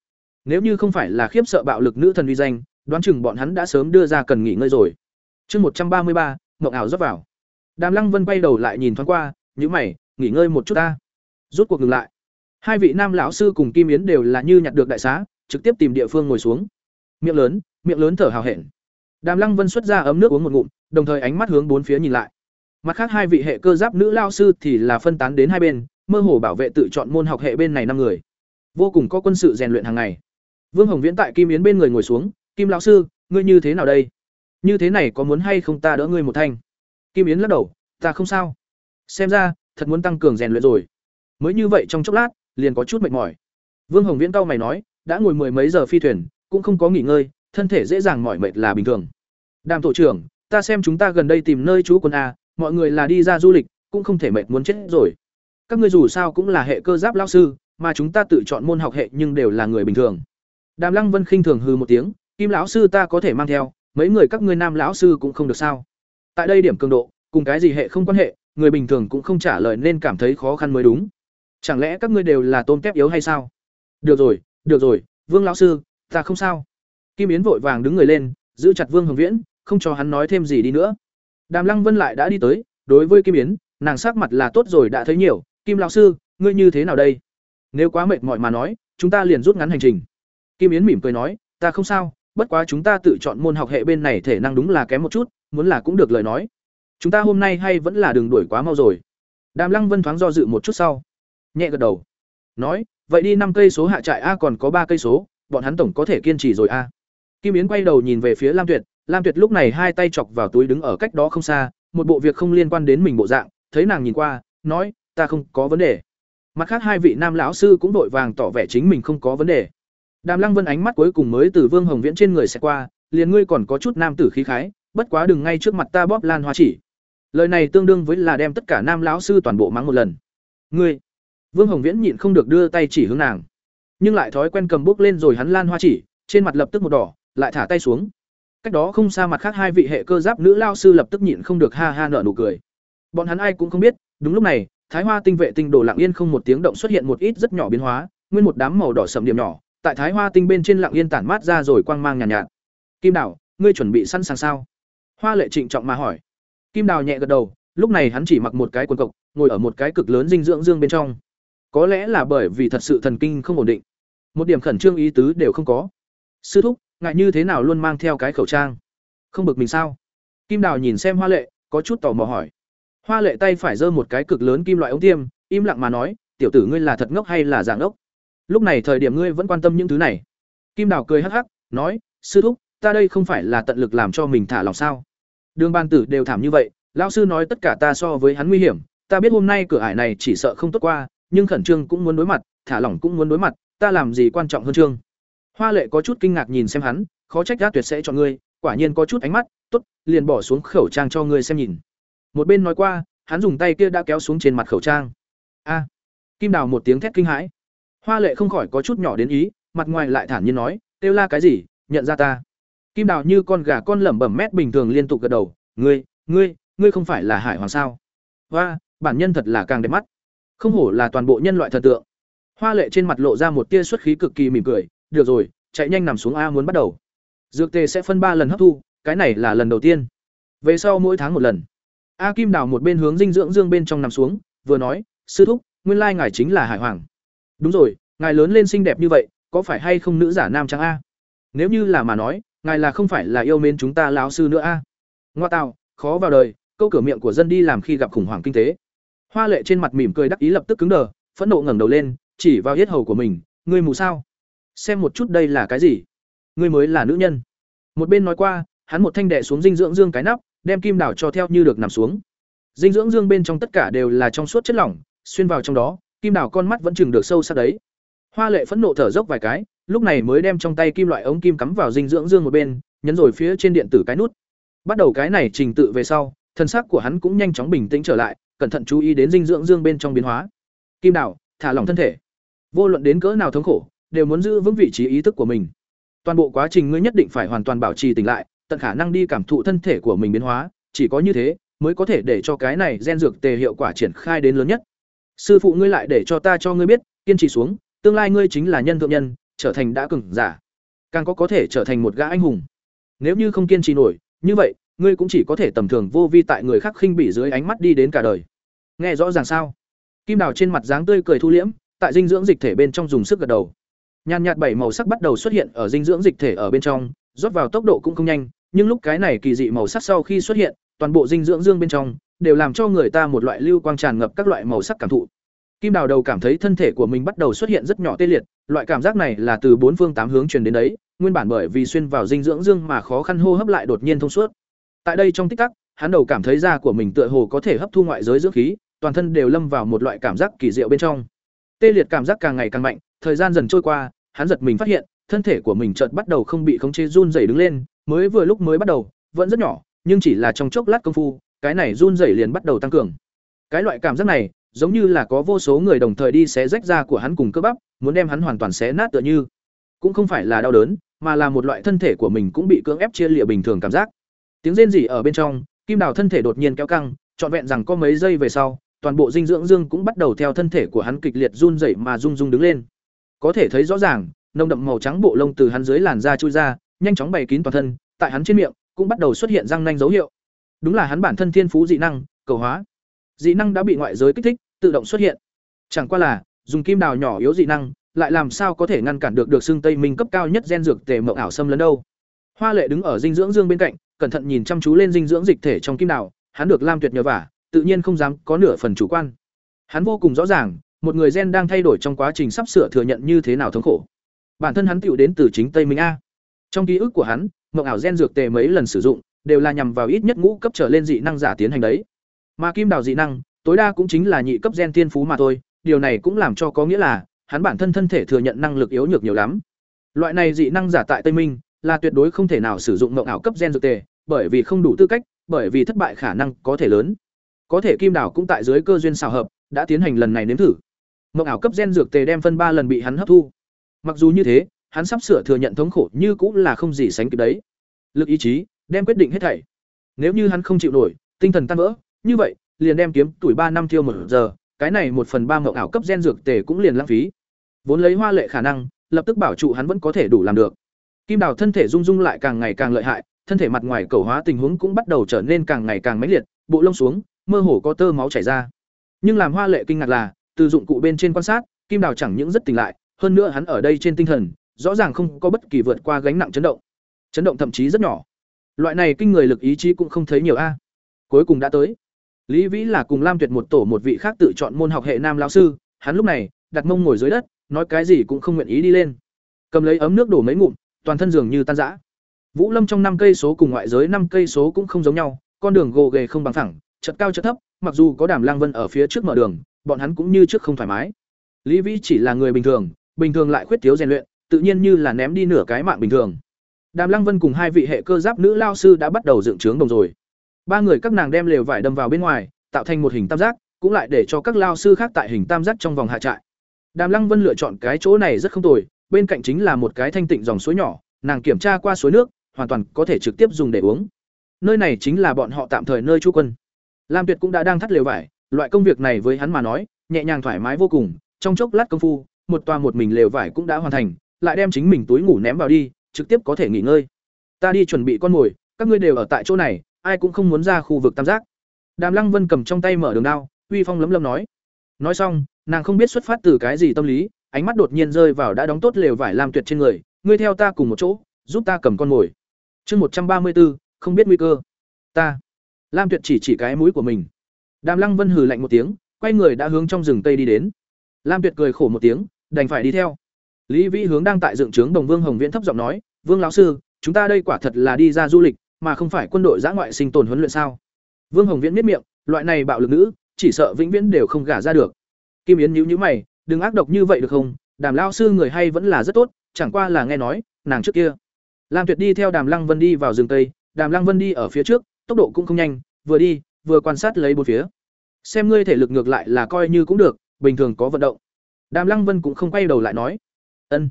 Nếu như không phải là khiếp sợ bạo lực nữ thần uy danh, đoán chừng bọn hắn đã sớm đưa ra cần nghỉ ngơi rồi. Chương một trăm ba mươi ba, mộng ảo rót vào. Đàm Lăng Vân quay đầu lại nhìn thoáng qua, nhíu mày, nghỉ ngơi một chút ta. Rút cuộc ngừng lại. Hai vị nam lão sư cùng Kim Yến đều là như nhặt được đại xá, trực tiếp tìm địa phương ngồi xuống. Miệng lớn, miệng lớn thở hào hẹn. Đàm Lăng Vân xuất ra ấm nước uống một ngụm, đồng thời ánh mắt hướng bốn phía nhìn lại. Mặt khác hai vị hệ cơ giáp nữ lao sư thì là phân tán đến hai bên, mơ hồ bảo vệ tự chọn môn học hệ bên này năm người. Vô cùng có quân sự rèn luyện hàng ngày. Vương Hồng Viễn tại Kim Yến bên người ngồi xuống, "Kim lão sư, ngươi như thế nào đây? Như thế này có muốn hay không ta đỡ ngươi một thanh?" Kim Yến lắc đầu, "Ta không sao." Xem ra, thật muốn tăng cường rèn luyện rồi. Mới như vậy trong chốc lát, liền có chút mệt mỏi. Vương Hồng Viễn cau mày nói, đã ngồi mười mấy giờ phi thuyền, cũng không có nghỉ ngơi, thân thể dễ dàng mỏi mệt là bình thường. Đàm tổ trưởng, ta xem chúng ta gần đây tìm nơi trú quân a, mọi người là đi ra du lịch, cũng không thể mệt muốn chết rồi. Các ngươi dù sao cũng là hệ cơ giáp lão sư, mà chúng ta tự chọn môn học hệ nhưng đều là người bình thường. Đàm Lăng Vân khinh thường hừ một tiếng, Kim lão sư ta có thể mang theo, mấy người các ngươi nam lão sư cũng không được sao? Tại đây điểm cường độ, cùng cái gì hệ không quan hệ, người bình thường cũng không trả lời nên cảm thấy khó khăn mới đúng. Chẳng lẽ các ngươi đều là tôm kép yếu hay sao? Được rồi, được rồi, Vương lão sư, ta không sao. Kim Yến vội vàng đứng người lên, giữ chặt Vương Hồng Viễn, không cho hắn nói thêm gì đi nữa. Đàm Lăng Vân lại đã đi tới, đối với Kim Yến, nàng sắc mặt là tốt rồi đã thấy nhiều, Kim lão sư, ngươi như thế nào đây? Nếu quá mệt mỏi mà nói, chúng ta liền rút ngắn hành trình. Kim Yến mỉm cười nói, ta không sao, bất quá chúng ta tự chọn môn học hệ bên này thể năng đúng là kém một chút, muốn là cũng được lời nói. Chúng ta hôm nay hay vẫn là đường đuổi quá mau rồi. Đàm Lăng Vân thoáng do dự một chút sau, nhẹ gật đầu. Nói, vậy đi năm cây số hạ trại a còn có ba cây số, bọn hắn tổng có thể kiên trì rồi a. Kim Yến quay đầu nhìn về phía Lam Tuyệt, Lam Tuyệt lúc này hai tay chọc vào túi đứng ở cách đó không xa, một bộ việc không liên quan đến mình bộ dạng, thấy nàng nhìn qua, nói, ta không có vấn đề. Mặt khác hai vị nam lão sư cũng vội vàng tỏ vẻ chính mình không có vấn đề. Đàm Lăng Vân ánh mắt cuối cùng mới từ Vương Hồng Viễn trên người sẽ qua, liền ngươi còn có chút nam tử khí khái, bất quá đừng ngay trước mặt ta bóp lan hoa chỉ. Lời này tương đương với là đem tất cả nam lão sư toàn bộ mắng một lần. Ngươi. Vương Hồng Viễn nhịn không được đưa tay chỉ hướng nàng, nhưng lại thói quen cầm bốc lên rồi hắn lan hoa chỉ, trên mặt lập tức một đỏ, lại thả tay xuống. Cách đó không xa mặt khác hai vị hệ cơ giáp nữ lao sư lập tức nhịn không được ha ha nở nụ cười. Bọn hắn ai cũng không biết, đúng lúc này, Thái Hoa tinh vệ tinh đồ lặng yên không một tiếng động xuất hiện một ít rất nhỏ biến hóa, nguyên một đám màu đỏ sẫm điểm nhỏ, tại Thái Hoa tinh bên trên lặng yên tản mát ra rồi quang mang nhàn nhạt, nhạt. Kim Đào, ngươi chuẩn bị sẵn sàng sao? Hoa Lệ trịnh trọng mà hỏi. Kim Đào nhẹ gật đầu, lúc này hắn chỉ mặc một cái quần cộc, ngồi ở một cái cực lớn dinh dưỡng dương bên trong. Có lẽ là bởi vì thật sự thần kinh không ổn định, một điểm khẩn trương ý tứ đều không có. Sư thúc, ngại như thế nào luôn mang theo cái khẩu trang? Không bực mình sao? Kim Đào nhìn xem Hoa Lệ, có chút tò mò hỏi. Hoa Lệ tay phải giơ một cái cực lớn kim loại ống tiêm, im lặng mà nói, "Tiểu tử ngươi là thật ngốc hay là dạng ngốc?" Lúc này thời điểm ngươi vẫn quan tâm những thứ này. Kim Đào cười hắc hắc, nói, "Sư thúc, ta đây không phải là tận lực làm cho mình thả lòng sao? Đường ban tử đều thảm như vậy, lão sư nói tất cả ta so với hắn nguy hiểm, ta biết hôm nay cửa ải này chỉ sợ không tốt qua, nhưng khẩn trương cũng muốn đối mặt, thả lỏng cũng muốn đối mặt, ta làm gì quan trọng hơn trương?" Hoa Lệ có chút kinh ngạc nhìn xem hắn, khó trách Gác Tuyệt sẽ chọn ngươi, quả nhiên có chút ánh mắt, tốt, liền bỏ xuống khẩu trang cho ngươi xem nhìn. Một bên nói qua, hắn dùng tay kia đã kéo xuống trên mặt khẩu trang. A! Kim Đào một tiếng thét kinh hãi. Hoa Lệ không khỏi có chút nhỏ đến ý, mặt ngoài lại thản nhiên nói, "Kêu la cái gì, nhận ra ta?" Kim Đào như con gà con lẩm bẩm mét bình thường liên tục gật đầu, "Ngươi, ngươi, ngươi không phải là Hải Hoàng sao?" Hoa, bản nhân thật là càng đẹp mắt. Không hổ là toàn bộ nhân loại thần tượng. Hoa Lệ trên mặt lộ ra một tia xuất khí cực kỳ mỉm cười, "Được rồi, chạy nhanh nằm xuống a muốn bắt đầu." Dược tề sẽ phân ba lần hấp thu, cái này là lần đầu tiên. Về sau mỗi tháng một lần. A Kim Đào một bên hướng dinh dưỡng dương bên trong nằm xuống, vừa nói, "Sư thúc, nguyên lai ngài chính là Hải Hoàng." "Đúng rồi, ngài lớn lên xinh đẹp như vậy, có phải hay không nữ giả nam trang a?" Nếu như là mà nói, ngài là không phải là yêu mến chúng ta lão sư nữa a? Ngoa tạo khó vào đời, câu cửa miệng của dân đi làm khi gặp khủng hoảng kinh tế. Hoa Lệ trên mặt mỉm cười đắc ý lập tức cứng đờ, phẫn nộ ngẩng đầu lên, chỉ vào yết hầu của mình, "Ngươi mù sao? Xem một chút đây là cái gì?" ngươi mới là nữ nhân một bên nói qua hắn một thanh đệ xuống dinh dưỡng dương cái nắp đem kim đảo cho theo như được nằm xuống dinh dưỡng dương bên trong tất cả đều là trong suốt chất lỏng xuyên vào trong đó kim đào con mắt vẫn chừng được sâu sắc đấy. Hoa lệ phẫn nộ thở dốc vài cái, lúc này mới đem trong tay kim loại ống kim cắm vào dinh dưỡng dương một bên, nhấn rồi phía trên điện tử cái nút. Bắt đầu cái này trình tự về sau, thân xác của hắn cũng nhanh chóng bình tĩnh trở lại, cẩn thận chú ý đến dinh dưỡng dương bên trong biến hóa. Kim đào, thả lỏng thân thể. Vô luận đến cỡ nào thống khổ, đều muốn giữ vững vị trí ý thức của mình. Toàn bộ quá trình ngươi nhất định phải hoàn toàn bảo trì tỉnh lại, tận khả năng đi cảm thụ thân thể của mình biến hóa, chỉ có như thế, mới có thể để cho cái này gen dược tề hiệu quả triển khai đến lớn nhất sư phụ ngươi lại để cho ta cho ngươi biết, kiên trì xuống, tương lai ngươi chính là nhân thượng nhân, trở thành đã cừng giả. Càng có có thể trở thành một gã anh hùng. Nếu như không kiên trì nổi, như vậy, ngươi cũng chỉ có thể tầm thường vô vi tại người khác khinh bỉ dưới ánh mắt đi đến cả đời. Nghe rõ ràng sao? Kim đào trên mặt dáng tươi cười thu liễm, tại dinh dưỡng dịch thể bên trong dùng sức gật đầu. Nhàn nhạt bảy màu sắc bắt đầu xuất hiện ở dinh dưỡng dịch thể ở bên trong, rót vào tốc độ cũng không nhanh, nhưng lúc cái này kỳ dị màu sắc sau khi xuất hiện toàn bộ dinh dưỡng dương bên trong, đều làm cho người ta một loại lưu quang tràn ngập các loại màu sắc cảm thụ. Kim đào đầu cảm thấy thân thể của mình bắt đầu xuất hiện rất nhỏ tê liệt, loại cảm giác này là từ bốn phương tám hướng truyền đến đấy, nguyên bản bởi vì xuyên vào dinh dưỡng dương mà khó khăn hô hấp lại đột nhiên thông suốt. Tại đây trong tích tắc, hắn đầu cảm thấy da của mình tựa hồ có thể hấp thu ngoại giới dưỡng khí, toàn thân đều lâm vào một loại cảm giác kỳ diệu bên trong. Tê liệt cảm giác càng ngày càng mạnh, thời gian dần trôi qua, hắn giật mình phát hiện, thân thể của mình chợt bắt đầu không bị khống chế run rẩy đứng lên, mới vừa lúc mới bắt đầu, vẫn rất nhỏ nhưng chỉ là trong chốc lát công phu, cái này run rẩy liền bắt đầu tăng cường. Cái loại cảm giác này, giống như là có vô số người đồng thời đi xé rách da của hắn cùng cơ bắp, muốn đem hắn hoàn toàn xé nát tựa như. Cũng không phải là đau đớn, mà là một loại thân thể của mình cũng bị cưỡng ép chia lịa bình thường cảm giác. Tiếng rên rỉ ở bên trong, kim đào thân thể đột nhiên kéo căng, trọn vẹn rằng có mấy giây về sau, toàn bộ dinh dưỡng dương cũng bắt đầu theo thân thể của hắn kịch liệt run rẩy mà rung rung đứng lên. Có thể thấy rõ ràng, nồng đậm màu trắng bộ lông từ hắn dưới làn da chui ra, nhanh chóng bày kín toàn thân, tại hắn trên miệng cũng bắt đầu xuất hiện răng nanh dấu hiệu. Đúng là hắn bản thân thiên phú dị năng, cầu hóa. Dị năng đã bị ngoại giới kích thích, tự động xuất hiện. Chẳng qua là, dùng kim đào nhỏ yếu dị năng, lại làm sao có thể ngăn cản được được xương tây minh cấp cao nhất gen dược tề mộng ảo xâm lấn đâu. Hoa lệ đứng ở dinh dưỡng dương bên cạnh, cẩn thận nhìn chăm chú lên dinh dưỡng dịch thể trong kim đào, hắn được lam tuyệt nhờ vả, tự nhiên không dám có nửa phần chủ quan. Hắn vô cùng rõ ràng, một người gen đang thay đổi trong quá trình sắp sửa thừa nhận như thế nào thống khổ. Bản thân hắn tựu đến từ chính tây minh a. Trong ký ức của hắn mộng ảo gen dược tề mấy lần sử dụng, đều là nhằm vào ít nhất ngũ cấp trở lên dị năng giả tiến hành đấy. Mà kim đào dị năng, tối đa cũng chính là nhị cấp gen tiên phú mà thôi, điều này cũng làm cho có nghĩa là, hắn bản thân thân thể thừa nhận năng lực yếu nhược nhiều lắm. Loại này dị năng giả tại tây minh, là tuyệt đối không thể nào sử dụng mộng ảo cấp gen dược tề, bởi vì không đủ tư cách, bởi vì thất bại khả năng có thể lớn. Có thể kim đào cũng tại dưới cơ duyên xào hợp, đã tiến hành lần này nếm thử. Mộng ảo cấp gen dược tề đem phân ba lần bị hắn hấp thu. Mặc dù như thế hắn sắp sửa thừa nhận thống khổ như cũng là không gì sánh kịp đấy. Lực ý chí, đem quyết định hết thảy. Nếu như hắn không chịu nổi, tinh thần tan vỡ, như vậy, liền đem kiếm tuổi ba năm thiêu một giờ, cái này một phần ba mộng ảo cấp gen dược tề cũng liền lãng phí. Vốn lấy hoa lệ khả năng, lập tức bảo trụ hắn vẫn có thể đủ làm được. Kim đào thân thể rung rung lại càng ngày càng lợi hại, thân thể mặt ngoài cầu hóa tình huống cũng bắt đầu trở nên càng ngày càng mãnh liệt, bộ lông xuống, mơ hồ có tơ máu chảy ra. Nhưng làm hoa lệ kinh ngạc là, từ dụng cụ bên trên quan sát, kim đào chẳng những rất tỉnh lại, hơn nữa hắn ở đây trên tinh thần rõ ràng không có bất kỳ vượt qua gánh nặng chấn động. Chấn động thậm chí rất nhỏ. Loại này kinh người lực ý chí cũng không thấy nhiều a. Cuối cùng đã tới. Lý vĩ là cùng lam tuyệt một tổ một vị khác tự chọn môn học hệ nam lão sư, hắn lúc này, đặt mông ngồi dưới đất, nói cái gì cũng không nguyện ý đi lên. Cầm lấy ấm nước đổ mấy ngụm, toàn thân dường như tan rã. Vũ lâm trong năm cây số cùng ngoại giới năm cây số cũng không giống nhau, con đường gồ ghề không bằng thẳng, chật cao chật thấp, mặc dù có đàm lang vân ở phía trước mở đường, bọn hắn cũng như trước không thoải mái. Lý vĩ chỉ là người bình thường bình thường lại khuyết thiếu rèn luyện tự nhiên như là ném đi nửa cái mạng bình thường. Đàm lăng vân cùng hai vị hệ cơ giáp nữ lao sư đã bắt đầu dựng trướng đồng rồi. Ba người các nàng đem lều vải đâm vào bên ngoài, tạo thành một hình tam giác, cũng lại để cho các lao sư khác tại hình tam giác trong vòng hạ trại. Đàm lăng vân lựa chọn cái chỗ này rất không tồi, bên cạnh chính là một cái thanh tịnh dòng suối nhỏ, nàng kiểm tra qua suối nước, hoàn toàn có thể trực tiếp dùng để uống. Nơi này chính là bọn họ tạm thời nơi trú quân. Lam tuyệt cũng đã đang thắt lều vải, loại công việc này với hắn mà nói, nhẹ nhàng thoải mái vô cùng, trong chốc lát công phu, một toa một mình lều vải cũng đã hoàn thành lại đem chính mình túi ngủ ném vào đi, trực tiếp có thể nghỉ ngơi. Ta đi chuẩn bị con mồi, các ngươi đều ở tại chỗ này, ai cũng không muốn ra khu vực tam giác. Đàm lăng vân cầm trong tay mở đường đao, uy phong lấm lấm nói. Nói xong, nàng không biết xuất phát từ cái gì tâm lý, ánh mắt đột nhiên rơi vào đã đóng tốt lều vải làm tuyệt trên người, ngươi theo ta cùng một chỗ, giúp ta cầm con mồi. Chương một trăm ba mươi bốn không biết nguy cơ. Ta. Lam tuyệt chỉ chỉ cái mũi của mình. Đàm lăng vân hừ lạnh một tiếng, quay người đã hướng trong rừng tây đi đến. Lam tuyệt cười khổ một tiếng, đành phải đi theo lý vĩ hướng đang tại dựng trướng đồng vương hồng viễn thấp giọng nói vương lão sư chúng ta đây quả thật là đi ra du lịch mà không phải quân đội giã ngoại sinh tồn huấn luyện sao vương hồng viễn miết miệng loại này bạo lực nữ chỉ sợ vĩnh viễn đều không gả ra được Kim Yến nhíu nhíu mày, đừng ác độc như vậy được không? Đàm lão sư người hay vẫn là rất tốt, chẳng qua là nghe nói, nàng trước kia. Lam Tuyệt đi theo Đàm Lăng Vân đi vào rừng tây, Đàm Lăng Vân đi ở phía trước, tốc độ cũng không nhanh, vừa đi, vừa quan sát lấy bốn phía. Xem ngươi thể lực ngược lại là coi như cũng được, bình thường có vận động. Đàm Lăng Vân cũng không quay đầu lại nói. "Ân."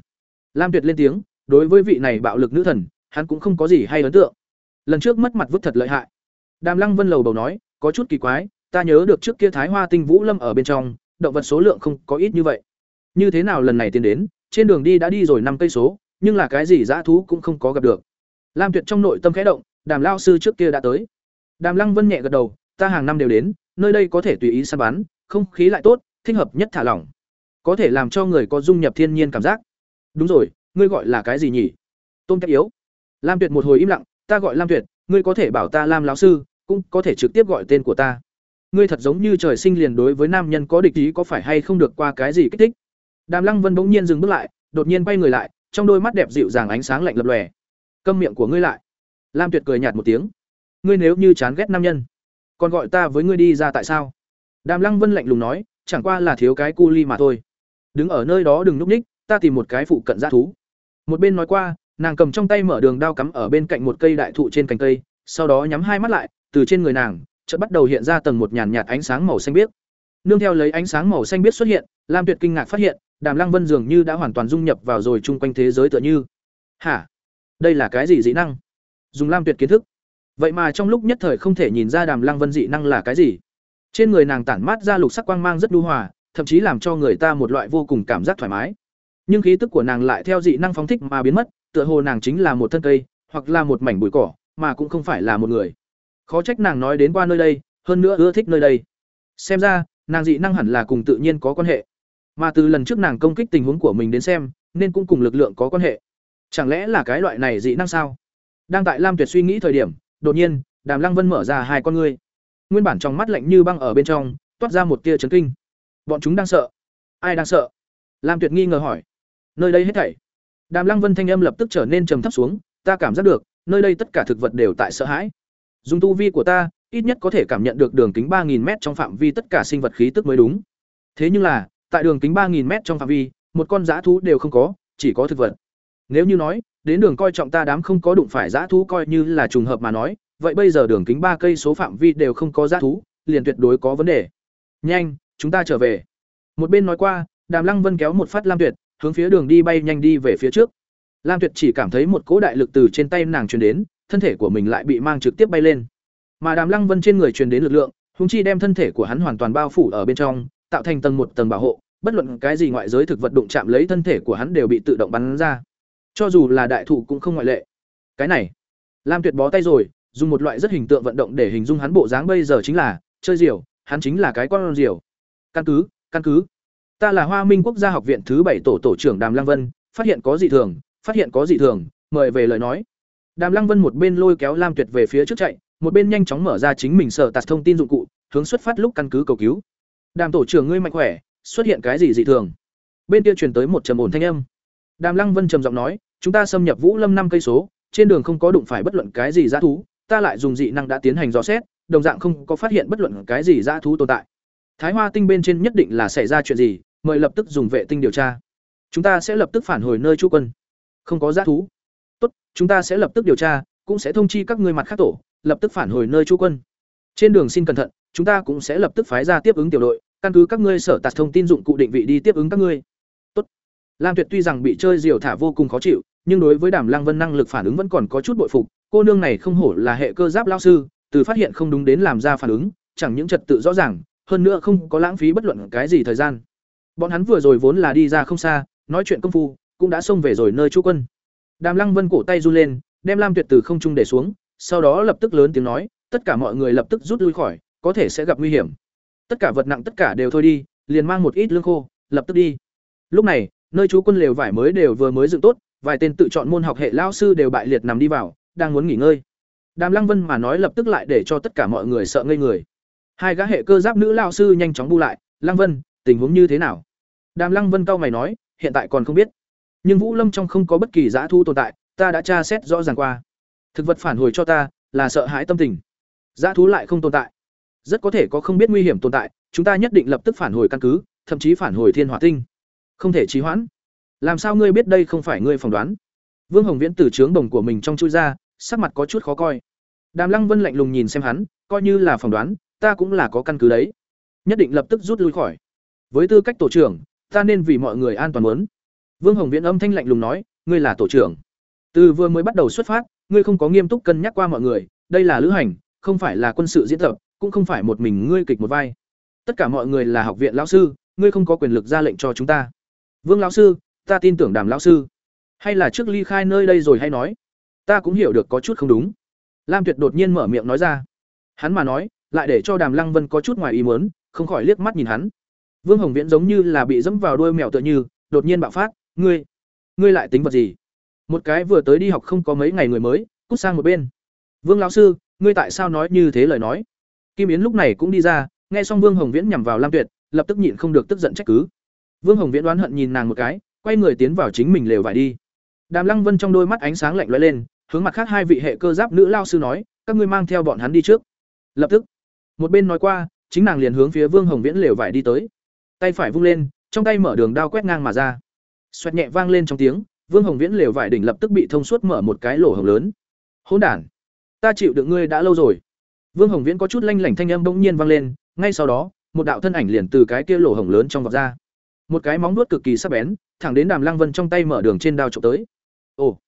Lam Tuyệt lên tiếng, đối với vị này bạo lực nữ thần, hắn cũng không có gì hay ấn tượng. Lần trước mất mặt vứt thật lợi hại. Đàm Lăng Vân lầu bầu nói, có chút kỳ quái, ta nhớ được trước kia Thái Hoa Tinh Vũ Lâm ở bên trong, động vật số lượng không có ít như vậy. Như thế nào lần này tiến đến, trên đường đi đã đi rồi năm cây số, nhưng là cái gì dã thú cũng không có gặp được. Lam Tuyệt trong nội tâm khẽ động, Đàm lão sư trước kia đã tới. Đàm Lăng Vân nhẹ gật đầu, ta hàng năm đều đến, nơi đây có thể tùy ý săn bắn, không khí lại tốt, thích hợp nhất thả lỏng. Có thể làm cho người có dung nhập thiên nhiên cảm giác. Đúng rồi, ngươi gọi là cái gì nhỉ? Tôm Cách Yếu. Lam Tuyệt một hồi im lặng, ta gọi Lam Tuyệt, ngươi có thể bảo ta Lam lão sư, cũng có thể trực tiếp gọi tên của ta. Ngươi thật giống như trời sinh liền đối với nam nhân có địch ý có phải hay không được qua cái gì kích thích. Đàm Lăng Vân bỗng nhiên dừng bước lại, đột nhiên bay người lại, trong đôi mắt đẹp dịu dàng ánh sáng lạnh lập lòe. Câm miệng của ngươi lại. Lam Tuyệt cười nhạt một tiếng. Ngươi nếu như chán ghét nam nhân, còn gọi ta với ngươi đi ra tại sao? Đàm Lăng Vân lạnh lùng nói, chẳng qua là thiếu cái cu ly mà thôi. Đứng ở nơi đó đừng núp ních, ta tìm một cái phụ cận dã thú. Một bên nói qua, nàng cầm trong tay mở đường đao cắm ở bên cạnh một cây đại thụ trên cành cây, sau đó nhắm hai mắt lại, từ trên người nàng, chợt bắt đầu hiện ra tầng một nhàn nhạt ánh sáng màu xanh biếc. Nương theo lấy ánh sáng màu xanh biếc xuất hiện, Lam Tuyệt kinh ngạc phát hiện, Đàm Lăng Vân dường như đã hoàn toàn dung nhập vào rồi chung quanh thế giới tựa như. Hả? Đây là cái gì dị năng? Dùng Lam Tuyệt kiến thức. Vậy mà trong lúc nhất thời không thể nhìn ra Đàm Lăng Vân dị năng là cái gì. Trên người nàng tản mát ra lục sắc quang mang rất đu hòa, thậm chí làm cho người ta một loại vô cùng cảm giác thoải mái. Nhưng khí tức của nàng lại theo dị năng phóng thích mà biến mất, tựa hồ nàng chính là một thân cây, hoặc là một mảnh bụi cỏ, mà cũng không phải là một người. Khó trách nàng nói đến qua nơi đây, hơn nữa ưa thích nơi đây. Xem ra, nàng dị năng hẳn là cùng tự nhiên có quan hệ. Mà từ lần trước nàng công kích tình huống của mình đến xem, nên cũng cùng lực lượng có quan hệ. Chẳng lẽ là cái loại này dị năng sao? Đang tại Lam Tuyệt suy nghĩ thời điểm, đột nhiên, Đàm Lăng Vân mở ra hai con ngươi. Nguyên bản trong mắt lạnh như băng ở bên trong, toát ra một tia chấn kinh. Bọn chúng đang sợ. Ai đang sợ? Lam Tuyệt nghi ngờ hỏi. Nơi đây hết thảy. Đàm Lăng Vân thanh âm lập tức trở nên trầm thấp xuống, ta cảm giác được, nơi đây tất cả thực vật đều tại sợ hãi. Dùng tu vi của ta, ít nhất có thể cảm nhận được đường kính 3000 m trong phạm vi tất cả sinh vật khí tức mới đúng. Thế nhưng là, tại đường kính 3000 m trong phạm vi, một con dã thú đều không có, chỉ có thực vật. Nếu như nói, đến đường coi trọng ta đám không có đụng phải dã thú coi như là trùng hợp mà nói, vậy bây giờ đường kính ba cây số phạm vi đều không có dã thú, liền tuyệt đối có vấn đề. Nhanh, chúng ta trở về. Một bên nói qua, Đàm Lăng Vân kéo một phát Lam Tuyệt, hướng phía đường đi bay nhanh đi về phía trước. Lam Tuyệt chỉ cảm thấy một cỗ đại lực từ trên tay nàng truyền đến, thân thể của mình lại bị mang trực tiếp bay lên. Mà Đàm Lăng Vân trên người truyền đến lực lượng, huống chi đem thân thể của hắn hoàn toàn bao phủ ở bên trong, tạo thành tầng một tầng bảo hộ, bất luận cái gì ngoại giới thực vật đụng chạm lấy thân thể của hắn đều bị tự động bắn ra. Cho dù là đại thủ cũng không ngoại lệ. Cái này, Lam Tuyệt bó tay rồi, dùng một loại rất hình tượng vận động để hình dung hắn bộ dáng bây giờ chính là chơi diều, hắn chính là cái con diều. Căn cứ, căn cứ. Ta là Hoa Minh Quốc gia học viện thứ bảy tổ tổ trưởng Đàm Lăng Vân, phát hiện có dị thường, phát hiện có dị thường, mời về lời nói. Đàm Lăng Vân một bên lôi kéo Lam Tuyệt về phía trước chạy, một bên nhanh chóng mở ra chính mình sở tạt thông tin dụng cụ, hướng xuất phát lúc căn cứ cầu cứu. Đàm tổ trưởng ngươi mạnh khỏe, xuất hiện cái gì dị thường? Bên kia truyền tới một trầm ổn thanh âm. Đàm Lăng Vân trầm giọng nói, chúng ta xâm nhập Vũ Lâm năm cây số, trên đường không có đụng phải bất luận cái gì dã thú, ta lại dùng dị năng đã tiến hành dò xét, đồng dạng không có phát hiện bất luận cái gì dã thú tồn tại. Thái Hoa tinh bên trên nhất định là xảy ra chuyện gì, mời lập tức dùng vệ tinh điều tra. Chúng ta sẽ lập tức phản hồi nơi trú quân. Không có giá thú. Tốt, chúng ta sẽ lập tức điều tra, cũng sẽ thông chi các ngươi mặt khác tổ, lập tức phản hồi nơi trú quân. Trên đường xin cẩn thận, chúng ta cũng sẽ lập tức phái ra tiếp ứng tiểu đội, căn cứ các ngươi sở tạt thông tin dụng cụ định vị đi tiếp ứng các ngươi. Tốt. Lam Tuyệt tuy rằng bị chơi diều thả vô cùng khó chịu, nhưng đối với Đàm Lăng Vân năng lực phản ứng vẫn còn có chút bội phục, cô nương này không hổ là hệ cơ giáp lao sư, từ phát hiện không đúng đến làm ra phản ứng, chẳng những trật tự rõ ràng, hơn nữa không có lãng phí bất luận cái gì thời gian. Bọn hắn vừa rồi vốn là đi ra không xa, nói chuyện công phu, cũng đã xông về rồi nơi trú quân. Đàm Lăng Vân cổ tay run lên, đem Lam Tuyệt từ không trung để xuống, sau đó lập tức lớn tiếng nói, tất cả mọi người lập tức rút lui khỏi, có thể sẽ gặp nguy hiểm. Tất cả vật nặng tất cả đều thôi đi, liền mang một ít lương khô, lập tức đi. Lúc này, nơi trú quân lều vải mới đều vừa mới dựng tốt, vài tên tự chọn môn học hệ lao sư đều bại liệt nằm đi vào, đang muốn nghỉ ngơi. Đàm Lăng Vân mà nói lập tức lại để cho tất cả mọi người sợ ngây người. Hai gã hệ cơ giáp nữ lao sư nhanh chóng bu lại, "Lăng Vân, tình huống như thế nào?" Đàm Lăng Vân cao mày nói, "Hiện tại còn không biết, nhưng Vũ Lâm trong không có bất kỳ dã thu tồn tại, ta đã tra xét rõ ràng qua. Thực vật phản hồi cho ta là sợ hãi tâm tình. Dã thú lại không tồn tại. Rất có thể có không biết nguy hiểm tồn tại, chúng ta nhất định lập tức phản hồi căn cứ, thậm chí phản hồi thiên hỏa tinh. Không thể trì hoãn. Làm sao ngươi biết đây không phải ngươi phỏng đoán? Vương Hồng Viễn từ trướng đồng của mình trong chui ra, sắc mặt có chút khó coi. Đàm Lăng Vân lạnh lùng nhìn xem hắn, coi như là phỏng đoán, ta cũng là có căn cứ đấy. Nhất định lập tức rút lui khỏi. Với tư cách tổ trưởng, ta nên vì mọi người an toàn muốn. Vương Hồng Viễn âm thanh lạnh lùng nói, ngươi là tổ trưởng. Từ vừa mới bắt đầu xuất phát, ngươi không có nghiêm túc cân nhắc qua mọi người, đây là lữ hành, không phải là quân sự diễn tập, cũng không phải một mình ngươi kịch một vai. Tất cả mọi người là học viện lão sư, ngươi không có quyền lực ra lệnh cho chúng ta. Vương lão sư, ta tin tưởng Đàm lão sư. Hay là trước ly khai nơi đây rồi hay nói? Ta cũng hiểu được có chút không đúng. Lam Tuyệt đột nhiên mở miệng nói ra. Hắn mà nói, lại để cho Đàm Lăng Vân có chút ngoài ý muốn, không khỏi liếc mắt nhìn hắn. Vương Hồng Viễn giống như là bị dẫm vào đuôi mèo tựa như, đột nhiên bạo phát, "Ngươi, ngươi lại tính vật gì?" Một cái vừa tới đi học không có mấy ngày người mới, cút sang một bên. "Vương lão sư, ngươi tại sao nói như thế lời nói?" Kim Yến lúc này cũng đi ra, nghe xong Vương Hồng Viễn nhằm vào Lam Tuyệt, lập tức nhịn không được tức giận trách cứ. Vương Hồng Viễn đoán hận nhìn nàng một cái, quay người tiến vào chính mình lều vải đi. Đàm Lăng Vân trong đôi mắt ánh sáng lạnh lóe lên, hướng mặt khác hai vị hệ cơ giáp nữ lao sư nói, các ngươi mang theo bọn hắn đi trước. Lập tức, một bên nói qua, chính nàng liền hướng phía Vương Hồng Viễn lều vải đi tới. Tay phải vung lên, trong tay mở đường đao quét ngang mà ra. Xoẹt nhẹ vang lên trong tiếng, Vương Hồng Viễn lều vải đỉnh lập tức bị thông suốt mở một cái lỗ hổng lớn. Hỗn đản, ta chịu đựng ngươi đã lâu rồi. Vương Hồng Viễn có chút lanh lảnh thanh âm bỗng nhiên vang lên, ngay sau đó, một đạo thân ảnh liền từ cái kia lỗ hổng lớn trong vọt ra. Một cái móng vuốt cực kỳ sắc bén, thẳng đến Đàm Lăng Vân trong tay mở đường trên đao trộm tới. Ồ!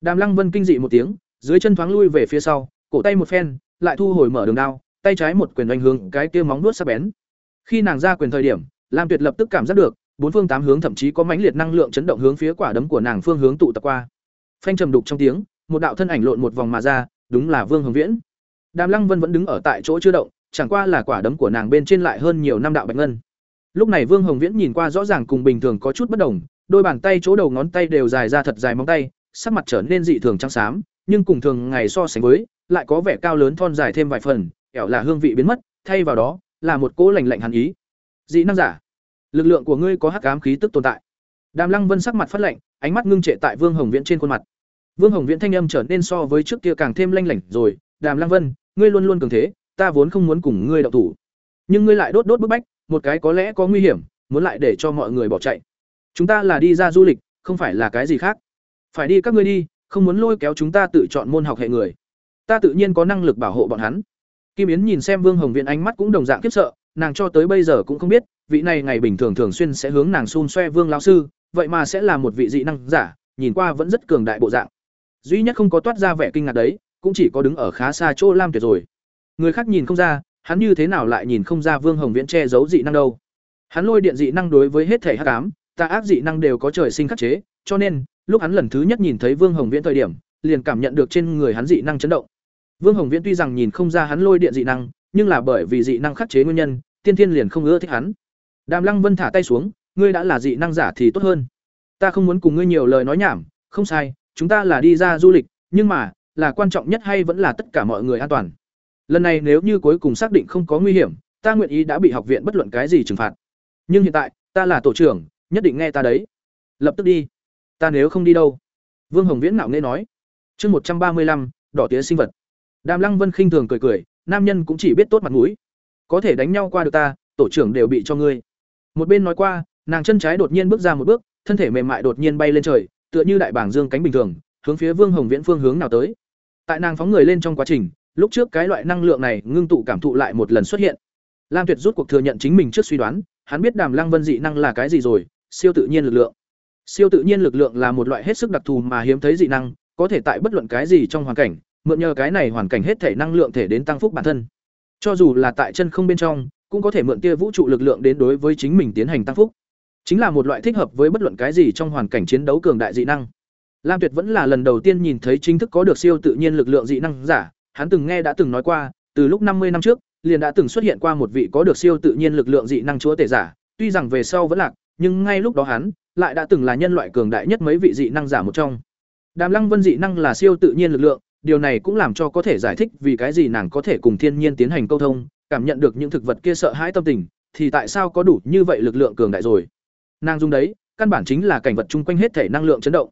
Đàm Lăng Vân kinh dị một tiếng, dưới chân thoáng lui về phía sau, cổ tay một phen, lại thu hồi mở đường đao, tay trái một quyền đánh hướng cái kia móng vuốt sắc bén. Khi nàng ra quyền thời điểm, Lam Tuyệt lập tức cảm giác được, bốn phương tám hướng thậm chí có mãnh liệt năng lượng chấn động hướng phía quả đấm của nàng phương hướng tụ tập qua. Phanh trầm đục trong tiếng, một đạo thân ảnh lộn một vòng mà ra, đúng là Vương Hồng Viễn. Đàm Lăng Vân vẫn đứng ở tại chỗ chưa động, chẳng qua là quả đấm của nàng bên trên lại hơn nhiều năm đạo bạch ngân. Lúc này Vương Hồng Viễn nhìn qua rõ ràng cùng bình thường có chút bất đồng, đôi bàn tay chỗ đầu ngón tay đều dài ra thật dài móng tay, sắc mặt trở nên dị thường trắng xám, nhưng cùng thường ngày so sánh với, lại có vẻ cao lớn thon dài thêm vài phần, ẻo là hương vị biến mất, thay vào đó là một cỗ lành lạnh hàn ý. Dị năng giả, lực lượng của ngươi có hắc ám khí tức tồn tại. Đàm Lăng Vân sắc mặt phát lạnh, ánh mắt ngưng trệ tại Vương Hồng Viễn trên khuôn mặt. Vương Hồng Viễn thanh âm trở nên so với trước kia càng thêm lanh lảnh rồi, "Đàm Lăng Vân, ngươi luôn luôn cường thế, ta vốn không muốn cùng ngươi đậu thủ, nhưng ngươi lại đốt đốt bức bách, một cái có lẽ có nguy hiểm, muốn lại để cho mọi người bỏ chạy. Chúng ta là đi ra du lịch, không phải là cái gì khác. Phải đi các ngươi đi, không muốn lôi kéo chúng ta tự chọn môn học hệ người. Ta tự nhiên có năng lực bảo hộ bọn hắn." Kim Yến nhìn xem Vương Hồng Viễn ánh mắt cũng đồng dạng khiếp sợ, nàng cho tới bây giờ cũng không biết, vị này ngày bình thường thường xuyên sẽ hướng nàng xun xoe Vương lão sư, vậy mà sẽ là một vị dị năng giả, nhìn qua vẫn rất cường đại bộ dạng. Duy nhất không có toát ra vẻ kinh ngạc đấy, cũng chỉ có đứng ở khá xa chỗ Lam Tuyệt rồi. Người khác nhìn không ra, hắn như thế nào lại nhìn không ra Vương Hồng Viễn che giấu dị năng đâu. Hắn lôi điện dị năng đối với hết thể hắc ám, tà ác dị năng đều có trời sinh khắc chế, cho nên, lúc hắn lần thứ nhất nhìn thấy Vương Hồng Viễn thời điểm, liền cảm nhận được trên người hắn dị năng chấn động. Vương Hồng Viễn tuy rằng nhìn không ra hắn lôi điện dị năng, nhưng là bởi vì dị năng khắc chế nguyên nhân, tiên thiên liền không ưa thích hắn. Đàm Lăng Vân thả tay xuống, ngươi đã là dị năng giả thì tốt hơn. Ta không muốn cùng ngươi nhiều lời nói nhảm, không sai, chúng ta là đi ra du lịch, nhưng mà, là quan trọng nhất hay vẫn là tất cả mọi người an toàn. Lần này nếu như cuối cùng xác định không có nguy hiểm, ta nguyện ý đã bị học viện bất luận cái gì trừng phạt. Nhưng hiện tại, ta là tổ trưởng, nhất định nghe ta đấy. Lập tức đi. Ta nếu không đi đâu? Vương Hồng Viễn ngạo nghễ nói. Chương một trăm ba mươi lăm, đỏ tía sinh vật. Đàm Lăng Vân khinh thường cười cười, nam nhân cũng chỉ biết tốt mặt mũi. Có thể đánh nhau qua được ta, tổ trưởng đều bị cho ngươi. Một bên nói qua, nàng chân trái đột nhiên bước ra một bước, thân thể mềm mại đột nhiên bay lên trời, tựa như đại bảng dương cánh bình thường, hướng phía Vương Hồng Viễn phương hướng nào tới. Tại nàng phóng người lên trong quá trình, lúc trước cái loại năng lượng này ngưng tụ cảm thụ lại một lần xuất hiện. Lam Tuyệt rút cuộc thừa nhận chính mình trước suy đoán, hắn biết Đàm Lăng Vân dị năng là cái gì rồi, siêu tự nhiên lực lượng. Siêu tự nhiên lực lượng là một loại hết sức đặc thù mà hiếm thấy dị năng, có thể tại bất luận cái gì trong hoàn cảnh, mượn nhờ cái này hoàn cảnh hết thể năng lượng thể đến tăng phúc bản thân. Cho dù là tại chân không bên trong, cũng có thể mượn tia vũ trụ lực lượng đến đối với chính mình tiến hành tăng phúc. Chính là một loại thích hợp với bất luận cái gì trong hoàn cảnh chiến đấu cường đại dị năng. Lam Tuyệt vẫn là lần đầu tiên nhìn thấy chính thức có được siêu tự nhiên lực lượng dị năng giả, hắn từng nghe đã từng nói qua, từ lúc năm mươi năm trước, liền đã từng xuất hiện qua một vị có được siêu tự nhiên lực lượng dị năng chúa tể giả, tuy rằng về sau vẫn lạc, nhưng ngay lúc đó hắn lại đã từng là nhân loại cường đại nhất mấy vị dị năng giả một trong. Đàm Lăng Vân dị năng là siêu tự nhiên lực lượng, điều này cũng làm cho có thể giải thích vì cái gì nàng có thể cùng thiên nhiên tiến hành câu thông, cảm nhận được những thực vật kia sợ hãi tâm tình, thì tại sao có đủ như vậy lực lượng cường đại rồi. Nàng dùng đấy, căn bản chính là cảnh vật chung quanh hết thể năng lượng chấn động,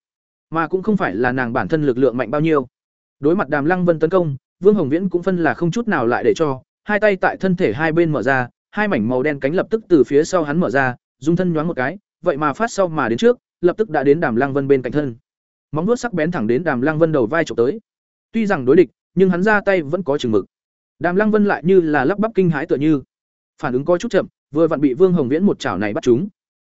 mà cũng không phải là nàng bản thân lực lượng mạnh bao nhiêu. Đối mặt Đàm Lăng Vân tấn công, Vương Hồng Viễn cũng phân là không chút nào lại để cho, hai tay tại thân thể hai bên mở ra, hai mảnh màu đen cánh lập tức từ phía sau hắn mở ra, dung thân nhoáng một cái, vậy mà phát sau mà đến trước, lập tức đã đến Đàm Lăng Vân bên cạnh thân. Móng vuốt sắc bén thẳng đến Đàm Lăng Vân đầu vai chụp tới. Tuy rằng đối địch, nhưng hắn ra tay vẫn có chừng mực. Đàm Lăng Vân lại như là lắp bắp kinh hãi tựa như, phản ứng có chút chậm, vừa vặn bị Vương Hồng Viễn một chảo này bắt chúng.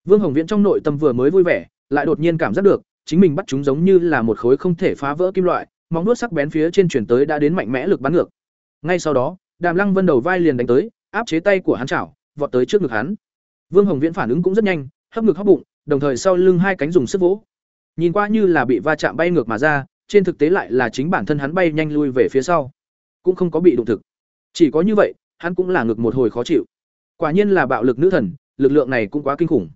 Vương Hồng Viễn trong nội tâm vừa mới vui vẻ, lại đột nhiên cảm giác được, chính mình bắt chúng giống như là một khối không thể phá vỡ kim loại, móng vuốt sắc bén phía trên chuyển tới đã đến mạnh mẽ lực bắn ngược. Ngay sau đó, Đàm Lăng Vân đầu vai liền đánh tới, áp chế tay của hắn chảo, vọt tới trước ngực hắn. Vương Hồng Viễn phản ứng cũng rất nhanh, hấp ngực hấp bụng, đồng thời sau lưng hai cánh dùng sức vỗ. Nhìn qua như là bị va chạm bay ngược mà ra, trên thực tế lại là chính bản thân hắn bay nhanh lui về phía sau, cũng không có bị đụng thực. Chỉ có như vậy, hắn cũng là ngực một hồi khó chịu. Quả nhiên là bạo lực nữ thần, lực lượng này cũng quá kinh khủng.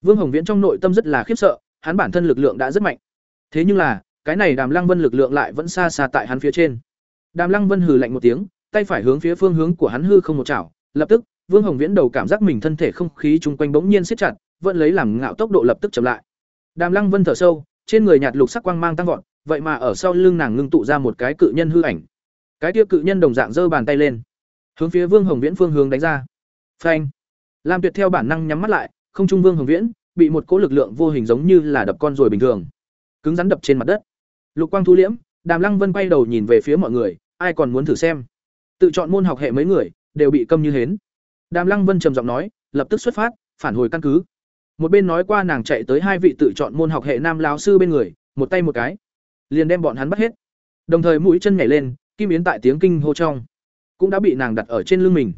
Vương Hồng Viễn trong nội tâm rất là khiếp sợ, hắn bản thân lực lượng đã rất mạnh. Thế nhưng là, cái này Đàm Lăng Vân lực lượng lại vẫn xa xa tại hắn phía trên. Đàm Lăng Vân hừ lạnh một tiếng, tay phải hướng phía phương hướng của hắn hư không một chảo, lập tức, Vương Hồng Viễn đầu cảm giác mình thân thể không khí chung quanh bỗng nhiên siết chặt, vẫn lấy làm ngạo tốc độ lập tức chậm lại. Đàm Lăng Vân thở sâu, trên người nhạt lục sắc quang mang tăng vọt, vậy mà ở sau lưng nàng ngưng tụ ra một cái cự nhân hư ảnh. Cái kia cự nhân đồng dạng giơ bàn tay lên, hướng phía Vương Hồng Viễn phương hướng đánh ra. Phanh! Lam Tuyệt theo bản năng nhắm mắt lại, không trung Vương Hồng Viễn bị một cỗ lực lượng vô hình giống như là đập con rồi bình thường, cứng rắn đập trên mặt đất. Lục quang thu liễm, Đàm Lăng Vân quay đầu nhìn về phía mọi người, ai còn muốn thử xem? Tự chọn môn học hệ mấy người đều bị câm như hến. Đàm Lăng Vân trầm giọng nói, lập tức xuất phát, phản hồi căn cứ. Một bên nói qua nàng chạy tới hai vị tự chọn môn học hệ nam lao sư bên người, một tay một cái, liền đem bọn hắn bắt hết. Đồng thời mũi chân nhảy lên, Kim Yến tại tiếng kinh hô trong, cũng đã bị nàng đặt ở trên lưng mình.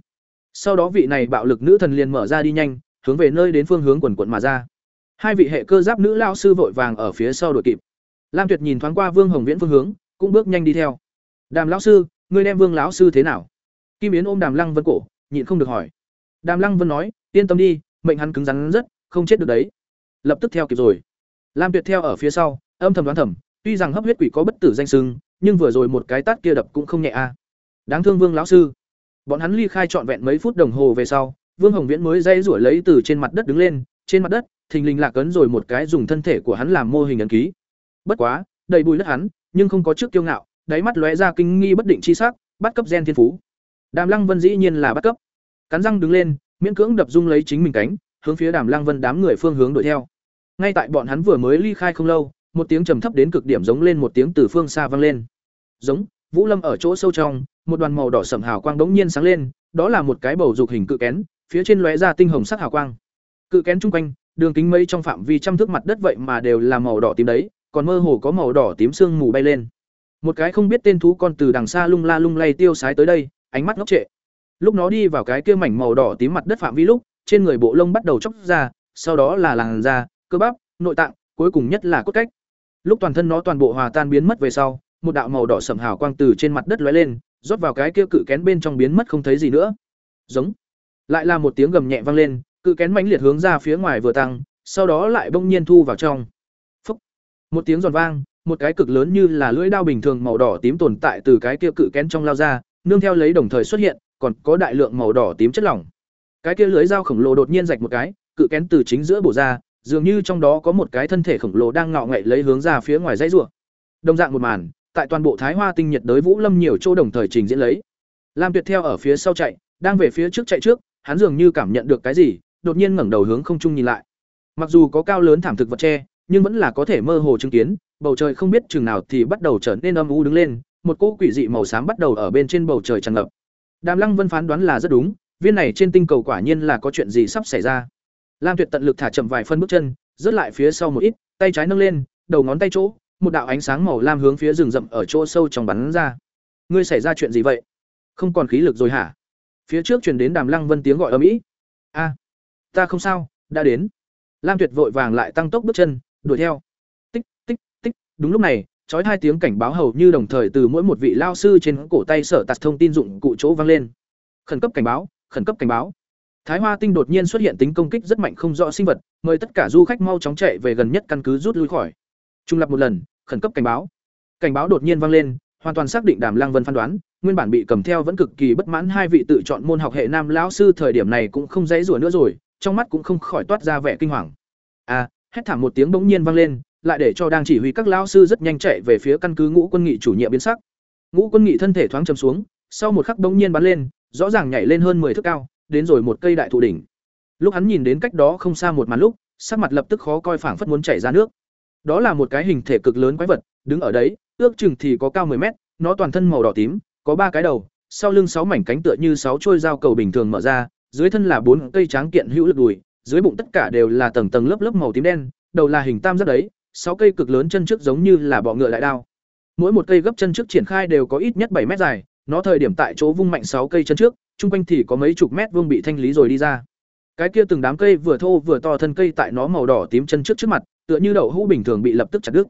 Sau đó vị này bạo lực nữ thần liền mở ra đi nhanh, hướng về nơi đến phương hướng quần quần mà ra. Hai vị hệ cơ giáp nữ lão sư vội vàng ở phía sau đuổi kịp. Lam Tuyệt nhìn thoáng qua Vương Hồng Viễn phương hướng, cũng bước nhanh đi theo. "Đàm lão sư, ngươi đem Vương lão sư thế nào?" Kim Yến ôm Đàm Lăng Vân cổ, nhịn không được hỏi. Đàm Lăng Vân nói, "Yên tâm đi, mệnh hắn cứng rắn rất, không chết được đấy." Lập tức theo kịp rồi. Lam Tuyệt theo ở phía sau, âm thầm đoán thầm, tuy rằng hấp huyết quỷ có bất tử danh sưng, nhưng vừa rồi một cái tát kia đập cũng không nhẹ a. À. Đáng thương Vương lão sư. Bọn hắn ly khai trọn vẹn mấy phút đồng hồ về sau, Vương Hồng Viễn mới dây rủi lấy từ trên mặt đất đứng lên, trên mặt đất, thình lình lạc ấn rồi một cái dùng thân thể của hắn làm mô hình ấn ký. Bất quá, đầy bụi đất hắn, nhưng không có trước kiêu ngạo, đáy mắt lóe ra kinh nghi bất định chi sắc, bắt cấp gen thiên phú. Đàm Lăng Vân dĩ nhiên là bắt cấp. Cắn răng đứng lên, miễn cưỡng đập dung lấy chính mình cánh, hướng phía Đàm Lăng Vân đám người phương hướng đuổi theo. Ngay tại bọn hắn vừa mới ly khai không lâu, một tiếng trầm thấp đến cực điểm giống lên một tiếng từ phương xa vang lên. Giống, Vũ Lâm ở chỗ sâu trong, một đoàn màu đỏ sẫm hào quang đống nhiên sáng lên, đó là một cái bầu dục hình cự kén, phía trên lóe ra tinh hồng sắc hào quang. Cự kén trung quanh, đường kính mấy trong phạm vi trăm thước mặt đất vậy mà đều là màu đỏ tím đấy, còn mơ hồ có màu đỏ tím sương mù bay lên. Một cái không biết tên thú con từ đằng xa lung la lung lay tiêu sái tới đây, ánh mắt ngốc trệ. Lúc nó đi vào cái kia mảnh màu đỏ tím mặt đất phạm vi lúc, trên người bộ lông bắt đầu chóc ra, sau đó là làn da, cơ bắp, nội tạng, cuối cùng nhất là cốt cách. Lúc toàn thân nó toàn bộ hòa tan biến mất về sau, một đạo màu đỏ sầm hào quang từ trên mặt đất lóe lên, rót vào cái kia cự kén bên trong biến mất không thấy gì nữa. Giống. Lại là một tiếng gầm nhẹ vang lên, cự kén mãnh liệt hướng ra phía ngoài vừa tăng, sau đó lại bỗng nhiên thu vào trong. Phúc. Một tiếng giòn vang, một cái cực lớn như là lưỡi dao bình thường màu đỏ tím tồn tại từ cái kia cự kén trong lao ra, nương theo lấy đồng thời xuất hiện, còn có đại lượng màu đỏ tím chất lỏng. Cái kia lưới dao khổng lồ đột nhiên rạch một cái, cự kén từ chính giữa bổ ra, dường như trong đó có một cái thân thể khổng lồ đang ngọ nghệ lấy hướng ra phía ngoài dãy rùa. Đồng dạng một màn, tại toàn bộ Thái Hoa tinh nhiệt đới Vũ Lâm nhiều chỗ đồng thời trình diễn lấy. Lam Tuyệt theo ở phía sau chạy, đang về phía trước chạy trước, hắn dường như cảm nhận được cái gì, đột nhiên ngẩng đầu hướng không trung nhìn lại. Mặc dù có cao lớn thảm thực vật che, nhưng vẫn là có thể mơ hồ chứng kiến, bầu trời không biết chừng nào thì bắt đầu trở nên âm u đứng lên, một cỗ quỷ dị màu xám bắt đầu ở bên trên bầu trời tràn ngập. Đàm Lăng Vân phán đoán là rất đúng, viên này trên tinh cầu quả nhiên là có chuyện gì sắp xảy ra. Lam Tuyệt tận lực thả chậm vài phân bước chân, rớt lại phía sau một ít, tay trái nâng lên, đầu ngón tay chỗ, một đạo ánh sáng màu lam hướng phía rừng rậm ở chỗ sâu trong bắn ra. Ngươi xảy ra chuyện gì vậy? Không còn khí lực rồi hả? Phía trước truyền đến Đàm Lăng Vân tiếng gọi ầm ĩ. A, ta không sao, đã đến. Lam Tuyệt vội vàng lại tăng tốc bước chân, đuổi theo. Tích, tích, tích, đúng lúc này, chói hai tiếng cảnh báo hầu như đồng thời từ mỗi một vị lao sư trên cổ tay sở tạt thông tin dụng cụ chỗ vang lên. Khẩn cấp cảnh báo, khẩn cấp cảnh báo. Thái Hoa Tinh đột nhiên xuất hiện tính công kích rất mạnh không rõ sinh vật, mời tất cả du khách mau chóng chạy về gần nhất căn cứ rút lui khỏi. Trung lập một lần, khẩn cấp cảnh báo. Cảnh báo đột nhiên vang lên, hoàn toàn xác định Đàm Lăng Vân phán đoán, nguyên bản bị cầm theo vẫn cực kỳ bất mãn hai vị tự chọn môn học hệ nam lão sư thời điểm này cũng không dãy rủa nữa rồi, trong mắt cũng không khỏi toát ra vẻ kinh hoàng. A, hét thảm một tiếng bỗng nhiên vang lên, lại để cho đang chỉ huy các lão sư rất nhanh chạy về phía căn cứ Ngũ Quân Nghị chủ nhiệm biến sắc. Ngũ Quân Nghị thân thể thoáng trầm xuống, sau một khắc bỗng nhiên bắn lên, rõ ràng nhảy lên hơn 10 thước cao, đến rồi một cây đại thụ đỉnh. lúc hắn nhìn đến cách đó không xa một màn lúc, sắc mặt lập tức khó coi phảng phất muốn chảy ra nước đó là một cái hình thể cực lớn quái vật, đứng ở đấy, ước chừng thì có cao 10 mét, nó toàn thân màu đỏ tím, có ba cái đầu, sau lưng sáu mảnh cánh tựa như sáu trôi dao cầu bình thường mở ra, dưới thân là bốn cây tráng kiện hữu lực đùi, dưới bụng tất cả đều là tầng tầng lớp lớp màu tím đen, đầu là hình tam giác đấy, sáu cây cực lớn chân trước giống như là bọ ngựa lại đao mỗi một cây gấp chân trước triển khai đều có ít nhất bảy mét dài, nó thời điểm tại chỗ vung mạnh sáu cây chân trước chung quanh thì có mấy chục mét vuông bị thanh lý rồi đi ra. Cái kia từng đám cây vừa thô vừa to thân cây tại nó màu đỏ tím chân trước trước mặt, tựa như đậu hũ bình thường bị lập tức chặt đứt.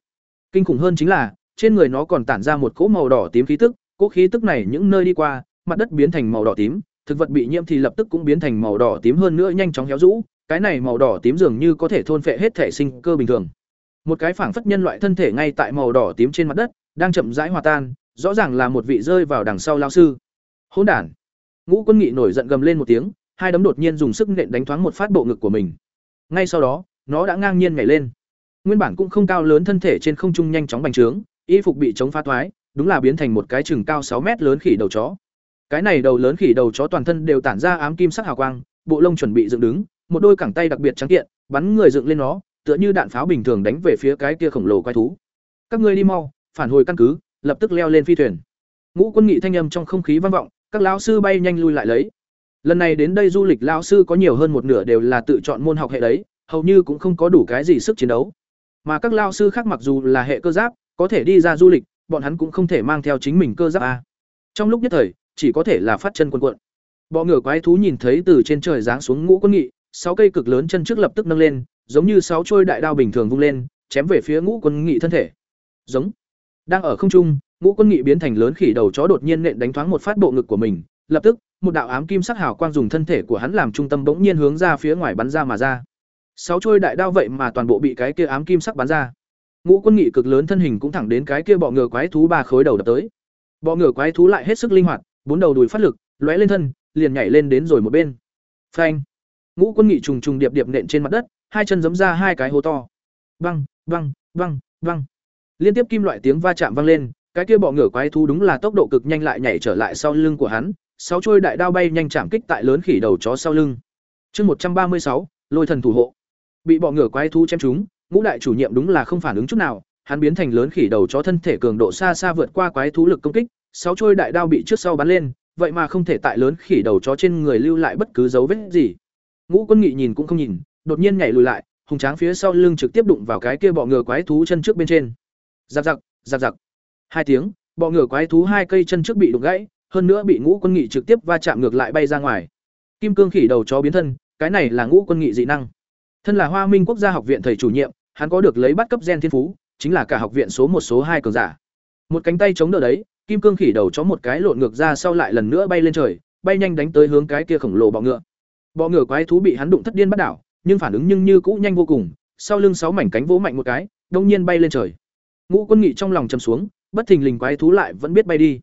Kinh khủng hơn chính là, trên người nó còn tản ra một cỗ màu đỏ tím khí tức, cỗ khí tức này những nơi đi qua, mặt đất biến thành màu đỏ tím, thực vật bị nhiễm thì lập tức cũng biến thành màu đỏ tím hơn nữa nhanh chóng héo rũ, cái này màu đỏ tím dường như có thể thôn phệ hết thể sinh cơ bình thường. Một cái phảng phất nhân loại thân thể ngay tại màu đỏ tím trên mặt đất, đang chậm rãi hòa tan, rõ ràng là một vị rơi vào đằng sau lao sư. Hỗn đản ngũ quân nghị nổi giận gầm lên một tiếng, hai đấm đột nhiên dùng sức nện đánh thoáng một phát bộ ngực của mình. Ngay sau đó, nó đã ngang nhiên nhảy lên. Nguyên bản cũng không cao lớn thân thể trên không trung nhanh chóng bành trướng, y phục bị chống phá thoái, đúng là biến thành một cái chừng cao sáu mét lớn khỉ đầu chó. Cái này đầu lớn khỉ đầu chó toàn thân đều tản ra ám kim sắc hào quang, bộ lông chuẩn bị dựng đứng, một đôi cẳng tay đặc biệt trắng kiện, bắn người dựng lên nó, tựa như đạn pháo bình thường đánh về phía cái kia khổng lồ quái thú. Các ngươi đi mau, phản hồi căn cứ, lập tức leo lên phi thuyền. Ngũ quân nghị thanh âm trong không khí vang vọng các lão sư bay nhanh lui lại lấy. Lần này đến đây du lịch lão sư có nhiều hơn một nửa đều là tự chọn môn học hệ đấy, hầu như cũng không có đủ cái gì sức chiến đấu. Mà các lão sư khác mặc dù là hệ cơ giáp, có thể đi ra du lịch, bọn hắn cũng không thể mang theo chính mình cơ giáp a. Trong lúc nhất thời, chỉ có thể là phát chân quần quận. Bọ ngựa quái thú nhìn thấy từ trên trời giáng xuống ngũ quân nghị, sáu cây cực lớn chân trước lập tức nâng lên, giống như sáu trôi đại đao bình thường vung lên, chém về phía ngũ quân nghị thân thể. Giống. Đang ở không trung ngũ quân nghị biến thành lớn khỉ đầu chó đột nhiên nện đánh thoáng một phát bộ ngực của mình, lập tức, một đạo ám kim sắc hào quang dùng thân thể của hắn làm trung tâm bỗng nhiên hướng ra phía ngoài bắn ra mà ra. Sáu trôi đại đao vậy mà toàn bộ bị cái kia ám kim sắc bắn ra. Ngũ quân nghị cực lớn thân hình cũng thẳng đến cái kia bọ ngựa quái thú ba khối đầu đập tới. Bọ ngựa quái thú lại hết sức linh hoạt, bốn đầu đùi phát lực, lóe lên thân, liền nhảy lên đến rồi một bên. Phanh! Ngũ quân nghị trùng trùng điệp điệp nện trên mặt đất, hai chân giấm ra hai cái hố to. Văng văng văng văng. Liên tiếp kim loại tiếng va chạm vang lên cái kia bọ ngựa quái thú đúng là tốc độ cực nhanh lại nhảy trở lại sau lưng của hắn, sáu trôi đại đao bay nhanh chạm kích tại lớn khỉ đầu chó sau lưng. Chương một trăm ba mươi sáu, lôi thần thủ hộ. Bị bọ ngựa quái thú chém trúng, ngũ đại chủ nhiệm đúng là không phản ứng chút nào, hắn biến thành lớn khỉ đầu chó thân thể cường độ xa xa vượt qua quái thú lực công kích, sáu trôi đại đao bị trước sau bắn lên, vậy mà không thể tại lớn khỉ đầu chó trên người lưu lại bất cứ dấu vết gì. Ngũ quân nghị nhìn cũng không nhìn, đột nhiên nhảy lùi lại, hùng tráng phía sau lưng trực tiếp đụng vào cái kia bọ ngựa quái thú chân trước bên trên. Giặc giặc giặc giặc hai tiếng, bọ ngựa quái thú hai cây chân trước bị đụng gãy, hơn nữa bị ngũ quân nghị trực tiếp va chạm ngược lại bay ra ngoài. Kim cương khỉ đầu chó biến thân, cái này là ngũ quân nghị dị năng. Thân là hoa minh quốc gia học viện thầy chủ nhiệm, hắn có được lấy bắt cấp gen thiên phú, chính là cả học viện số một số hai cường giả. Một cánh tay chống đỡ đấy, kim cương khỉ đầu chó một cái lộn ngược ra sau lại lần nữa bay lên trời, bay nhanh đánh tới hướng cái kia khổng lồ bọ ngựa. Bọ ngựa quái thú bị hắn đụng thất điên bắt đảo, nhưng phản ứng nhưng như cũ nhanh vô cùng, sau lưng sáu mảnh cánh vỗ mạnh một cái, đông nhiên bay lên trời. Ngũ quân nghị trong lòng chầm xuống bất thình lình quái thú lại vẫn biết bay đi.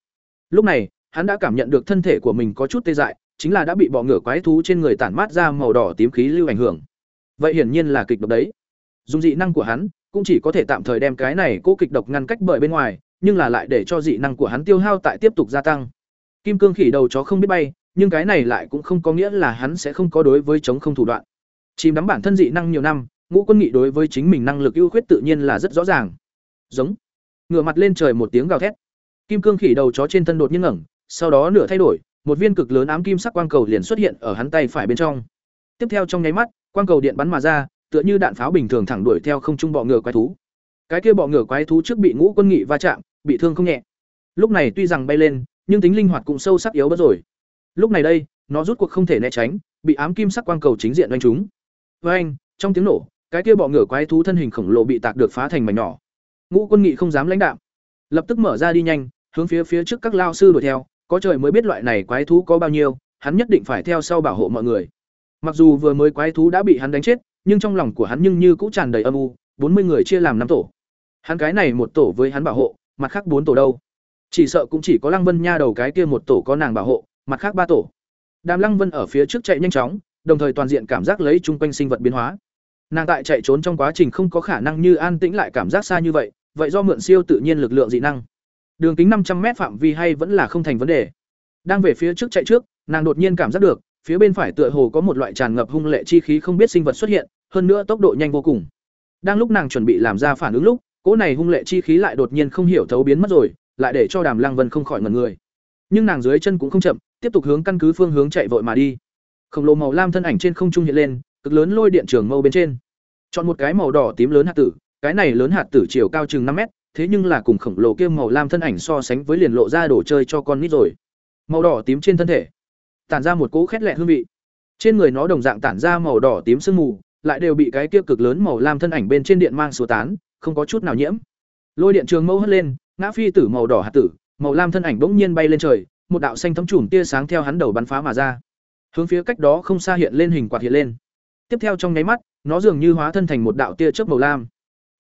Lúc này, hắn đã cảm nhận được thân thể của mình có chút tê dại, chính là đã bị bọ ngựa quái thú trên người tản mát ra màu đỏ tím khí lưu ảnh hưởng. Vậy hiển nhiên là kịch độc đấy. Dùng dị năng của hắn, cũng chỉ có thể tạm thời đem cái này cố kịch độc ngăn cách bởi bên ngoài, nhưng là lại để cho dị năng của hắn tiêu hao tại tiếp tục gia tăng. Kim cương khỉ đầu chó không biết bay, nhưng cái này lại cũng không có nghĩa là hắn sẽ không có đối với chống không thủ đoạn. Chìm đắm bản thân dị năng nhiều năm, ngũ quân nghị đối với chính mình năng lực ưu khuyết tự nhiên là rất rõ ràng. Giống ngửa mặt lên trời một tiếng gào thét. Kim cương khỉ đầu chó trên thân đột nhiên ngẩng, sau đó nửa thay đổi, một viên cực lớn ám kim sắc quang cầu liền xuất hiện ở hắn tay phải bên trong. Tiếp theo trong nháy mắt, quang cầu điện bắn mà ra, tựa như đạn pháo bình thường thẳng đuổi theo không trung bọ ngựa quái thú. Cái kia bọ ngựa quái thú trước bị ngũ quân nghị va chạm, bị thương không nhẹ. Lúc này tuy rằng bay lên, nhưng tính linh hoạt cũng sâu sắc yếu bớt rồi. Lúc này đây, nó rút cuộc không thể né tránh, bị ám kim sắc quang cầu chính diện đánh trúng. Với anh trong tiếng nổ, cái kia bọ ngựa quái thú thân hình khổng lồ bị tạc được phá thành mảnh nhỏ ngũ quân nghị không dám lãnh đạm. Lập tức mở ra đi nhanh, hướng phía phía trước các lao sư đuổi theo, có trời mới biết loại này quái thú có bao nhiêu, hắn nhất định phải theo sau bảo hộ mọi người. Mặc dù vừa mới quái thú đã bị hắn đánh chết, nhưng trong lòng của hắn nhưng như cũng tràn đầy âm u, bốn mươi người chia làm năm tổ. Hắn cái này một tổ với hắn bảo hộ, mặt khác bốn tổ đâu? Chỉ sợ cũng chỉ có lăng vân nha đầu cái kia một tổ có nàng bảo hộ, mặt khác ba tổ. Đàm lăng vân ở phía trước chạy nhanh chóng, đồng thời toàn diện cảm giác lấy chung quanh sinh vật biến hóa. Nàng tại chạy trốn trong quá trình không có khả năng như an tĩnh lại cảm giác xa như vậy vậy do mượn siêu tự nhiên lực lượng dị năng đường kính năm trăm m phạm vi hay vẫn là không thành vấn đề đang về phía trước chạy trước nàng đột nhiên cảm giác được phía bên phải tựa hồ có một loại tràn ngập hung lệ chi khí không biết sinh vật xuất hiện, hơn nữa tốc độ nhanh vô cùng. Đang lúc nàng chuẩn bị làm ra phản ứng lúc, cỗ này hung lệ chi khí lại đột nhiên không hiểu thấu biến mất rồi, lại để cho Đàm Lăng Vân không khỏi ngẩn người. Nhưng nàng dưới chân cũng không chậm, tiếp tục hướng căn cứ phương hướng chạy vội mà đi. Khổng lồ màu lam thân ảnh trên không trung hiện lên, cực lớn lôi điện trường mâu bên trên. Chọn một cái màu đỏ tím lớn hạt tử, cái này lớn hạt tử chiều cao chừng năm mét, thế nhưng là cùng khổng lồ kia màu lam thân ảnh so sánh với liền lộ ra đồ chơi cho con nít rồi. Màu đỏ tím trên thân thể, tản ra một cỗ khét lẹ hương vị. Trên người nó đồng dạng tản ra màu đỏ tím sương mù, lại đều bị cái kia cực lớn màu lam thân ảnh bên trên điện mang số tán, không có chút nào nhiễm. Lôi điện trường mâu hất lên, ngã phi tử màu đỏ hạt tử, màu lam thân ảnh bỗng nhiên bay lên trời, một đạo xanh thấm chùm tia sáng theo hắn đầu bắn phá mà ra. Hướng phía cách đó không xa hiện lên hình quạt hiện lên. Tiếp theo trong nháy mắt, nó dường như hóa thân thành một đạo tia chớp màu lam,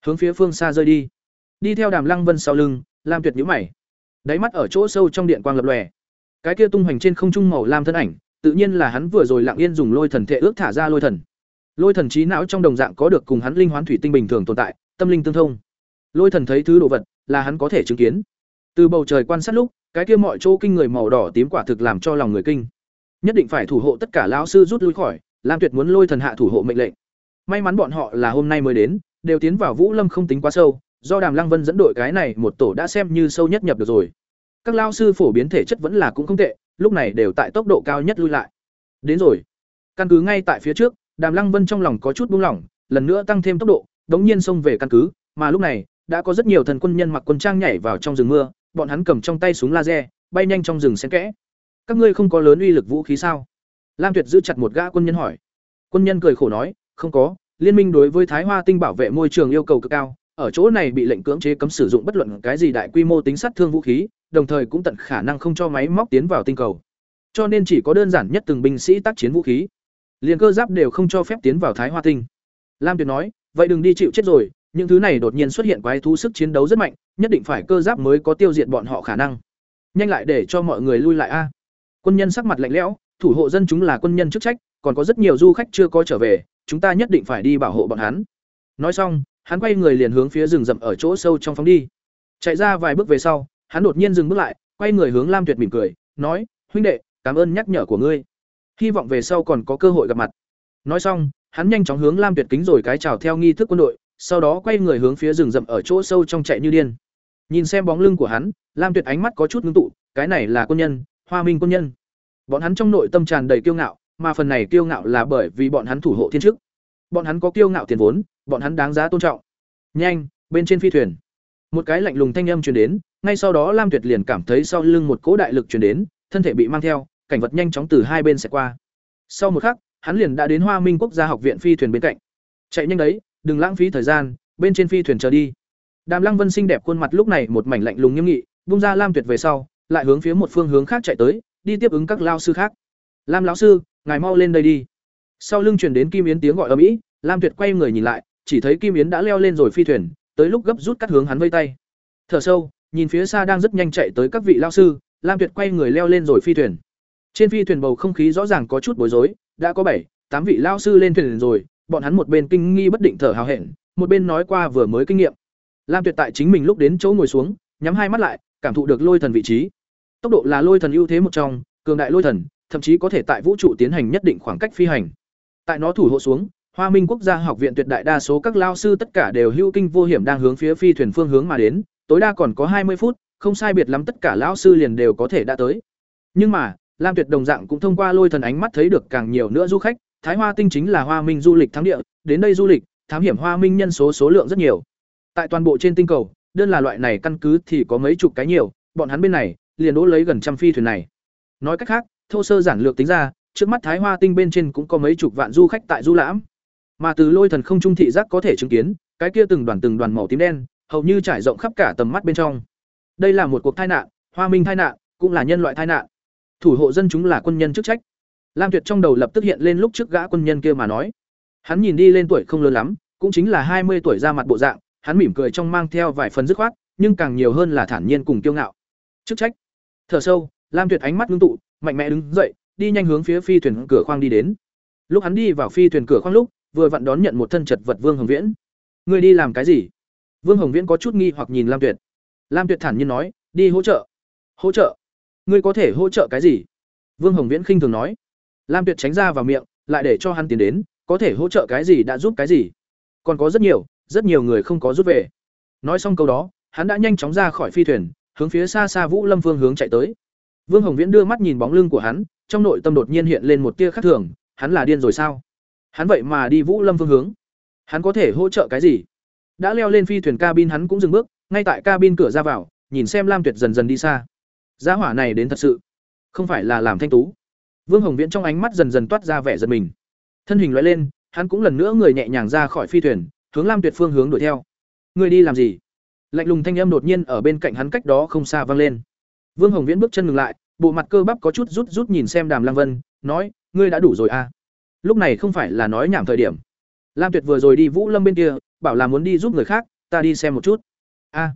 hướng phía phương xa rơi đi. Đi theo Đàm Lăng Vân sau lưng, Lam Tuyệt nhíu mày. Đáy mắt ở chỗ sâu trong điện quang lập lòe. Cái kia tung hoành trên không trung màu lam thân ảnh, tự nhiên là hắn vừa rồi lặng yên dùng lôi thần thể ước thả ra lôi thần. Lôi thần trí não trong đồng dạng có được cùng hắn linh hoán thủy tinh bình thường tồn tại, tâm linh tương thông. Lôi thần thấy thứ đồ vật, là hắn có thể chứng kiến. Từ bầu trời quan sát lúc, cái kia mọi chỗ kinh người màu đỏ tím quả thực làm cho lòng người kinh. Nhất định phải thủ hộ tất cả lão sư rút lui khỏi, Lam Tuyệt muốn lôi thần hạ thủ hộ mệnh lệnh. May mắn bọn họ là hôm nay mới đến, đều tiến vào Vũ Lâm không tính quá sâu, do Đàm Lăng Vân dẫn đội cái này một tổ đã xem như sâu nhất nhập được rồi. Các lao sư phổ biến thể chất vẫn là cũng không tệ, lúc này đều tại tốc độ cao nhất lui lại. Đến rồi. Căn cứ ngay tại phía trước, Đàm Lăng Vân trong lòng có chút buông lỏng, lần nữa tăng thêm tốc độ, đống nhiên xông về căn cứ, mà lúc này, đã có rất nhiều thần quân nhân mặc quân trang nhảy vào trong rừng mưa, bọn hắn cầm trong tay súng laser, bay nhanh trong rừng xen kẽ. Các ngươi không có lớn uy lực vũ khí sao? Lam Tuyệt giữ chặt một gã quân nhân hỏi. Quân nhân cười khổ nói, không có, liên minh đối với Thái Hoa Tinh bảo vệ môi trường yêu cầu cực cao, ở chỗ này bị lệnh cưỡng chế cấm sử dụng bất luận cái gì đại quy mô tính sát thương vũ khí, đồng thời cũng tận khả năng không cho máy móc tiến vào tinh cầu. Cho nên chỉ có đơn giản nhất từng binh sĩ tác chiến vũ khí. Liên cơ giáp đều không cho phép tiến vào Thái Hoa Tinh. Lam Tuyệt nói, vậy đừng đi chịu chết rồi, những thứ này đột nhiên xuất hiện quái thú sức chiến đấu rất mạnh, nhất định phải cơ giáp mới có tiêu diệt bọn họ khả năng. Nhanh lại để cho mọi người lui lại a. Quân nhân sắc mặt lạnh lẽo, thủ hộ dân chúng là quân nhân chức trách, còn có rất nhiều du khách chưa có trở về, chúng ta nhất định phải đi bảo hộ bọn hắn. Nói xong, hắn quay người liền hướng phía rừng rậm ở chỗ sâu trong phóng đi. Chạy ra vài bước về sau, hắn đột nhiên dừng bước lại, quay người hướng Lam Tuyệt mỉm cười, nói: "Huynh đệ, cảm ơn nhắc nhở của ngươi. Hy vọng về sau còn có cơ hội gặp mặt." Nói xong, hắn nhanh chóng hướng Lam Tuyệt kính rồi cái chào theo nghi thức quân đội, sau đó quay người hướng phía rừng rậm ở chỗ sâu trong chạy như điên. Nhìn xem bóng lưng của hắn, Lam Tuyệt ánh mắt có chút ngưng tụ, cái này là quân nhân, Hoa Minh quân nhân. Bọn hắn trong nội tâm tràn đầy kiêu ngạo, mà phần này kiêu ngạo là bởi vì bọn hắn thủ hộ thiên chức. Bọn hắn có kiêu ngạo tiền vốn, bọn hắn đáng giá tôn trọng. Nhanh, bên trên phi thuyền. Một cái lạnh lùng thanh âm truyền đến, ngay sau đó Lam Tuyệt liền cảm thấy sau lưng một cỗ đại lực truyền đến, thân thể bị mang theo, cảnh vật nhanh chóng từ hai bên sẽ qua. Sau một khắc, hắn liền đã đến Hoa Minh Quốc gia học viện phi thuyền bên cạnh. Chạy nhanh đấy, đừng lãng phí thời gian, bên trên phi thuyền chờ đi. Đàm Lăng Vân xinh đẹp khuôn mặt lúc này một mảnh lạnh lùng nghiêm nghị, bung ra Lam Tuyệt về sau, lại hướng phía một phương hướng khác chạy tới, đi tiếp ứng các lao sư khác. Lam lão sư, ngài mau lên đây đi. Sau lưng truyền đến Kim Yến tiếng gọi ở mỹ. Lam Tuyệt quay người nhìn lại, chỉ thấy Kim Yến đã leo lên rồi phi thuyền, tới lúc gấp rút cắt hướng hắn vây tay. Thở sâu, nhìn phía xa đang rất nhanh chạy tới các vị lao sư, Lam Tuyệt quay người leo lên rồi phi thuyền. Trên phi thuyền bầu không khí rõ ràng có chút bối rối, đã có bảy, tám vị lao sư lên thuyền rồi, bọn hắn một bên kinh nghi bất định thở hào hẹn, một bên nói qua vừa mới kinh nghiệm. Lam Tuyệt tại chính mình lúc đến chỗ ngồi xuống, nhắm hai mắt lại, cảm thụ được lôi thần vị trí. Tốc độ là lôi thần ưu thế một trong, cường đại lôi thần, thậm chí có thể tại vũ trụ tiến hành nhất định khoảng cách phi hành. Tại nó thủ hộ xuống, Hoa Minh Quốc gia học viện tuyệt đại đa số các lao sư tất cả đều hưu kinh vô hiểm đang hướng phía phi thuyền phương hướng mà đến, tối đa còn có hai mươi phút, không sai biệt lắm tất cả lão sư liền đều có thể đã tới. Nhưng mà, Lam Tuyệt đồng dạng cũng thông qua lôi thần ánh mắt thấy được càng nhiều nữa du khách, Thái Hoa Tinh chính là Hoa Minh du lịch thắng địa, đến đây du lịch, thám hiểm Hoa Minh nhân số số lượng rất nhiều. Tại toàn bộ trên tinh cầu, đơn là loại này căn cứ thì có mấy chục cái nhiều, bọn hắn bên này liền đỗ lấy gần trăm phi thuyền này. Nói cách khác, thô sơ giản lược tính ra, trước mắt Thái Hoa Tinh bên trên cũng có mấy chục vạn du khách tại du lãm. Mà từ lôi thần không trung thị giác có thể chứng kiến, cái kia từng đoàn từng đoàn màu tím đen, hầu như trải rộng khắp cả tầm mắt bên trong. Đây là một cuộc tai nạn, Hoa Minh tai nạn, cũng là nhân loại tai nạn. Thủ hộ dân chúng là quân nhân chức trách. Lam Tuyệt trong đầu lập tức hiện lên lúc trước gã quân nhân kia mà nói. Hắn nhìn đi lên tuổi không lớn lắm, cũng chính là hai mươi tuổi ra mặt bộ dạng, hắn mỉm cười trong mang theo vài phần dứt khoát, nhưng càng nhiều hơn là thản nhiên cùng kiêu ngạo. Chức trách. Thở sâu, Lam Tuyệt ánh mắt ngưng tụ, mạnh mẽ đứng dậy, đi nhanh hướng phía phi thuyền cửa khoang đi đến. Lúc hắn đi vào phi thuyền cửa khoang lúc, vừa vặn đón nhận một thân chật vật Vương Hồng Viễn. "Ngươi đi làm cái gì?" Vương Hồng Viễn có chút nghi hoặc nhìn Lam Tuyệt. Lam Tuyệt thản nhiên nói, "Đi hỗ trợ." "Hỗ trợ? Ngươi có thể hỗ trợ cái gì?" Vương Hồng Viễn khinh thường nói. lam tuyệt tránh ra vào miệng lại để cho hắn tiến đến có thể hỗ trợ cái gì đã giúp cái gì còn có rất nhiều rất nhiều người không có rút về nói xong câu đó hắn đã nhanh chóng ra khỏi phi thuyền hướng phía xa xa vũ lâm Vương hướng chạy tới vương hồng viễn đưa mắt nhìn bóng lưng của hắn, trong nội tâm đột nhiên hiện lên một tia khác thường, hắn là điên rồi sao? Hắn vậy mà đi vũ lâm phương hướng. Hắn có thể hỗ trợ cái gì? Đã leo lên phi thuyền cabin hắn cũng dừng bước, ngay tại cabin cửa ra vào, nhìn xem lam tuyệt dần dần đi xa. Giá hỏa này đến thật sự. Không phải là làm thanh tú. Vương hồng viễn trong ánh mắt dần dần toát ra vẻ giận mình. Thân hình lóe lên, hắn cũng lần nữa người nhẹ nhàng ra khỏi phi thuyền, hướng lam tuyệt phương hướng đuổi theo. Người đi làm gì? Lạnh lùng thanh âm đột nhiên ở bên cạnh hắn cách đó không xa vang lên vương hồng viễn bước chân ngừng lại, bộ mặt cơ bắp có chút rút rút nhìn xem đàm lăng vân, nói, ngươi đã đủ rồi à? Lúc này không phải là nói nhảm thời điểm. Lam tuyệt vừa rồi đi vũ lâm bên kia, bảo là muốn đi giúp người khác, ta đi xem một chút. A.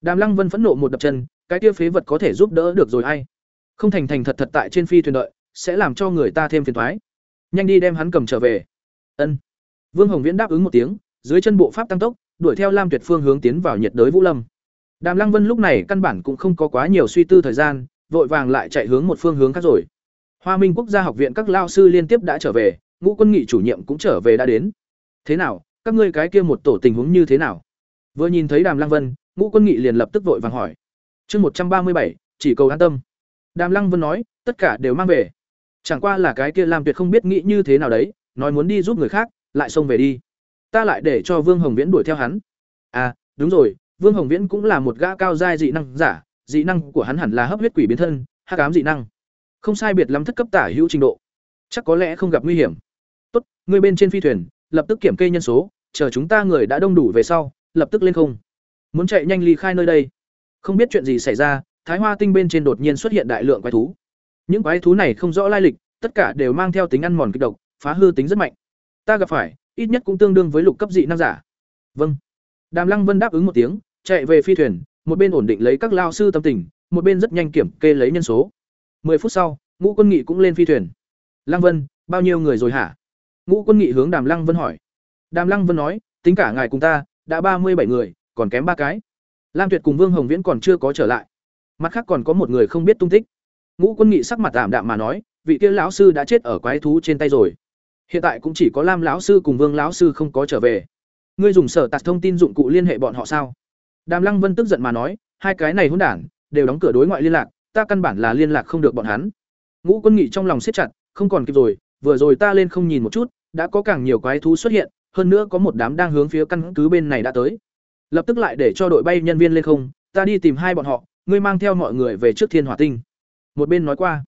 Đàm lăng vân phẫn nộ một đập chân, cái kia phế vật có thể giúp đỡ được rồi ai? Không thành thành thật thật tại trên phi thuyền đợi, sẽ làm cho người ta thêm phiền toái. nhanh đi đem hắn cầm trở về. Ân. Vương hồng viễn đáp ứng một tiếng, dưới chân bộ pháp tăng tốc, đuổi theo lam tuyệt phương hướng tiến vào nhiệt đới vũ lâm đàm lăng vân lúc này căn bản cũng không có quá nhiều suy tư thời gian, vội vàng lại chạy hướng một phương hướng khác rồi. Hoa minh quốc gia học viện các lao sư liên tiếp đã trở về, ngũ quân nghị chủ nhiệm cũng trở về đã đến. Thế nào, các ngươi cái kia một tổ tình huống như thế nào? Vừa nhìn thấy đàm lăng vân, ngũ quân nghị liền lập tức vội vàng hỏi. Chương một trăm ba mươi bảy, chỉ cầu an tâm. Đàm lăng vân nói, tất cả đều mang về. Chẳng qua là cái kia làm tuyệt không biết nghĩ như thế nào đấy, nói muốn đi giúp người khác, lại xông về đi. Ta lại để cho vương hồng viễn đuổi theo hắn. À đúng rồi vương hồng viễn cũng là một gã cao giai dị năng giả, dị năng của hắn hẳn là hấp huyết quỷ biến thân, hắc ám dị năng. Không sai biệt lắm thất cấp tả hữu trình độ. Chắc có lẽ không gặp nguy hiểm. Tốt, người bên trên phi thuyền, lập tức kiểm kê nhân số, chờ chúng ta người đã đông đủ về sau, lập tức lên không. Muốn chạy nhanh ly khai nơi đây. Không biết chuyện gì xảy ra, thái hoa tinh bên trên đột nhiên xuất hiện đại lượng quái thú. Những quái thú này không rõ lai lịch, tất cả đều mang theo tính ăn mòn kịch độc, phá hư tính rất mạnh. Ta gặp phải, ít nhất cũng tương đương với lục cấp dị năng giả. Vâng. Đàm lăng vân đáp ứng một tiếng chạy về phi thuyền, một bên ổn định lấy các lao sư tâm tình, một bên rất nhanh kiểm kê lấy nhân số. 10 phút sau, ngũ quân nghị cũng lên phi thuyền. Lăng vân, bao nhiêu người rồi hả? Ngũ quân nghị hướng đàm lăng vân hỏi. Đàm lăng vân nói, tính cả ngài cùng ta, đã ba mươi bảy người, còn kém ba cái. Lam tuyệt cùng vương hồng viễn còn chưa có trở lại. Mặt khác còn có một người không biết tung tích. Ngũ quân nghị sắc mặt tạm đạm mà nói, vị kia lão sư đã chết ở quái thú trên tay rồi. Hiện tại cũng chỉ có lam lão sư cùng vương lão sư không có trở về. Ngươi dùng sở tạc thông tin dụng cụ liên hệ bọn họ sao? Đàm lăng vân tức giận mà nói, hai cái này hỗn đản, đều đóng cửa đối ngoại liên lạc, ta căn bản là liên lạc không được bọn hắn. Ngũ quân nghị trong lòng siết chặt, không còn kịp rồi, vừa rồi ta lên không nhìn một chút, đã có càng nhiều quái thú xuất hiện, hơn nữa có một đám đang hướng phía căn cứ bên này đã tới. Lập tức lại để cho đội bay nhân viên lên không, ta đi tìm hai bọn họ, ngươi mang theo mọi người về trước thiên hỏa tinh. Một bên nói qua,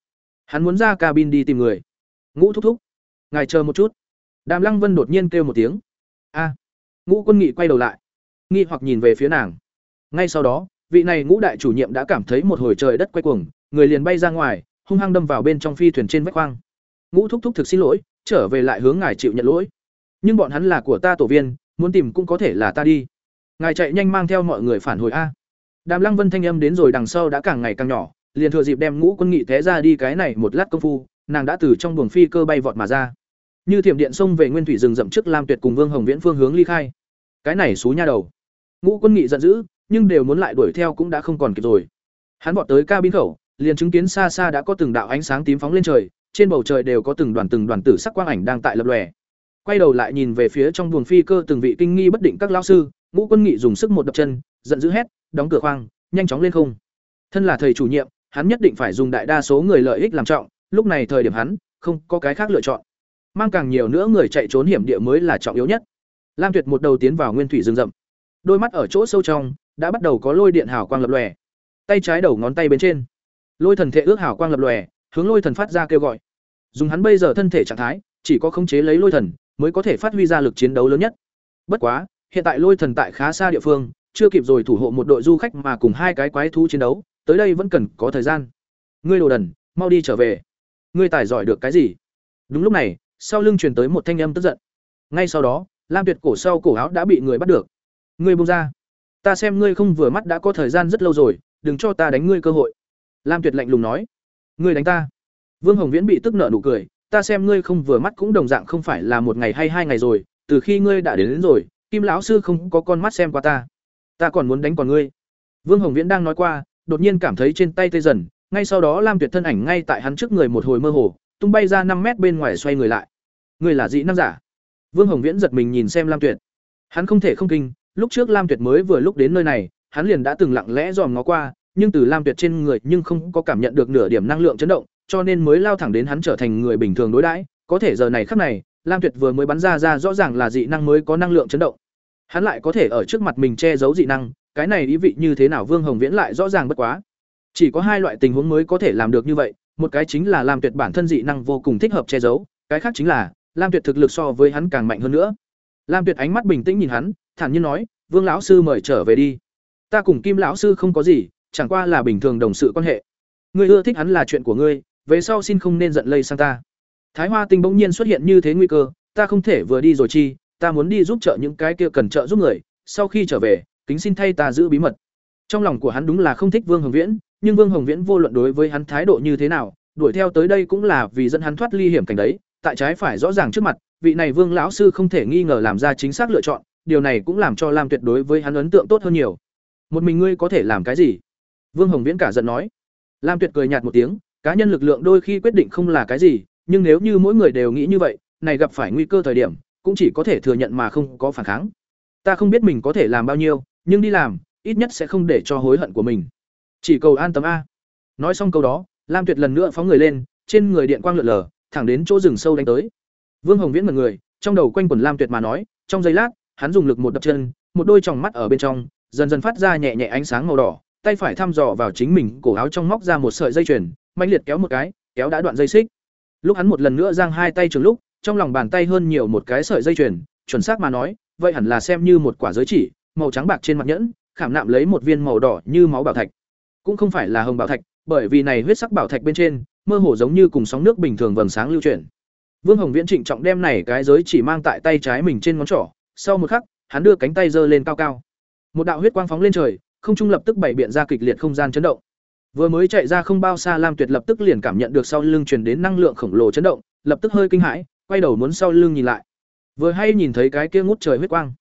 hắn muốn ra cabin đi tìm người. Ngũ thúc thúc, ngài chờ một chút. Đàm lăng vân đột nhiên kêu một tiếng. A, ngũ quân nghị quay đầu lại, nghi hoặc nhìn về phía nàng ngay sau đó, vị này ngũ đại chủ nhiệm đã cảm thấy một hồi trời đất quay cuồng, người liền bay ra ngoài, hung hăng đâm vào bên trong phi thuyền trên vách khoang ngũ thúc thúc thực xin lỗi, trở về lại hướng ngài chịu nhận lỗi. Nhưng bọn hắn là của ta tổ viên, muốn tìm cũng có thể là ta đi. Ngài chạy nhanh mang theo mọi người phản hồi a. Đàm lăng vân thanh âm đến rồi đằng sau đã càng ngày càng nhỏ, liền thừa dịp đem ngũ quân nghị té ra đi cái này một lát công phu, nàng đã từ trong buồng phi cơ bay vọt mà ra. Như thiểm điện xông về nguyên thủy rừng rậm trước lam tuyệt cùng vương hồng viễn phương hướng ly khai. Cái này xú nha đầu. Ngũ quân nghị giận dữ nhưng đều muốn lại đuổi theo cũng đã không còn kịp rồi. Hắn vọt tới cabin khẩu, liền chứng kiến xa xa đã có từng đạo ánh sáng tím phóng lên trời, trên bầu trời đều có từng đoàn từng đoàn tử sắc quang ảnh đang tại lập lòe. Quay đầu lại nhìn về phía trong buồng phi cơ từng vị kinh nghi bất định các lao sư, ngũ quân nghị dùng sức một đập chân, giận dữ hét, đóng cửa khoang, nhanh chóng lên không. Thân là thầy chủ nhiệm, hắn nhất định phải dùng đại đa số người lợi ích làm trọng, lúc này thời điểm hắn, không có cái khác lựa chọn. Mang càng nhiều nữa người chạy trốn hiểm địa mới là trọng yếu nhất. Lam tuyệt một đầu tiến vào nguyên thủy rừng rậm. Đôi mắt ở chỗ sâu trong đã bắt đầu có lôi điện hào quang lập lòe. Tay trái đầu ngón tay bên trên. Lôi thần thể ước hào quang lập lòe, hướng lôi thần phát ra kêu gọi. Dùng hắn bây giờ thân thể trạng thái, chỉ có khống chế lấy lôi thần, mới có thể phát huy ra lực chiến đấu lớn nhất. Bất quá, hiện tại lôi thần tại khá xa địa phương, chưa kịp rồi thủ hộ một đội du khách mà cùng hai cái quái thú chiến đấu, tới đây vẫn cần có thời gian. Ngươi đồ đần, mau đi trở về. Ngươi tài giỏi được cái gì? Đúng lúc này, sau lưng truyền tới một thanh âm tức giận. Ngay sau đó, lam tuyệt cổ sau cổ áo đã bị người bắt được. Ngươi buông ra ta xem ngươi không vừa mắt đã có thời gian rất lâu rồi đừng cho ta đánh ngươi cơ hội. Lam tuyệt lạnh lùng nói. Ngươi đánh ta. Vương hồng viễn bị tức nợ nụ cười. Ta xem ngươi không vừa mắt cũng đồng dạng không phải là một ngày hay hai ngày rồi từ khi ngươi đã đến, đến rồi kim lão sư không có con mắt xem qua ta. Ta còn muốn đánh còn ngươi. Vương hồng viễn đang nói qua đột nhiên cảm thấy trên tay tê dần. Ngay sau đó lam tuyệt thân ảnh ngay tại hắn trước người một hồi mơ hồ tung bay ra năm mét bên ngoài xoay người lại. Người là dị năng giả. Vương Hồng Viễn giật mình nhìn xem Lam Tuyệt. Hắn không thể không kinh, lúc trước Lam Tuyệt mới vừa lúc đến nơi này, hắn liền đã từng lặng lẽ dòm ngó qua, nhưng từ Lam Tuyệt trên người nhưng không có cảm nhận được nửa điểm năng lượng chấn động, cho nên mới lao thẳng đến hắn trở thành người bình thường đối đãi, có thể giờ này khắc này, Lam Tuyệt vừa mới bắn ra ra rõ ràng là dị năng mới có năng lượng chấn động. Hắn lại có thể ở trước mặt mình che giấu dị năng, cái này ý vị như thế nào Vương Hồng Viễn lại rõ ràng bất quá. Chỉ có hai loại tình huống mới có thể làm được như vậy, một cái chính là Lam Tuyệt bản thân dị năng vô cùng thích hợp che giấu, cái khác chính là Lam Tuyệt thực lực so với hắn càng mạnh hơn nữa. Lam Tuyệt ánh mắt bình tĩnh nhìn hắn, thản nhiên nói, "Vương lão sư mời trở về đi. Ta cùng Kim lão sư không có gì, chẳng qua là bình thường đồng sự quan hệ. Ngươi ưa thích hắn là chuyện của ngươi, về sau xin không nên giận lây sang ta." Thái Hoa Tinh bỗng nhiên xuất hiện như thế nguy cơ, ta không thể vừa đi rồi chi, ta muốn đi giúp trợ những cái kia cần trợ giúp người, sau khi trở về, kính xin thay ta giữ bí mật. Trong lòng của hắn đúng là không thích Vương Hồng Viễn, nhưng Vương Hồng Viễn vô luận đối với hắn thái độ như thế nào, đuổi theo tới đây cũng là vì dẫn hắn thoát ly hiểm cảnh đấy, tại trái phải rõ ràng trước mặt, vị này Vương lão sư không thể nghi ngờ làm ra chính xác lựa chọn, điều này cũng làm cho Lam Tuyệt đối với hắn ấn tượng tốt hơn nhiều. Một mình ngươi có thể làm cái gì? Vương Hồng Viễn cả giận nói. Lam Tuyệt cười nhạt một tiếng, cá nhân lực lượng đôi khi quyết định không là cái gì, nhưng nếu như mỗi người đều nghĩ như vậy, này gặp phải nguy cơ thời điểm, cũng chỉ có thể thừa nhận mà không có phản kháng. Ta không biết mình có thể làm bao nhiêu, nhưng đi làm, ít nhất sẽ không để cho hối hận của mình. Chỉ cầu an tâm a. Nói xong câu đó, Lam Tuyệt lần nữa phóng người lên, trên người điện quang lượn lờ, thẳng đến chỗ rừng sâu đánh tới. Vương Hồng Viễn mặt người, trong đầu quanh quẩn Lam Tuyệt mà nói, trong giây lát, hắn dùng lực một đập chân, một đôi tròng mắt ở bên trong, dần dần phát ra nhẹ nhẹ ánh sáng màu đỏ, tay phải thăm dò vào chính mình, cổ áo trong móc ra một sợi dây chuyền, mạnh liệt kéo một cái, kéo đã đoạn dây xích. Lúc hắn một lần nữa giang hai tay trường lúc, trong lòng bàn tay hơn nhiều một cái sợi dây chuyền, chuẩn xác mà nói, vậy hẳn là xem như một quả giới chỉ, màu trắng bạc trên mặt nhẫn, khảm nạm lấy một viên màu đỏ như máu bảo thạch. Cũng không phải là hồng bảo thạch, bởi vì này huyết sắc bảo thạch bên trên, mơ hồ giống như cùng sóng nước bình thường vầng sáng lưu chuyển. Vương Hồng Viễn trịnh trọng đem này cái giới chỉ mang tại tay trái mình trên ngón trỏ, sau một khắc, hắn đưa cánh tay giơ lên cao cao. Một đạo huyết quang phóng lên trời, không trung lập tức bảy biện ra kịch liệt không gian chấn động. Vừa mới chạy ra không bao xa Lam Tuyệt lập tức liền cảm nhận được sau lưng truyền đến năng lượng khổng lồ chấn động, lập tức hơi kinh hãi, quay đầu muốn sau lưng nhìn lại. Vừa hay nhìn thấy cái kia ngút trời huyết quang.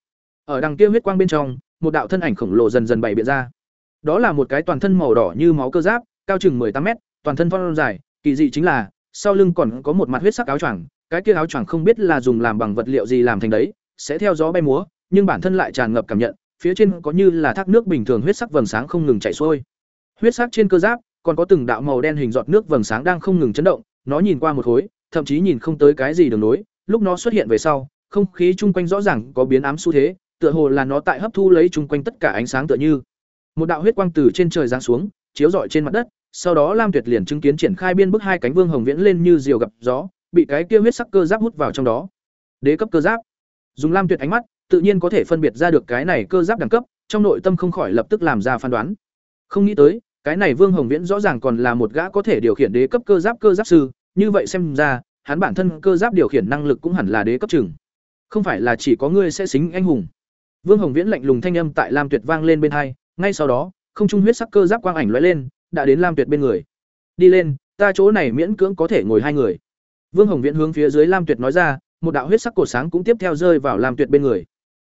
Ở đằng kia huyết quang bên trong, một đạo thân ảnh khổng lồ dần dần bảy biện ra. Đó là một cái toàn thân màu đỏ như máu cơ giáp, cao chừng 18 mét, toàn thân phong dài, kỳ dị chính là, sau lưng còn có một mặt huyết sắc áo choàng, cái kia áo choàng không biết là dùng làm bằng vật liệu gì làm thành đấy, sẽ theo gió bay múa, nhưng bản thân lại tràn ngập cảm nhận, phía trên có như là thác nước bình thường huyết sắc vầng sáng không ngừng chảy xuôi. Huyết sắc trên cơ giáp, còn có từng đạo màu đen hình giọt nước vầng sáng đang không ngừng chấn động, nó nhìn qua một khối, thậm chí nhìn không tới cái gì đường nối, lúc nó xuất hiện về sau, không khí chung quanh rõ ràng có biến ám xu thế, tựa hồ là nó tại hấp thu lấy chung quanh tất cả ánh sáng tựa như. Một đạo huyết quang từ trên trời giáng xuống, chiếu rọi trên mặt đất, sau đó Lam Tuyệt liền chứng kiến triển khai biên bức hai cánh vương hồng viễn lên như diều gặp gió, bị cái kia huyết sắc cơ giáp hút vào trong đó. Đế cấp cơ giáp. Dùng Lam Tuyệt ánh mắt, tự nhiên có thể phân biệt ra được cái này cơ giáp đẳng cấp, trong nội tâm không khỏi lập tức làm ra phán đoán. Không nghĩ tới, cái này Vương Hồng Viễn rõ ràng còn là một gã có thể điều khiển đế cấp cơ giáp cơ giáp sư, như vậy xem ra, hắn bản thân cơ giáp điều khiển năng lực cũng hẳn là đế cấp chừng. Không phải là chỉ có ngươi sẽ xính anh hùng. Vương Hồng Viễn lạnh lùng thanh âm tại Lam Tuyệt vang lên bên hai, ngay sau đó, không trung huyết sắc cơ giáp quang ảnh lóe lên, đã đến Lam Tuyệt bên người. Đi lên, ta chỗ này miễn cưỡng có thể ngồi hai người. Vương Hồng Viễn hướng phía dưới Lam Tuyệt nói ra, một đạo huyết sắc cổ sáng cũng tiếp theo rơi vào Lam Tuyệt bên người.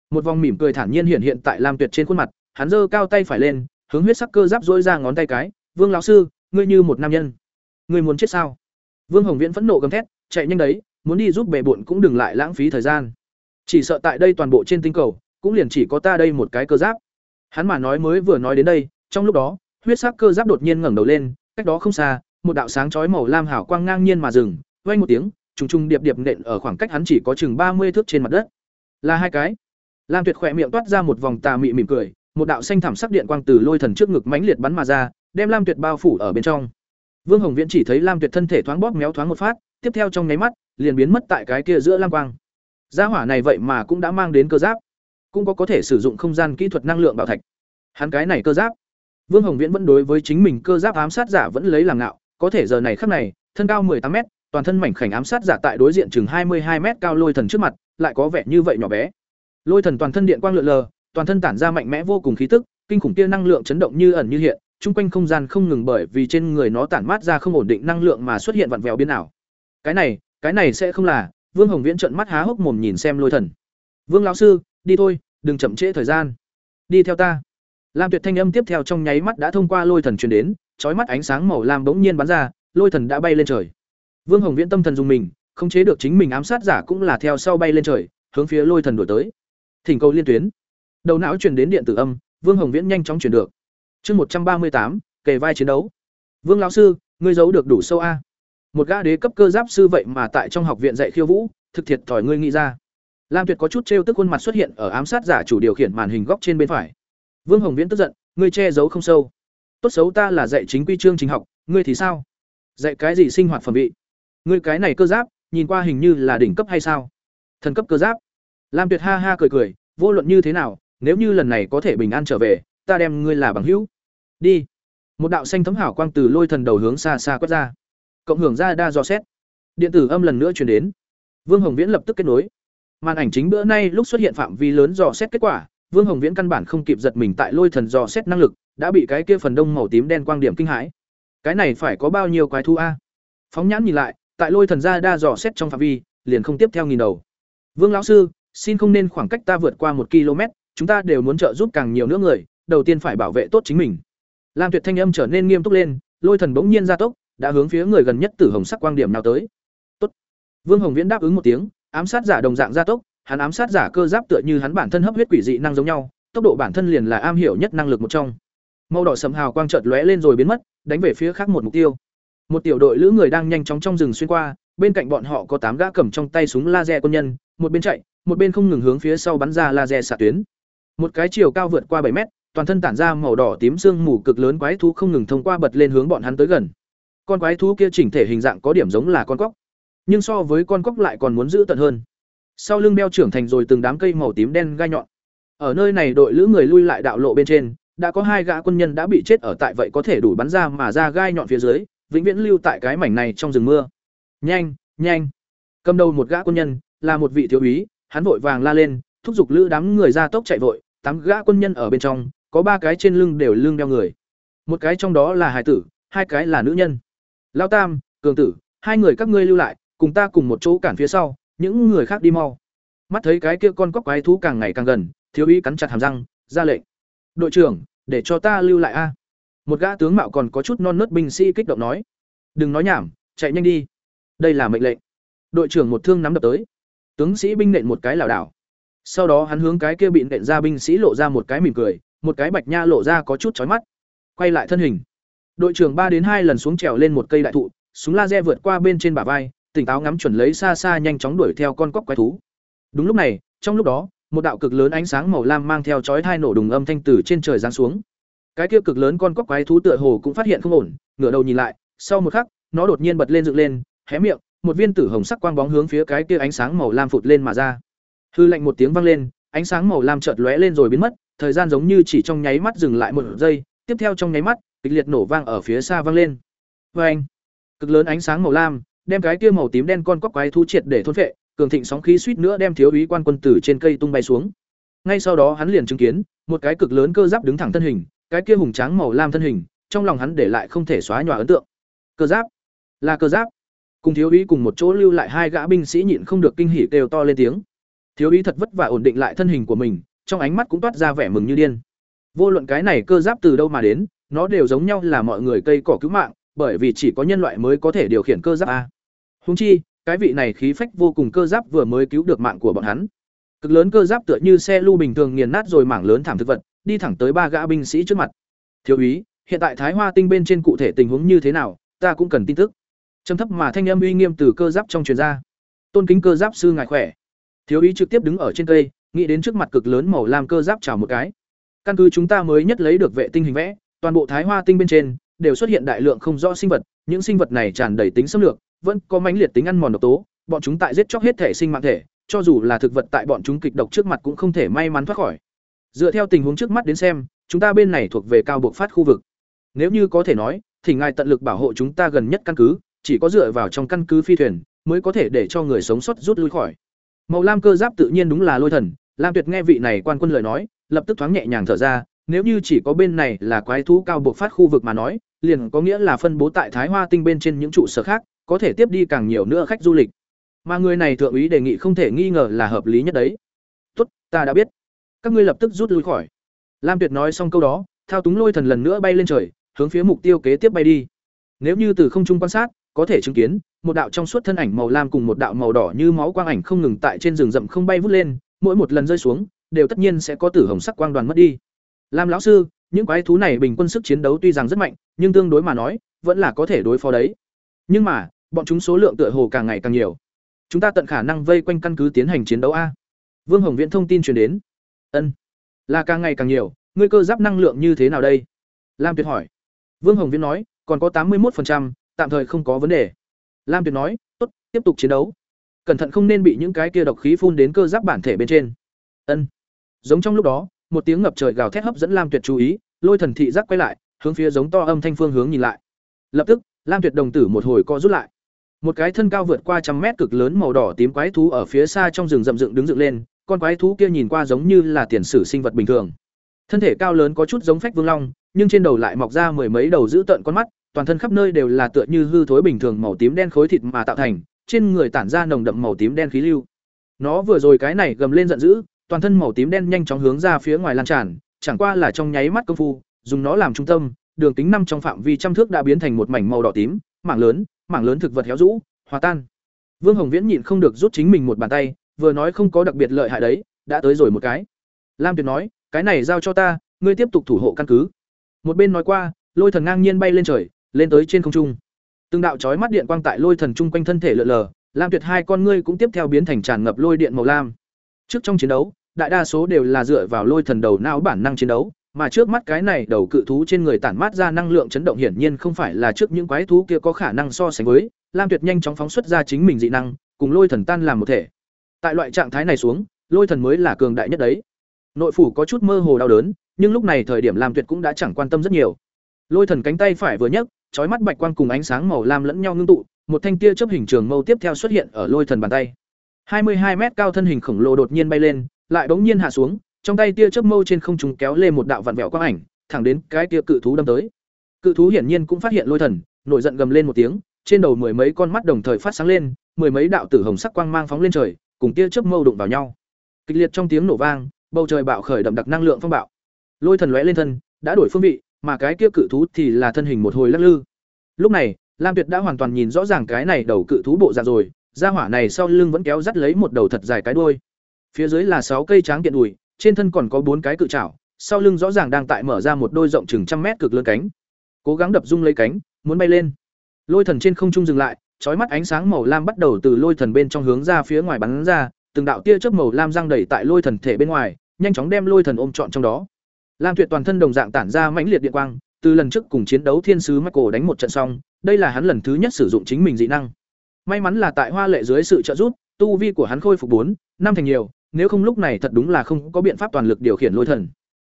Một vòng mỉm cười thản nhiên hiện hiện tại Lam Tuyệt trên khuôn mặt, hắn giơ cao tay phải lên, hướng huyết sắc cơ giáp dỗi ra ngón tay cái, "Vương lão sư, ngươi như một nam nhân, ngươi muốn chết sao?" Vương Hồng Viễn phẫn nộ gầm thét, chạy nhanh đấy, muốn đi giúp bệ bội cũng đừng lại lãng phí thời gian. Chỉ sợ tại đây toàn bộ trên tinh cầu, cũng liền chỉ có ta đây một cái cơ giáp. Hắn mà nói mới vừa nói đến đây, trong lúc đó, huyết sắc cơ giáp đột nhiên ngẩng đầu lên, cách đó không xa, một đạo sáng chói màu lam hảo quang ngang nhiên mà dừng, vang một tiếng, trùng trùng điệp điệp nện ở khoảng cách hắn chỉ có chừng ba mươi thước trên mặt đất. Là hai cái. Lam Tuyệt khỏe miệng toát ra một vòng tà mị mỉm cười, một đạo xanh thảm sắc điện quang từ lôi thần trước ngực mãnh liệt bắn mà ra, đem Lam Tuyệt bao phủ ở bên trong. Vương Hồng Viễn chỉ thấy Lam Tuyệt thân thể thoáng bóp méo thoáng một phát, tiếp theo trong nháy mắt, liền biến mất tại cái kia giữa lam quang. Gia hỏa này vậy mà cũng đã mang đến cơ giáp, cũng có có thể sử dụng không gian kỹ thuật năng lượng bảo thạch. Hắn cái này cơ giáp. Vương Hồng Viễn vẫn đối với chính mình cơ giáp ám sát giả vẫn lấy làm ngạo, có thể giờ này khắc này, thân cao 18 mét, toàn thân mảnh khảnh ám sát giả tại đối diện chừng 22 mét cao lôi thần trước mặt, lại có vẻ như vậy nhỏ bé. Lôi thần toàn thân điện quang lượn lờ, toàn thân tản ra mạnh mẽ vô cùng khí tức, kinh khủng kia năng lượng chấn động như ẩn như hiện, trung quanh không gian không ngừng bởi vì trên người nó tản mát ra không ổn định năng lượng mà xuất hiện vặn vẹo biến ảo. Cái này, cái này sẽ không là, Vương Hồng Viễn trợn mắt há hốc mồm nhìn xem Lôi Thần. "Vương lão sư, đi thôi, đừng chậm trễ thời gian. Đi theo ta." Lam Tuyệt thanh âm tiếp theo trong nháy mắt đã thông qua Lôi Thần truyền đến, chói mắt ánh sáng màu lam bỗng nhiên bắn ra, Lôi Thần đã bay lên trời. Vương Hồng Viễn tâm thần dùng mình, không chế được chính mình ám sát giả cũng là theo sau bay lên trời, hướng phía Lôi Thần đuổi tới. Thỉnh cầu liên tuyến. Đầu não truyền đến điện tử âm, Vương Hồng Viễn nhanh chóng truyền được. Chương một trăm ba mươi tám, kề vai chiến đấu. Vương lão sư, ngươi giấu được đủ sâu a. Một gã đế cấp cơ giáp sư vậy mà tại trong học viện dạy khiêu vũ, thực thiệt thòi ngươi nghĩ ra. Lam Tuyệt có chút trêu tức khuôn mặt xuất hiện ở ám sát giả chủ điều khiển màn hình góc trên bên phải. Vương Hồng Viễn tức giận, ngươi che giấu không sâu. Tốt xấu ta là dạy chính quy chương trình học, ngươi thì sao? Dạy cái gì sinh hoạt phẩm vị? Ngươi cái này cơ giáp, nhìn qua hình như là đỉnh cấp hay sao? Thần cấp cơ giáp. Lam Tuyệt ha ha cười cười, vô luận như thế nào, nếu như lần này có thể bình an trở về, ta đem ngươi là bằng hữu. Đi. Một đạo xanh thấm hảo quang từ lôi thần đầu hướng xa xa quét ra. Cộng hưởng ra đa do xét. Điện tử âm lần nữa truyền đến. Vương Hồng Viễn lập tức kết nối. Màn ảnh chính bữa nay lúc xuất hiện phạm vi lớn dò xét kết quả, Vương Hồng Viễn căn bản không kịp giật mình tại lôi thần dò xét năng lực, đã bị cái kia phần đông màu tím đen quang điểm kinh hãi. Cái này phải có bao nhiêu quái thú a? Phóng nhãn nhìn lại, tại lôi thần ra đa dò xét trong phạm vi, liền không tiếp theo nghìn đầu. Vương lão sư, xin không nên khoảng cách ta vượt qua một km, chúng ta đều muốn trợ giúp càng nhiều nữa người, đầu tiên phải bảo vệ tốt chính mình. Lam Tuyệt thanh âm trở nên nghiêm túc lên, lôi thần bỗng nhiên ra tốc, đã hướng phía người gần nhất tử hồng sắc quang điểm nào tới. Tốt. Vương Hồng Viễn đáp ứng một tiếng, ám sát giả đồng dạng gia tốc, hắn ám sát giả cơ giáp tựa như hắn bản thân hấp huyết quỷ dị năng giống nhau, tốc độ bản thân liền là am hiểu nhất năng lực một trong. Màu đỏ sầm hào quang chợt lóe lên rồi biến mất, đánh về phía khác một mục tiêu. Một tiểu đội lữ người đang nhanh chóng trong rừng xuyên qua, bên cạnh bọn họ có tám gã cầm trong tay súng laser quân nhân, một bên chạy, một bên không ngừng hướng phía sau bắn ra laser xạ tuyến. Một cái chiều cao vượt qua bảy mét, toàn thân tản ra màu đỏ tím sương mù cực lớn quái thú không ngừng thông qua bật lên hướng bọn hắn tới gần. Con quái thú kia chỉnh thể hình dạng có điểm giống là con cóc, nhưng so với con cóc lại còn muốn giữ tận hơn. Sau lưng đeo trưởng thành rồi từng đám cây màu tím đen gai nhọn. Ở nơi này đội lữ người lui lại đạo lộ bên trên, đã có hai gã quân nhân đã bị chết ở tại vậy có thể đủ bắn ra mà ra gai nhọn phía dưới, vĩnh viễn lưu tại cái mảnh này trong rừng mưa. Nhanh, nhanh. Cầm đầu một gã quân nhân, là một vị thiếu úy, hắn vội vàng la lên, thúc giục lữ đám người ra tốc chạy vội, tám gã quân nhân ở bên trong, có ba cái trên lưng đều lưng đeo người. Một cái trong đó là hải tử, hai cái là nữ nhân. Lao Tam, Cường Tử, hai người các ngươi lưu lại, cùng ta cùng một chỗ cản phía sau, những người khác đi mau. Mắt thấy cái kia con cóc quái thú càng ngày càng gần, thiếu úy cắn chặt hàm răng, ra lệnh. "Đội trưởng, để cho ta lưu lại a." Một gã tướng mạo còn có chút non nớt binh sĩ kích động nói. "Đừng nói nhảm, chạy nhanh đi." Đây là mệnh lệnh. Đội trưởng một thương nắm đập tới. Tướng sĩ binh nện một cái lảo đảo. Sau đó hắn hướng cái kia bị nện ra binh sĩ lộ ra một cái mỉm cười, một cái bạch nha lộ ra có chút chói mắt. Quay lại thân hình. Đội trưởng ba đến hai lần xuống trèo lên một cây đại thụ, súng laser vượt qua bên trên bả vai, tỉnh táo ngắm chuẩn lấy xa xa nhanh chóng đuổi theo con cóc quái thú. Đúng lúc này, trong lúc đó, một đạo cực lớn ánh sáng màu lam mang theo chói thai nổ đùng âm thanh từ trên trời giáng xuống. Cái kia cực lớn con cóc quái thú tựa hồ cũng phát hiện không ổn, ngửa đầu nhìn lại, sau một khắc, nó đột nhiên bật lên dựng lên, hé miệng, một viên tử hồng sắc quang bóng hướng phía cái kia ánh sáng màu lam phụt lên mà ra. Hư lạnh một tiếng vang lên, ánh sáng màu lam chợt lóe lên rồi biến mất, thời gian giống như chỉ trong nháy mắt dừng lại một giây, tiếp theo trong nháy mắt, kịch liệt nổ vang ở phía xa vang lên. Vâng Oeng! Cực lớn ánh sáng màu lam, đem cái kia màu tím đen con cóc quái thú triệt để thôn phệ, cường thịnh sóng khí suýt nữa đem thiếu úy quan quân tử trên cây tung bay xuống. Ngay sau đó hắn liền chứng kiến, một cái cực lớn cơ giáp đứng thẳng thân hình, cái kia hùng tráng màu lam thân hình, trong lòng hắn để lại không thể xóa nhòa ấn tượng. Cơ giáp, là cơ giáp. Cùng thiếu úy cùng một chỗ lưu lại hai gã binh sĩ nhịn không được kinh hỉ kêu to lên tiếng. Thiếu úy thật vất vả ổn định lại thân hình của mình, trong ánh mắt cũng toát ra vẻ mừng như điên. Vô luận cái này cơ giáp từ đâu mà đến, nó đều giống nhau là mọi người cây cỏ cứu mạng, bởi vì chỉ có nhân loại mới có thể điều khiển cơ giáp a. húng chi, cái vị này khí phách vô cùng cơ giáp vừa mới cứu được mạng của bọn hắn. Cực lớn cơ giáp tựa như xe lưu bình thường nghiền nát rồi mảng lớn thảm thực vật, đi thẳng tới ba gã binh sĩ trước mặt. "Thiếu úy, hiện tại Thái Hoa Tinh bên trên cụ thể tình huống như thế nào, ta cũng cần tin tức." Trầm thấp mà thanh âm uy nghiêm từ cơ giáp trong truyền ra. "Tôn kính cơ giáp sư ngài khỏe." Thiếu úy trực tiếp đứng ở trên cây, nghĩ đến trước mặt cực lớn màu làm cơ giáp chào một cái. Căn cứ chúng ta mới nhất lấy được vệ tinh hình vẽ, toàn bộ Thái Hoa Tinh bên trên đều xuất hiện đại lượng không rõ sinh vật, những sinh vật này tràn đầy tính xâm lược, vẫn có mãnh liệt tính ăn mòn độc tố, bọn chúng tại giết chóc hết thể sinh mạng thể, cho dù là thực vật tại bọn chúng kịch độc trước mặt cũng không thể may mắn thoát khỏi. Dựa theo tình huống trước mắt đến xem, chúng ta bên này thuộc về cao buộc phát khu vực. Nếu như có thể nói, thì ngài tận lực bảo hộ chúng ta gần nhất căn cứ, chỉ có dựa vào trong căn cứ phi thuyền mới có thể để cho người sống sót rút lui khỏi. Màu lam cơ giáp tự nhiên đúng là lôi thần, Lam Tuyệt nghe vị này quan quân lời nói, lập tức thoáng nhẹ nhàng thở ra, nếu như chỉ có bên này là quái thú cao buộc phát khu vực mà nói, liền có nghĩa là phân bố tại Thái Hoa Tinh bên trên những trụ sở khác, có thể tiếp đi càng nhiều nữa khách du lịch. Mà người này thượng úy đề nghị không thể nghi ngờ là hợp lý nhất đấy. "Tốt, ta đã biết. Các ngươi lập tức rút lui khỏi." Lam Tuyệt nói xong câu đó, thao túng lôi thần lần nữa bay lên trời, hướng phía mục tiêu kế tiếp bay đi. Nếu như từ không trung quan sát, có thể chứng kiến một đạo trong suốt thân ảnh màu lam cùng một đạo màu đỏ như máu quang ảnh không ngừng tại trên rừng rậm không bay vút lên mỗi một lần rơi xuống đều tất nhiên sẽ có tử hồng sắc quang đoàn mất đi. Lam lão sư những quái thú này bình quân sức chiến đấu tuy rằng rất mạnh nhưng tương đối mà nói vẫn là có thể đối phó đấy. Nhưng mà bọn chúng số lượng tựa hồ càng ngày càng nhiều. Chúng ta tận khả năng vây quanh căn cứ tiến hành chiến đấu a. Vương hồng viễn thông tin truyền đến ân. Là càng ngày càng nhiều, ngươi cơ giáp năng lượng như thế nào đây? Lam tuyệt hỏi. Vương hồng viễn nói, còn có tám mươi một tạm thời không có vấn đề. Lam tuyệt nói, tốt, tiếp tục chiến đấu. Cẩn thận không nên bị những cái kia độc khí phun đến cơ giáp bản thể bên trên. Ân. Giống trong lúc đó, một tiếng ngập trời gào thét hấp dẫn lam tuyệt chú ý, lôi thần thị giác quay lại, hướng phía giống to âm thanh phương hướng nhìn lại. Lập tức, lam tuyệt đồng tử một hồi co rút lại. Một cái thân cao vượt qua trăm mét cực lớn màu đỏ tím quái thú ở phía xa trong rừng rậm dựng đứng dựng lên con quái thú kia nhìn qua giống như là tiền sử sinh vật bình thường. Thân thể cao lớn có chút giống phách vương long, nhưng trên đầu lại mọc ra mười mấy đầu dữ tợn con mắt, toàn thân khắp nơi đều là tựa như hư thối bình thường màu tím đen khối thịt mà tạo thành, trên người tản ra nồng đậm màu tím đen khí lưu. Nó vừa rồi cái này gầm lên giận dữ, toàn thân màu tím đen nhanh chóng hướng ra phía ngoài lan tràn, chẳng qua là trong nháy mắt công phu, dùng nó làm trung tâm, đường kính năm trong phạm vi trăm thước đã biến thành một mảnh màu đỏ tím, mảng lớn mảng lớn thực vật héo rũ, hòa tan. Vương hồng viễn nhịn không được rút chính mình một bàn tay vừa nói không có đặc biệt lợi hại đấy, đã tới rồi một cái. Lam tuyệt nói, cái này giao cho ta, ngươi tiếp tục thủ hộ căn cứ. Một bên nói qua, lôi thần ngang nhiên bay lên trời, lên tới trên không trung. Từng đạo chói mắt điện quang tại lôi thần trung quanh thân thể lượn lờ, lam tuyệt hai con ngươi cũng tiếp theo biến thành tràn ngập lôi điện màu lam. Trước trong chiến đấu, đại đa số đều là dựa vào lôi thần đầu não bản năng chiến đấu, mà trước mắt cái này đầu cự thú trên người tản mát ra năng lượng chấn động hiển nhiên không phải là trước những quái thú kia có khả năng so sánh với. Lam tuyệt nhanh chóng phóng xuất ra chính mình dị năng, cùng lôi thần tan làm một thể tại loại trạng thái này xuống, lôi thần mới là cường đại nhất đấy. Nội phủ có chút mơ hồ đau đớn, nhưng lúc này thời điểm làm tuyệt cũng đã chẳng quan tâm rất nhiều. Lôi thần cánh tay phải vừa nhấc, chói mắt bạch quang cùng ánh sáng màu lam lẫn nhau ngưng tụ, một thanh tia chấp hình trường mâu tiếp theo xuất hiện ở lôi thần bàn tay. Hai mươi hai mét cao thân hình khổng lồ đột nhiên bay lên, lại bỗng nhiên hạ xuống, trong tay tia chớp mâu trên không trung kéo lên một đạo vặn vẹo quang ảnh, thẳng đến cái tia cự thú đâm tới. Cự thú hiển nhiên cũng phát hiện lôi thần, nổi giận gầm lên một tiếng, trên đầu mười mấy con mắt đồng thời phát sáng lên, mười mấy đạo tử hồng sắc quang mang phóng lên trời cùng tia chớp mâu đụng vào nhau. Kịch liệt trong tiếng nổ vang, bầu trời bạo khởi đậm đặc năng lượng phong bạo. Lôi thần lóe lên thân, đã đổi phương vị, mà cái kia cự thú thì là thân hình một hồi lắc lư. Lúc này, lam tuyệt đã hoàn toàn nhìn rõ ràng cái này đầu cự thú bộ dạng rồi ra hỏa này sau lưng vẫn kéo dắt lấy một đầu thật dài cái đuôi. Phía dưới là sáu cây tráng kiện đùi, trên thân còn có bốn cái cự trảo, sau lưng rõ ràng đang tại mở ra một đôi rộng chừng trăm mét cực lớn cánh. Cố gắng đập rung lấy cánh, muốn bay lên. Lôi thần trên không trung dừng lại chói mắt ánh sáng màu lam bắt đầu từ lôi thần bên trong hướng ra phía ngoài bắn ra, từng đạo tia chớp màu lam răng đầy tại lôi thần thể bên ngoài, nhanh chóng đem lôi thần ôm trọn trong đó. Lam tuyệt toàn thân đồng dạng tản ra mãnh liệt điện quang, từ lần trước cùng chiến đấu thiên sứ michael đánh một trận xong, đây là hắn lần thứ nhất sử dụng chính mình dị năng. May mắn là tại hoa lệ dưới sự trợ giúp, tu vi của hắn khôi phục bốn, năm thành nhiều, nếu không lúc này thật đúng là không có biện pháp toàn lực điều khiển lôi thần.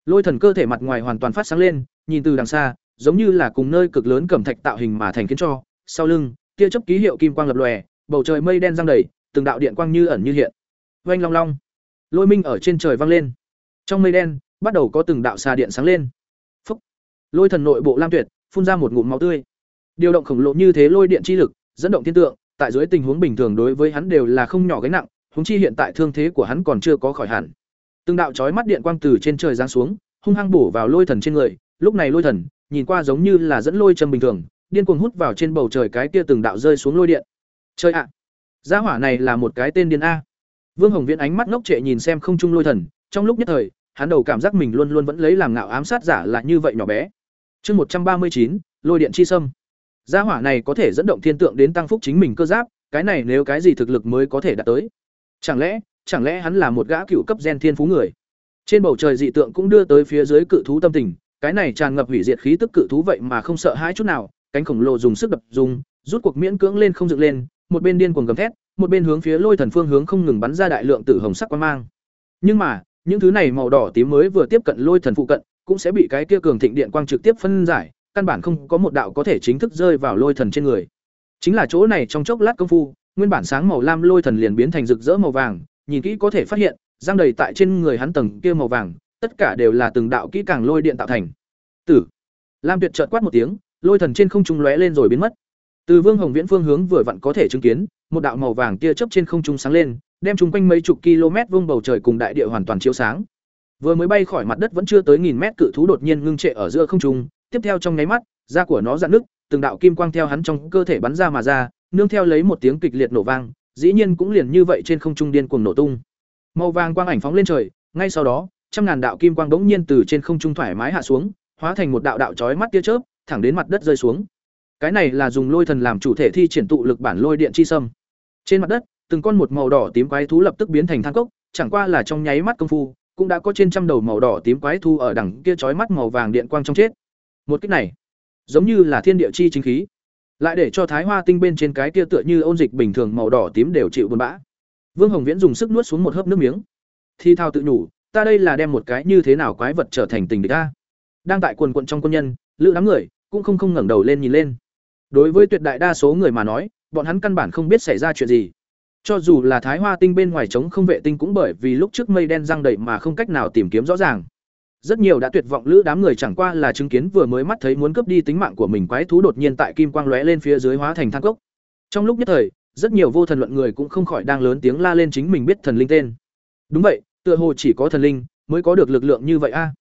Lôi thần cơ thể mặt ngoài hoàn toàn phát sáng lên, nhìn từ đằng xa, giống như là cùng nơi cực lớn cẩm thạch tạo hình mà thành kiến cho, sau lưng tia chớp ký hiệu kim quang lập lòe bầu trời mây đen răng đầy từng đạo điện quang như ẩn như hiện. Oanh long long. Lôi minh ở trên trời vang lên. Trong mây đen bắt đầu có từng đạo xà điện sáng lên. Phúc. Lôi thần nội bộ lam tuyệt phun ra một ngụm máu tươi. Điều động khổng lồ như thế lôi điện chi lực dẫn động thiên tượng tại dưới tình huống bình thường đối với hắn đều là không nhỏ gánh nặng huống chi hiện tại thương thế của hắn còn chưa có khỏi hẳn. Từng đạo chói mắt điện quang từ trên trời giáng xuống, hung hăng bổ vào lôi thần trên người, lúc này lôi thần nhìn qua giống như là dẫn lôi châm bình thường, điên cuồng hút vào trên bầu trời cái kia từng đạo rơi xuống lôi điện. Chơi ạ, gia hỏa này là một cái tên điên a. Vương Hồng Viễn ánh mắt ngốc trệ nhìn xem không trung lôi thần, trong lúc nhất thời, hắn đầu cảm giác mình luôn luôn vẫn lấy làm ngạo ám sát giả là như vậy nhỏ bé. Chương một trăm ba mươi chín, lôi điện chi sâm. Gia hỏa này có thể dẫn động thiên tượng đến tăng phúc chính mình cơ giáp, cái này nếu cái gì thực lực mới có thể đạt tới. Chẳng lẽ, chẳng lẽ hắn là một gã cựu cấp gen thiên phú người? Trên bầu trời dị tượng cũng đưa tới phía dưới cự thú tâm tình, cái này tràn ngập hủy diệt khí tức cự thú vậy mà không sợ hãi chút nào, cánh khổng lồ dùng sức đập dùng, rút cuộc miễn cưỡng lên không dựng lên, một bên điên cuồng gầm thét, một bên hướng phía Lôi Thần phương hướng không ngừng bắn ra đại lượng tử hồng sắc quang mang. Nhưng mà, những thứ này màu đỏ tím mới vừa tiếp cận Lôi Thần phụ cận, cũng sẽ bị cái kia cường thịnh điện quang trực tiếp phân giải, căn bản không có một đạo có thể chính thức rơi vào Lôi Thần trên người. Chính là chỗ này trong chốc lát công phu, nguyên bản sáng màu lam lôi thần liền biến thành rực rỡ màu vàng nhìn kỹ có thể phát hiện giang đầy tại trên người hắn tầng kia màu vàng tất cả đều là từng đạo kỹ càng lôi điện tạo thành tử lam tuyệt chợt quát một tiếng lôi thần trên không trung lóe lên rồi biến mất từ vương hồng viễn phương hướng vừa vặn có thể chứng kiến một đạo màu vàng tia chớp trên không trung sáng lên đem chúng quanh mấy chục km vuông bầu trời cùng đại địa hoàn toàn chiếu sáng vừa mới bay khỏi mặt đất vẫn chưa tới nghìn mét cự thú đột nhiên ngưng trệ ở giữa không trung tiếp theo trong nháy mắt da của nó dạn nứt từng đạo kim quang theo hắn trong cơ thể bắn ra mà ra, nương theo lấy một tiếng kịch liệt nổ vang, dĩ nhiên cũng liền như vậy trên không trung điên cuồng nổ tung. Màu vàng quang ảnh phóng lên trời, ngay sau đó, trăm ngàn đạo kim quang bỗng nhiên từ trên không trung thoải mái hạ xuống, hóa thành một đạo đạo chói mắt tia chớp, thẳng đến mặt đất rơi xuống. Cái này là dùng lôi thần làm chủ thể thi triển tụ lực bản lôi điện chi sâm. Trên mặt đất, từng con một màu đỏ tím quái thú lập tức biến thành than cốc, chẳng qua là trong nháy mắt công phu, cũng đã có trên trăm đầu màu đỏ tím quái thú ở đằng kia chói mắt màu vàng điện quang trong chết. Một kích này, giống như là thiên địa chi chính khí, lại để cho Thái Hoa tinh bên trên cái kia tựa như ôn dịch bình thường màu đỏ tím đều chịu buồn bã. Vương Hồng Viễn dùng sức nuốt xuống một hớp nước miếng. Thi thao tự nhủ, ta đây là đem một cái như thế nào quái vật trở thành tình địch a. Đang tại quần quận trong quân nhân, lữ đám người cũng không không ngẩng đầu lên nhìn lên. Đối với tuyệt đại đa số người mà nói, bọn hắn căn bản không biết xảy ra chuyện gì. Cho dù là Thái Hoa tinh bên ngoài trống không vệ tinh cũng bởi vì lúc trước mây đen răng đầy mà không cách nào tìm kiếm rõ ràng. Rất nhiều đã tuyệt vọng lữ đám người chẳng qua là chứng kiến vừa mới mắt thấy muốn cướp đi tính mạng của mình quái thú đột nhiên tại kim quang lóe lên phía dưới hóa thành than cốc. Trong lúc nhất thời, rất nhiều vô thần luận người cũng không khỏi đang lớn tiếng la lên chính mình biết thần linh tên. Đúng vậy, tựa hồ chỉ có thần linh mới có được lực lượng như vậy a.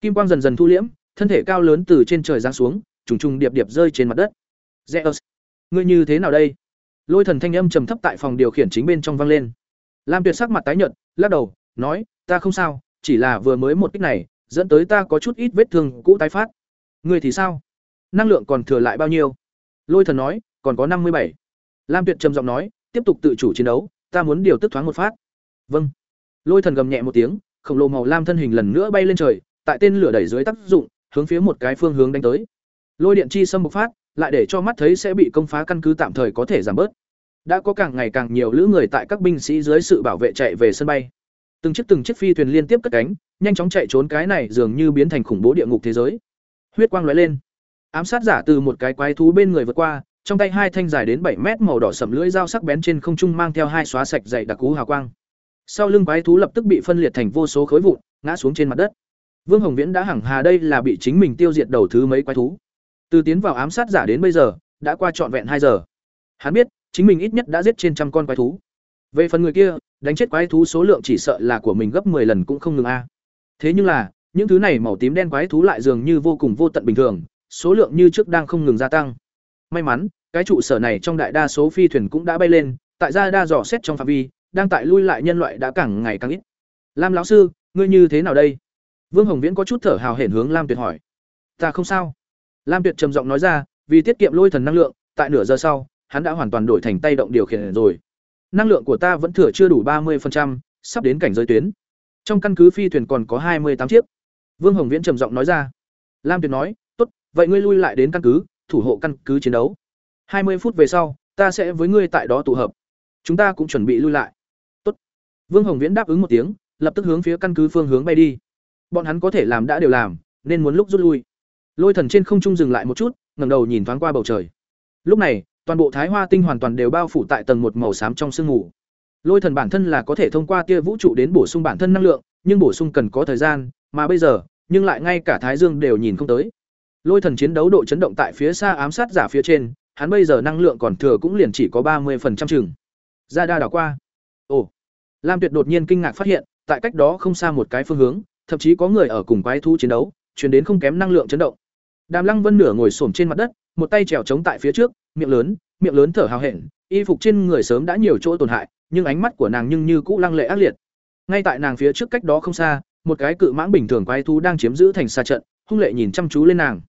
Kim quang dần dần thu liễm, thân thể cao lớn từ trên trời giáng xuống, trùng trùng điệp điệp rơi trên mặt đất. Zeus, ngươi như thế nào đây? Lôi thần thanh âm trầm thấp tại phòng điều khiển chính bên trong vang lên. Lam Tuyệt sắc mặt tái nhợt, lắc đầu, nói, ta không sao, chỉ là vừa mới một kích này, dẫn tới ta có chút ít vết thương cũ tái phát. Ngươi thì sao? Năng lượng còn thừa lại bao nhiêu? Lôi thần nói, còn có năm mươi bảy. Lam Tuyệt trầm giọng nói, tiếp tục tự chủ chiến đấu, ta muốn điều tức thoáng một phát. Vâng. Lôi thần gầm nhẹ một tiếng, khổng lồ màu lam thân hình lần nữa bay lên trời, tại tên lửa đẩy dưới tác dụng, hướng phía một cái phương hướng đánh tới. Lôi điện chi xâm bộc phát, lại để cho mắt thấy sẽ bị công phá căn cứ tạm thời có thể giảm bớt. Đã có càng ngày càng nhiều lữ người tại các binh sĩ dưới sự bảo vệ chạy về sân bay. Từng chiếc từng chiếc phi thuyền liên tiếp cất cánh, nhanh chóng chạy trốn cái này dường như biến thành khủng bố địa ngục thế giới. Huyết quang lóe lên. Ám sát giả từ một cái quái thú bên người vượt qua, trong tay hai thanh dài đến bảy mét màu đỏ sầm lưỡi dao sắc bén trên không trung mang theo hai xóa sạch dày đặc cú hào quang. Sau lưng quái thú lập tức bị phân liệt thành vô số khối vụn, ngã xuống trên mặt đất. Vương Hồng Viễn đã hẳng hà đây là bị chính mình tiêu diệt đầu thứ mấy quái thú. Từ tiến vào ám sát giả đến bây giờ, đã qua trọn vẹn hai giờ. Hắn biết, chính mình ít nhất đã giết trên trăm con quái thú. Về phần người kia, đánh chết quái thú số lượng chỉ sợ là của mình gấp 10 lần cũng không ngừng a. Thế nhưng là, những thứ này màu tím đen quái thú lại dường như vô cùng vô tận bình thường, số lượng như trước đang không ngừng gia tăng. May mắn, cái trụ sở này trong đại đa số phi thuyền cũng đã bay lên, tại gia đa dò xét trong phạm vi, đang tại lui lại nhân loại đã càng ngày càng ít. Lam lão sư, ngươi như thế nào đây? Vương Hồng Viễn có chút thở hào hển hướng Lam Tuyệt hỏi. Ta không sao. Lam Tuyệt trầm giọng nói ra, vì tiết kiệm lôi thần năng lượng, tại nửa giờ sau, hắn đã hoàn toàn đổi thành tay động điều khiển rồi. Năng lượng của ta vẫn thừa chưa đủ ba 30%, sắp đến cảnh giới tuyến. Trong căn cứ phi thuyền còn có hai mươi tám chiếc. Vương Hồng Viễn trầm giọng nói ra. Lam Tuyệt nói, "Tốt, vậy ngươi lui lại đến căn cứ, thủ hộ căn cứ chiến đấu. Hai mươi phút về sau, ta sẽ với ngươi tại đó tụ hợp. Chúng ta cũng chuẩn bị lui lại." "Tốt." Vương Hồng Viễn đáp ứng một tiếng, lập tức hướng phía căn cứ phương hướng bay đi. Bọn hắn có thể làm đã đều làm, nên muốn lúc rút lui. Lôi Thần trên không trung dừng lại một chút, ngẩng đầu nhìn thoáng qua bầu trời. Lúc này, toàn bộ Thái Hoa tinh hoàn toàn đều bao phủ tại tầng một màu xám trong sương mù. Lôi Thần bản thân là có thể thông qua tia vũ trụ đến bổ sung bản thân năng lượng, nhưng bổ sung cần có thời gian, mà bây giờ, nhưng lại ngay cả Thái Dương đều nhìn không tới. Lôi Thần chiến đấu độ chấn động tại phía xa ám sát giả phía trên, hắn bây giờ năng lượng còn thừa cũng liền chỉ có ba 30% chừng. Ra đa đảo qua. Ồ. Lam Tuyệt đột nhiên kinh ngạc phát hiện, tại cách đó không xa một cái phương hướng, thậm chí có người ở cùng quái Thu chiến đấu, truyền đến không kém năng lượng chấn động. Đàm Lăng Vân nửa ngồi xổm trên mặt đất, một tay trèo chống tại phía trước, miệng lớn, miệng lớn thở hào hẹn, y phục trên người sớm đã nhiều chỗ tổn hại, nhưng ánh mắt của nàng nhưng như cũ lăng lệ ác liệt. Ngay tại nàng phía trước cách đó không xa, một cái cự mãng bình thường quái thú đang chiếm giữ thành xa trận, hung lệ nhìn chăm chú lên nàng.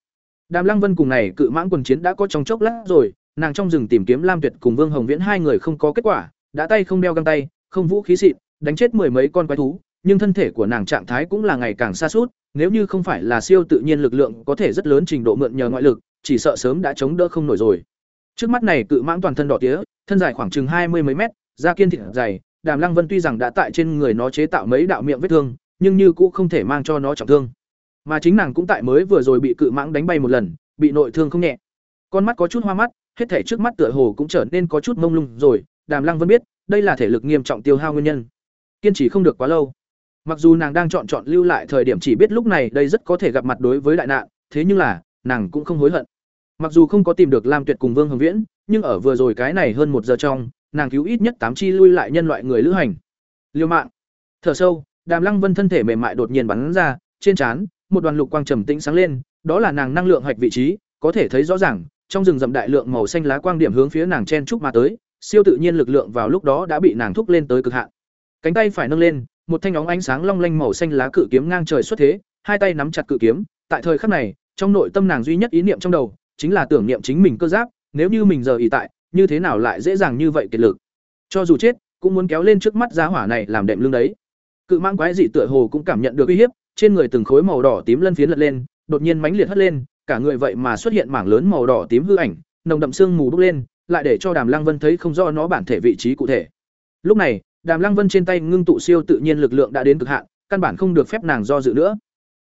Đàm Lăng Vân cùng này cự mãng quần chiến đã có trong chốc lát rồi, nàng trong rừng tìm kiếm Lam Tuyệt cùng Vương Hồng Viễn hai người không có kết quả, đã tay không đeo găng tay, không vũ khí xịn, đánh chết mười mấy con quái thú, nhưng thân thể của nàng trạng thái cũng là ngày càng xa suốt, nếu như không phải là siêu tự nhiên lực lượng có thể rất lớn trình độ mượn nhờ ngoại lực, chỉ sợ sớm đã chống đỡ không nổi rồi. Trước mắt này cự mãng toàn thân đỏ tía, thân dài khoảng chừng hai mươi mấy mét, da kiên thịt dày, Đàm Lăng Vân tuy rằng đã tại trên người nó chế tạo mấy đạo miệng vết thương, nhưng như cũng không thể mang cho nó trọng thương. Mà chính nàng cũng tại mới vừa rồi bị cự mãng đánh bay một lần, bị nội thương không nhẹ. Con mắt có chút hoa mắt, hết thể trước mắt tựa hồ cũng trở nên có chút mông lung rồi, Đàm Lăng Vân biết, đây là thể lực nghiêm trọng tiêu hao nguyên nhân. Kiên trì không được quá lâu. Mặc dù nàng đang chọn chọn lưu lại thời điểm chỉ biết lúc này đây rất có thể gặp mặt đối với đại nạn, thế nhưng là, nàng cũng không hối hận. Mặc dù không có tìm được Lam Tuyệt cùng Vương Hồng Viễn, nhưng ở vừa rồi cái này hơn một giờ trong, nàng cứu ít nhất tám chi lui lại nhân loại người lữ hành. Liêu mạng. Thở sâu, Đàm Lăng Vân thân thể mềm mại đột nhiên bắn ra, trên trán, một đoàn lục quang trầm tĩnh sáng lên, đó là nàng năng lượng hoạch vị trí, có thể thấy rõ ràng, trong rừng rậm đại lượng màu xanh lá quang điểm hướng phía nàng chen trúc mà tới siêu tự nhiên lực lượng vào lúc đó đã bị nàng thúc lên tới cực hạn cánh tay phải nâng lên một thanh óng ánh sáng long lanh màu xanh lá cự kiếm ngang trời xuất thế, hai tay nắm chặt cự kiếm. Tại thời khắc này, trong nội tâm nàng duy nhất ý niệm trong đầu chính là tưởng niệm chính mình cơ giáp, nếu như mình giờ ỷ tại, như thế nào lại dễ dàng như vậy kiệt lực. Cho dù chết, cũng muốn kéo lên trước mắt giá hỏa này làm đệm lưng đấy. Cự mang quái dị tựa hồ cũng cảm nhận được uy hiếp, trên người từng khối màu đỏ tím lân phiến lật lên, đột nhiên mãnh liệt hất lên, cả người vậy mà xuất hiện mảng lớn màu đỏ tím hư ảnh, nồng đậm sương mù bốc lên, lại để cho đàm lăng vân thấy không rõ nó bản thể vị trí cụ thể. Lúc này đàm lăng vân trên tay ngưng tụ siêu tự nhiên lực lượng đã đến cực hạn, căn bản không được phép nàng do dự nữa.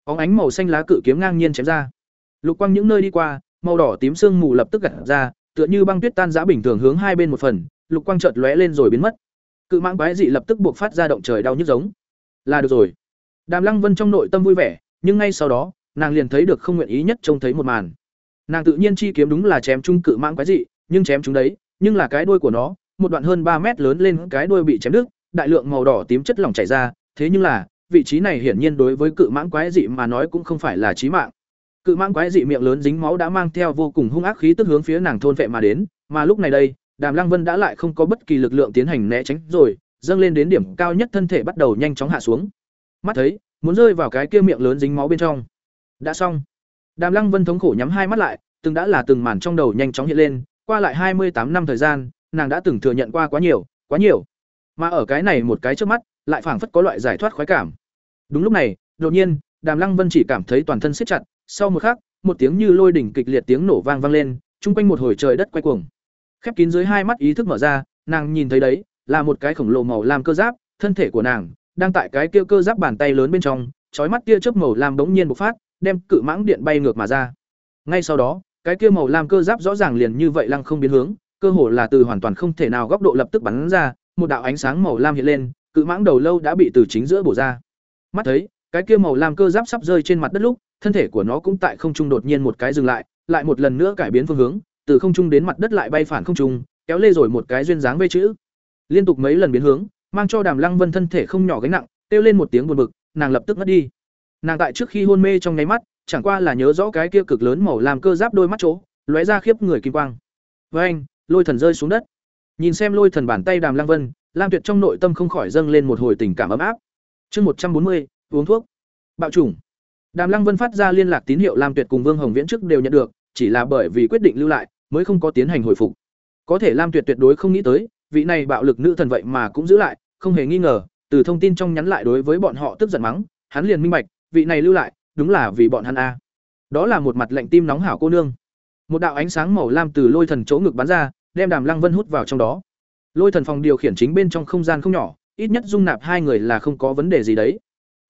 Óng ánh màu xanh lá cự kiếm ngang nhiên chém ra. Lục quang những nơi đi qua, màu đỏ tím sương mù lập tức gạt ra, tựa như băng tuyết tan giã bình thường hướng hai bên một phần, lục quang chợt lóe lên rồi biến mất. Cự mãng quái dị lập tức buộc phát ra động trời đau nhức giống. Là được rồi. Đàm lăng vân trong nội tâm vui vẻ, nhưng ngay sau đó, nàng liền thấy được không nguyện ý nhất trông thấy một màn. Nàng tự nhiên chi kiếm đúng là chém trung cự mãng quái dị, nhưng chém chúng đấy, nhưng là cái đuôi của nó một đoạn hơn ba mét lớn lên cái đuôi bị chém đứt, đại lượng màu đỏ tím chất lỏng chảy ra, thế nhưng là, vị trí này hiển nhiên đối với cự mãng quái dị mà nói cũng không phải là chí mạng. Cự mãng quái dị miệng lớn dính máu đã mang theo vô cùng hung ác khí tức hướng phía nàng thôn vệ mà đến, mà lúc này đây, đàm lăng vân đã lại không có bất kỳ lực lượng tiến hành né tránh rồi, dâng lên đến điểm cao nhất thân thể bắt đầu nhanh chóng hạ xuống. Mắt thấy, muốn rơi vào cái kia miệng lớn dính máu bên trong. Đã xong. Đàm lăng vân thống khổ nhắm hai mắt lại, từng đã là từng màn trong đầu nhanh chóng hiện lên, qua lại hai mươi tám năm thời gian nàng đã từng thừa nhận qua quá nhiều quá nhiều. Mà ở cái này một cái trước mắt, lại phảng phất có loại giải thoát khoái cảm. Đúng lúc này, đột nhiên, đàm lăng vân chỉ cảm thấy toàn thân siết chặt, sau một khắc, một tiếng như lôi đỉnh kịch liệt tiếng nổ vang vang lên, chung quanh một hồi trời đất quay cuồng. Khép kín dưới hai mắt ý thức mở ra, nàng nhìn thấy đấy, là một cái khổng lồ màu lam cơ giáp, thân thể của nàng, đang tại cái kia cơ giáp bàn tay lớn bên trong, chói mắt kia chớp màu lam bỗng nhiên bộc phát, đem cự mãng điện bay ngược mà ra. Ngay sau đó, cái kia màu lam cơ giáp rõ ràng liền như vậy lăng không biến hướng cơ hồ là từ hoàn toàn không thể nào góc độ lập tức bắn ra, một đạo ánh sáng màu lam hiện lên, cự mãng đầu lâu đã bị từ chính giữa bổ ra. Mắt thấy, cái kia màu lam cơ giáp sắp rơi trên mặt đất lúc, thân thể của nó cũng tại không trung đột nhiên một cái dừng lại lại một lần nữa cải biến phương hướng, từ không trung đến mặt đất lại bay phản không trung, kéo lê rồi một cái duyên dáng vây chữ. Liên tục mấy lần biến hướng, mang cho đàm lăng vân thân thể không nhỏ gánh nặng, kêu lên một tiếng buồn bực, nàng lập tức ngất đi. Nàng tại trước khi hôn mê trong nháy mắt, chẳng qua là nhớ rõ cái kia cực lớn màu lam cơ giáp đôi mắt chỗ, lóe ra khiếp người kim quang. Với anh lôi thần rơi xuống đất. Nhìn xem lôi thần bàn tay đàm lăng vân, lam tuyệt trong nội tâm không khỏi dâng lên một hồi tình cảm ấm áp. Chương một trăm bốn mươi, uống thuốc. Bạo chủng. Đàm lăng vân phát ra liên lạc tín hiệu lam tuyệt cùng vương hồng viễn trước đều nhận được, chỉ là bởi vì quyết định lưu lại, mới không có tiến hành hồi phục. Có thể lam tuyệt tuyệt đối không nghĩ tới, vị này bạo lực nữ thần vậy mà cũng giữ lại, không hề nghi ngờ, từ thông tin trong nhắn lại đối với bọn họ tức giận mắng, hắn liền minh bạch, vị này lưu lại, đúng là vì bọn hắn a. Đó là một mặt lạnh tim nóng hảo cô nương. Một đạo ánh sáng màu lam từ lôi thần chỗ ngực bắn ra đem đàm lăng vân hút vào trong đó. Lôi thần phòng điều khiển chính bên trong không gian không nhỏ, ít nhất dung nạp hai người là không có vấn đề gì đấy.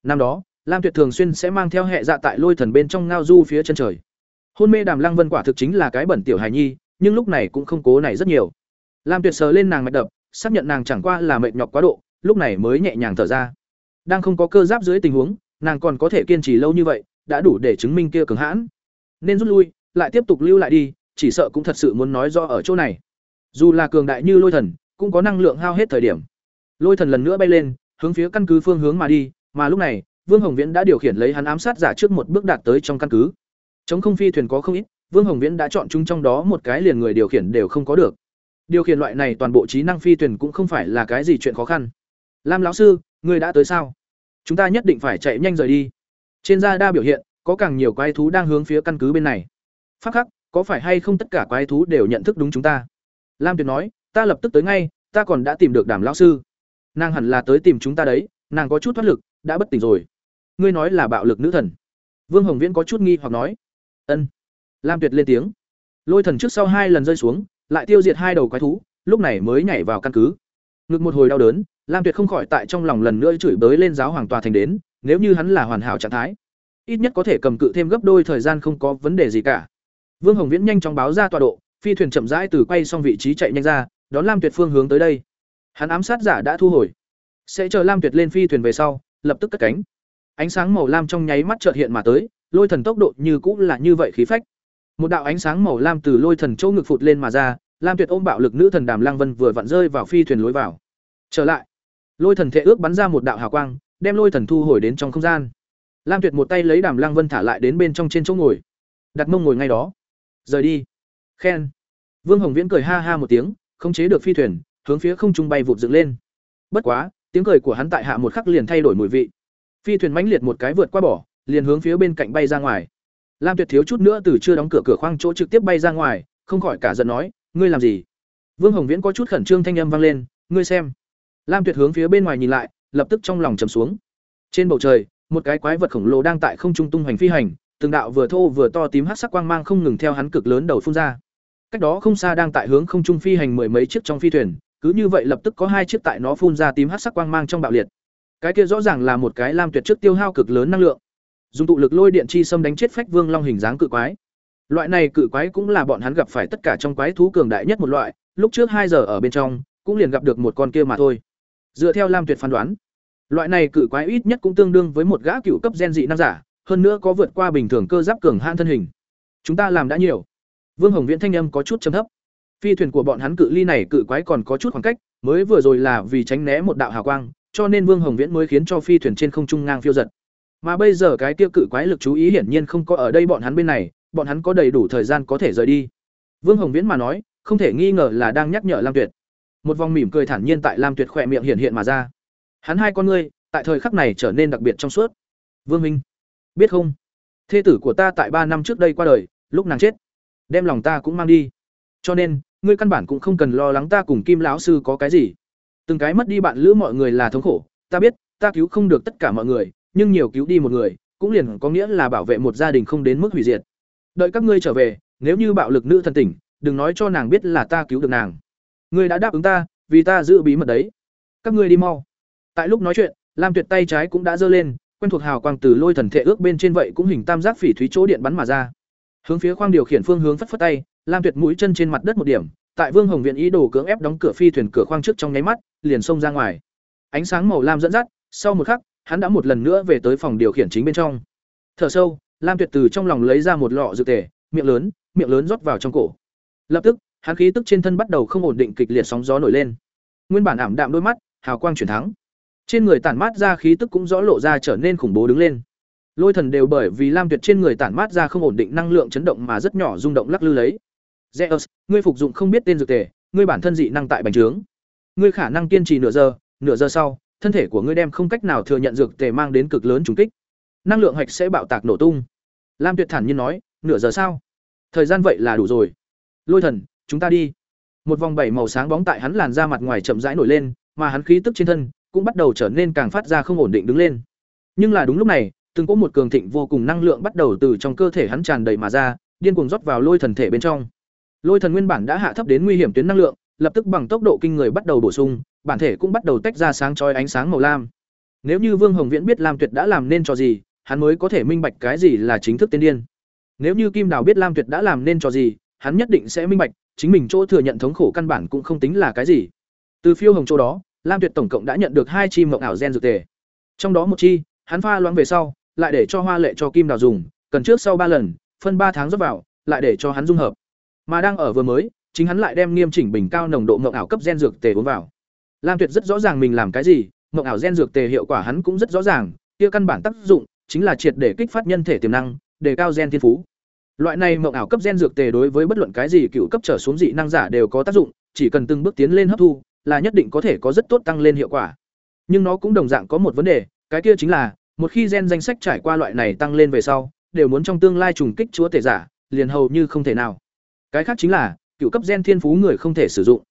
Năm đó, lam tuyệt thường xuyên sẽ mang theo hệ dạ tại lôi thần bên trong ngao du phía chân trời. Hôn mê đàm lăng vân quả thực chính là cái bẩn tiểu hài nhi, nhưng lúc này cũng không cố này rất nhiều. Lam tuyệt sờ lên nàng mạch đập, xác nhận nàng chẳng qua là mệt nhọc quá độ, lúc này mới nhẹ nhàng thở ra. Đang không có cơ giáp dưới tình huống, nàng còn có thể kiên trì lâu như vậy, đã đủ để chứng minh kia cường hãn. Nên rút lui, lại tiếp tục lưu lại đi, chỉ sợ cũng thật sự muốn nói do ở chỗ này dù là cường đại như lôi thần, cũng có năng lượng hao hết thời điểm. Lôi thần lần nữa bay lên, hướng phía căn cứ phương hướng mà đi, mà lúc này, vương hồng viễn đã điều khiển lấy hắn ám sát giả trước một bước đạt tới trong căn cứ. Chống không phi thuyền có không ít, vương hồng viễn đã chọn chúng trong đó một cái liền người điều khiển đều không có được. Điều khiển loại này toàn bộ trí năng phi thuyền cũng không phải là cái gì chuyện khó khăn. Lam lão sư người đã tới sao? Chúng ta nhất định phải chạy nhanh rời đi. Trên da đa biểu hiện, có càng nhiều quái thú đang hướng phía căn cứ bên này. Phát khắc, có phải hay không tất cả quái thú đều nhận thức đúng chúng ta? Lam tuyệt nói, ta lập tức tới ngay, ta còn đã tìm được đàm lão sư. Nàng hẳn là tới tìm chúng ta đấy, nàng có chút thoát lực, đã bất tỉnh rồi. Ngươi nói là bạo lực nữ thần. Vương hồng viễn có chút nghi hoặc nói. Ân. Lam tuyệt lên tiếng. Lôi thần trước sau hai lần rơi xuống, lại tiêu diệt hai đầu quái thú, lúc này mới nhảy vào căn cứ. Ngực một hồi đau đớn, lam tuyệt không khỏi tại trong lòng lần nữa chửi bới lên giáo hoàng tòa thành đến, nếu như hắn là hoàn hảo trạng thái, ít nhất có thể cầm cự thêm gấp đôi thời gian không có vấn đề gì cả. Vương hồng viễn nhanh chóng báo ra tọa độ phi thuyền chậm rãi từ quay xong vị trí chạy nhanh ra, đón lam tuyệt phương hướng tới đây. Hắn ám sát giả đã thu hồi. Sẽ chờ lam tuyệt lên phi thuyền về sau, lập tức cất cánh. Ánh sáng màu lam trong nháy mắt chợt hiện mà tới, lôi thần tốc độ như cũng là như vậy khí phách. Một đạo ánh sáng màu lam từ lôi thần chỗ ngực phụt lên mà ra, lam tuyệt ôm bạo lực nữ thần đàm lang vân vừa vặn rơi vào phi thuyền lối vào. Trở lại, lôi thần thệ ước bắn ra một đạo hào quang, đem lôi thần thu hồi đến trong không gian. Lam tuyệt một tay lấy đàm lang vân thả lại đến bên trong trên chỗ ngồi. Đặt mông ngồi ngay đó. Rời đi. Khen. Vương Hồng Viễn cười ha ha một tiếng, khống chế được phi thuyền, hướng phía không trung bay vụt dựng lên. Bất quá, tiếng cười của hắn tại hạ một khắc liền thay đổi mùi vị. Phi thuyền mãnh liệt một cái vượt qua bỏ, liền hướng phía bên cạnh bay ra ngoài. Lam Tuyệt thiếu chút nữa từ chưa đóng cửa cửa khoang chỗ trực tiếp bay ra ngoài, không khỏi cả giận nói, ngươi làm gì? Vương Hồng Viễn có chút khẩn trương thanh âm vang lên, ngươi xem. Lam Tuyệt hướng phía bên ngoài nhìn lại, lập tức trong lòng trầm xuống. Trên bầu trời, một cái quái vật khổng lồ đang tại không trung tung hoành phi hành, từng đạo vừa thô vừa to tím hắc sắc quang mang không ngừng theo hắn cực lớn đầu phun ra. Cách đó không xa đang tại hướng không trung phi hành mười mấy chiếc trong phi thuyền, cứ như vậy lập tức có hai chiếc tại nó phun ra tím hắc sắc quang mang trong bạo liệt. Cái kia rõ ràng là một cái lam tuyệt trước tiêu hao cực lớn năng lượng. Dùng tụ lực lôi điện chi xâm đánh chết phách vương long hình dáng cự quái. Loại này cự quái cũng là bọn hắn gặp phải tất cả trong quái thú cường đại nhất một loại, lúc trước hai giờ ở bên trong, cũng liền gặp được một con kia mà thôi. Dựa theo Lam Tuyệt phán đoán, loại này cự quái ít nhất cũng tương đương với một gã cựu cấp gen dị năng giả, hơn nữa có vượt qua bình thường cơ giáp cường han thân hình. Chúng ta làm đã nhiều. Vương Hồng Viễn thanh âm có chút trầm thấp. Phi thuyền của bọn hắn cự ly này cự quái còn có chút khoảng cách, mới vừa rồi là vì tránh né một đạo hào quang, cho nên Vương Hồng Viễn mới khiến cho phi thuyền trên không trung ngang phiêu giật. Mà bây giờ cái tiêu cự quái lực chú ý hiển nhiên không có ở đây bọn hắn bên này, bọn hắn có đầy đủ thời gian có thể rời đi. Vương Hồng Viễn mà nói, không thể nghi ngờ là đang nhắc nhở Lam Tuyệt. Một vòng mỉm cười thản nhiên tại Lam Tuyệt khỏe miệng hiện hiện mà ra. Hắn hai con ngươi, tại thời khắc này trở nên đặc biệt trong suốt. Vương Minh, biết không? Thê tử của ta tại ba năm trước đây qua đời, lúc nàng chết, đem lòng ta cũng mang đi. Cho nên, ngươi căn bản cũng không cần lo lắng ta cùng Kim lão sư có cái gì. Từng cái mất đi bạn lữ mọi người là thống khổ, ta biết, ta cứu không được tất cả mọi người, nhưng nhiều cứu đi một người, cũng liền có nghĩa là bảo vệ một gia đình không đến mức hủy diệt. Đợi các ngươi trở về, nếu như bạo lực nữ thần tỉnh, đừng nói cho nàng biết là ta cứu được nàng. Ngươi đã đáp ứng ta, vì ta giữ bí mật đấy. Các ngươi đi mau. Tại lúc nói chuyện, Lam Tuyệt tay trái cũng đã giơ lên, quen thuộc hào quang từ lôi thần thể ước bên trên vậy cũng hình tam giác phỉ thúy chỗ điện bắn mà ra. Hướng phía khoang điều khiển phương hướng phất phất tay, Lam Tuyệt mũi chân trên mặt đất một điểm, tại Vương Hồng Viện ý đồ cưỡng ép đóng cửa phi thuyền cửa khoang trước trong nháy mắt, liền xông ra ngoài. Ánh sáng màu lam dẫn dắt, sau một khắc, hắn đã một lần nữa về tới phòng điều khiển chính bên trong. Thở sâu, Lam Tuyệt từ trong lòng lấy ra một lọ dược tề, miệng lớn, miệng lớn rót vào trong cổ. Lập tức, hắn khí tức trên thân bắt đầu không ổn định kịch liệt sóng gió nổi lên. Nguyên bản ảm đạm đôi mắt, hào quang chuyển thắng. Trên người tản mát ra khí tức cũng rõ lộ ra trở nên khủng bố đứng lên. Lôi thần đều bởi vì Lam Tuyệt trên người tản mát ra không ổn định năng lượng chấn động mà rất nhỏ rung động lắc lư lấy. Zeus, ngươi phục dụng không biết tên dược tề, ngươi bản thân dị năng tại bành trướng. Ngươi khả năng kiên trì nửa giờ, nửa giờ sau, thân thể của ngươi đem không cách nào thừa nhận dược tề mang đến cực lớn trùng kích. Năng lượng hạch sẽ bạo tạc nổ tung. Lam Tuyệt thản nhiên nói, nửa giờ sau, thời gian vậy là đủ rồi. Lôi thần, chúng ta đi. Một vòng bảy màu sáng bóng tại hắn làn da mặt ngoài chậm rãi nổi lên, mà hắn khí tức trên thân cũng bắt đầu trở nên càng phát ra không ổn định đứng lên. Nhưng là đúng lúc này, từng có một cường thịnh vô cùng năng lượng bắt đầu từ trong cơ thể hắn tràn đầy mà ra, điên cuồng rót vào lôi thần thể bên trong. Lôi thần nguyên bản đã hạ thấp đến nguy hiểm tuyến năng lượng, lập tức bằng tốc độ kinh người bắt đầu bổ sung, bản thể cũng bắt đầu tách ra sáng chói ánh sáng màu lam. Nếu như Vương Hồng Viễn biết Lam Tuyệt đã làm nên trò gì, hắn mới có thể minh bạch cái gì là chính thức tiên điên. Nếu như Kim Đào biết Lam Tuyệt đã làm nên trò gì, hắn nhất định sẽ minh bạch, chính mình chỗ thừa nhận thống khổ căn bản cũng không tính là cái gì. Từ phiêu hồng chỗ đó, Lam Tuyệt tổng cộng đã nhận được hai chi mộng ảo gen dược tề. Trong đó một chi, hắn pha loãng về sau, lại để cho Hoa Lệ cho Kim Đào dùng, cần trước sau ba lần, phân ba tháng rót vào, lại để cho hắn dung hợp. Mà đang ở vừa mới, chính hắn lại đem nghiêm chỉnh bình cao nồng độ mộng ảo cấp gen dược tề uống vào. Lam Tuyệt rất rõ ràng mình làm cái gì, mộng ảo gen dược tề hiệu quả hắn cũng rất rõ ràng, kia căn bản tác dụng chính là triệt để kích phát nhân thể tiềm năng, đề cao gen thiên phú. Loại này mộng ảo cấp gen dược tề đối với bất luận cái gì cựu cấp trở xuống dị năng giả đều có tác dụng, chỉ cần từng bước tiến lên hấp thu, là nhất định có thể có rất tốt tăng lên hiệu quả. Nhưng nó cũng đồng dạng có một vấn đề, cái kia chính là, một khi gen danh sách trải qua loại này tăng lên về sau, đều muốn trong tương lai trùng kích chúa tể giả, liền hầu như không thể nào. Cái khác chính là, cựu cấp gen thiên phú người không thể sử dụng.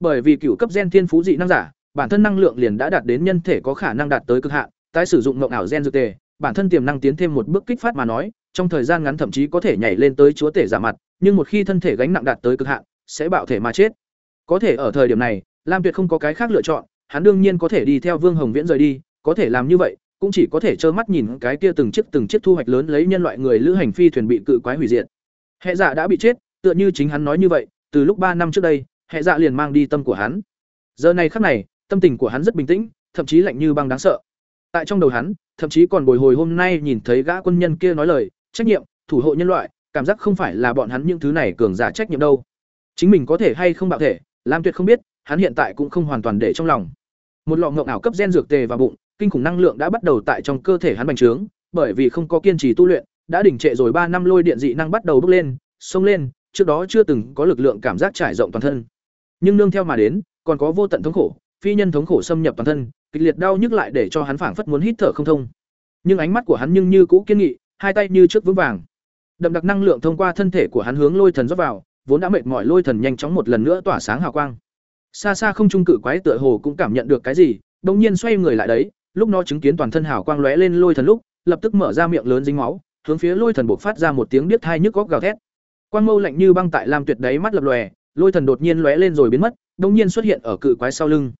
Bởi vì cựu cấp gen thiên phú dị năng giả, bản thân năng lượng liền đã đạt đến nhân thể có khả năng đạt tới cực hạn, tái sử dụng mộng ảo gen dược tề, bản thân tiềm năng tiến thêm một bước kích phát mà nói, trong thời gian ngắn thậm chí có thể nhảy lên tới chúa tể giả mặt, nhưng một khi thân thể gánh nặng đạt tới cực hạn, sẽ bạo thể mà chết. Có thể ở thời điểm này, Lam Tuyệt không có cái khác lựa chọn, hắn đương nhiên có thể đi theo Vương Hồng Viễn rời đi, có thể làm như vậy, cũng chỉ có thể trơ mắt nhìn cái kia từng chiếc từng chiếc thu hoạch lớn lấy nhân loại người lữ hành phi thuyền bị cự quái hủy diệt. Hệ dạ đã bị chết, tựa như chính hắn nói như vậy, từ lúc ba năm trước đây, hệ dạ liền mang đi tâm của hắn. Giờ này khắc này, tâm tình của hắn rất bình tĩnh, thậm chí lạnh như băng đáng sợ. Tại trong đầu hắn, thậm chí còn bồi hồi hôm nay nhìn thấy gã quân nhân kia nói lời, trách nhiệm, thủ hộ nhân loại, cảm giác không phải là bọn hắn những thứ này cường giả trách nhiệm đâu. Chính mình có thể hay không bạo thể, Lam Tuyệt không biết, hắn hiện tại cũng không hoàn toàn để trong lòng. Một lọ ngộng ảo cấp gen dược tề vào bụng, kinh khủng năng lượng đã bắt đầu tại trong cơ thể hắn bành trướng, bởi vì không có kiên trì tu luyện, đã đỉnh trệ rồi ba năm lôi điện dị năng bắt đầu bốc lên, xông lên, trước đó chưa từng có lực lượng cảm giác trải rộng toàn thân. Nhưng nương theo mà đến, còn có vô tận thống khổ, phi nhân thống khổ xâm nhập toàn thân, kịch liệt đau nhức lại để cho hắn phảng phất muốn hít thở không thông. Nhưng ánh mắt của hắn nhưng như cũ kiên nghị, hai tay như trước vững vàng. Đậm đặc năng lượng thông qua thân thể của hắn hướng lôi thần rót vào, vốn đã mệt mỏi lôi thần nhanh chóng một lần nữa tỏa sáng hào quang. Xa xa không trung cự quái tựa hồ cũng cảm nhận được cái gì, đột nhiên xoay người lại đấy, lúc nó chứng kiến toàn thân hào quang lóe lên lôi thần lúc, lập tức mở ra miệng lớn dính máu, hướng phía lôi thần bộc phát ra một tiếng điếc thai nhức góc gào thét. Quang mâu lạnh như băng tại Lam Tuyệt đáy mắt lập lòe, lôi thần đột nhiên lóe lên rồi biến mất, đột nhiên xuất hiện ở cự quái sau lưng.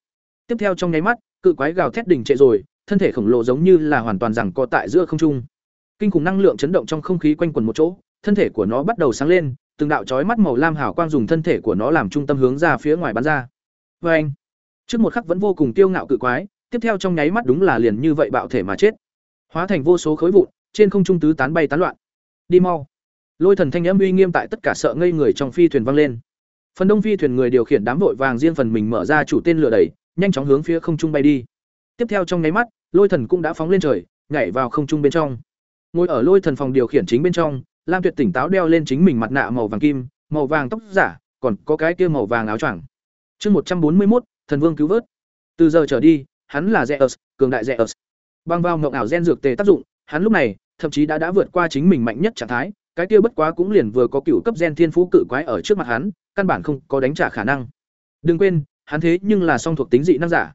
Tiếp theo trong nháy mắt, cự quái gào thét đỉnh trệ rồi, thân thể khổng lồ giống như là hoàn toàn rằng co tại giữa không trung. Kinh khủng năng lượng chấn động trong không khí quanh quẩn một chỗ, thân thể của nó bắt đầu sáng lên, từng đạo chói mắt màu lam hảo quang dùng thân thể của nó làm trung tâm hướng ra phía ngoài bắn ra. vê anh, trước một khắc vẫn vô cùng tiêu ngạo cự quái, tiếp theo trong nháy mắt đúng là liền như vậy bạo thể mà chết, hóa thành vô số khối vụn, trên không trung tứ tán bay tán loạn. Đi mau. Lôi thần thanh âm uy nghiêm tại tất cả sợ ngây người trong phi thuyền vang lên. Phần đông phi thuyền người điều khiển đám vội vàng riêng phần mình mở ra chủ tên lửa đẩy, nhanh chóng hướng phía không trung bay đi. Tiếp theo trong nháy mắt, Lôi thần cũng đã phóng lên trời, nhảy vào không trung bên trong. Ngồi ở Lôi thần phòng điều khiển chính bên trong, Lam Tuyệt tỉnh táo đeo lên chính mình mặt nạ màu vàng kim, màu vàng tóc giả, còn có cái kia màu vàng áo choàng. Chương một trăm bốn mươi một, thần vương cứu vớt. Từ giờ trở đi, hắn là Zeus, cường đại Zeus. Băng vào ngộng ảo gen dược tề tác dụng, hắn lúc này thậm chí đã đã vượt qua chính mình mạnh nhất trạng thái, cái kia bất quá cũng liền vừa có cựu cấp gen thiên phú cự quái ở trước mặt hắn, căn bản không có đánh trả khả năng. Đừng quên, hắn thế nhưng là song thuộc tính dị năng giả.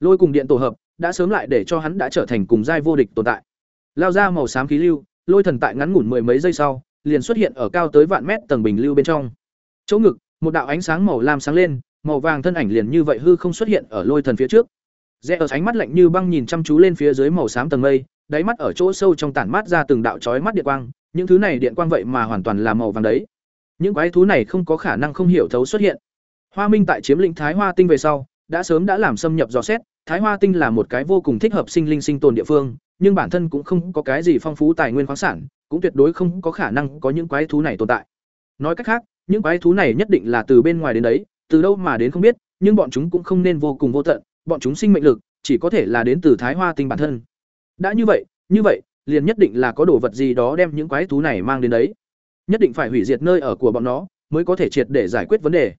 Lôi cùng điện tổ hợp, đã sớm lại để cho hắn đã trở thành cùng giai vô địch tồn tại. Lao ra màu xám khí lưu, lôi thần tại ngắn ngủn mười mấy giây sau, liền xuất hiện ở cao tới vạn mét tầng bình lưu bên trong. Chỗ ngực, một đạo ánh sáng màu lam sáng lên, màu vàng thân ảnh liền như vậy hư không xuất hiện ở lôi thần phía trước. Rẽ ở ánh mắt lạnh như băng nhìn chăm chú lên phía dưới màu xám tầng mây, đáy mắt ở chỗ sâu trong tản mát ra từng đạo chói mắt điện quang, những thứ này điện quang vậy mà hoàn toàn là màu vàng đấy. Những quái thú này không có khả năng không hiểu thấu xuất hiện. Hoa Minh tại chiếm lĩnh Thái Hoa Tinh về sau, đã sớm đã làm xâm nhập dò xét, Thái Hoa Tinh là một cái vô cùng thích hợp sinh linh sinh tồn địa phương, nhưng bản thân cũng không có cái gì phong phú tài nguyên khoáng sản, cũng tuyệt đối không có khả năng có những quái thú này tồn tại. Nói cách khác, những quái thú này nhất định là từ bên ngoài đến đấy, từ đâu mà đến không biết, nhưng bọn chúng cũng không nên vô cùng vô tận, bọn chúng sinh mệnh lực chỉ có thể là đến từ Thái Hoa Tinh bản thân. Đã như vậy, như vậy, liền nhất định là có đồ vật gì đó đem những quái thú này mang đến đấy. Nhất định phải hủy diệt nơi ở của bọn nó, mới có thể triệt để giải quyết vấn đề.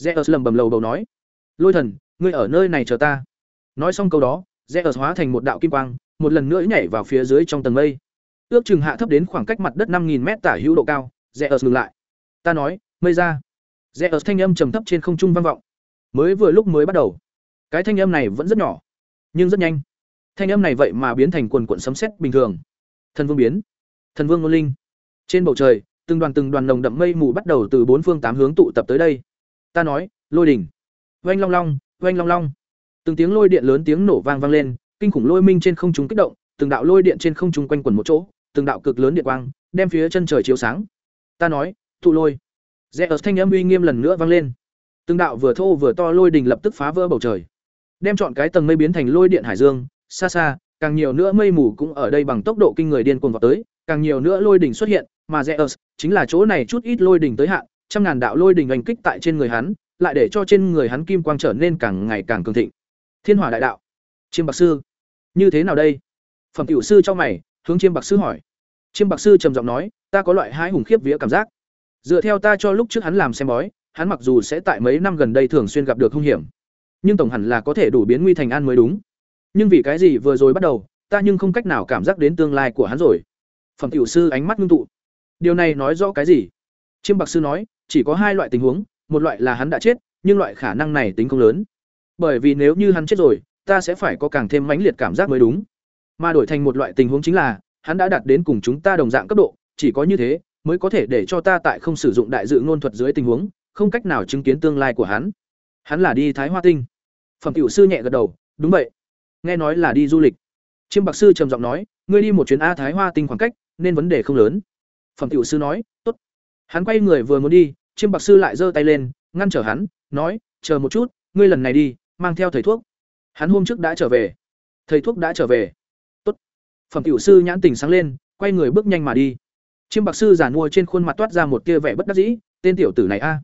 Zeus lầm bầm lầu bầu nói: "Lôi thần, ngươi ở nơi này chờ ta." Nói xong câu đó, Zeus hóa thành một đạo kim quang, một lần nữa nhảy vào phía dưới trong tầng mây. Ước chừng hạ thấp đến khoảng cách mặt đất 5000 mét tả hữu độ cao, Zeus ngừng lại. "Ta nói, mây ra." Zeus thanh âm trầm thấp trên không trung vang vọng. Mới vừa lúc mới bắt đầu, cái thanh âm này vẫn rất nhỏ, nhưng rất nhanh. Thanh âm này vậy mà biến thành quần quận sấm sét bình thường. Thần vương biến, thần vương ngôn linh. Trên bầu trời, từng đoàn từng đoàn nồng đậm mây mù bắt đầu từ bốn phương tám hướng tụ tập tới đây. Ta nói, lôi đỉnh. Oanh long long, oanh long long. Từng tiếng lôi điện lớn tiếng nổ vang vang lên, kinh khủng lôi minh trên không trung kích động, từng đạo lôi điện trên không trung quanh quẩn một chỗ, từng đạo cực lớn điện quang, đem phía chân trời chiếu sáng. Ta nói, thụ lôi. Zeus thanh âm uy nghiêm lần nữa vang lên. Từng đạo vừa thô vừa to lôi đỉnh lập tức phá vỡ bầu trời, đem chọn cái tầng mây biến thành lôi điện hải dương, xa xa, càng nhiều nữa mây mù cũng ở đây bằng tốc độ kinh người điên cuồng vào tới, càng nhiều nữa lôi đỉnh xuất hiện, mà Zeus chính là chỗ này chút ít lôi đỉnh tới hạn, trăm ngàn đạo lôi đỉnh hành kích tại trên người hắn, lại để cho trên người hắn kim quang trở nên càng ngày càng cường thịnh. Thiên Hỏa đại đạo, Chiêm Bạc sư, như thế nào đây? Phẩm tiểu sư cho mày, hướng Chiêm Bạc sư hỏi. Chiêm Bạc sư trầm giọng nói, ta có loại hái hùng khiếp vía cảm giác. Dựa theo ta cho lúc trước hắn làm xem bói, hắn mặc dù sẽ tại mấy năm gần đây thường xuyên gặp được hung hiểm, nhưng tổng hẳn là có thể đủ biến nguy thành an mới đúng. Nhưng vì cái gì vừa rồi bắt đầu, ta nhưng không cách nào cảm giác đến tương lai của hắn rồi. Phẩm tiểu sư ánh mắt ngưng tụ. Điều này nói rõ cái gì? Chiêm bạc sư nói, chỉ có hai loại tình huống, một loại là hắn đã chết, nhưng loại khả năng này tính không lớn. Bởi vì nếu như hắn chết rồi, ta sẽ phải có càng thêm mãnh liệt cảm giác mới đúng. Mà đổi thành một loại tình huống chính là, hắn đã đạt đến cùng chúng ta đồng dạng cấp độ, chỉ có như thế, mới có thể để cho ta tại không sử dụng đại dự ngôn thuật dưới tình huống, không cách nào chứng kiến tương lai của hắn. Hắn là đi thái hoa tinh phẩm tiểu sư nhẹ gật đầu, đúng vậy. Nghe nói là đi du lịch. Chiêm bạc sư trầm giọng nói, ngươi đi một chuyến a thái hoa tinh khoảng cách, nên vấn đề không lớn. Phẩm tiểu sư nói, tốt. Hắn quay người vừa muốn đi, chiêm bạc sư lại giơ tay lên, ngăn trở hắn, nói, chờ một chút, ngươi lần này đi, mang theo thầy thuốc. Hắn hôm trước đã trở về. Thầy thuốc đã trở về. Tốt. Phẩm tiểu sư nhãn tình sáng lên, quay người bước nhanh mà đi. Chiêm bạc sư giản mua trên khuôn mặt toát ra một tia vẻ bất đắc dĩ, tên tiểu tử này a,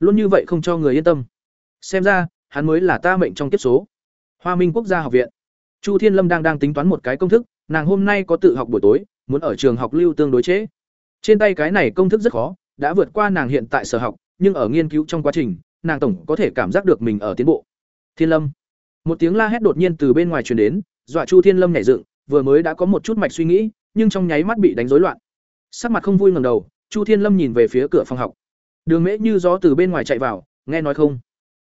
luôn như vậy không cho người yên tâm. Xem ra hắn mới là ta mệnh trong kiếp số Hoa Minh Quốc gia học viện. Chu Thiên Lâm đang đang tính toán một cái công thức, nàng hôm nay có tự học buổi tối, muốn ở trường học lưu tương đối chế. Trên tay cái này công thức rất khó, đã vượt qua nàng hiện tại sở học, nhưng ở nghiên cứu trong quá trình, nàng tổng có thể cảm giác được mình ở tiến bộ. Thiên Lâm. Một tiếng la hét đột nhiên từ bên ngoài truyền đến, dọa Chu Thiên Lâm nhảy dựng, vừa mới đã có một chút mạch suy nghĩ, nhưng trong nháy mắt bị đánh rối loạn. Sắc mặt không vui ngẩng đầu, Chu Thiên Lâm nhìn về phía cửa phòng học. Đường Mễ như gió từ bên ngoài chạy vào, nghe nói không?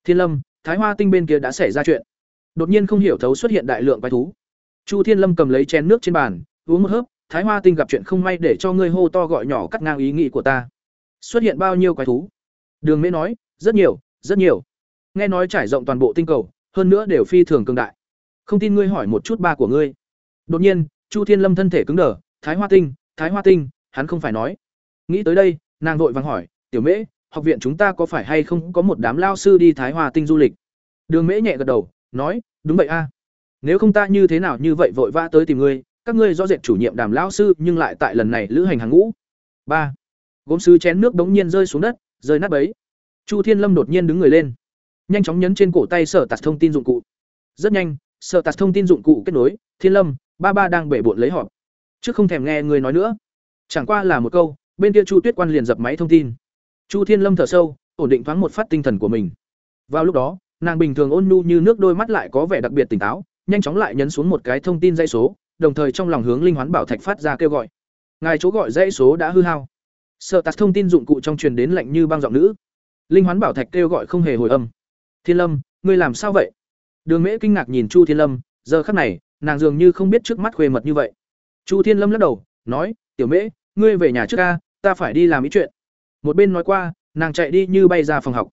Thiên Lâm, Thái Hoa Tinh bên kia đã xảy ra chuyện. Đột nhiên không hiểu thấu xuất hiện đại lượng quái thú. Chu Thiên Lâm cầm lấy chén nước trên bàn, uống một hớp, Thái Hoa Tinh gặp chuyện không may để cho ngươi hô to gọi nhỏ cắt ngang ý nghĩ của ta. Xuất hiện bao nhiêu quái thú? Đường Mễ nói, rất nhiều, rất nhiều. Nghe nói trải rộng toàn bộ tinh cầu, hơn nữa đều phi thường cường đại. Không tin ngươi hỏi một chút ba của ngươi. Đột nhiên, Chu Thiên Lâm thân thể cứng đờ, Thái Hoa Tinh, Thái Hoa Tinh, hắn không phải nói. Nghĩ tới đây, nàng vội vàng hỏi, "Tiểu Mễ, học viện chúng ta có phải hay không có một đám lao sư đi Thái Hòa Tinh du lịch?" Đường Mễ nhẹ gật đầu, nói, "Đúng vậy a. Nếu không ta như thế nào như vậy vội vã tới tìm ngươi, các ngươi rõ rệt chủ nhiệm đàm lão sư nhưng lại tại lần này lữ hành hàng ngũ." ba Gốm sứ chén nước bỗng nhiên rơi xuống đất, rơi nát bấy. Chu Thiên Lâm đột nhiên đứng người lên, nhanh chóng nhấn trên cổ tay sở tạt thông tin dụng cụ. Rất nhanh, sở tạt thông tin dụng cụ kết nối, Thiên Lâm, ba ba đang bể bộn lấy họp. Trước không thèm nghe người nói nữa. Chẳng qua là một câu, bên kia Chu Tuyết Quan liền dập máy thông tin. Chu Thiên Lâm thở sâu, ổn định thoáng một phát tinh thần của mình. Vào lúc đó, nàng bình thường ôn nhu như nước đôi mắt lại có vẻ đặc biệt tỉnh táo, nhanh chóng lại nhấn xuống một cái thông tin dây số, đồng thời trong lòng hướng linh hoán bảo thạch phát ra kêu gọi. Ngài chỗ gọi dãy số đã hư hao. Sợ tạt thông tin dụng cụ trong truyền đến lạnh như băng giọng nữ. Linh hoán bảo thạch kêu gọi không hề hồi âm. Thiên Lâm, ngươi làm sao vậy? Đường Mễ kinh ngạc nhìn Chu Thiên Lâm, giờ khắc này, nàng dường như không biết trước mắt khuê mật như vậy. Chu Thiên Lâm lắc đầu, nói, "Tiểu Mễ, ngươi về nhà trước a, ta phải đi làm ý chuyện." Một bên nói qua, nàng chạy đi như bay ra phòng học.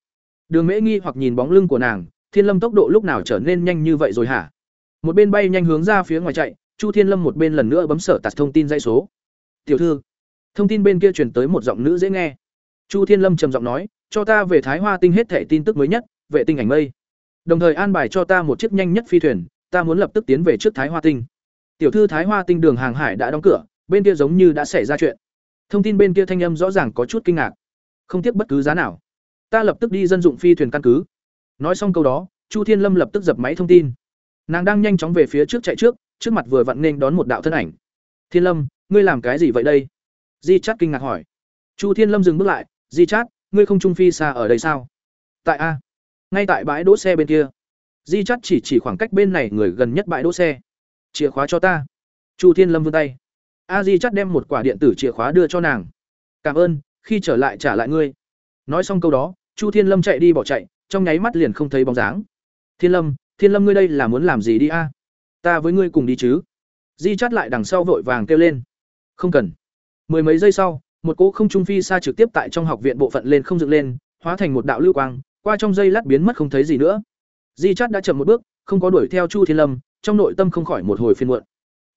Đường Mễ nghi hoặc nhìn bóng lưng của nàng, Thiên Lâm tốc độ lúc nào trở nên nhanh như vậy rồi hả? Một bên bay nhanh hướng ra phía ngoài chạy, Chu Thiên Lâm một bên lần nữa bấm sở tạt thông tin dây số. "Tiểu thư." Thông tin bên kia truyền tới một giọng nữ dễ nghe. Chu Thiên Lâm trầm giọng nói, "Cho ta về Thái Hoa Tinh hết thẻ tin tức mới nhất, vệ tinh ảnh mây. Đồng thời an bài cho ta một chiếc nhanh nhất phi thuyền, ta muốn lập tức tiến về trước Thái Hoa Tinh." Tiểu thư Thái Hoa Tinh đường hàng hải đã đóng cửa, bên kia giống như đã xảy ra chuyện. Thông tin bên kia thanh âm rõ ràng có chút kinh ngạc. Không tiếc bất cứ giá nào, ta lập tức đi dân dụng phi thuyền căn cứ. Nói xong câu đó, Chu Thiên Lâm lập tức dập máy thông tin. Nàng đang nhanh chóng về phía trước chạy trước, trước mặt vừa vặn nên đón một đạo thân ảnh. Thiên Lâm, ngươi làm cái gì vậy đây? Di Chát kinh ngạc hỏi. Chu Thiên Lâm dừng bước lại, Di Chát, ngươi không trung phi xa ở đây sao? Tại a, ngay tại bãi đỗ xe bên kia. Di Chát chỉ chỉ khoảng cách bên này người gần nhất bãi đỗ xe. Chìa khóa cho ta. Chu Thiên Lâm vươn tay. A Di chắt đem một quả điện tử chìa khóa đưa cho nàng. Cảm ơn, khi trở lại trả lại ngươi. Nói xong câu đó, Chu Thiên Lâm chạy đi bỏ chạy, trong nháy mắt liền không thấy bóng dáng. Thiên Lâm, Thiên Lâm ngươi đây là muốn làm gì đi a? Ta với ngươi cùng đi chứ? Di chắt lại đằng sau vội vàng kêu lên. Không cần. Mười mấy giây sau, một cỗ không trung phi xa trực tiếp tại trong học viện bộ phận lên không dựng lên, hóa thành một đạo lưu quang, qua trong dây lát biến mất không thấy gì nữa. Di chắt đã chậm một bước, không có đuổi theo Chu Thiên Lâm, trong nội tâm không khỏi một hồi phiền muộn.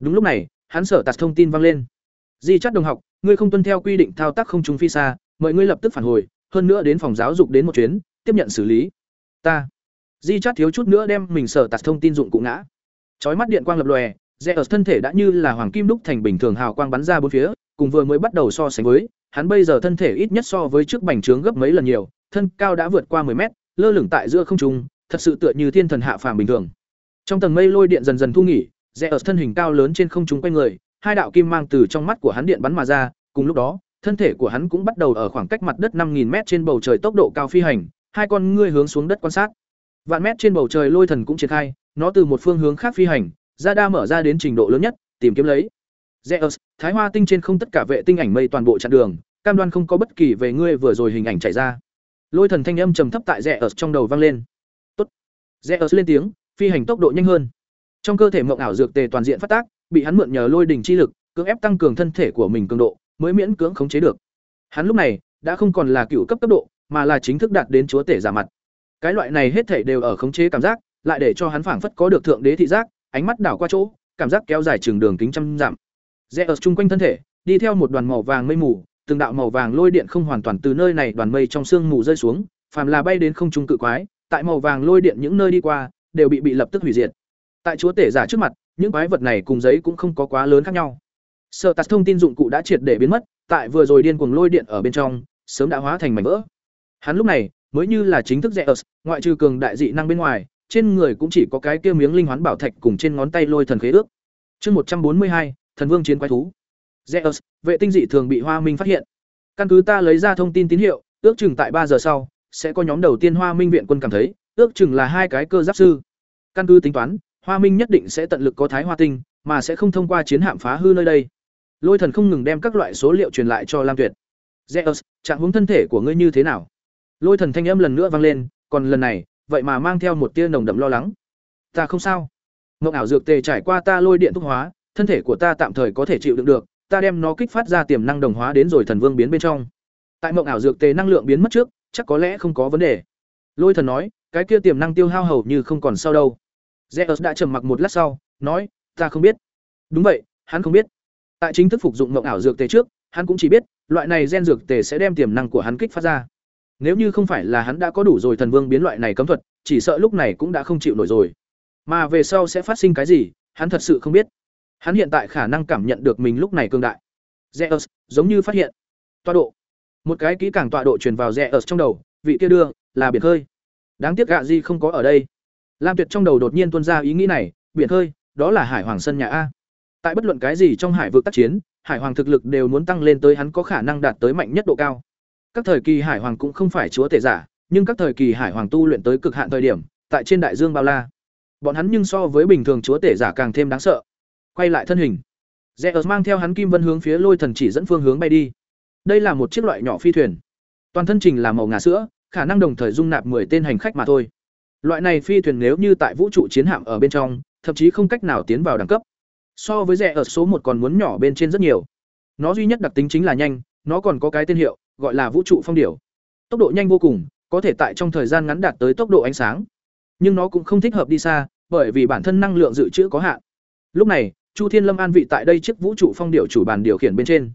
Đúng lúc này, hắn sở tạt thông tin vang lên. Di chắt đồng học, ngươi không tuân theo quy định thao tác không trung phi xa, mời ngươi lập tức phản hồi, hơn nữa đến phòng giáo dục đến một chuyến, tiếp nhận xử lý. Ta. Di chắt thiếu chút nữa đem mình sở tạt thông tin dụng cụ ngã. Chói mắt điện quang lập lòe, rẽ ở thân thể đã như là hoàng kim đúc thành bình thường hào quang bắn ra bốn phía, cùng vừa mới bắt đầu so sánh với, hắn bây giờ thân thể ít nhất so với trước bành trướng gấp mấy lần nhiều, thân cao đã vượt qua 10 mét, lơ lửng tại giữa không trung, thật sự tựa như thiên thần hạ phàm bình thường. Trong tầng mây lôi điện dần dần thu nghỉ, rẽ ở thân hình cao lớn trên không trung quay người, hai đạo kim mang từ trong mắt của hắn điện bắn mà ra, cùng lúc đó, thân thể của hắn cũng bắt đầu ở khoảng cách mặt đất 5000 mét trên bầu trời tốc độ cao phi hành, hai con ngươi hướng xuống đất quan sát. Vạn mét trên bầu trời lôi thần cũng triển khai, nó từ một phương hướng khác phi hành, ra đa mở ra đến trình độ lớn nhất, tìm kiếm lấy. Zeus, Thái Hoa tinh trên không tất cả vệ tinh ảnh mây toàn bộ chặn đường, cam đoan không có bất kỳ về ngươi vừa rồi hình ảnh chạy ra. Lôi thần thanh âm trầm thấp tại Zeus trong đầu vang lên. Tốt. Zeus lên tiếng, phi hành tốc độ nhanh hơn. Trong cơ thể mộng ảo dược tề toàn diện phát tác, bị hắn mượn nhờ lôi đỉnh chi lực, cưỡng ép tăng cường thân thể của mình cường độ, mới miễn cưỡng khống chế được. Hắn lúc này đã không còn là cựu cấp cấp độ, mà là chính thức đạt đến chúa tể giả mặt. Cái loại này hết thể đều ở khống chế cảm giác, lại để cho hắn phảng phất có được thượng đế thị giác, ánh mắt đảo qua chỗ, cảm giác kéo dài trường đường kính trăm dặm. Rẽ ở chung quanh thân thể, đi theo một đoàn màu vàng mây mù, từng đạo màu vàng lôi điện không hoàn toàn từ nơi này đoàn mây trong sương mù rơi xuống, phàm là bay đến không trung cự quái, tại màu vàng lôi điện những nơi đi qua, đều bị bị lập tức hủy diệt. Tại chúa tể giả trước mặt, những quái vật này cùng giấy cũng không có quá lớn khác nhau. sợ tạt thông tin dụng cụ đã triệt để biến mất, tại vừa rồi điên cuồng lôi điện ở bên trong, sớm đã hóa thành mảnh vỡ. Hắn lúc này mới như là chính thức Zeus, ngoại trừ cường đại dị năng bên ngoài, trên người cũng chỉ có cái kia miếng linh hoán bảo thạch cùng trên ngón tay lôi thần khế ước. Chương một trăm bốn mươi hai, thần vương chiến quái thú. Zeus, vệ tinh dị thường bị Hoa Minh phát hiện. Căn cứ ta lấy ra thông tin tín hiệu, ước chừng tại ba giờ sau, sẽ có nhóm đầu tiên Hoa Minh viện quân cảm thấy, ước chừng là hai cái cơ giáp sư. Căn cứ tính toán, Hoa Minh nhất định sẽ tận lực có Thái Hoa Tinh, mà sẽ không thông qua chiến hạm phá hư nơi đây. Lôi Thần không ngừng đem các loại số liệu truyền lại cho Lam Tuyệt. "Zeus, trạng huống thân thể của ngươi như thế nào?" Lôi Thần thanh âm lần nữa vang lên, còn lần này, vậy mà mang theo một tia nồng đậm lo lắng. "Ta không sao. Mộng ảo dược tề trải qua ta lôi điện thúc hóa, thân thể của ta tạm thời có thể chịu đựng được, ta đem nó kích phát ra tiềm năng đồng hóa đến rồi thần vương biến bên trong. Tại mộng ảo dược tề năng lượng biến mất trước, chắc có lẽ không có vấn đề." Lôi Thần nói, cái kia tiềm năng tiêu hao hầu như không còn sau đâu. Zeus đã trầm mặc một lát sau, nói, ta không biết. Đúng vậy, hắn không biết. Tại chính thức phục dụng mộng ảo dược tề trước, hắn cũng chỉ biết, loại này gen dược tề sẽ đem tiềm năng của hắn kích phát ra. Nếu như không phải là hắn đã có đủ rồi thần vương biến loại này cấm thuật, chỉ sợ lúc này cũng đã không chịu nổi rồi. Mà về sau sẽ phát sinh cái gì, hắn thật sự không biết. Hắn hiện tại khả năng cảm nhận được mình lúc này cường đại. Zeus, giống như phát hiện. Tọa độ. Một cái kỹ càng tọa độ truyền vào Zeus trong đầu, vị kia đưa, là biển khơi. Đáng tiếc gạ gì không có ở đây. Lam Tuyệt trong đầu đột nhiên tuôn ra ý nghĩ này, biển hơi, đó là Hải Hoàng sân nhà a. Tại bất luận cái gì trong hải vực tác chiến, Hải Hoàng thực lực đều muốn tăng lên tới hắn có khả năng đạt tới mạnh nhất độ cao. Các thời kỳ Hải Hoàng cũng không phải chúa tể giả, nhưng các thời kỳ Hải Hoàng tu luyện tới cực hạn thời điểm, tại trên đại dương bao la. Bọn hắn nhưng so với bình thường chúa tể giả càng thêm đáng sợ. Quay lại thân hình, Zeus mang theo hắn kim vân hướng phía Lôi Thần chỉ dẫn phương hướng bay đi. Đây là một chiếc loại nhỏ phi thuyền. Toàn thân trình là màu ngà sữa, khả năng đồng thời dung nạp 10 tên hành khách mà thôi. Loại này phi thuyền nếu như tại vũ trụ chiến hạm ở bên trong, thậm chí không cách nào tiến vào đẳng cấp. So với rẻ ở số một còn muốn nhỏ bên trên rất nhiều. Nó duy nhất đặc tính chính là nhanh, nó còn có cái tên hiệu, gọi là vũ trụ phong điểu. Tốc độ nhanh vô cùng, có thể tại trong thời gian ngắn đạt tới tốc độ ánh sáng. Nhưng nó cũng không thích hợp đi xa, bởi vì bản thân năng lượng dự trữ có hạn. Lúc này, Chu Thiên Lâm an vị tại đây chiếc vũ trụ phong điểu chủ bàn điều khiển bên trên.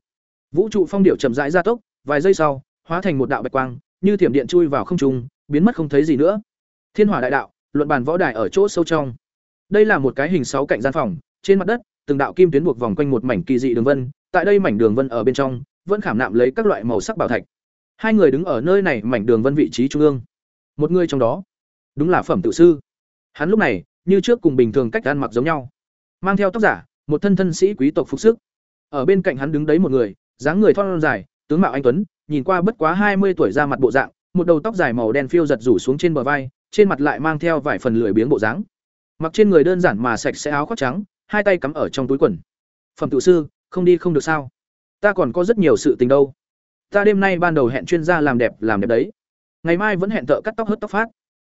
Vũ trụ phong điểu chậm rãi gia tốc, vài giây sau, hóa thành một đạo bạch quang, như thiểm điện chui vào không trung, biến mất không thấy gì nữa. Thiên Hỏa Đại Đạo, luận bàn võ đài ở chỗ sâu trong. Đây là một cái hình sáu cạnh gian phòng, trên mặt đất, từng đạo kim tuyến buộc vòng quanh một mảnh kỳ dị đường vân, tại đây mảnh đường vân ở bên trong, vẫn khảm nạm lấy các loại màu sắc bảo thạch. Hai người đứng ở nơi này mảnh đường vân vị trí trung ương. Một người trong đó, đúng là phẩm tự sư. Hắn lúc này, như trước cùng bình thường cách ăn mặc giống nhau, mang theo tóc giả, một thân thân sĩ quý tộc phục sức. Ở bên cạnh hắn đứng đấy một người, dáng người thon dài, tướng mạo anh tuấn, nhìn qua bất quá hai mươi tuổi ra mặt bộ dạng, một đầu tóc dài màu đen phiêu giật rủ xuống trên bờ vai, trên mặt lại mang theo vài phần lười biếng bộ dáng. Mặc trên người đơn giản mà sạch sẽ áo khoác trắng, hai tay cắm ở trong túi quần. Phẩm tự sư, không đi không được sao? Ta còn có rất nhiều sự tình đâu. Ta đêm nay ban đầu hẹn chuyên gia làm đẹp làm đẹp đấy. Ngày mai vẫn hẹn thợ cắt tóc hớt tóc phát.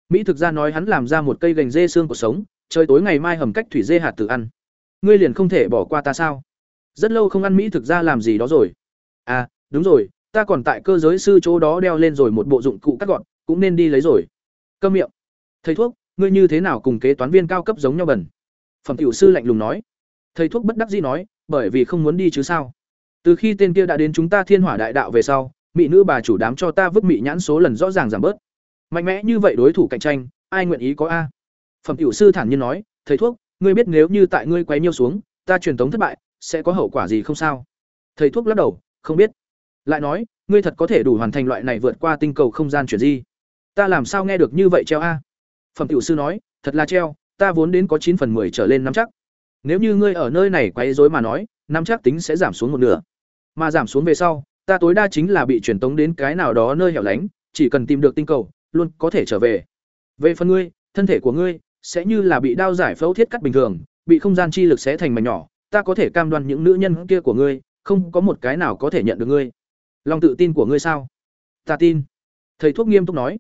Mỹ thực ra nói hắn làm ra một cây gành dê xương của sống, trời tối ngày mai hầm cách thủy dê hạt tự ăn. Ngươi liền không thể bỏ qua ta sao? Rất lâu không ăn Mỹ thực ra làm gì đó rồi. À, đúng rồi, ta còn tại cơ giới sư chỗ đó đeo lên rồi một bộ dụng cụ cắt gọn, cũng nên đi lấy rồi. Câm miệng. Thầy thuốc, ngươi như thế nào cùng kế toán viên cao cấp giống nhau bẩn? Phẩm tiểu sư lạnh lùng nói. Thầy thuốc bất đắc dĩ nói, bởi vì không muốn đi chứ sao? Từ khi tên kia đã đến chúng ta Thiên Hỏa Đại Đạo về sau, mỹ nữ bà chủ đám cho ta vứt mỹ nhãn số lần rõ ràng giảm bớt. Mạnh mẽ như vậy đối thủ cạnh tranh, ai nguyện ý có a? Phẩm tiểu sư thản nhiên nói, thầy thuốc, ngươi biết nếu như tại ngươi quấy nhiêu xuống, ta truyền tống thất bại, sẽ có hậu quả gì không sao? Thầy thuốc lắc đầu, không biết. Lại nói, ngươi thật có thể đủ hoàn thành loại này vượt qua tinh cầu không gian chuyển di. Ta làm sao nghe được như vậy treo a? Phẩm tiểu sư nói, thật là treo, ta vốn đến có chín phần 10 trở lên nắm chắc. Nếu như ngươi ở nơi này quấy rối mà nói, nắm chắc tính sẽ giảm xuống một nửa. Mà giảm xuống về sau, ta tối đa chính là bị truyền tống đến cái nào đó nơi hẻo lánh, chỉ cần tìm được tinh cầu, luôn có thể trở về. Về phần ngươi, thân thể của ngươi sẽ như là bị đao giải phẫu thiết cắt bình thường, bị không gian chi lực xé thành mảnh nhỏ, ta có thể cam đoan những nữ nhân kia của ngươi, không có một cái nào có thể nhận được ngươi. Lòng tự tin của ngươi sao? Ta tin. Thầy thuốc nghiêm túc nói.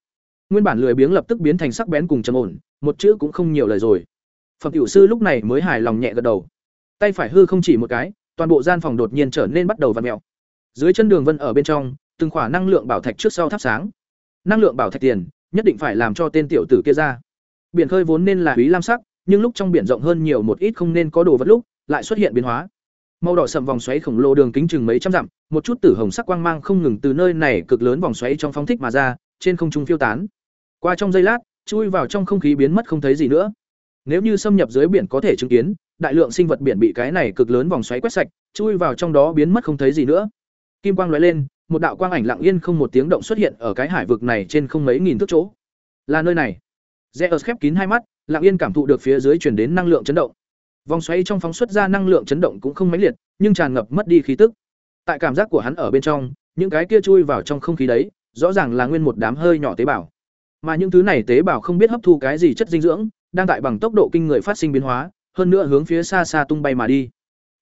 Nguyên bản lười biếng lập tức biến thành sắc bén cùng trầm ổn, một chữ cũng không nhiều lời rồi. Phẩm tiểu sư lúc này mới hài lòng nhẹ gật đầu. Tay phải hư không chỉ một cái, toàn bộ gian phòng đột nhiên trở nên bắt đầu vặn mèo. Dưới chân đường vân ở bên trong, từng khỏa năng lượng bảo thạch trước sau thắp sáng. Năng lượng bảo thạch tiền, nhất định phải làm cho tên tiểu tử kia ra. Biển khơi vốn nên là quý lam sắc, nhưng lúc trong biển rộng hơn nhiều một ít không nên có đồ vật lúc, lại xuất hiện biến hóa. Màu đỏ sậm vòng xoáy khổng lồ đường kính chừng mấy trăm dặm, một chút tử hồng sắc quang mang không ngừng từ nơi này cực lớn vòng xoáy trong phóng thích mà ra, trên không trung phiêu tán. Qua trong giây lát, chui vào trong không khí biến mất không thấy gì nữa. Nếu như xâm nhập dưới biển có thể chứng kiến, đại lượng sinh vật biển bị cái này cực lớn vòng xoáy quét sạch, chui vào trong đó biến mất không thấy gì nữa. Kim quang lóe lên, một đạo quang ảnh lặng yên không một tiếng động xuất hiện ở cái hải vực này trên không mấy nghìn thước chỗ. Là nơi này. Zeus khép kín hai mắt, lặng yên cảm thụ được phía dưới truyền đến năng lượng chấn động. Vòng xoáy trong phóng xuất ra năng lượng chấn động cũng không mãnh liệt, nhưng tràn ngập mất đi khí tức. Tại cảm giác của hắn ở bên trong, những cái kia chui vào trong không khí đấy, rõ ràng là nguyên một đám hơi nhỏ tế bào. Mà những thứ này tế bào không biết hấp thu cái gì chất dinh dưỡng, đang tại bằng tốc độ kinh người phát sinh biến hóa, hơn nữa hướng phía xa xa tung bay mà đi.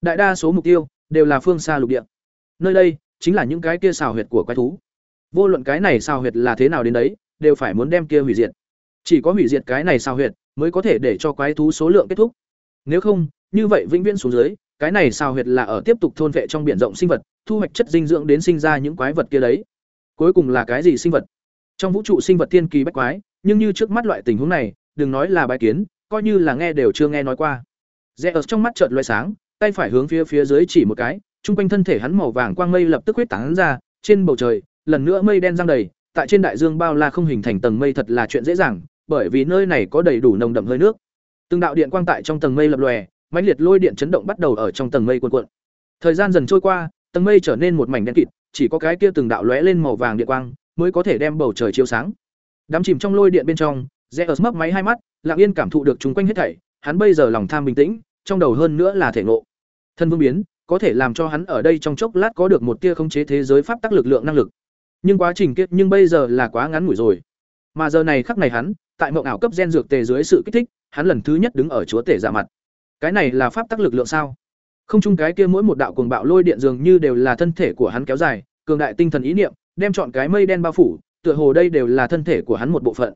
Đại đa số mục tiêu đều là phương xa lục địa. Nơi đây chính là những cái kia xào huyệt của quái thú. Vô luận cái này xào huyệt là thế nào đến đấy, đều phải muốn đem kia hủy diệt. Chỉ có hủy diệt cái này xào huyệt mới có thể để cho quái thú số lượng kết thúc. Nếu không, như vậy vĩnh viễn xuống dưới, cái này sao huyệt là ở tiếp tục thôn vệ trong biển rộng sinh vật, thu hoạch chất dinh dưỡng đến sinh ra những quái vật kia đấy. Cuối cùng là cái gì sinh vật? Trong vũ trụ sinh vật tiên kỳ bách quái, nhưng như trước mắt loại tình huống này, đừng nói là bài kiến, coi như là nghe đều chưa nghe nói qua. Rẽ ở trong mắt chợt lóe sáng, tay phải hướng phía phía dưới chỉ một cái, trung quanh thân thể hắn màu vàng quang mây lập tức huyết tán ra, trên bầu trời, lần nữa mây đen giăng đầy, tại trên đại dương bao la không hình thành tầng mây thật là chuyện dễ dàng, bởi vì nơi này có đầy đủ nồng đậm hơi nước. Từng đạo điện quang tại trong tầng mây lập lòe, mãnh liệt lôi điện chấn động bắt đầu ở trong tầng mây cuộn cuộn. Thời gian dần trôi qua, tầng mây trở nên một mảnh đen kịt, chỉ có cái kia từng đạo lóe lên màu vàng điện quang mới có thể đem bầu trời chiếu sáng. Đắm chìm trong lôi điện bên trong, Zeus mấp máy hai mắt, lặng yên cảm thụ được chúng quanh hết thảy, hắn bây giờ lòng tham bình tĩnh, trong đầu hơn nữa là thể ngộ. Thân vương biến, có thể làm cho hắn ở đây trong chốc lát có được một tia khống chế thế giới pháp tắc lực lượng năng lực. Nhưng quá trình kết nhưng bây giờ là quá ngắn ngủi rồi. Mà giờ này khắc này hắn, tại mộng ảo cấp gen dược tề dưới sự kích thích, hắn lần thứ nhất đứng ở chúa tể giả mặt. Cái này là pháp tắc lực lượng sao? Không chung cái kia mỗi một đạo cuồng bạo lôi điện dường như đều là thân thể của hắn kéo dài, cường đại tinh thần ý niệm, đem chọn cái mây đen bao phủ, tựa hồ đây đều là thân thể của hắn một bộ phận.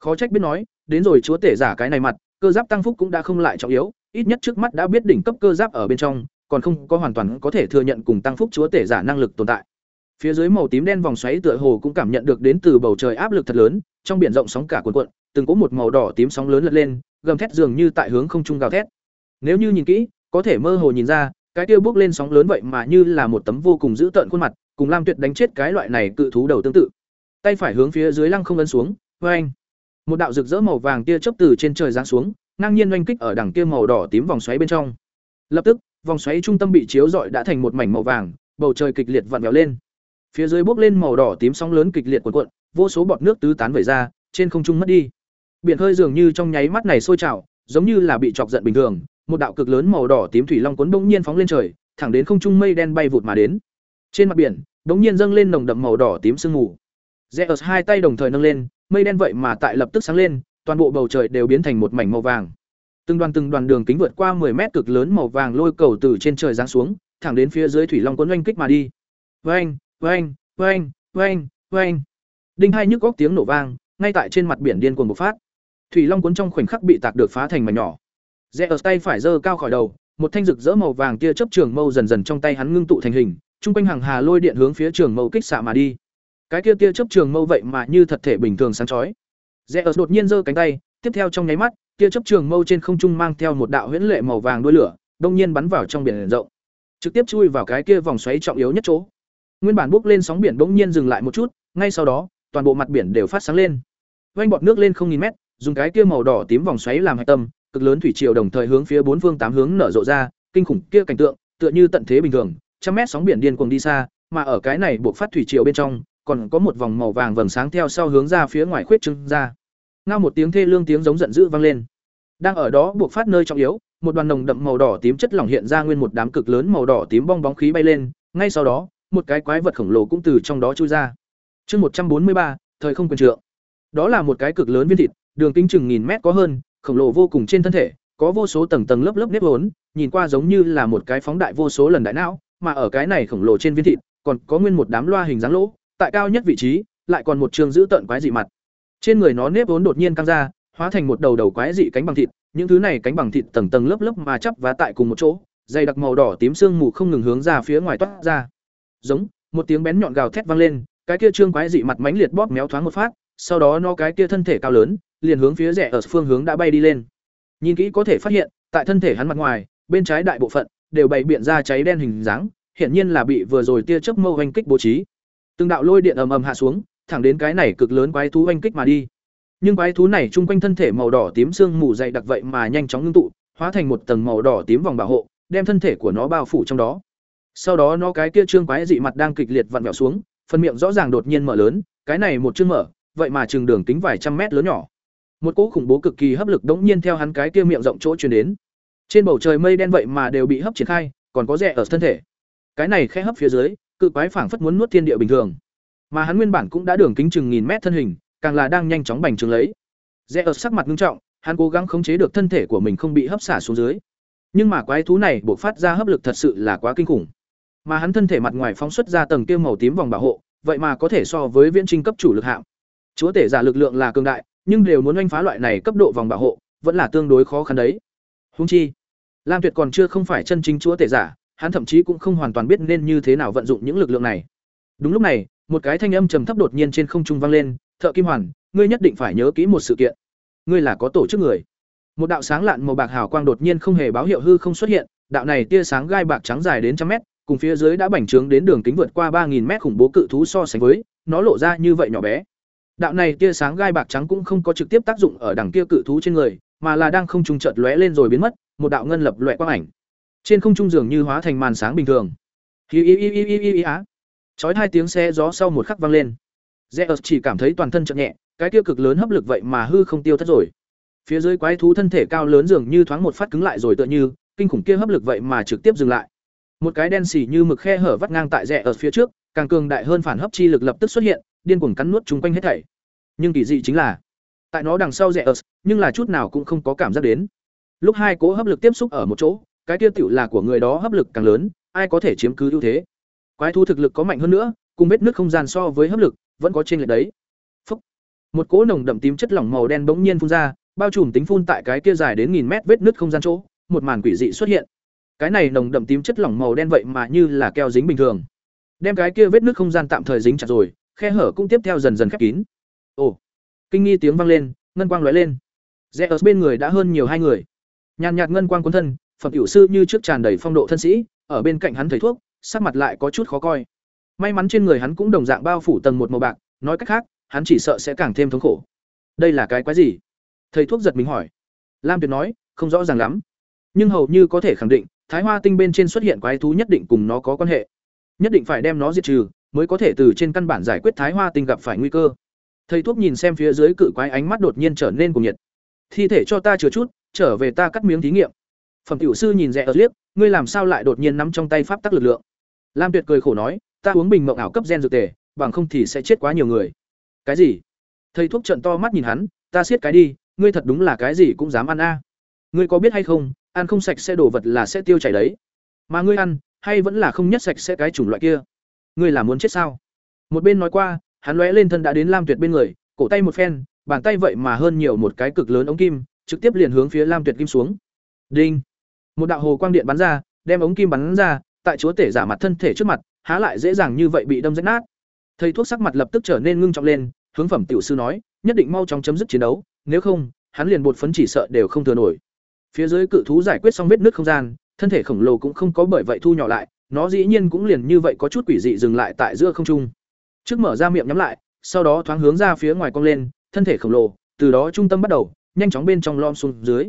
Khó trách biết nói, đến rồi chúa tể giả cái này mặt, cơ giáp tăng phúc cũng đã không lại trọng yếu, ít nhất trước mắt đã biết đỉnh cấp cơ giáp ở bên trong, còn không có hoàn toàn có thể thừa nhận cùng tăng phúc chúa tể giả năng lực tồn tại. Phía dưới màu tím đen vòng xoáy tựa hồ cũng cảm nhận được đến từ bầu trời áp lực thật lớn, trong biển rộng sóng cả cuộn cuộn, từng có một màu đỏ tím sóng lớn lật lên, gầm thét dường như tại hướng không trung gào thét. Nếu như nhìn kỹ, có thể mơ hồ nhìn ra, cái kia bước lên sóng lớn vậy mà như là một tấm vô cùng dữ tợn khuôn mặt, cùng Lam Tuyệt đánh chết cái loại này cự thú đầu tương tự. Tay phải hướng phía dưới lăng không ấn xuống, oeng. Một đạo rực rỡ màu vàng tia chớp từ trên trời giáng xuống, ngang nhiên oanh kích ở đằng kia màu đỏ tím vòng xoáy bên trong. Lập tức, vòng xoáy trung tâm bị chiếu rọi đã thành một mảnh màu vàng, bầu trời kịch liệt vặn vẹo lên. Phía dưới bốc lên màu đỏ tím sóng lớn kịch liệt cuộn cuộn, vô số bọt nước tứ tán vẩy ra, trên không trung mất đi. Biển hơi dường như trong nháy mắt này sôi trào, giống như là bị chọc giận bình thường, một đạo cực lớn màu đỏ tím thủy long cuốn bỗng nhiên phóng lên trời, thẳng đến không trung mây đen bay vụt mà đến. Trên mặt biển, bỗng nhiên dâng lên nồng đậm màu đỏ tím sương mù. Zeus hai tay đồng thời nâng lên, mây đen vậy mà tại lập tức sáng lên, toàn bộ bầu trời đều biến thành một mảnh màu vàng. Từng đoàn từng đoàn đường kính vượt qua 10 mét cực lớn màu vàng lôi cầu từ trên trời giáng xuống, thẳng đến phía dưới thủy long cuốn oanh kích mà đi. Oanh, oanh, oanh, oanh, oanh. Đinh hai nhức góc tiếng nổ vang, ngay tại trên mặt biển điên cuồng bộc phát. Thủy long cuốn trong khoảnh khắc bị tạc được phá thành mảnh nhỏ. Rẽ ở tay phải giơ cao khỏi đầu, một thanh rực rỡ màu vàng kia chớp trường mâu dần dần trong tay hắn ngưng tụ thành hình, trung quanh hàng hà lôi điện hướng phía trường mâu kích xạ mà đi. Cái kia tia chớp trường mâu vậy mà như thật thể bình thường sáng chói. Rẽ ở đột nhiên giơ cánh tay, tiếp theo trong nháy mắt, tia chớp trường mâu trên không trung mang theo một đạo huyễn lệ màu vàng đuôi lửa, đông nhiên bắn vào trong biển rộng, trực tiếp chui vào cái kia vòng xoáy trọng yếu nhất chỗ. Nguyên bản bốc lên sóng biển bỗng nhiên dừng lại một chút, ngay sau đó, toàn bộ mặt biển đều phát sáng lên. Vành bọt nước lên không nghìn mét, dùng cái kia màu đỏ tím vòng xoáy làm hạch tâm, cực lớn thủy triều đồng thời hướng phía bốn phương tám hướng nở rộ ra, kinh khủng kia cảnh tượng, tựa như tận thế bình thường, trăm mét sóng biển điên cuồng đi xa, mà ở cái này buộc phát thủy triều bên trong, còn có một vòng màu vàng vầng sáng theo sau hướng ra phía ngoài khuyết trưng ra. Ngao một tiếng thê lương tiếng giống giận dữ vang lên. Đang ở đó buộc phát nơi trọng yếu, một đoàn nồng đậm màu đỏ tím chất lỏng hiện ra nguyên một đám cực lớn màu đỏ tím bong bóng khí bay lên, ngay sau đó, một cái quái vật khổng lồ cũng từ trong đó chui ra. Chương một trăm bốn mươi ba, thời không quyền trượng. Đó là một cái cực lớn viên thịt, đường kính chừng nghìn mét có hơn, khổng lồ vô cùng trên thân thể, có vô số tầng tầng lớp lớp nếp hốn, nhìn qua giống như là một cái phóng đại vô số lần đại não, mà ở cái này khổng lồ trên viên thịt, còn có nguyên một đám loa hình dáng lỗ, tại cao nhất vị trí, lại còn một trường giữ tận quái dị mặt. Trên người nó nếp hốn đột nhiên căng ra, hóa thành một đầu đầu quái dị cánh bằng thịt, những thứ này cánh bằng thịt tầng tầng lớp lớp mà chắp vá tại cùng một chỗ, dày đặc màu đỏ tím xương mù không ngừng hướng ra phía ngoài toát ra. Giống, một tiếng bén nhọn gào thét vang lên, cái kia trương quái dị mặt mánh liệt bóp méo thoáng một phát, sau đó nó cái kia thân thể cao lớn, liền hướng phía rẻ ở phương hướng đã bay đi lên. Nhìn kỹ có thể phát hiện, tại thân thể hắn mặt ngoài, bên trái đại bộ phận đều bày biện ra cháy đen hình dáng, hiển nhiên là bị vừa rồi tia chớp mâu oanh kích bố trí. Từng đạo lôi điện ầm ầm hạ xuống, thẳng đến cái này cực lớn quái thú oanh kích mà đi. Nhưng quái thú này trung quanh thân thể màu đỏ tím xương mù dày đặc vậy mà nhanh chóng ngưng tụ, hóa thành một tầng màu đỏ tím vòng bảo hộ, đem thân thể của nó bao phủ trong đó. Sau đó nó cái kia trương quái dị mặt đang kịch liệt vặn vẹo xuống, phần miệng rõ ràng đột nhiên mở lớn, cái này một chương mở, vậy mà chừng đường kính vài trăm mét lớn nhỏ. Một cỗ khủng bố cực kỳ hấp lực đống nhiên theo hắn cái kia miệng rộng chỗ truyền đến. Trên bầu trời mây đen vậy mà đều bị hấp triển khai, còn có rẻ ở thân thể. Cái này khẽ hấp phía dưới, cự quái phảng phất muốn nuốt thiên địa bình thường. Mà hắn nguyên bản cũng đã đường kính chừng nghìn mét thân hình, càng là đang nhanh chóng bành trướng lấy. Rẽ ở sắc mặt nghiêm trọng, hắn cố gắng khống chế được thân thể của mình không bị hấp xả xuống dưới. Nhưng mà quái thú này bộc phát ra hấp lực thật sự là quá kinh khủng. Mà hắn thân thể mặt ngoài phóng xuất ra tầng kia màu tím vòng bảo hộ, vậy mà có thể so với viễn trinh cấp chủ lực hạng. Chúa tể giả lực lượng là cường đại, nhưng đều muốn oanh phá loại này cấp độ vòng bảo hộ, vẫn là tương đối khó khăn đấy. Huống chi, Lam Tuyệt còn chưa không phải chân chính chúa tể giả, hắn thậm chí cũng không hoàn toàn biết nên như thế nào vận dụng những lực lượng này. Đúng lúc này, một cái thanh âm trầm thấp đột nhiên trên không trung vang lên, "Thợ Kim Hoàn, ngươi nhất định phải nhớ kỹ một sự kiện. Ngươi là có tổ chức người." Một đạo sáng lạn màu bạc hào quang đột nhiên không hề báo hiệu hư không xuất hiện, đạo này tia sáng gai bạc trắng dài đến trăm mét, cùng phía dưới đã bành trướng đến đường kính vượt qua 3000 mét khủng bố cự thú so sánh với, nó lộ ra như vậy nhỏ bé. Đạo này tia sáng gai bạc trắng cũng không có trực tiếp tác dụng ở đằng kia cự thú trên người, mà là đang không trung chợt lóe lên rồi biến mất, một đạo ngân lập loè quang ảnh. Trên không trung dường như hóa thành màn sáng bình thường. Hi hi hi hi hi hi á. Chói hai tiếng xe gió sau một khắc vang lên. Zeus chỉ cảm thấy toàn thân chợt nhẹ, cái kia cực lớn hấp lực vậy mà hư không tiêu thất rồi. Phía dưới quái thú thân thể cao lớn dường như thoáng một phát cứng lại rồi tựa như, kinh khủng kia hấp lực vậy mà trực tiếp dừng lại. Một cái đen xỉ như mực khe hở vắt ngang tại rẽ ở phía trước, càng cường đại hơn phản hấp chi lực lập tức xuất hiện, điên cuồng cắn nuốt chúng quanh hết thảy. Nhưng kỳ dị chính là, tại nó đằng sau rẽ ở, nhưng là chút nào cũng không có cảm giác đến. Lúc hai cỗ hấp lực tiếp xúc ở một chỗ, cái kia tiểu là của người đó hấp lực càng lớn, ai có thể chiếm cứ ưu thế. Quái thu thực lực có mạnh hơn nữa, cùng vết nước không gian so với hấp lực, vẫn có trên lệch đấy. Phúc. Một cỗ nồng đậm tím chất lỏng màu đen bỗng nhiên phun ra, bao trùm tính phun tại cái kia dài đến nghìn mét vết nứt không gian chỗ, một màn quỷ dị xuất hiện. Cái này nồng đậm tím chất lỏng màu đen vậy mà như là keo dính bình thường. Đem cái kia vết nước không gian tạm thời dính chặt rồi, khe hở cũng tiếp theo dần dần khép kín. Ồ. Kinh nghi tiếng vang lên, ngân quang lóe lên. Rẽ ở bên người đã hơn nhiều hai người. Nhàn nhạt ngân quang cuốn thân, phẩm hiệu sư như trước tràn đầy phong độ thân sĩ, ở bên cạnh hắn thầy thuốc, sắc mặt lại có chút khó coi. May mắn trên người hắn cũng đồng dạng bao phủ tầng một màu bạc, nói cách khác, hắn chỉ sợ sẽ càng thêm thống khổ. Đây là cái quái gì? Thầy thuốc giật mình hỏi. Lam Tuyệt nói, không rõ ràng lắm, nhưng hầu như có thể khẳng định, Thái Hoa tinh bên trên xuất hiện quái thú nhất định cùng nó có quan hệ. Nhất định phải đem nó diệt trừ, mới có thể từ trên căn bản giải quyết Thái Hoa tinh gặp phải nguy cơ. Thầy thuốc nhìn xem phía dưới cự quái ánh mắt đột nhiên trở nên cuồng nhiệt. Thi thể cho ta chừa chút, trở về ta cắt miếng thí nghiệm. Phẩm tiểu sư nhìn rẽ ở liếc, ngươi làm sao lại đột nhiên nắm trong tay pháp tắc lực lượng? Lam Tuyệt cười khổ nói, ta uống bình mộng ảo cấp gen dược tề, bằng không thì sẽ chết quá nhiều người. Cái gì? Thầy thuốc trợn to mắt nhìn hắn, ta siết cái đi, ngươi thật đúng là cái gì cũng dám ăn a. Ngươi có biết hay không, ăn không sạch sẽ đổ vật là sẽ tiêu chảy đấy. Mà ngươi ăn, hay vẫn là không nhất sạch sẽ cái chủng loại kia? Ngươi là muốn chết sao? Một bên nói qua, hắn lóe lên thân đã đến Lam Tuyệt bên người, cổ tay một phen, bàn tay vậy mà hơn nhiều một cái cực lớn ống kim, trực tiếp liền hướng phía Lam Tuyệt kim xuống. Đinh! Một đạo hồ quang điện bắn ra, đem ống kim bắn ra, tại chúa tể giả mặt thân thể trước mặt, há lại dễ dàng như vậy bị đâm rách nát. Thầy thuốc sắc mặt lập tức trở nên ngưng trọng lên, hướng phẩm tiểu sư nói, nhất định mau chóng chấm dứt chiến đấu, nếu không, hắn liền bột phấn chỉ sợ đều không thừa nổi. Phía dưới cự thú giải quyết xong vết nứt không gian, thân thể khổng lồ cũng không có bởi vậy thu nhỏ lại, nó dĩ nhiên cũng liền như vậy có chút quỷ dị dừng lại tại giữa không trung. Trước mở ra miệng nhắm lại, sau đó thoáng hướng ra phía ngoài cong lên, thân thể khổng lồ, từ đó trung tâm bắt đầu, nhanh chóng bên trong lom xuống dưới.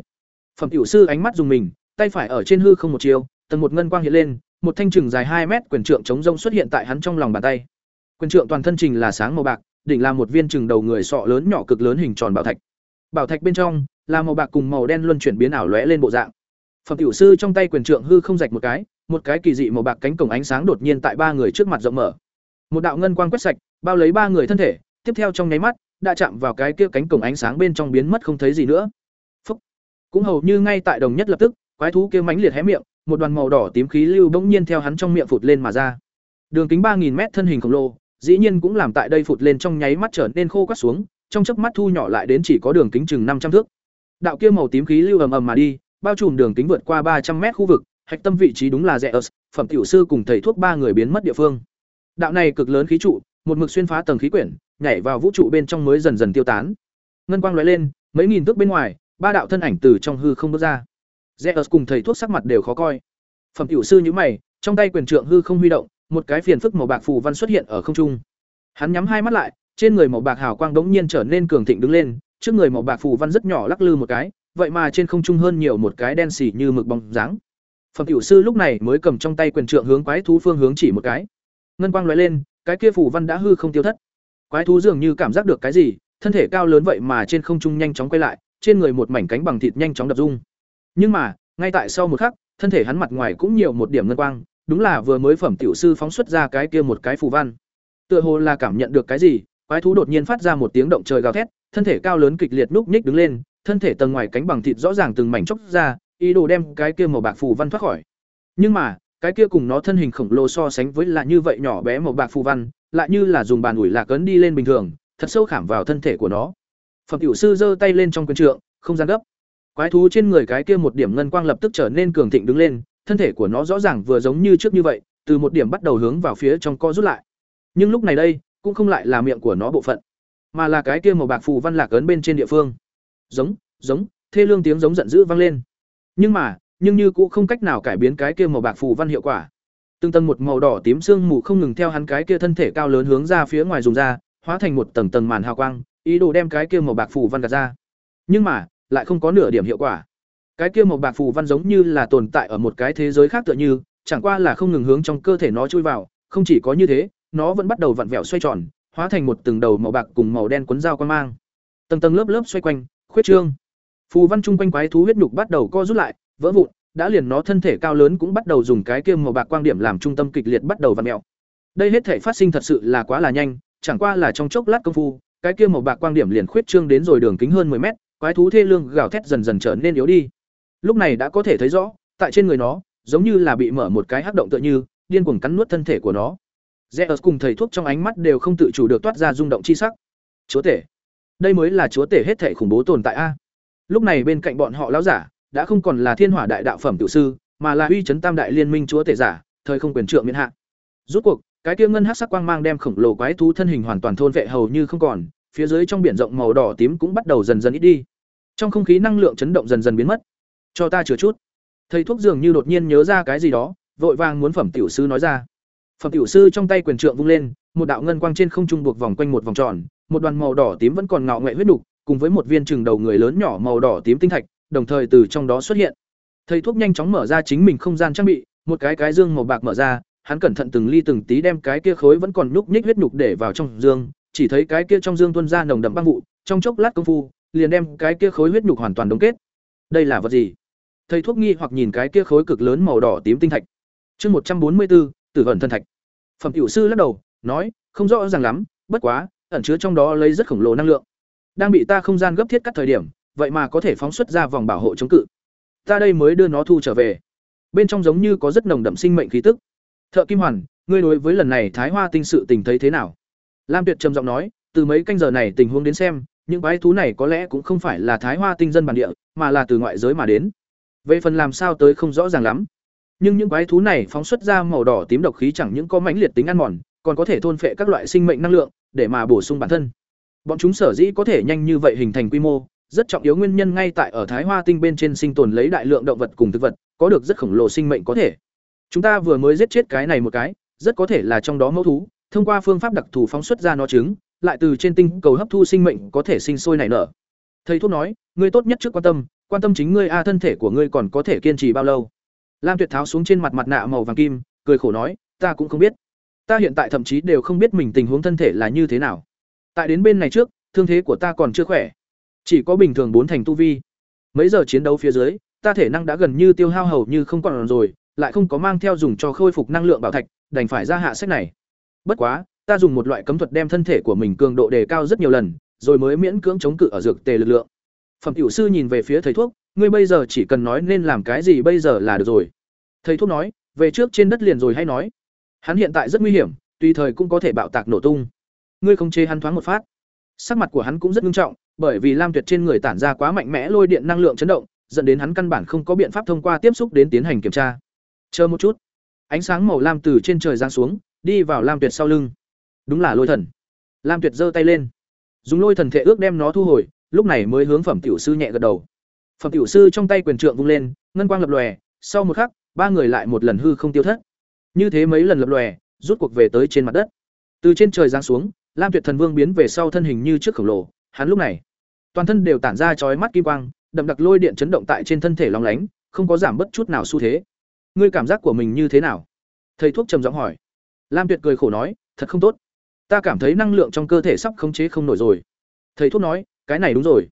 Phẩm tiểu sư ánh mắt dùng mình, tay phải ở trên hư không một chiều, tầng một ngân quang hiện lên, một thanh trừng dài hai mét quyền trượng chống rông xuất hiện tại hắn trong lòng bàn tay. Quyền trượng toàn thân trình là sáng màu bạc, đỉnh là một viên trừng đầu người sọ lớn nhỏ cực lớn hình tròn bảo thạch. Bảo thạch bên trong là màu bạc cùng màu đen luân chuyển biến ảo lóe lên bộ dạng. Phẩm tiểu sư trong tay quyền trượng hư không rạch một cái, một cái kỳ dị màu bạc cánh cổng ánh sáng đột nhiên tại ba người trước mặt rộng mở. Một đạo ngân quang quét sạch, bao lấy ba người thân thể, tiếp theo trong nháy mắt, đã chạm vào cái kia cánh cổng ánh sáng bên trong biến mất không thấy gì nữa. Phúc. Cũng hầu như ngay tại đồng nhất lập tức, quái thú kia mãnh liệt hé miệng, một đoàn màu đỏ tím khí lưu bỗng nhiên theo hắn trong miệng phụt lên mà ra. Đường kính 3000 mét thân hình khổng lồ, dĩ nhiên cũng làm tại đây phụt lên trong nháy mắt trở nên khô quắt xuống, trong chớp mắt thu nhỏ lại đến chỉ có đường kính chừng 500 thước. Đạo kia màu tím khí lưu ầm ầm mà đi, bao trùm đường kính vượt qua 300 mét khu vực, hạch tâm vị trí đúng là rẻ Zeus, phẩm tiểu sư cùng thầy thuốc ba người biến mất địa phương. Đạo này cực lớn khí trụ, một mực xuyên phá tầng khí quyển, nhảy vào vũ trụ bên trong mới dần dần tiêu tán. Ngân quang lóe lên, mấy nghìn thước bên ngoài, ba đạo thân ảnh từ trong hư không bước ra. Zeus cùng thầy thuốc sắc mặt đều khó coi. Phẩm tiểu sư nhíu mày, trong tay quyền trượng hư không huy động, một cái phiền phức màu bạc phù văn xuất hiện ở không trung. Hắn nhắm hai mắt lại, trên người màu bạc hào quang đống nhiên trở nên cường thịnh đứng lên, trước người màu bạc phù văn rất nhỏ lắc lư một cái, vậy mà trên không trung hơn nhiều một cái đen xỉ như mực bóng dáng. Phẩm tiểu sư lúc này mới cầm trong tay quyền trượng hướng quái thú phương hướng chỉ một cái. Ngân quang lóe lên, cái kia phù văn đã hư không tiêu thất. Quái thú dường như cảm giác được cái gì, thân thể cao lớn vậy mà trên không trung nhanh chóng quay lại, trên người một mảnh cánh bằng thịt nhanh chóng đập rung. Nhưng mà, ngay tại sau một khắc, thân thể hắn mặt ngoài cũng nhiều một điểm ngân quang, đúng là vừa mới phẩm tiểu sư phóng xuất ra cái kia một cái phù văn. Tựa hồ là cảm nhận được cái gì, quái thú đột nhiên phát ra một tiếng động trời gào thét, thân thể cao lớn kịch liệt núp nhích đứng lên, thân thể tầng ngoài cánh bằng thịt rõ ràng từng mảnh chốc ra, ý đồ đem cái kia màu bạc phù văn thoát khỏi. Nhưng mà, cái kia cùng nó thân hình khổng lồ so sánh với là như vậy nhỏ bé màu bạc phù văn, lại như là dùng bàn ủi lạc cấn đi lên bình thường, thật sâu khảm vào thân thể của nó. Phẩm tiểu sư giơ tay lên trong quyền trượng, không gian gấp. Quái thú trên người cái kia một điểm ngân quang lập tức trở nên cường thịnh đứng lên, thân thể của nó rõ ràng vừa giống như trước như vậy, từ một điểm bắt đầu hướng vào phía trong co rút lại. Nhưng lúc này đây, cũng không lại là miệng của nó bộ phận, mà là cái kia màu bạc phù văn lạc ấn bên trên địa phương. Giống, giống, thê lương tiếng giống giận dữ vang lên. Nhưng mà, nhưng như cũng không cách nào cải biến cái kia màu bạc phù văn hiệu quả. Từng tầng một màu đỏ tím xương mù không ngừng theo hắn cái kia thân thể cao lớn hướng ra phía ngoài dùng ra, hóa thành một tầng tầng màn hào quang, ý đồ đem cái kia màu bạc phù văn gạt ra. Nhưng mà, lại không có nửa điểm hiệu quả. Cái kia màu bạc phù văn giống như là tồn tại ở một cái thế giới khác tựa như, chẳng qua là không ngừng hướng trong cơ thể nó chui vào, không chỉ có như thế, nó vẫn bắt đầu vặn vẹo xoay tròn, hóa thành một từng đầu màu bạc cùng màu đen cuốn dao quan mang. Tầng tầng lớp lớp xoay quanh, khuyết trương. Phù văn trung quanh quái thú huyết nhục bắt đầu co rút lại, vỡ vụn, đã liền nó thân thể cao lớn cũng bắt đầu dùng cái kia màu bạc quang điểm làm trung tâm kịch liệt bắt đầu vặn mèo. Đây hết thể phát sinh thật sự là quá là nhanh, chẳng qua là trong chốc lát công phu, cái kia màu bạc quang điểm liền khuyết trương đến rồi đường kính hơn 10 mét, quái thú thê lương gào thét dần dần trở nên yếu đi. Lúc này đã có thể thấy rõ, tại trên người nó, giống như là bị mở một cái hắc động tựa như, điên cuồng cắn nuốt thân thể của nó. Zeus cùng thầy thuốc trong ánh mắt đều không tự chủ được toát ra rung động chi sắc. Chúa tể, đây mới là chúa tể hết thảy khủng bố tồn tại a. Lúc này bên cạnh bọn họ lão giả, đã không còn là thiên hỏa đại đạo phẩm tiểu sư, mà là uy chấn tam đại liên minh chúa tể giả, thời không quyền trượng miễn hạ. Rút cuộc, cái kia ngân hắc sắc quang mang đem khổng lồ quái thú thân hình hoàn toàn thôn vệ hầu như không còn, phía dưới trong biển rộng màu đỏ tím cũng bắt đầu dần dần ít đi. Trong không khí năng lượng chấn động dần dần biến mất. Cho ta chừa chút. Thầy thuốc dường như đột nhiên nhớ ra cái gì đó, vội vàng muốn phẩm tiểu sư nói ra. Phẩm tiểu sư trong tay quyền trượng vung lên, một đạo ngân quang trên không trung buộc vòng quanh một vòng tròn, một đoàn màu đỏ tím vẫn còn ngạo nghệ huyết đục, cùng với một viên trừng đầu người lớn nhỏ màu đỏ tím tinh thạch, đồng thời từ trong đó xuất hiện. Thầy thuốc nhanh chóng mở ra chính mình không gian trang bị, một cái cái dương màu bạc mở ra, hắn cẩn thận từng ly từng tí đem cái kia khối vẫn còn nhúc nhích huyết nhục để vào trong dương, chỉ thấy cái kia trong dương tuôn ra nồng đậm băng vụ, trong chốc lát công phu, liền đem cái kia khối huyết nhục hoàn toàn đóng kết. Đây là vật gì? Thầy thuốc nghi hoặc nhìn cái kia khối cực lớn màu đỏ tím tinh thạch. Chương một trăm bốn mươi 144, Tử vận thân thạch. Phẩm tiểu sư lắc đầu, nói, không rõ ràng lắm, bất quá, ẩn chứa trong đó lấy rất khổng lồ năng lượng. Đang bị ta không gian gấp thiết cắt thời điểm, vậy mà có thể phóng xuất ra vòng bảo hộ chống cự. Ta đây mới đưa nó thu trở về. Bên trong giống như có rất nồng đậm sinh mệnh khí tức. Thợ Kim Hoàn, ngươi đối với lần này Thái Hoa tinh sự tình thấy thế nào? Lam Tuyệt trầm giọng nói, từ mấy canh giờ này tình huống đến xem, những quái thú này có lẽ cũng không phải là Thái Hoa tinh dân bản địa, mà là từ ngoại giới mà đến. Về phần làm sao tới không rõ ràng lắm. Nhưng những quái thú này phóng xuất ra màu đỏ tím độc khí chẳng những có mãnh liệt tính ăn mòn, còn có thể thôn phệ các loại sinh mệnh năng lượng để mà bổ sung bản thân. Bọn chúng sở dĩ có thể nhanh như vậy hình thành quy mô, rất trọng yếu nguyên nhân ngay tại ở Thái Hoa tinh bên trên sinh tồn lấy đại lượng động vật cùng thực vật, có được rất khổng lồ sinh mệnh có thể. Chúng ta vừa mới giết chết cái này một cái, rất có thể là trong đó mẫu thú, thông qua phương pháp đặc thù phóng xuất ra nó trứng, lại từ trên tinh cầu hấp thu sinh mệnh có thể sinh sôi nảy nở. Thầy thuốc nói, ngươi tốt nhất trước quan tâm, quan tâm chính ngươi a thân thể của ngươi còn có thể kiên trì bao lâu. Lam Tuyệt tháo xuống trên mặt mặt nạ màu vàng kim, cười khổ nói, ta cũng không biết. Ta hiện tại thậm chí đều không biết mình tình huống thân thể là như thế nào. Tại đến bên này trước, thương thế của ta còn chưa khỏe, chỉ có bình thường bốn thành tu vi. Mấy giờ chiến đấu phía dưới, ta thể năng đã gần như tiêu hao hầu như không còn rồi, lại không có mang theo dùng cho khôi phục năng lượng bảo thạch, đành phải ra hạ sách này. Bất quá, ta dùng một loại cấm thuật đem thân thể của mình cường độ đề cao rất nhiều lần, rồi mới miễn cưỡng chống cự ở dược tề lực lượng. Phẩm tiểu sư nhìn về phía thầy thuốc, ngươi bây giờ chỉ cần nói nên làm cái gì bây giờ là được rồi. Thầy thuốc nói, về trước trên đất liền rồi hay nói. Hắn hiện tại rất nguy hiểm, tùy thời cũng có thể bạo tạc nổ tung. Ngươi không chế hắn thoáng một phát. Sắc mặt của hắn cũng rất nghiêm trọng, bởi vì Lam Tuyệt trên người tản ra quá mạnh mẽ lôi điện năng lượng chấn động, dẫn đến hắn căn bản không có biện pháp thông qua tiếp xúc đến tiến hành kiểm tra. Chờ một chút. Ánh sáng màu lam từ trên trời giáng xuống, đi vào Lam Tuyệt sau lưng. Đúng là lôi thần. Lam Tuyệt giơ tay lên, dùng lôi thần thể ước đem nó thu hồi, lúc này mới hướng phẩm tiểu sư nhẹ gật đầu. Phẩm tiểu sư trong tay quyền trượng vung lên, ngân quang lập lòe, sau một khắc, ba người lại một lần hư không tiêu thất. Như thế mấy lần lập lòe, rút cuộc về tới trên mặt đất. Từ trên trời giáng xuống, Lam Tuyệt Thần Vương biến về sau thân hình như trước khổng lồ, hắn lúc này, toàn thân đều tản ra chói mắt kim quang, đậm đặc lôi điện chấn động tại trên thân thể long lánh, không có giảm bất chút nào xu thế. Ngươi cảm giác của mình như thế nào? Thầy thuốc trầm giọng hỏi. Lam Tuyệt cười khổ nói, thật không tốt. Ta cảm thấy năng lượng trong cơ thể sắp khống chế không nổi rồi. Thầy thuốc nói, cái này đúng rồi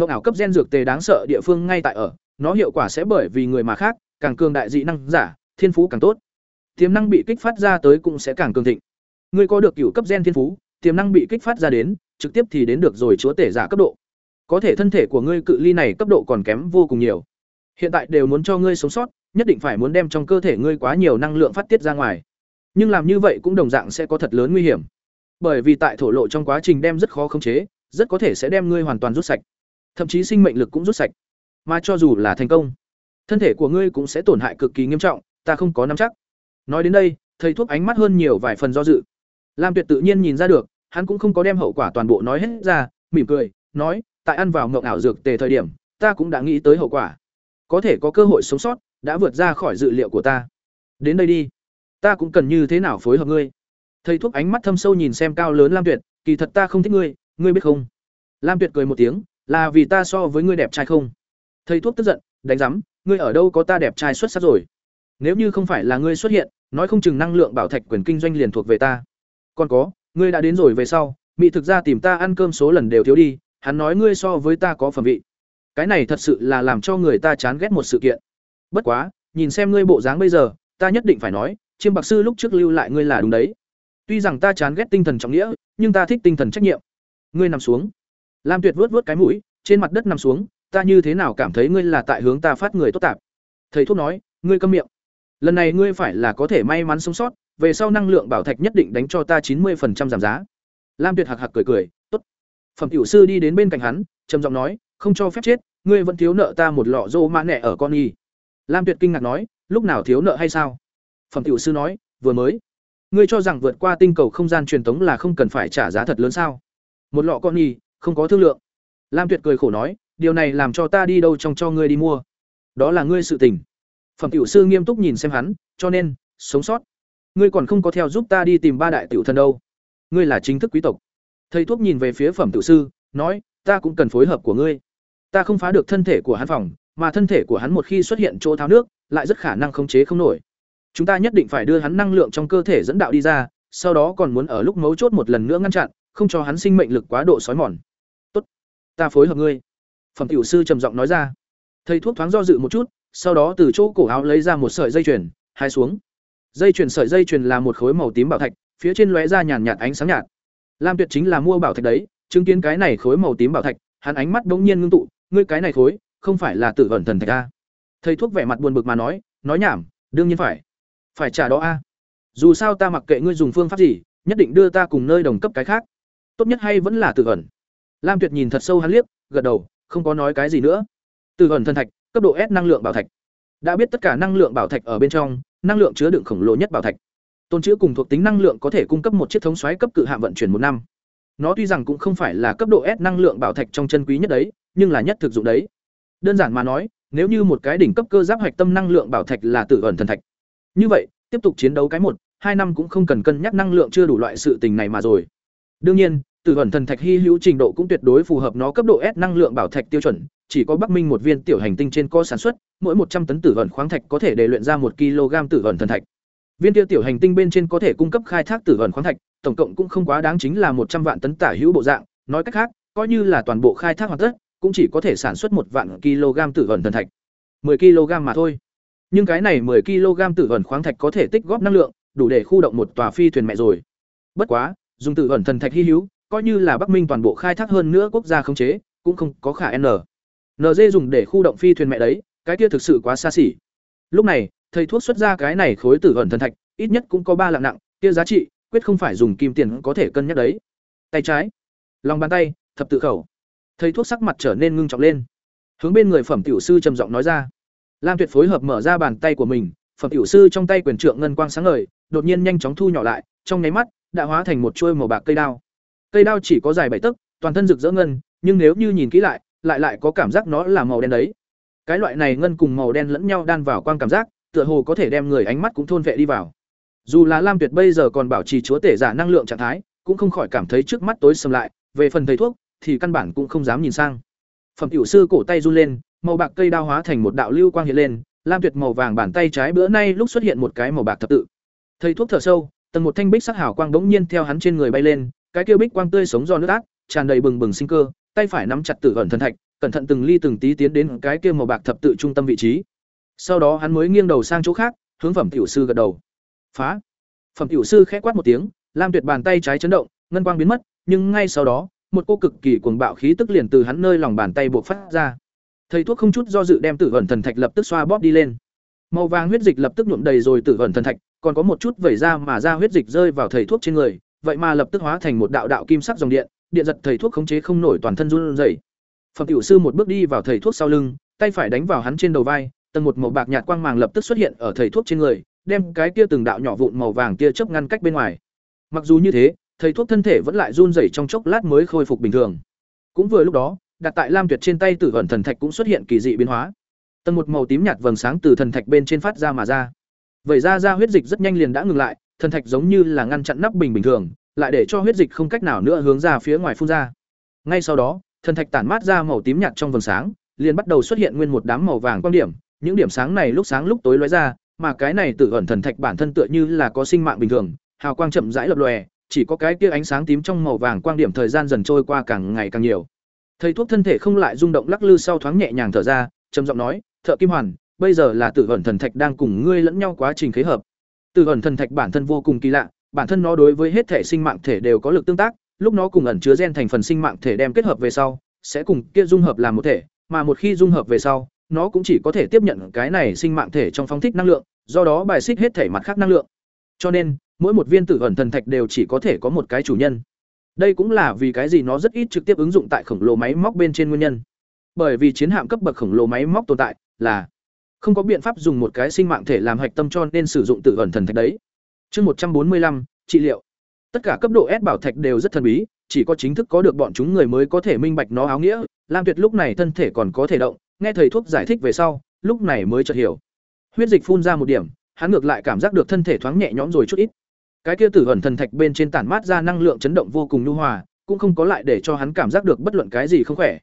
mộng ảo cấp gen dược tề đáng sợ địa phương ngay tại ở, nó hiệu quả sẽ bởi vì người mà khác, càng cường đại dị năng giả, thiên phú càng tốt. tiềm năng bị kích phát ra tới cũng sẽ càng cường thịnh. Ngươi có được cửu cấp gen thiên phú, tiềm năng bị kích phát ra đến, trực tiếp thì đến được rồi chúa tể giả cấp độ. Có thể thân thể của ngươi cự ly này cấp độ còn kém vô cùng nhiều. Hiện tại đều muốn cho ngươi sống sót, nhất định phải muốn đem trong cơ thể ngươi quá nhiều năng lượng phát tiết ra ngoài. Nhưng làm như vậy cũng đồng dạng sẽ có thật lớn nguy hiểm. Bởi vì tại thổ lộ trong quá trình đem rất khó khống chế, rất có thể sẽ đem ngươi hoàn toàn rút sạch. Thậm chí sinh mệnh lực cũng rút sạch. Mà cho dù là thành công, thân thể của ngươi cũng sẽ tổn hại cực kỳ nghiêm trọng, ta không có nắm chắc. Nói đến đây, thầy thuốc ánh mắt hơn nhiều vài phần do dự. Lam Tuyệt tự nhiên nhìn ra được, hắn cũng không có đem hậu quả toàn bộ nói hết ra, mỉm cười, nói, tại ăn vào ngộng ảo dược tề thời điểm, ta cũng đã nghĩ tới hậu quả. Có thể có cơ hội sống sót, đã vượt ra khỏi dự liệu của ta. Đến đây đi, ta cũng cần như thế nào phối hợp ngươi. Thầy thuốc ánh mắt thâm sâu nhìn xem cao lớn Lam Tuyệt, kỳ thật ta không thích ngươi, ngươi biết không? Lam Tuyệt cười một tiếng, là vì ta so với ngươi đẹp trai không? Thầy thuốc tức giận, đánh giám ngươi ở đâu có ta đẹp trai xuất sắc rồi? Nếu như không phải là ngươi xuất hiện, nói không chừng năng lượng bảo thạch quyền kinh doanh liền thuộc về ta. Còn có, ngươi đã đến rồi về sau, mỹ thực ra tìm ta ăn cơm số lần đều thiếu đi, hắn nói ngươi so với ta có phẩm vị. Cái này thật sự là làm cho người ta chán ghét một sự kiện. Bất quá, nhìn xem ngươi bộ dáng bây giờ, ta nhất định phải nói, Chiêm Bạc sư lúc trước lưu lại ngươi là đúng đấy. Tuy rằng ta chán ghét tinh thần trọng nghĩa, nhưng ta thích tinh thần trách nhiệm. Ngươi nằm xuống. Lam Tuyệt vuốt vuốt cái mũi, trên mặt đất nằm xuống, ta như thế nào cảm thấy ngươi là tại hướng ta phát người tốt tạp. Thầy thuốc nói, ngươi câm miệng. Lần này ngươi phải là có thể may mắn sống sót, về sau năng lượng bảo thạch nhất định đánh cho ta chín 90% giảm giá. Lam Tuyệt hạc hạc cười cười, "Tốt." Phẩm tiểu sư đi đến bên cạnh hắn, trầm giọng nói, "Không cho phép chết, ngươi vẫn thiếu nợ ta một lọ rô mã nẻ ở con y." Lam Tuyệt kinh ngạc nói, "Lúc nào thiếu nợ hay sao?" Phẩm tiểu sư nói, "Vừa mới." Ngươi cho rằng vượt qua tinh cầu không gian truyền tống là không cần phải trả giá thật lớn sao? Một lọ con y, không có thương lượng. Lam Tuyệt cười khổ nói, điều này làm cho ta đi đâu trong cho ngươi đi mua. Đó là ngươi sự tình. Phẩm tiểu sư nghiêm túc nhìn xem hắn, cho nên, sống sót. Ngươi còn không có theo giúp ta đi tìm ba đại tiểu thần đâu. Ngươi là chính thức quý tộc. Thầy thuốc nhìn về phía phẩm tiểu sư, nói, ta cũng cần phối hợp của ngươi. Ta không phá được thân thể của hắn phòng, mà thân thể của hắn một khi xuất hiện chỗ tháo nước, lại rất khả năng khống chế không nổi. Chúng ta nhất định phải đưa hắn năng lượng trong cơ thể dẫn đạo đi ra, sau đó còn muốn ở lúc mấu chốt một lần nữa ngăn chặn, không cho hắn sinh mệnh lực quá độ sói mòn. Ta phối hợp ngươi." Phẩm tiểu sư trầm giọng nói ra. Thầy thuốc thoáng do dự một chút, sau đó từ chỗ cổ áo lấy ra một sợi dây chuyền, hai xuống. Dây chuyền sợi dây chuyền là một khối màu tím bảo thạch, phía trên lóe ra nhàn nhạt ánh sáng nhạt. Lam Tuyệt chính là mua bảo thạch đấy, chứng kiến cái này khối màu tím bảo thạch, hắn ánh mắt bỗng nhiên ngưng tụ, ngươi cái này khối, không phải là tự ẩn thần thạch a? Thầy thuốc vẻ mặt buồn bực mà nói, nói nhảm, đương nhiên phải. Phải trả đó a. Dù sao ta mặc kệ ngươi dùng phương pháp gì, nhất định đưa ta cùng nơi đồng cấp cái khác. Tốt nhất hay vẫn là tự ẩn. Lam Tuyệt nhìn thật sâu hắn liếc, gật đầu, không có nói cái gì nữa. từ ẩn thần thạch, cấp độ S năng lượng bảo thạch. Đã biết tất cả năng lượng bảo thạch ở bên trong, năng lượng chứa đựng khổng lồ nhất bảo thạch. Tôn chứa cùng thuộc tính năng lượng có thể cung cấp một chiếc thống xoáy cấp cự hạm vận chuyển một năm. Nó tuy rằng cũng không phải là cấp độ S năng lượng bảo thạch trong chân quý nhất đấy, nhưng là nhất thực dụng đấy. Đơn giản mà nói, nếu như một cái đỉnh cấp cơ giáp hoạch tâm năng lượng bảo thạch là tự ẩn thần thạch. Như vậy, tiếp tục chiến đấu cái một, hai năm cũng không cần cân nhắc năng lượng chưa đủ loại sự tình này mà rồi. Đương nhiên, tử ẩn thần thạch hy hữu trình độ cũng tuyệt đối phù hợp nó cấp độ S năng lượng bảo thạch tiêu chuẩn, chỉ có Bắc Minh một viên tiểu hành tinh trên có sản xuất, mỗi một trăm tấn tử ẩn khoáng thạch có thể để luyện ra một kg tử ẩn thần thạch. Viên tiêu tiểu hành tinh bên trên có thể cung cấp khai thác tử ẩn khoáng thạch, tổng cộng cũng không quá đáng chính là một trăm vạn tấn tả hữu bộ dạng, nói cách khác, coi như là toàn bộ khai thác hoàn tất, cũng chỉ có thể sản xuất một vạn kg tử ẩn thần thạch. 10 kg mà thôi. Nhưng cái này 10 kg tử ẩn khoáng thạch có thể tích góp năng lượng, đủ để khu động một tòa phi thuyền mẹ rồi. Bất quá, dùng tử ẩn thần thạch hi hữu, coi như là Bắc Minh toàn bộ khai thác hơn nữa quốc gia khống chế, cũng không có khả n. NG dùng để khu động phi thuyền mẹ đấy, cái kia thực sự quá xa xỉ. Lúc này, thầy thuốc xuất ra cái này khối tử ẩn thần thạch, ít nhất cũng có ba lạng nặng, kia giá trị, quyết không phải dùng kim tiền có thể cân nhắc đấy. Tay trái, lòng bàn tay, thập tự khẩu. Thầy thuốc sắc mặt trở nên ngưng trọng lên. Hướng bên người phẩm tiểu sư trầm giọng nói ra. Lam Tuyệt phối hợp mở ra bàn tay của mình, phẩm tiểu sư trong tay quyền trượng ngân quang sáng ngời, đột nhiên nhanh chóng thu nhỏ lại, trong nháy mắt đã hóa thành một chuôi màu bạc cây đao. Cây đao chỉ có dài bảy tấc, toàn thân rực rỡ ngân, nhưng nếu như nhìn kỹ lại, lại lại có cảm giác nó là màu đen đấy. Cái loại này ngân cùng màu đen lẫn nhau đan vào quang cảm giác, tựa hồ có thể đem người ánh mắt cũng thôn vệ đi vào. Dù là Lam Tuyệt bây giờ còn bảo trì chúa tể giả năng lượng trạng thái, cũng không khỏi cảm thấy trước mắt tối sầm lại, về phần thầy thuốc thì căn bản cũng không dám nhìn sang. Phẩm tiểu sư cổ tay run lên, màu bạc cây đao hóa thành một đạo lưu quang hiện lên, Lam Tuyệt màu vàng bàn tay trái bữa nay lúc xuất hiện một cái màu bạc thập tự. Thầy thuốc thở sâu, tầng một thanh bích sắc hào quang bỗng nhiên theo hắn trên người bay lên, cái kia bích quang tươi sống do nước ác, tràn đầy bừng bừng sinh cơ, tay phải nắm chặt tử ẩn thần thạch, cẩn thận từng ly từng tí tiến đến cái kia màu bạc thập tự trung tâm vị trí. Sau đó hắn mới nghiêng đầu sang chỗ khác, hướng phẩm tiểu sư gật đầu. phá phẩm tiểu sư khẽ quát một tiếng lam tuyệt bàn tay trái chấn động ngân quang biến mất nhưng ngay sau đó một cô cực kỳ cuồng bạo khí tức liền từ hắn nơi lòng bàn tay buộc phát ra thầy thuốc không chút do dự đem tử ẩn thần thạch lập tức xoa bóp đi lên màu vàng huyết dịch lập tức nhuộm đầy rồi tử ẩn thần thạch còn có một chút vẩy ra mà ra huyết dịch rơi vào thầy thuốc trên người vậy mà lập tức hóa thành một đạo đạo kim sắc dòng điện điện giật thầy thuốc khống chế không nổi toàn thân run rẩy. Phẩm tiểu sư một bước đi vào thầy thuốc sau lưng, tay phải đánh vào hắn trên đầu vai, tầng một màu bạc nhạt quang màng lập tức xuất hiện ở thầy thuốc trên người, đem cái kia từng đạo nhỏ vụn màu vàng kia chớp ngăn cách bên ngoài. Mặc dù như thế, thầy thuốc thân thể vẫn lại run rẩy trong chốc lát mới khôi phục bình thường. Cũng vừa lúc đó, đặt tại lam tuyệt trên tay tử hận thần thạch cũng xuất hiện kỳ dị biến hóa. Tầng một màu tím nhạt vầng sáng từ thần thạch bên trên phát ra mà ra. Vậy ra ra huyết dịch rất nhanh liền đã ngừng lại thần thạch giống như là ngăn chặn nắp bình bình thường, lại để cho huyết dịch không cách nào nữa hướng ra phía ngoài phun ra. Ngay sau đó, thần thạch tản mát ra màu tím nhạt trong vầng sáng, liền bắt đầu xuất hiện nguyên một đám màu vàng quang điểm. Những điểm sáng này lúc sáng lúc tối lóe ra, mà cái này tự ẩn thần thạch bản thân tựa như là có sinh mạng bình thường, hào quang chậm rãi lập lòe, chỉ có cái kia ánh sáng tím trong màu vàng quang điểm thời gian dần trôi qua càng ngày càng nhiều. Thầy thuốc thân thể không lại rung động lắc lư sau thoáng nhẹ nhàng thở ra, trầm giọng nói, thợ kim hoàn, bây giờ là tự ẩn thần thạch đang cùng ngươi lẫn nhau quá trình khế hợp tử ẩn thần thạch bản thân vô cùng kỳ lạ, bản thân nó đối với hết thể sinh mạng thể đều có lực tương tác, lúc nó cùng ẩn chứa gen thành phần sinh mạng thể đem kết hợp về sau, sẽ cùng kia dung hợp làm một thể, mà một khi dung hợp về sau, nó cũng chỉ có thể tiếp nhận cái này sinh mạng thể trong phóng thích năng lượng, do đó bài xích hết thể mặt khác năng lượng. Cho nên, mỗi một viên tử ẩn thần thạch đều chỉ có thể có một cái chủ nhân. Đây cũng là vì cái gì nó rất ít trực tiếp ứng dụng tại khổng lồ máy móc bên trên nguyên nhân. Bởi vì chiến hạm cấp bậc khổng lồ máy móc tồn tại là không có biện pháp dùng một cái sinh mạng thể làm hạch tâm cho nên sử dụng tử ẩn thần thạch đấy. Chương một trăm bốn mươi lăm, trị liệu. Tất cả cấp độ S bảo thạch đều rất thần bí, chỉ có chính thức có được bọn chúng người mới có thể minh bạch nó áo nghĩa. Lam tuyệt lúc này thân thể còn có thể động, nghe thầy thuốc giải thích về sau, lúc này mới chợt hiểu. Huyết dịch phun ra một điểm, hắn ngược lại cảm giác được thân thể thoáng nhẹ nhõm rồi chút ít. Cái kia tử ẩn thần thạch bên trên tản mát ra năng lượng chấn động vô cùng nhu hòa, cũng không có lại để cho hắn cảm giác được bất luận cái gì không khỏe.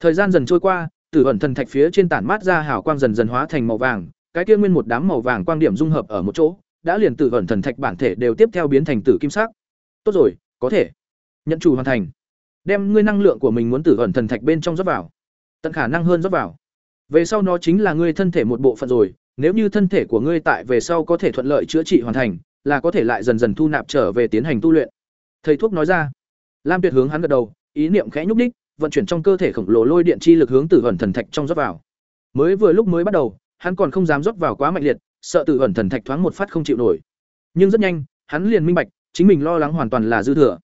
Thời gian dần trôi qua tử ẩn thần thạch phía trên tản mát ra hào quang dần dần hóa thành màu vàng, cái kia nguyên một đám màu vàng quang điểm dung hợp ở một chỗ, đã liền tử ẩn thần thạch bản thể đều tiếp theo biến thành tử kim sắc. Tốt rồi, có thể. Nhận chủ hoàn thành. Đem ngươi năng lượng của mình muốn tử ẩn thần thạch bên trong rót vào. Tận khả năng hơn rót vào. Về sau nó chính là ngươi thân thể một bộ phận rồi, nếu như thân thể của ngươi tại về sau có thể thuận lợi chữa trị hoàn thành, là có thể lại dần dần thu nạp trở về tiến hành tu luyện. Thầy thuốc nói ra. Lam tuyệt hướng hắn gật đầu, ý niệm khẽ nhúc đích vận chuyển trong cơ thể khổng lồ lôi điện chi lực hướng tử hẩn thần thạch trong rót vào. Mới vừa lúc mới bắt đầu, hắn còn không dám rót vào quá mạnh liệt, sợ tử hẩn thần thạch thoáng một phát không chịu nổi. Nhưng rất nhanh, hắn liền minh bạch, chính mình lo lắng hoàn toàn là dư thừa.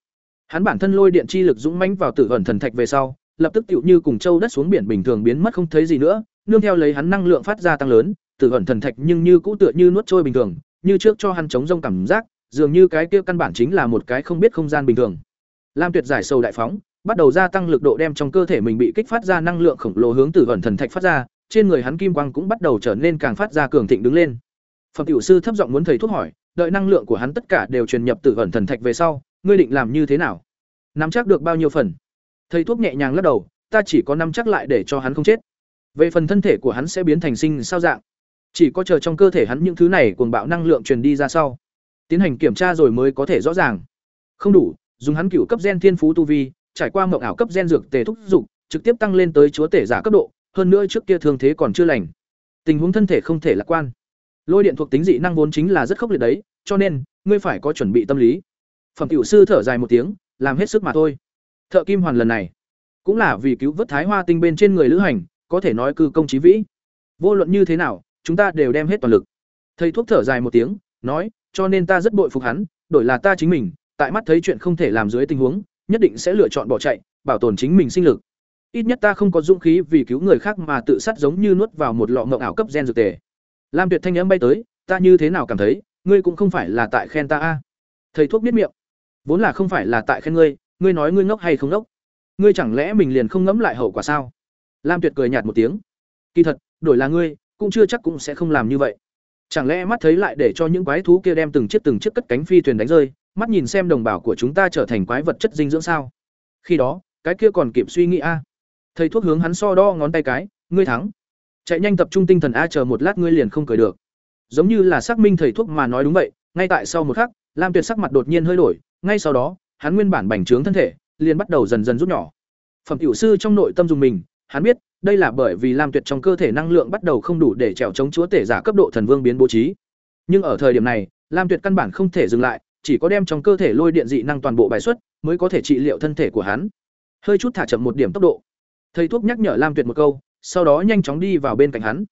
Hắn bản thân lôi điện chi lực dũng mãnh vào tử hẩn thần thạch về sau, lập tức tựu như cùng châu đất xuống biển bình thường biến mất không thấy gì nữa, nương theo lấy hắn năng lượng phát ra tăng lớn, tử hẩn thần thạch nhưng như cũ tựa như nuốt trôi bình thường, như trước cho hắn chống rông cảm giác, dường như cái kia căn bản chính là một cái không biết không gian bình thường. Lam tuyệt giải sâu đại phóng bắt đầu gia tăng lực độ đem trong cơ thể mình bị kích phát ra năng lượng khổng lồ hướng tử ẩn thần thạch phát ra, trên người hắn kim quang cũng bắt đầu trở nên càng phát ra cường thịnh đứng lên. Phẩm tiểu sư thấp giọng muốn thầy thuốc hỏi, đợi năng lượng của hắn tất cả đều truyền nhập tử ẩn thần thạch về sau, ngươi định làm như thế nào? Nắm chắc được bao nhiêu phần? Thầy thuốc nhẹ nhàng lắc đầu, ta chỉ có nắm chắc lại để cho hắn không chết. Về phần thân thể của hắn sẽ biến thành sinh sao dạng. Chỉ có chờ trong cơ thể hắn những thứ này cuồng bạo năng lượng truyền đi ra sau. Tiến hành kiểm tra rồi mới có thể rõ ràng. Không đủ, dùng hắn cửu cấp gen thiên phú tu vi trải qua mộng ảo cấp gen dược tề thúc dục trực tiếp tăng lên tới chúa tể giả cấp độ, hơn nữa trước kia thương thế còn chưa lành. Tình huống thân thể không thể lạc quan. Lôi điện thuộc tính dị năng vốn chính là rất khốc liệt đấy, cho nên, ngươi phải có chuẩn bị tâm lý. Phẩm tiểu sư thở dài một tiếng, làm hết sức mà thôi. Thợ kim hoàn lần này, cũng là vì cứu vớt thái hoa tinh bên trên người lữ hành, có thể nói cư công trí vĩ. Vô luận như thế nào, chúng ta đều đem hết toàn lực. Thầy thuốc thở dài một tiếng, nói, cho nên ta rất bội phục hắn, đổi là ta chính mình, tại mắt thấy chuyện không thể làm dưới tình huống nhất định sẽ lựa chọn bỏ chạy, bảo tồn chính mình sinh lực. Ít nhất ta không có dũng khí vì cứu người khác mà tự sát giống như nuốt vào một lọ ngộng ảo cấp gen dược tề. Lam tuyệt thanh âm bay tới, ta như thế nào cảm thấy, ngươi cũng không phải là tại khen ta a? Thầy thuốc biết miệng, vốn là không phải là tại khen ngươi ngươi nói ngươi ngốc hay không ngốc? Ngươi chẳng lẽ mình liền không ngẫm lại hậu quả sao? Lam tuyệt cười nhạt một tiếng, kỳ thật, đổi là ngươi, cũng chưa chắc cũng sẽ không làm như vậy. Chẳng lẽ mắt thấy lại để cho những quái thú kia đem từng chiếc từng chiếc cất cánh phi thuyền đánh rơi mắt nhìn xem đồng bào của chúng ta trở thành quái vật chất dinh dưỡng sao? Khi đó cái kia còn kịp suy nghĩ a. Thầy thuốc hướng hắn so đo ngón tay cái ngươi thắng. Chạy nhanh tập trung tinh thần a chờ một lát ngươi liền không cười được. Giống như là xác minh thầy thuốc mà nói đúng vậy ngay tại sau một khắc lam tuyệt sắc mặt đột nhiên hơi đổi ngay sau đó hắn nguyên bản bành trướng thân thể liền bắt đầu dần dần rút nhỏ. Phẩm tiểu sư trong nội tâm dùng mình hắn biết đây là bởi vì lam tuyệt trong cơ thể năng lượng bắt đầu không đủ để trèo chống chúa tể giả cấp độ thần vương biến bố trí. Nhưng ở thời điểm này Lam Tuyệt căn bản không thể dừng lại, chỉ có đem trong cơ thể lôi điện dị năng toàn bộ bài xuất, mới có thể trị liệu thân thể của hắn. Hơi chút thả chậm một điểm tốc độ. Thầy thuốc nhắc nhở Lam Tuyệt một câu, sau đó nhanh chóng đi vào bên cạnh hắn.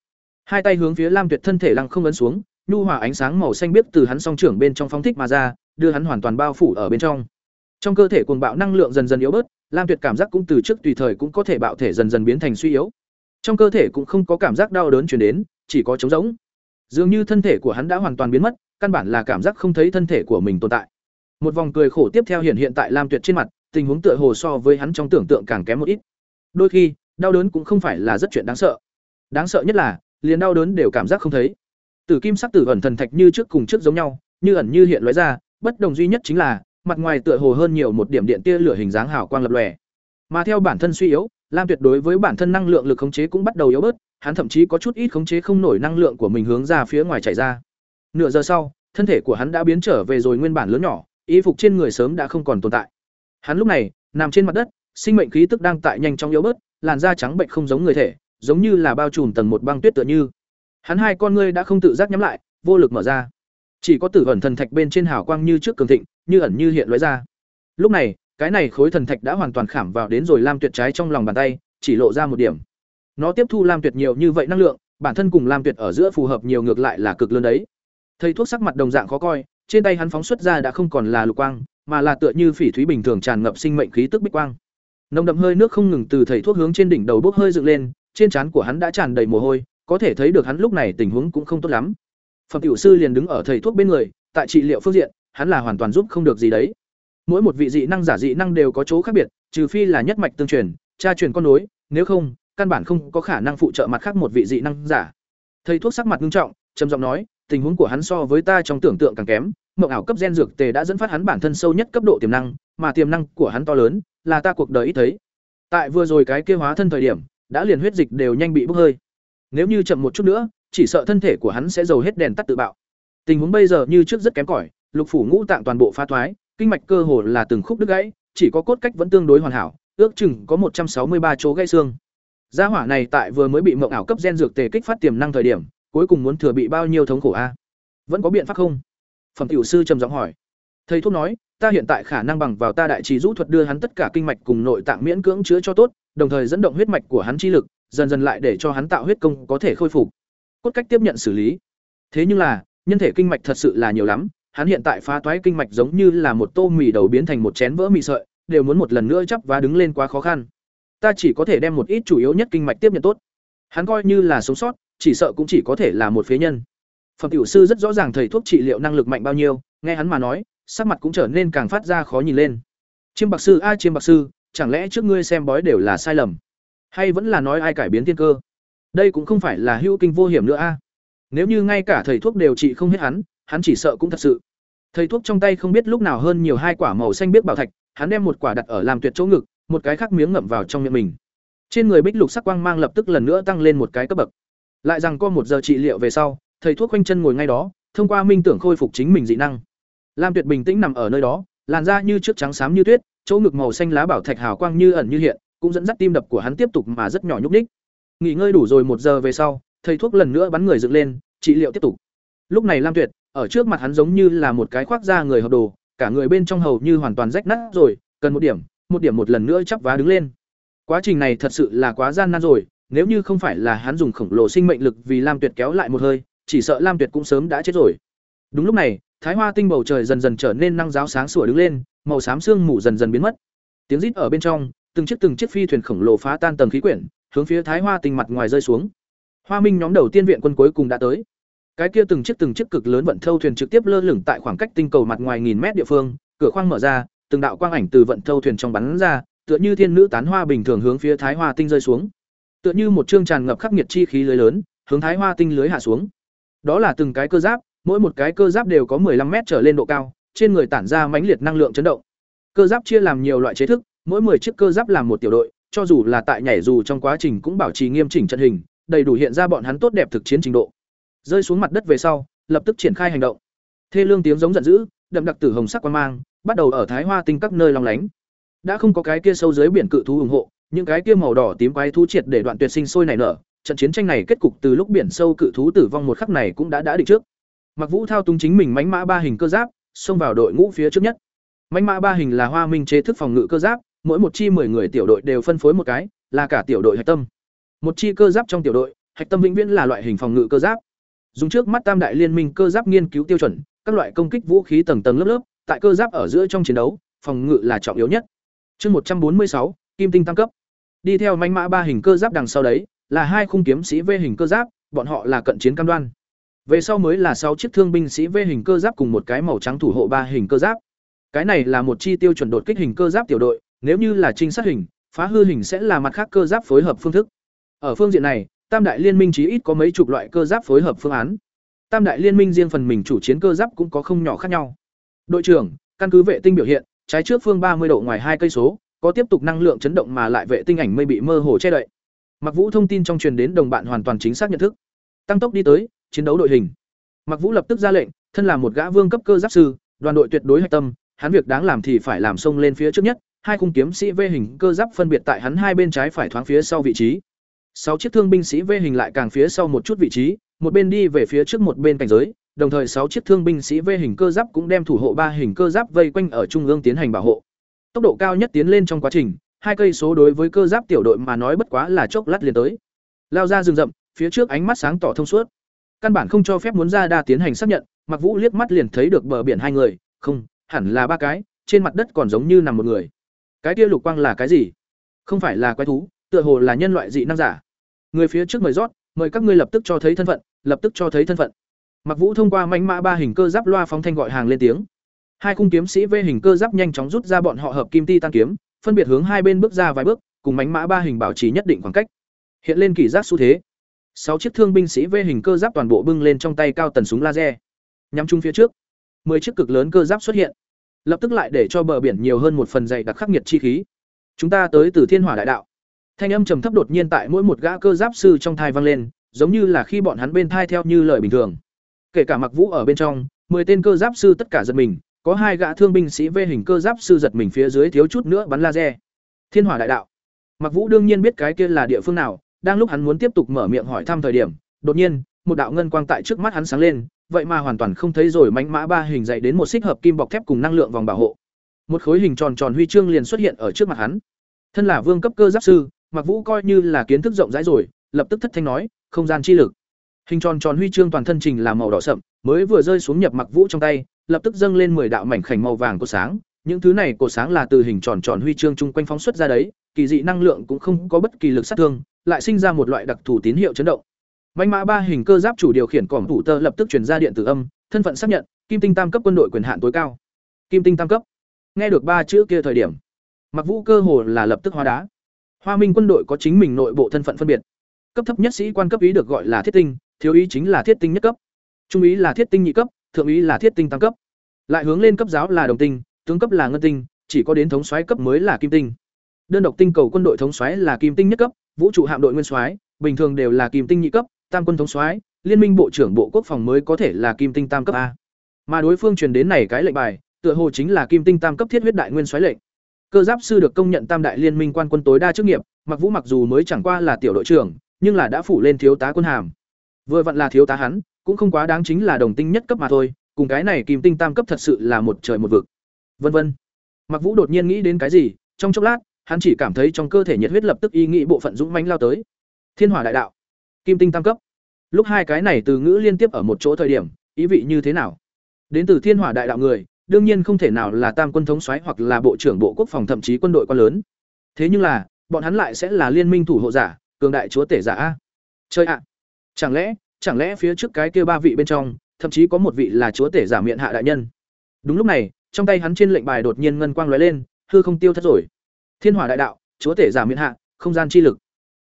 Hai tay hướng phía Lam Tuyệt thân thể lăng không ấn xuống, nhu hòa ánh sáng màu xanh biếc từ hắn song trưởng bên trong phóng thích mà ra, đưa hắn hoàn toàn bao phủ ở bên trong. Trong cơ thể cuồng bạo năng lượng dần dần yếu bớt, Lam Tuyệt cảm giác cũng từ trước tùy thời cũng có thể bạo thể dần dần biến thành suy yếu. Trong cơ thể cũng không có cảm giác đau đớn truyền đến, chỉ có trống rỗng. Dường như thân thể của hắn đã hoàn toàn biến mất, căn bản là cảm giác không thấy thân thể của mình tồn tại. Một vòng cười khổ tiếp theo hiện hiện tại Lam Tuyệt trên mặt, tình huống tựa hồ so với hắn trong tưởng tượng càng kém một ít. Đôi khi, đau đớn cũng không phải là rất chuyện đáng sợ. Đáng sợ nhất là, liền đau đớn đều cảm giác không thấy. Tử kim sắc tử ẩn thần thạch như trước cùng trước giống nhau, như ẩn như hiện lóe ra, bất đồng duy nhất chính là, mặt ngoài tựa hồ hơn nhiều một điểm điện tia lửa hình dáng hào quang lập lòe. Mà theo bản thân suy yếu, Lam Tuyệt đối với bản thân năng lượng lực khống chế cũng bắt đầu yếu bớt, hắn thậm chí có chút ít khống chế không nổi năng lượng của mình hướng ra phía ngoài chảy ra. Nửa giờ sau, thân thể của hắn đã biến trở về rồi nguyên bản lớn nhỏ, y phục trên người sớm đã không còn tồn tại. Hắn lúc này, nằm trên mặt đất, sinh mệnh khí tức đang tại nhanh chóng yếu bớt, làn da trắng bệnh không giống người thể, giống như là bao trùm tầng một băng tuyết tựa như. Hắn hai con ngươi đã không tự giác nhắm lại, vô lực mở ra. Chỉ có tử ẩn thần thạch bên trên hào quang như trước cường thịnh, như ẩn như hiện lóe ra. Lúc này, cái này khối thần thạch đã hoàn toàn khảm vào đến rồi Lam Tuyệt trái trong lòng bàn tay, chỉ lộ ra một điểm. Nó tiếp thu Lam Tuyệt nhiều như vậy năng lượng, bản thân cùng Lam Tuyệt ở giữa phù hợp nhiều ngược lại là cực lớn đấy. Thầy thuốc sắc mặt đồng dạng khó coi, trên tay hắn phóng xuất ra đã không còn là lục quang, mà là tựa như phỉ thúy bình thường tràn ngập sinh mệnh khí tức bích quang. Nồng đậm hơi nước không ngừng từ thầy thuốc hướng trên đỉnh đầu bốc hơi dựng lên, trên trán của hắn đã tràn đầy mồ hôi, có thể thấy được hắn lúc này tình huống cũng không tốt lắm. Phẩm tiểu sư liền đứng ở thầy thuốc bên người, tại trị liệu phương diện, hắn là hoàn toàn giúp không được gì đấy. Mỗi một vị dị năng giả dị năng đều có chỗ khác biệt, trừ phi là nhất mạch tương truyền, cha truyền con nối, nếu không, căn bản không có khả năng phụ trợ mặt khác một vị dị năng giả. Thầy thuốc sắc mặt nghiêm trọng, trầm giọng nói, tình huống của hắn so với ta trong tưởng tượng càng kém, mộng ảo cấp gen dược tề đã dẫn phát hắn bản thân sâu nhất cấp độ tiềm năng, mà tiềm năng của hắn to lớn, là ta cuộc đời ít thấy. Tại vừa rồi cái kia hóa thân thời điểm, đã liền huyết dịch đều nhanh bị bốc hơi. Nếu như chậm một chút nữa, chỉ sợ thân thể của hắn sẽ dầu hết đèn tắt tự bạo. Tình huống bây giờ như trước rất kém cỏi, lục phủ ngũ tạng toàn bộ phá thoái, kinh mạch cơ hồ là từng khúc đứt gãy, chỉ có cốt cách vẫn tương đối hoàn hảo, ước chừng có một trăm sáu mươi ba chỗ gãy xương. Gia hỏa này tại vừa mới bị mộng ảo cấp gen dược tề kích phát tiềm năng thời điểm, cuối cùng muốn thừa bị bao nhiêu thống khổ a? Vẫn có biện pháp không? Phẩm tiểu sư trầm giọng hỏi. Thầy thuốc nói, ta hiện tại khả năng bằng vào ta đại trì rũ thuật đưa hắn tất cả kinh mạch cùng nội tạng miễn cưỡng chữa cho tốt, đồng thời dẫn động huyết mạch của hắn chi lực, dần dần lại để cho hắn tạo huyết công có thể khôi phục. Cốt cách tiếp nhận xử lý. Thế nhưng là, nhân thể kinh mạch thật sự là nhiều lắm, hắn hiện tại phá toái kinh mạch giống như là một tô mì đầu biến thành một chén vỡ mì sợi, đều muốn một lần nữa chắp và đứng lên quá khó khăn. Ta chỉ có thể đem một ít chủ yếu nhất kinh mạch tiếp nhận tốt. Hắn coi như là sống sót, chỉ sợ cũng chỉ có thể là một phế nhân. Phẩm tiểu sư rất rõ ràng thầy thuốc trị liệu năng lực mạnh bao nhiêu, nghe hắn mà nói, sắc mặt cũng trở nên càng phát ra khó nhìn lên. Chiêm bạc sư a chiêm bạc sư, chẳng lẽ trước ngươi xem bói đều là sai lầm, hay vẫn là nói ai cải biến thiên cơ? Đây cũng không phải là hữu kinh vô hiểm nữa a. Nếu như ngay cả thầy thuốc đều trị không hết hắn, hắn chỉ sợ cũng thật sự. Thầy thuốc trong tay không biết lúc nào hơn nhiều hai quả màu xanh biết bảo thạch, hắn đem một quả đặt ở làm tuyệt chỗ ngực, một cái khác miếng ngậm vào trong miệng mình. Trên người bích lục sắc quang mang lập tức lần nữa tăng lên một cái cấp bậc. Lại rằng có một giờ trị liệu về sau, thầy thuốc quanh chân ngồi ngay đó, thông qua minh tưởng khôi phục chính mình dị năng. Lam Tuyệt bình tĩnh nằm ở nơi đó, làn da như trước trắng xám như tuyết, chỗ ngực màu xanh lá bảo thạch hào quang như ẩn như hiện, cũng dẫn dắt tim đập của hắn tiếp tục mà rất nhỏ nhúc ních Nghỉ ngơi đủ rồi một giờ về sau, thầy thuốc lần nữa bắn người dựng lên, trị liệu tiếp tục. Lúc này Lam Tuyệt, ở trước mặt hắn giống như là một cái khoác da người hợp đồ, cả người bên trong hầu như hoàn toàn rách nát rồi, cần một điểm, một điểm một lần nữa chắp vá đứng lên. Quá trình này thật sự là quá gian nan rồi, nếu như không phải là hắn dùng khổng lồ sinh mệnh lực vì Lam Tuyệt kéo lại một hơi, chỉ sợ Lam Tuyệt cũng sớm đã chết rồi. Đúng lúc này, Thái Hoa tinh bầu trời dần dần trở nên năng giáo sáng sủa đứng lên, màu xám sương mù dần dần biến mất. Tiếng rít ở bên trong, từng chiếc từng chiếc phi thuyền khổng lồ phá tan tầng khí quyển, hướng phía Thái Hoa tinh mặt ngoài rơi xuống. Hoa Minh nhóm đầu tiên viện quân cuối cùng đã tới. Cái kia từng chiếc từng chiếc cực lớn vận thâu thuyền trực tiếp lơ lửng tại khoảng cách tinh cầu mặt ngoài nghìn mét địa phương, cửa khoang mở ra, từng đạo quang ảnh từ vận thâu thuyền trong bắn ra, tựa như thiên nữ tán hoa bình thường hướng phía Thái Hoa tinh rơi xuống. Tựa như một chương tràn ngập khắc nghiệt chi khí lưới lớn, hướng Thái Hoa tinh lưới hạ xuống. Đó là từng cái cơ giáp, mỗi một cái cơ giáp đều có 15 mét trở lên độ cao, trên người tản ra mãnh liệt năng lượng chấn động. Cơ giáp chia làm nhiều loại chế thức, mỗi 10 chiếc cơ giáp làm một tiểu đội, cho dù là tại nhảy dù trong quá trình cũng bảo trì nghiêm chỉnh trận hình, đầy đủ hiện ra bọn hắn tốt đẹp thực chiến trình độ. Rơi xuống mặt đất về sau, lập tức triển khai hành động. Thê lương tiếng giống giận dữ, đậm đặc tử hồng sắc quang mang, bắt đầu ở Thái Hoa tinh các nơi long lánh. Đã không có cái kia sâu dưới biển cự thú ủng hộ, những cái kia màu đỏ tím quái thú triệt để đoạn tuyệt sinh sôi nảy nở, trận chiến tranh này kết cục từ lúc biển sâu cự thú tử vong một khắc này cũng đã đã định trước. Mặc Vũ thao túng chính mình mãnh mã ba hình cơ giáp, xông vào đội ngũ phía trước nhất. Mãnh mã ba hình là Hoa Minh chế thức phòng ngự cơ giáp, mỗi một chi 10 người tiểu đội đều phân phối một cái, là cả tiểu đội hạch tâm. Một chi cơ giáp trong tiểu đội, hạch tâm vĩnh viễn là loại hình phòng ngự cơ giáp. Dùng trước mắt Tam đại liên minh cơ giáp nghiên cứu tiêu chuẩn, các loại công kích vũ khí tầng tầng lớp lớp, tại cơ giáp ở giữa trong chiến đấu, phòng ngự là trọng yếu nhất. Chương 146, Kim tinh tăng cấp. Đi theo manh mã ba hình cơ giáp đằng sau đấy, là hai khung kiếm sĩ V hình cơ giáp, bọn họ là cận chiến cam đoan. Về sau mới là sáu chiếc thương binh sĩ V hình cơ giáp cùng một cái màu trắng thủ hộ ba hình cơ giáp. Cái này là một chi tiêu chuẩn đột kích hình cơ giáp tiểu đội, nếu như là trinh sát hình, phá hư hình sẽ là mặt khác cơ giáp phối hợp phương thức. Ở phương diện này, Tam đại liên minh chí ít có mấy chục loại cơ giáp phối hợp phương án. Tam đại liên minh riêng phần mình chủ chiến cơ giáp cũng có không nhỏ khác nhau. Đội trưởng, căn cứ vệ tinh biểu hiện, trái trước phương ba mươi độ ngoài hai cây số, có tiếp tục năng lượng chấn động mà lại vệ tinh ảnh mây bị mơ hồ che đậy. Mặc Vũ thông tin trong truyền đến đồng bạn hoàn toàn chính xác nhận thức. Tăng tốc đi tới, chiến đấu đội hình. Mặc Vũ lập tức ra lệnh, thân là một gã vương cấp cơ giáp sư, đoàn đội tuyệt đối hạch tâm, hắn việc đáng làm thì phải làm sông lên phía trước nhất, hai khung kiếm sĩ V hình cơ giáp phân biệt tại hắn hai bên trái phải thoáng phía sau vị trí. Sáu chiếc thương binh sĩ V hình lại càng phía sau một chút vị trí, một bên đi về phía trước một bên cảnh giới, đồng thời sáu chiếc thương binh sĩ V hình cơ giáp cũng đem thủ hộ ba hình cơ giáp vây quanh ở trung ương tiến hành bảo hộ. Tốc độ cao nhất tiến lên trong quá trình, hai cây số đối với cơ giáp tiểu đội mà nói bất quá là chốc lát liền tới. Lao ra rừng rậm, phía trước ánh mắt sáng tỏ thông suốt. Căn bản không cho phép muốn ra đa tiến hành xác nhận, Mặc Vũ liếc mắt liền thấy được bờ biển hai người, không, hẳn là ba cái, trên mặt đất còn giống như nằm một người. Cái kia lục quang là cái gì? Không phải là quái thú, tựa hồ là nhân loại dị năng giả. Người phía trước mời rót, mời các ngươi lập tức cho thấy thân phận, lập tức cho thấy thân phận. Mặc Vũ thông qua manh mã ba hình cơ giáp loa phóng thanh gọi hàng lên tiếng. Hai cung kiếm sĩ vê hình cơ giáp nhanh chóng rút ra bọn họ hợp kim ti tan kiếm, phân biệt hướng hai bên bước ra vài bước, cùng mãnh mã ba hình bảo trì nhất định khoảng cách. Hiện lên kỳ giác xu thế. Sáu chiếc thương binh sĩ vê hình cơ giáp toàn bộ bưng lên trong tay cao tần súng laser, nhắm chung phía trước. Mười chiếc cực lớn cơ giáp xuất hiện, lập tức lại để cho bờ biển nhiều hơn một phần dày đặc khắc nghiệt chi khí. Chúng ta tới từ Thiên Hỏa Đại Đạo. Thanh âm trầm thấp đột nhiên tại mỗi một gã cơ giáp sư trong thai vang lên, giống như là khi bọn hắn bên thai theo như lời bình thường. Kể cả Mặc Vũ ở bên trong, mười tên cơ giáp sư tất cả giật mình, có hai gã thương binh sĩ vê hình cơ giáp sư giật mình phía dưới thiếu chút nữa bắn laser. Thiên Hỏa Đại Đạo. Mặc Vũ đương nhiên biết cái kia là địa phương nào, đang lúc hắn muốn tiếp tục mở miệng hỏi thăm thời điểm, đột nhiên, một đạo ngân quang tại trước mắt hắn sáng lên, vậy mà hoàn toàn không thấy rồi mánh mã ba hình dậy đến một xích hợp kim bọc thép cùng năng lượng vòng bảo hộ. Một khối hình tròn tròn huy chương liền xuất hiện ở trước mặt hắn. Thân là vương cấp cơ giáp sư, Mặc Vũ coi như là kiến thức rộng rãi rồi, lập tức thất thanh nói, không gian chi lực. Hình tròn tròn huy chương toàn thân trình là màu đỏ sậm, mới vừa rơi xuống nhập Mặc Vũ trong tay, lập tức dâng lên 10 đạo mảnh khảnh màu vàng của sáng, những thứ này của sáng là từ hình tròn tròn huy chương chung quanh phóng xuất ra đấy, kỳ dị năng lượng cũng không có bất kỳ lực sát thương, lại sinh ra một loại đặc thù tín hiệu chấn động. Mãnh mã ba hình cơ giáp chủ điều khiển cỏm thủ tơ lập tức truyền ra điện tử âm, thân phận xác nhận, Kim Tinh tam cấp quân đội quyền hạn tối cao. Kim Tinh tam cấp. Nghe được ba chữ kia thời điểm, Mặc Vũ cơ hồ là lập tức hóa đá. Hoa Minh quân đội có chính mình nội bộ thân phận phân biệt. Cấp thấp nhất sĩ quan cấp ý được gọi là thiết tinh, thiếu ý chính là thiết tinh nhất cấp. Trung ý là thiết tinh nhị cấp, thượng ý là thiết tinh tam cấp. Lại hướng lên cấp giáo là đồng tinh, tướng cấp là ngân tinh, chỉ có đến thống xoáy cấp mới là kim tinh. Đơn độc tinh cầu quân đội thống xoáy là kim tinh nhất cấp, vũ trụ hạm đội nguyên soái, bình thường đều là kim tinh nhị cấp, tam quân thống soái, liên minh bộ trưởng bộ quốc phòng mới có thể là kim tinh tam cấp a. Mà đối phương truyền đến này cái lệnh bài, tựa hồ chính là kim tinh tam cấp thiết huyết đại nguyên soái lệnh. Cơ giáp sư được công nhận tam đại liên minh quan quân tối đa chức nghiệp, Mặc Vũ mặc dù mới chẳng qua là tiểu đội trưởng, nhưng là đã phủ lên thiếu tá quân hàm. Vừa vặn là thiếu tá hắn, cũng không quá đáng chính là đồng tinh nhất cấp mà thôi, cùng cái này kim tinh tam cấp thật sự là một trời một vực. Vân vân. Mặc Vũ đột nhiên nghĩ đến cái gì, trong chốc lát, hắn chỉ cảm thấy trong cơ thể nhiệt huyết lập tức ý nghĩ bộ phận dũng mãnh lao tới. Thiên Hỏa đại đạo, Kim tinh tam cấp. Lúc hai cái này từ ngữ liên tiếp ở một chỗ thời điểm, ý vị như thế nào? Đến từ Thiên Hỏa đại đạo người, đương nhiên không thể nào là tam quân thống soái hoặc là bộ trưởng bộ quốc phòng thậm chí quân đội quá lớn. Thế nhưng là, bọn hắn lại sẽ là liên minh thủ hộ giả, cường đại chúa tể giả a. Chơi ạ. Chẳng lẽ, chẳng lẽ phía trước cái kia ba vị bên trong, thậm chí có một vị là chúa tể giả miệng hạ đại nhân. Đúng lúc này, trong tay hắn trên lệnh bài đột nhiên ngân quang lóe lên, hư không tiêu thất rồi. Thiên Hỏa đại đạo, chúa tể giả miệng hạ, không gian chi lực.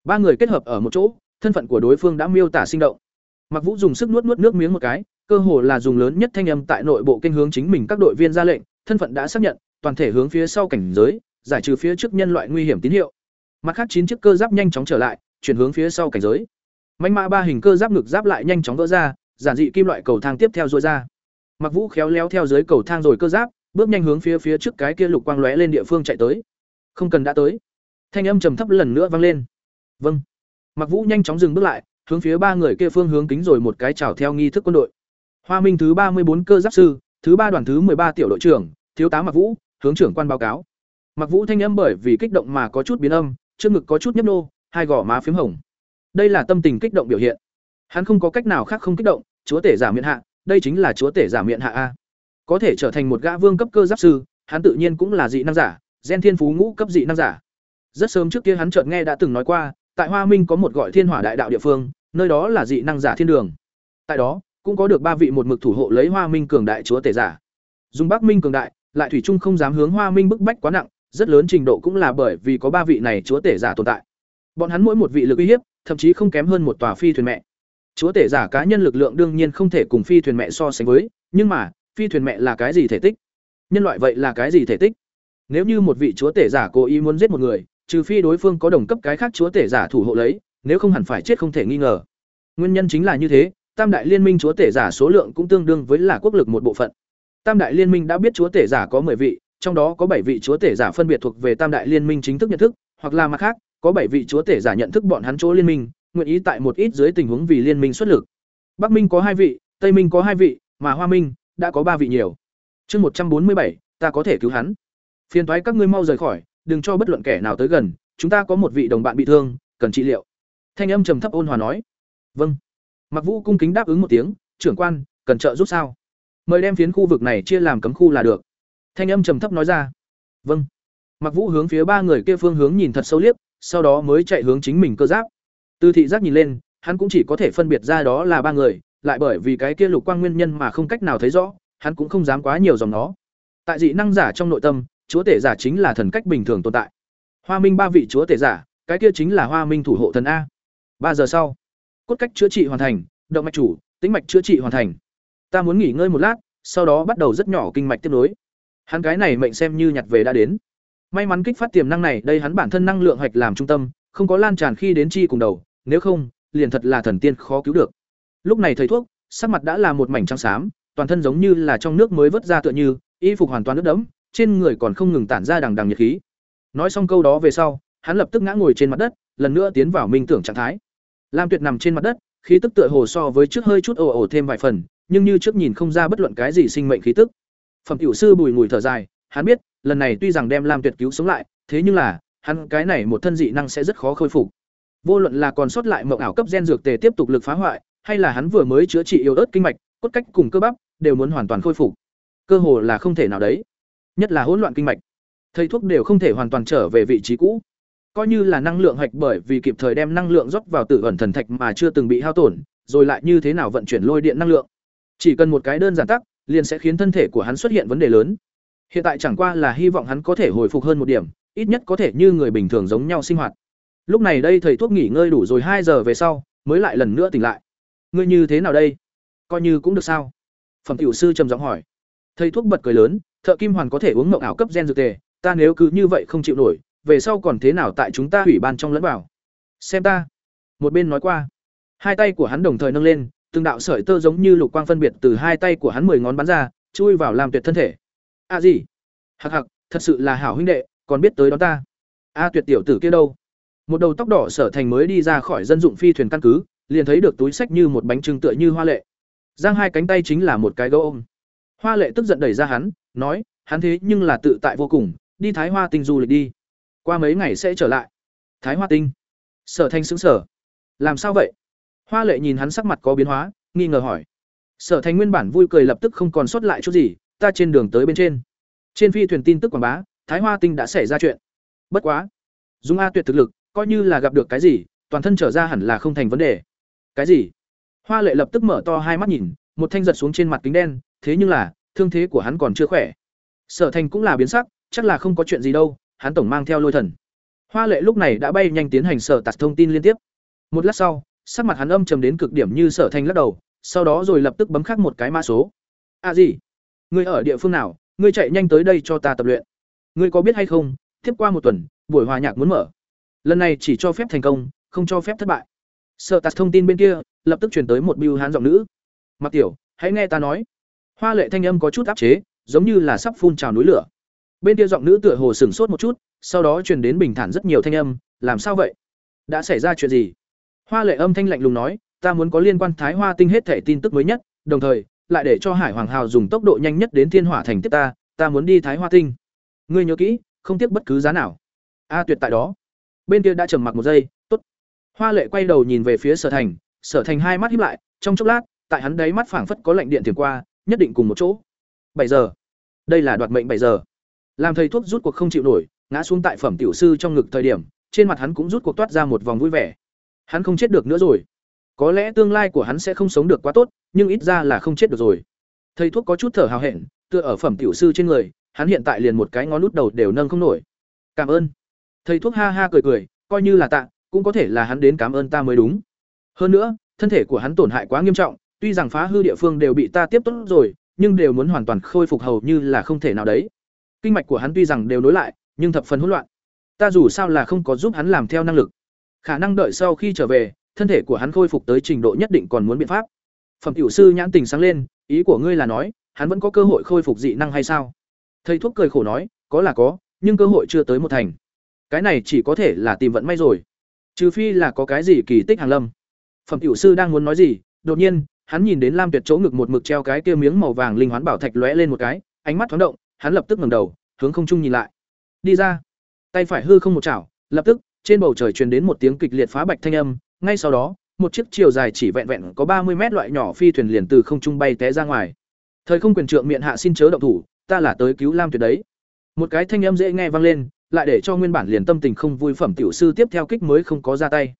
Ba người kết hợp ở một chỗ, thân phận của đối phương đã miêu tả sinh động. Mặc Vũ dùng sức nuốt nuốt nước miếng một cái, cơ hồ là dùng lớn nhất thanh âm tại nội bộ kênh hướng chính mình các đội viên ra lệnh, thân phận đã xác nhận, toàn thể hướng phía sau cảnh giới, giải trừ phía trước nhân loại nguy hiểm tín hiệu. Mặt khác chín chiếc cơ giáp nhanh chóng trở lại, chuyển hướng phía sau cảnh giới. Mánh mã ba hình cơ giáp ngực giáp lại nhanh chóng vỡ ra, giản dị kim loại cầu thang tiếp theo rũa ra. Mặc Vũ khéo léo theo dưới cầu thang rồi cơ giáp, bước nhanh hướng phía phía trước cái kia lục quang lóe lên địa phương chạy tới. Không cần đã tới. Thanh âm trầm thấp lần nữa vang lên. Vâng. Mặc Vũ nhanh chóng dừng bước lại, hướng phía ba người kia phương hướng kính rồi một cái chào theo nghi thức quân đội. Hoa Minh thứ ba mươi bốn cơ giáp sư, thứ ba đoàn thứ ba tiểu đội trưởng, thiếu tá Mặc Vũ, hướng trưởng quan báo cáo. Mặc Vũ thanh âm bởi vì kích động mà có chút biến âm, trước ngực có chút nhấp nô, hai gò má phím hồng. Đây là tâm tình kích động biểu hiện. Hắn không có cách nào khác không kích động, chúa tể giả miệng hạ, đây chính là chúa tể giả miệng hạ a. Có thể trở thành một gã vương cấp cơ giáp sư, hắn tự nhiên cũng là dị năng giả, gen thiên phú ngũ cấp dị năng giả. Rất sớm trước kia hắn chợt nghe đã từng nói qua, tại Hoa Minh có một gọi Thiên Hỏa Đại Đạo địa phương, nơi đó là dị năng giả thiên đường. Tại đó, cũng có được ba vị một mực thủ hộ lấy Hoa Minh cường đại chúa tể giả. Dùng Bắc Minh cường đại, lại thủy trung không dám hướng Hoa Minh bức bách quá nặng, rất lớn trình độ cũng là bởi vì có ba vị này chúa tể giả tồn tại. Bọn hắn mỗi một vị lực uy hiếp, thậm chí không kém hơn một tòa phi thuyền mẹ. Chúa tể giả cá nhân lực lượng đương nhiên không thể cùng phi thuyền mẹ so sánh với, nhưng mà, phi thuyền mẹ là cái gì thể tích? Nhân loại vậy là cái gì thể tích? Nếu như một vị chúa tể giả cố ý muốn giết một người, trừ phi đối phương có đồng cấp cái khác chúa tể giả thủ hộ lấy, nếu không hẳn phải chết không thể nghi ngờ. Nguyên nhân chính là như thế, Tam đại liên minh chúa tể giả số lượng cũng tương đương với là quốc lực một bộ phận. Tam đại liên minh đã biết chúa tể giả có 10 vị, trong đó có 7 vị chúa tể giả phân biệt thuộc về Tam đại liên minh chính thức nhận thức, hoặc là mặt khác, có 7 vị chúa tể giả nhận thức bọn hắn chỗ liên minh, nguyện ý tại một ít dưới tình huống vì liên minh xuất lực. Bắc Minh có hai vị, Tây Minh có hai vị, mà Hoa Minh đã có ba vị nhiều. Chương một trăm bốn mươi bảy, ta có thể cứu hắn. Phiền toái các ngươi mau rời khỏi, đừng cho bất luận kẻ nào tới gần, chúng ta có một vị đồng bạn bị thương, cần trị liệu. Thanh âm trầm thấp ôn hòa nói. Vâng. Mặc Vũ cung kính đáp ứng một tiếng, trưởng quan, cần trợ giúp sao? Mời đem phiến khu vực này chia làm cấm khu là được. Thanh âm trầm thấp nói ra. Vâng. Mặc Vũ hướng phía ba người kia phương hướng nhìn thật sâu liếc, sau đó mới chạy hướng chính mình cơ giáp. Từ thị giác nhìn lên, hắn cũng chỉ có thể phân biệt ra đó là ba người, lại bởi vì cái kia lục quang nguyên nhân mà không cách nào thấy rõ, hắn cũng không dám quá nhiều dòng nó. Tại dị năng giả trong nội tâm, chúa tể giả chính là thần cách bình thường tồn tại. Hoa Minh ba vị chúa tể giả, cái kia chính là Hoa Minh thủ hộ thần a. Ba giờ sau, cốt cách chữa trị hoàn thành, động mạch chủ, tính mạch chữa trị hoàn thành. Ta muốn nghỉ ngơi một lát, sau đó bắt đầu rất nhỏ kinh mạch tiếp nối. Hắn cái này mệnh xem như nhặt về đã đến. May mắn kích phát tiềm năng này, đây hắn bản thân năng lượng hạch làm trung tâm, không có lan tràn khi đến chi cùng đầu, nếu không, liền thật là thần tiên khó cứu được. Lúc này thầy thuốc, sắc mặt đã là một mảnh trắng xám, toàn thân giống như là trong nước mới vớt ra tựa như, y phục hoàn toàn nước đẫm, trên người còn không ngừng tản ra đằng đằng nhiệt khí. Nói xong câu đó về sau, hắn lập tức ngã ngồi trên mặt đất, lần nữa tiến vào minh tưởng trạng thái. Lam Tuyệt nằm trên mặt đất, khí tức tựa hồ so với trước hơi chút ồ ồ thêm vài phần, nhưng như trước nhìn không ra bất luận cái gì sinh mệnh khí tức. Phẩm tiểu sư bùi ngùi thở dài, hắn biết, lần này tuy rằng đem Lam Tuyệt cứu sống lại, thế nhưng là, hắn cái này một thân dị năng sẽ rất khó khôi phục. Vô luận là còn sót lại mộng ảo cấp gen dược tề tiếp tục lực phá hoại, hay là hắn vừa mới chữa trị yếu ớt kinh mạch, cốt cách cùng cơ bắp đều muốn hoàn toàn khôi phục. Cơ hồ là không thể nào đấy. Nhất là hỗn loạn kinh mạch. Thầy thuốc đều không thể hoàn toàn trở về vị trí cũ. Coi như là năng lượng hạch bởi vì kịp thời đem năng lượng rót vào tử ẩn thần thạch mà chưa từng bị hao tổn, rồi lại như thế nào vận chuyển lôi điện năng lượng. Chỉ cần một cái đơn giản tắc, liền sẽ khiến thân thể của hắn xuất hiện vấn đề lớn. Hiện tại chẳng qua là hy vọng hắn có thể hồi phục hơn một điểm, ít nhất có thể như người bình thường giống nhau sinh hoạt. Lúc này đây thầy thuốc nghỉ ngơi đủ rồi hai giờ về sau, mới lại lần nữa tỉnh lại. Ngươi như thế nào đây? Coi như cũng được sao? Phẩm tiểu sư trầm giọng hỏi. Thầy thuốc bật cười lớn, thợ kim hoàn có thể uống mộng ảo cấp gen dược tề, ta nếu cứ như vậy không chịu nổi, về sau còn thế nào tại chúng ta hủy ban trong lẫn vào? Xem ta. Một bên nói qua, hai tay của hắn đồng thời nâng lên, từng đạo sợi tơ giống như lục quang phân biệt từ hai tay của hắn mười ngón bắn ra, chui vào làm tuyệt thân thể. A à gì? Hặc hặc, thật sự là hảo huynh đệ, còn biết tới đó ta. A tuyệt tiểu tử kia đâu? một đầu tóc đỏ sở thành mới đi ra khỏi dân dụng phi thuyền căn cứ liền thấy được túi sách như một bánh trưng tựa như hoa lệ. Giang hai cánh tay chính là một cái gấu ôm. Hoa lệ tức giận đẩy ra hắn nói hắn thế nhưng là tự tại vô cùng đi thái hoa tinh du lịch đi. Qua mấy ngày sẽ trở lại. Thái hoa tinh. Sở thanh xứng sở làm sao vậy? Hoa lệ nhìn hắn sắc mặt có biến hóa nghi ngờ hỏi. Sở thành nguyên bản vui cười lập tức không còn sót lại chút gì ta trên đường tới bên trên. Trên phi thuyền tin tức quảng bá, thái hoa tinh đã xảy ra chuyện. Bất quá, dung a tuyệt thực lực, coi như là gặp được cái gì, toàn thân trở ra hẳn là không thành vấn đề. Cái gì? Hoa lệ lập tức mở to hai mắt nhìn, một thanh giật xuống trên mặt kính đen, thế nhưng là, thương thế của hắn còn chưa khỏe. Sở thành cũng là biến sắc, chắc là không có chuyện gì đâu, hắn tổng mang theo lôi thần. Hoa lệ lúc này đã bay nhanh tiến hành sở tạt thông tin liên tiếp. Một lát sau, sắc mặt hắn âm trầm đến cực điểm như sở thành lắc đầu, sau đó rồi lập tức bấm khắc một cái mã số. À gì? Ngươi ở địa phương nào, ngươi chạy nhanh tới đây cho ta tập luyện. Ngươi có biết hay không tiếp qua một tuần, buổi hòa nhạc muốn mở. Lần này chỉ cho phép thành công, không cho phép thất bại. Sợ tạt thông tin bên kia, lập tức chuyển tới một biêu hán giọng nữ. Mặc tiểu, hãy nghe ta nói. Hoa lệ thanh âm có chút áp chế, giống như là sắp phun trào núi lửa. Bên kia giọng nữ tựa hồ sửng sốt một chút, sau đó truyền đến bình thản rất nhiều thanh âm, làm sao vậy? Đã xảy ra chuyện gì? Hoa lệ âm thanh lạnh lùng nói, ta muốn có liên quan thái hoa tinh hết thể tin tức mới nhất, đồng thời lại để cho hải hoàng hào dùng tốc độ nhanh nhất đến thiên hỏa thành tiếp ta ta muốn đi thái hoa tinh. Ngươi nhớ kỹ, không tiếc bất cứ giá nào. A, tuyệt tại đó. Bên kia đã trầm mặc một giây, tốt. Hoa lệ quay đầu nhìn về phía sở thành sở thành hai mắt híp lại, trong chốc lát, tại hắn đấy mắt phảng phất có lệnh điện tiềm qua, nhất định cùng một chỗ. Bảy giờ. Đây là đoạt mệnh bảy giờ. Làm thầy thuốc rút cuộc không chịu nổi, ngã xuống tại phẩm tiểu sư trong ngực thời điểm, trên mặt hắn cũng rút cuộc toát ra một vòng vui vẻ. Hắn không chết được nữa rồi có lẽ tương lai của hắn sẽ không sống được quá tốt, nhưng ít ra là không chết được rồi. Thầy thuốc có chút thở hào hẹn, tựa ở phẩm tiểu sư trên người, hắn hiện tại liền một cái ngón nút đầu đều nâng không nổi. Cảm ơn. Thầy thuốc ha ha cười cười, coi như là tạ, cũng có thể là hắn đến cảm ơn ta mới đúng. Hơn nữa, thân thể của hắn tổn hại quá nghiêm trọng, tuy rằng phá hư địa phương đều bị ta tiếp tốt rồi, nhưng đều muốn hoàn toàn khôi phục hầu như là không thể nào đấy. Kinh mạch của hắn tuy rằng đều nối lại, nhưng thập phần hỗn loạn. Ta dù sao là không có giúp hắn làm theo năng lực. Khả năng đợi sau khi trở về thân thể của hắn khôi phục tới trình độ nhất định còn muốn biện pháp. Phẩm tiểu sư nhãn tình sáng lên, ý của ngươi là nói, hắn vẫn có cơ hội khôi phục dị năng hay sao? Thầy thuốc cười khổ nói, có là có, nhưng cơ hội chưa tới một thành. Cái này chỉ có thể là tìm vận may rồi. Trừ phi là có cái gì kỳ tích hàng lâm. Phẩm tiểu sư đang muốn nói gì, đột nhiên, hắn nhìn đến lam tuyệt chỗ ngực một mực treo cái kia miếng màu vàng linh hoán bảo thạch lóe lên một cái, ánh mắt thoáng động, hắn lập tức ngẩng đầu, hướng không trung nhìn lại. Đi ra. Tay phải hư không một chảo, lập tức, trên bầu trời truyền đến một tiếng kịch liệt phá bạch thanh âm ngay sau đó, một chiếc chiều dài chỉ vẹn vẹn có ba mươi mét loại nhỏ phi thuyền liền từ không trung bay té ra ngoài. Thời không quyền trượng miệng hạ xin chớ động thủ, ta là tới cứu lam tuyệt đấy. Một cái thanh âm dễ nghe vang lên, lại để cho nguyên bản liền tâm tình không vui phẩm tiểu sư tiếp theo kích mới không có ra tay.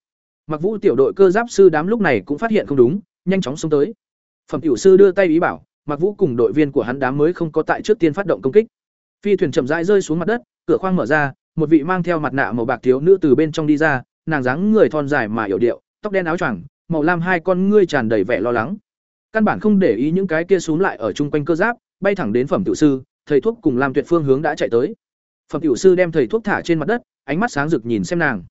Mặc vũ tiểu đội cơ giáp sư đám lúc này cũng phát hiện không đúng, nhanh chóng xông tới. Phẩm tiểu sư đưa tay ý bảo, mặc vũ cùng đội viên của hắn đám mới không có tại trước tiên phát động công kích. Phi thuyền chậm rãi rơi xuống mặt đất, cửa khoang mở ra, một vị mang theo mặt nạ màu bạc thiếu nữ từ bên trong đi ra nàng dáng người thon dài mà hiểu điệu, tóc đen áo choàng, màu lam hai con ngươi tràn đầy vẻ lo lắng. Căn bản không để ý những cái kia xuống lại ở chung quanh cơ giáp, bay thẳng đến phẩm tiểu sư, thầy thuốc cùng lam tuyệt phương hướng đã chạy tới. Phẩm tiểu sư đem thầy thuốc thả trên mặt đất, ánh mắt sáng rực nhìn xem nàng.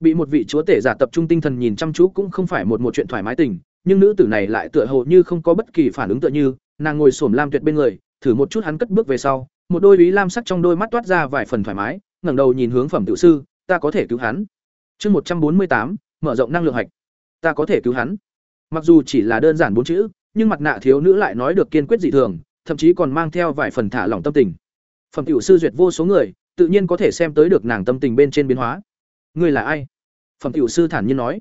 Bị một vị chúa tể giả tập trung tinh thần nhìn chăm chú cũng không phải một một chuyện thoải mái tình, nhưng nữ tử này lại tựa hồ như không có bất kỳ phản ứng tựa như, nàng ngồi xổm lam tuyệt bên người, thử một chút hắn cất bước về sau, một đôi ý lam sắc trong đôi mắt toát ra vài phần thoải mái, ngẩng đầu nhìn hướng phẩm tiểu sư, ta có thể cứu hắn chương một trăm bốn mươi tám, mở rộng năng lượng hạch. Ta có thể cứu hắn. Mặc dù chỉ là đơn giản bốn chữ, nhưng mặt nạ thiếu nữ lại nói được kiên quyết dị thường, thậm chí còn mang theo vài phần thả lỏng tâm tình. Phẩm tiểu sư duyệt vô số người, tự nhiên có thể xem tới được nàng tâm tình bên trên biến hóa. Ngươi là ai? Phẩm tiểu sư thản nhiên nói.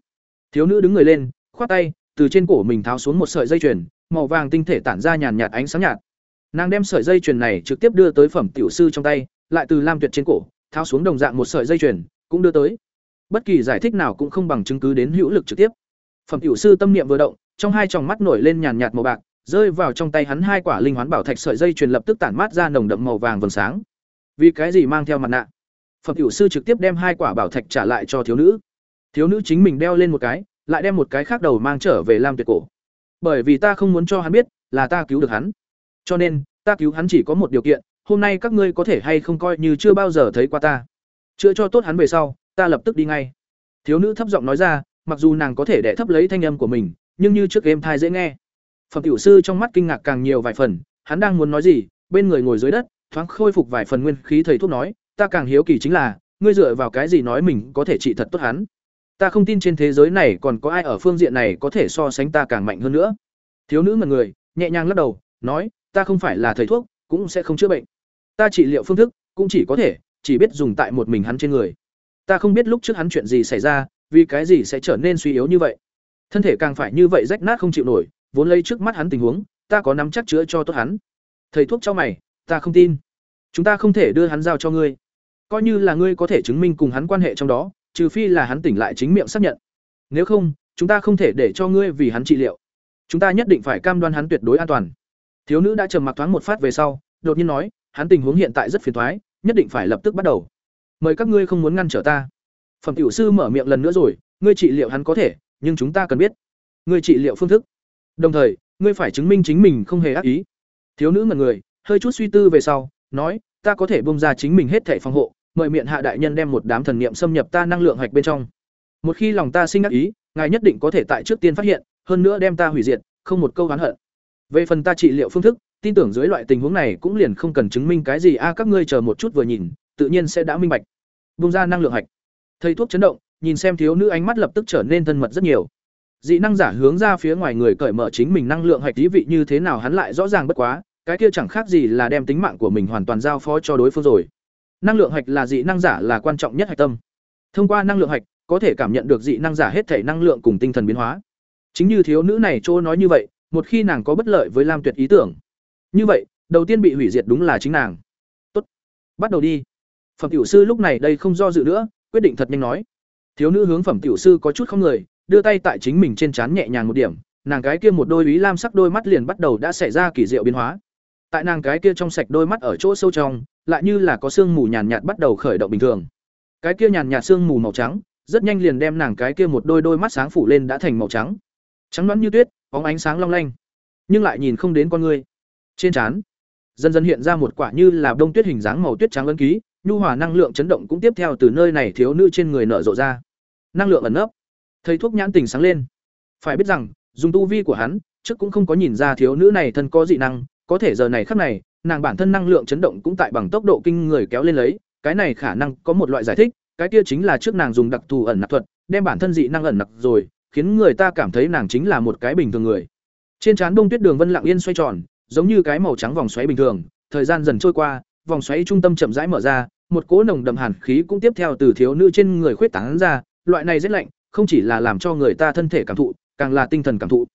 Thiếu nữ đứng người lên, khoát tay, từ trên cổ mình tháo xuống một sợi dây chuyền, màu vàng tinh thể tản ra nhàn nhạt ánh sáng nhạt. Nàng đem sợi dây chuyền này trực tiếp đưa tới phẩm tiểu sư trong tay, lại từ lam tuyệt trên cổ, tháo xuống đồng dạng một sợi dây chuyền, cũng đưa tới bất kỳ giải thích nào cũng không bằng chứng cứ đến hữu lực trực tiếp. Phẩm tiểu sư tâm niệm vừa động, trong hai tròng mắt nổi lên nhàn nhạt màu bạc, rơi vào trong tay hắn hai quả linh hoán bảo thạch sợi dây truyền lập tức tản mát ra nồng đậm màu vàng vầng sáng. Vì cái gì mang theo mặt nạ? Phẩm tiểu sư trực tiếp đem hai quả bảo thạch trả lại cho thiếu nữ. Thiếu nữ chính mình đeo lên một cái, lại đem một cái khác đầu mang trở về lam tuyệt cổ. Bởi vì ta không muốn cho hắn biết là ta cứu được hắn. Cho nên, ta cứu hắn chỉ có một điều kiện, hôm nay các ngươi có thể hay không coi như chưa bao giờ thấy qua ta. Chữa cho tốt hắn về sau ta lập tức đi ngay. Thiếu nữ thấp giọng nói ra, mặc dù nàng có thể đẻ thấp lấy thanh âm của mình, nhưng như trước game thai dễ nghe. Phẩm tiểu sư trong mắt kinh ngạc càng nhiều vài phần, hắn đang muốn nói gì, bên người ngồi dưới đất, thoáng khôi phục vài phần nguyên khí thầy thuốc nói, ta càng hiếu kỳ chính là, ngươi dựa vào cái gì nói mình có thể trị thật tốt hắn? Ta không tin trên thế giới này còn có ai ở phương diện này có thể so sánh ta càng mạnh hơn nữa. Thiếu nữ ngần người, nhẹ nhàng lắc đầu, nói, ta không phải là thầy thuốc, cũng sẽ không chữa bệnh. Ta trị liệu phương thức, cũng chỉ có thể, chỉ biết dùng tại một mình hắn trên người ta không biết lúc trước hắn chuyện gì xảy ra, vì cái gì sẽ trở nên suy yếu như vậy. Thân thể càng phải như vậy rách nát không chịu nổi, vốn lấy trước mắt hắn tình huống, ta có nắm chắc chữa cho tốt hắn. Thầy thuốc cho mày, ta không tin. Chúng ta không thể đưa hắn giao cho ngươi. Coi như là ngươi có thể chứng minh cùng hắn quan hệ trong đó, trừ phi là hắn tỉnh lại chính miệng xác nhận. Nếu không, chúng ta không thể để cho ngươi vì hắn trị liệu. Chúng ta nhất định phải cam đoan hắn tuyệt đối an toàn. Thiếu nữ đã trầm mặc thoáng một phát về sau, đột nhiên nói, hắn tình huống hiện tại rất phiền thoái, nhất định phải lập tức bắt đầu mời các ngươi không muốn ngăn trở ta. Phẩm tiểu sư mở miệng lần nữa rồi, ngươi trị liệu hắn có thể, nhưng chúng ta cần biết. Ngươi trị liệu phương thức. Đồng thời, ngươi phải chứng minh chính mình không hề ác ý. Thiếu nữ ngần người, hơi chút suy tư về sau, nói, ta có thể bông ra chính mình hết thể phòng hộ, mời miệng hạ đại nhân đem một đám thần niệm xâm nhập ta năng lượng hạch bên trong. Một khi lòng ta sinh ác ý, ngài nhất định có thể tại trước tiên phát hiện, hơn nữa đem ta hủy diệt, không một câu oán hận. Về phần ta trị liệu phương thức, tin tưởng dưới loại tình huống này cũng liền không cần chứng minh cái gì. A, các ngươi chờ một chút vừa nhìn, tự nhiên sẽ đã minh bạch bung ra năng lượng hạch. Thầy thuốc chấn động, nhìn xem thiếu nữ ánh mắt lập tức trở nên thân mật rất nhiều. Dị năng giả hướng ra phía ngoài người cởi mở chính mình năng lượng hạch lý vị như thế nào hắn lại rõ ràng bất quá, cái kia chẳng khác gì là đem tính mạng của mình hoàn toàn giao phó cho đối phương rồi. Năng lượng hạch là dị năng giả là quan trọng nhất hạch tâm. Thông qua năng lượng hạch, có thể cảm nhận được dị năng giả hết thể năng lượng cùng tinh thần biến hóa. Chính như thiếu nữ này chỗ nói như vậy, một khi nàng có bất lợi với lam tuyệt ý tưởng. Như vậy, đầu tiên bị hủy diệt đúng là chính nàng. Tốt, bắt đầu đi phẩm tiểu sư lúc này đây không do dự nữa, quyết định thật nhanh nói. Thiếu nữ hướng phẩm tiểu sư có chút không người, đưa tay tại chính mình trên trán nhẹ nhàng một điểm, nàng cái kia một đôi ý lam sắc đôi mắt liền bắt đầu đã xảy ra kỳ diệu biến hóa. Tại nàng cái kia trong sạch đôi mắt ở chỗ sâu trong, lại như là có sương mù nhàn nhạt bắt đầu khởi động bình thường. Cái kia nhàn nhạt sương mù màu trắng, rất nhanh liền đem nàng cái kia một đôi đôi mắt sáng phủ lên đã thành màu trắng. Trắng đoán như tuyết, bóng ánh sáng long lanh, nhưng lại nhìn không đến con người. Trên trán, dần dần hiện ra một quả như là đông tuyết hình dáng màu tuyết trắng ấn ký nhu hòa năng lượng chấn động cũng tiếp theo từ nơi này thiếu nữ trên người nở rộ ra. Năng lượng ẩn nấp. Thầy thuốc nhãn tình sáng lên. Phải biết rằng, dùng tu vi của hắn, trước cũng không có nhìn ra thiếu nữ này thân có dị năng, có thể giờ này khắc này, nàng bản thân năng lượng chấn động cũng tại bằng tốc độ kinh người kéo lên lấy, cái này khả năng có một loại giải thích, cái kia chính là trước nàng dùng đặc thù ẩn nặc thuật, đem bản thân dị năng ẩn nặc rồi, khiến người ta cảm thấy nàng chính là một cái bình thường người. Trên trán đông tuyết đường vân lặng yên xoay tròn, giống như cái màu trắng vòng xoáy bình thường, thời gian dần trôi qua, vòng xoáy trung tâm chậm rãi mở ra một cỗ nồng đậm hàn khí cũng tiếp theo từ thiếu nữ trên người khuyết tán ra, loại này rất lạnh không chỉ là làm cho người ta thân thể cảm thụ, càng là tinh thần cảm thụ.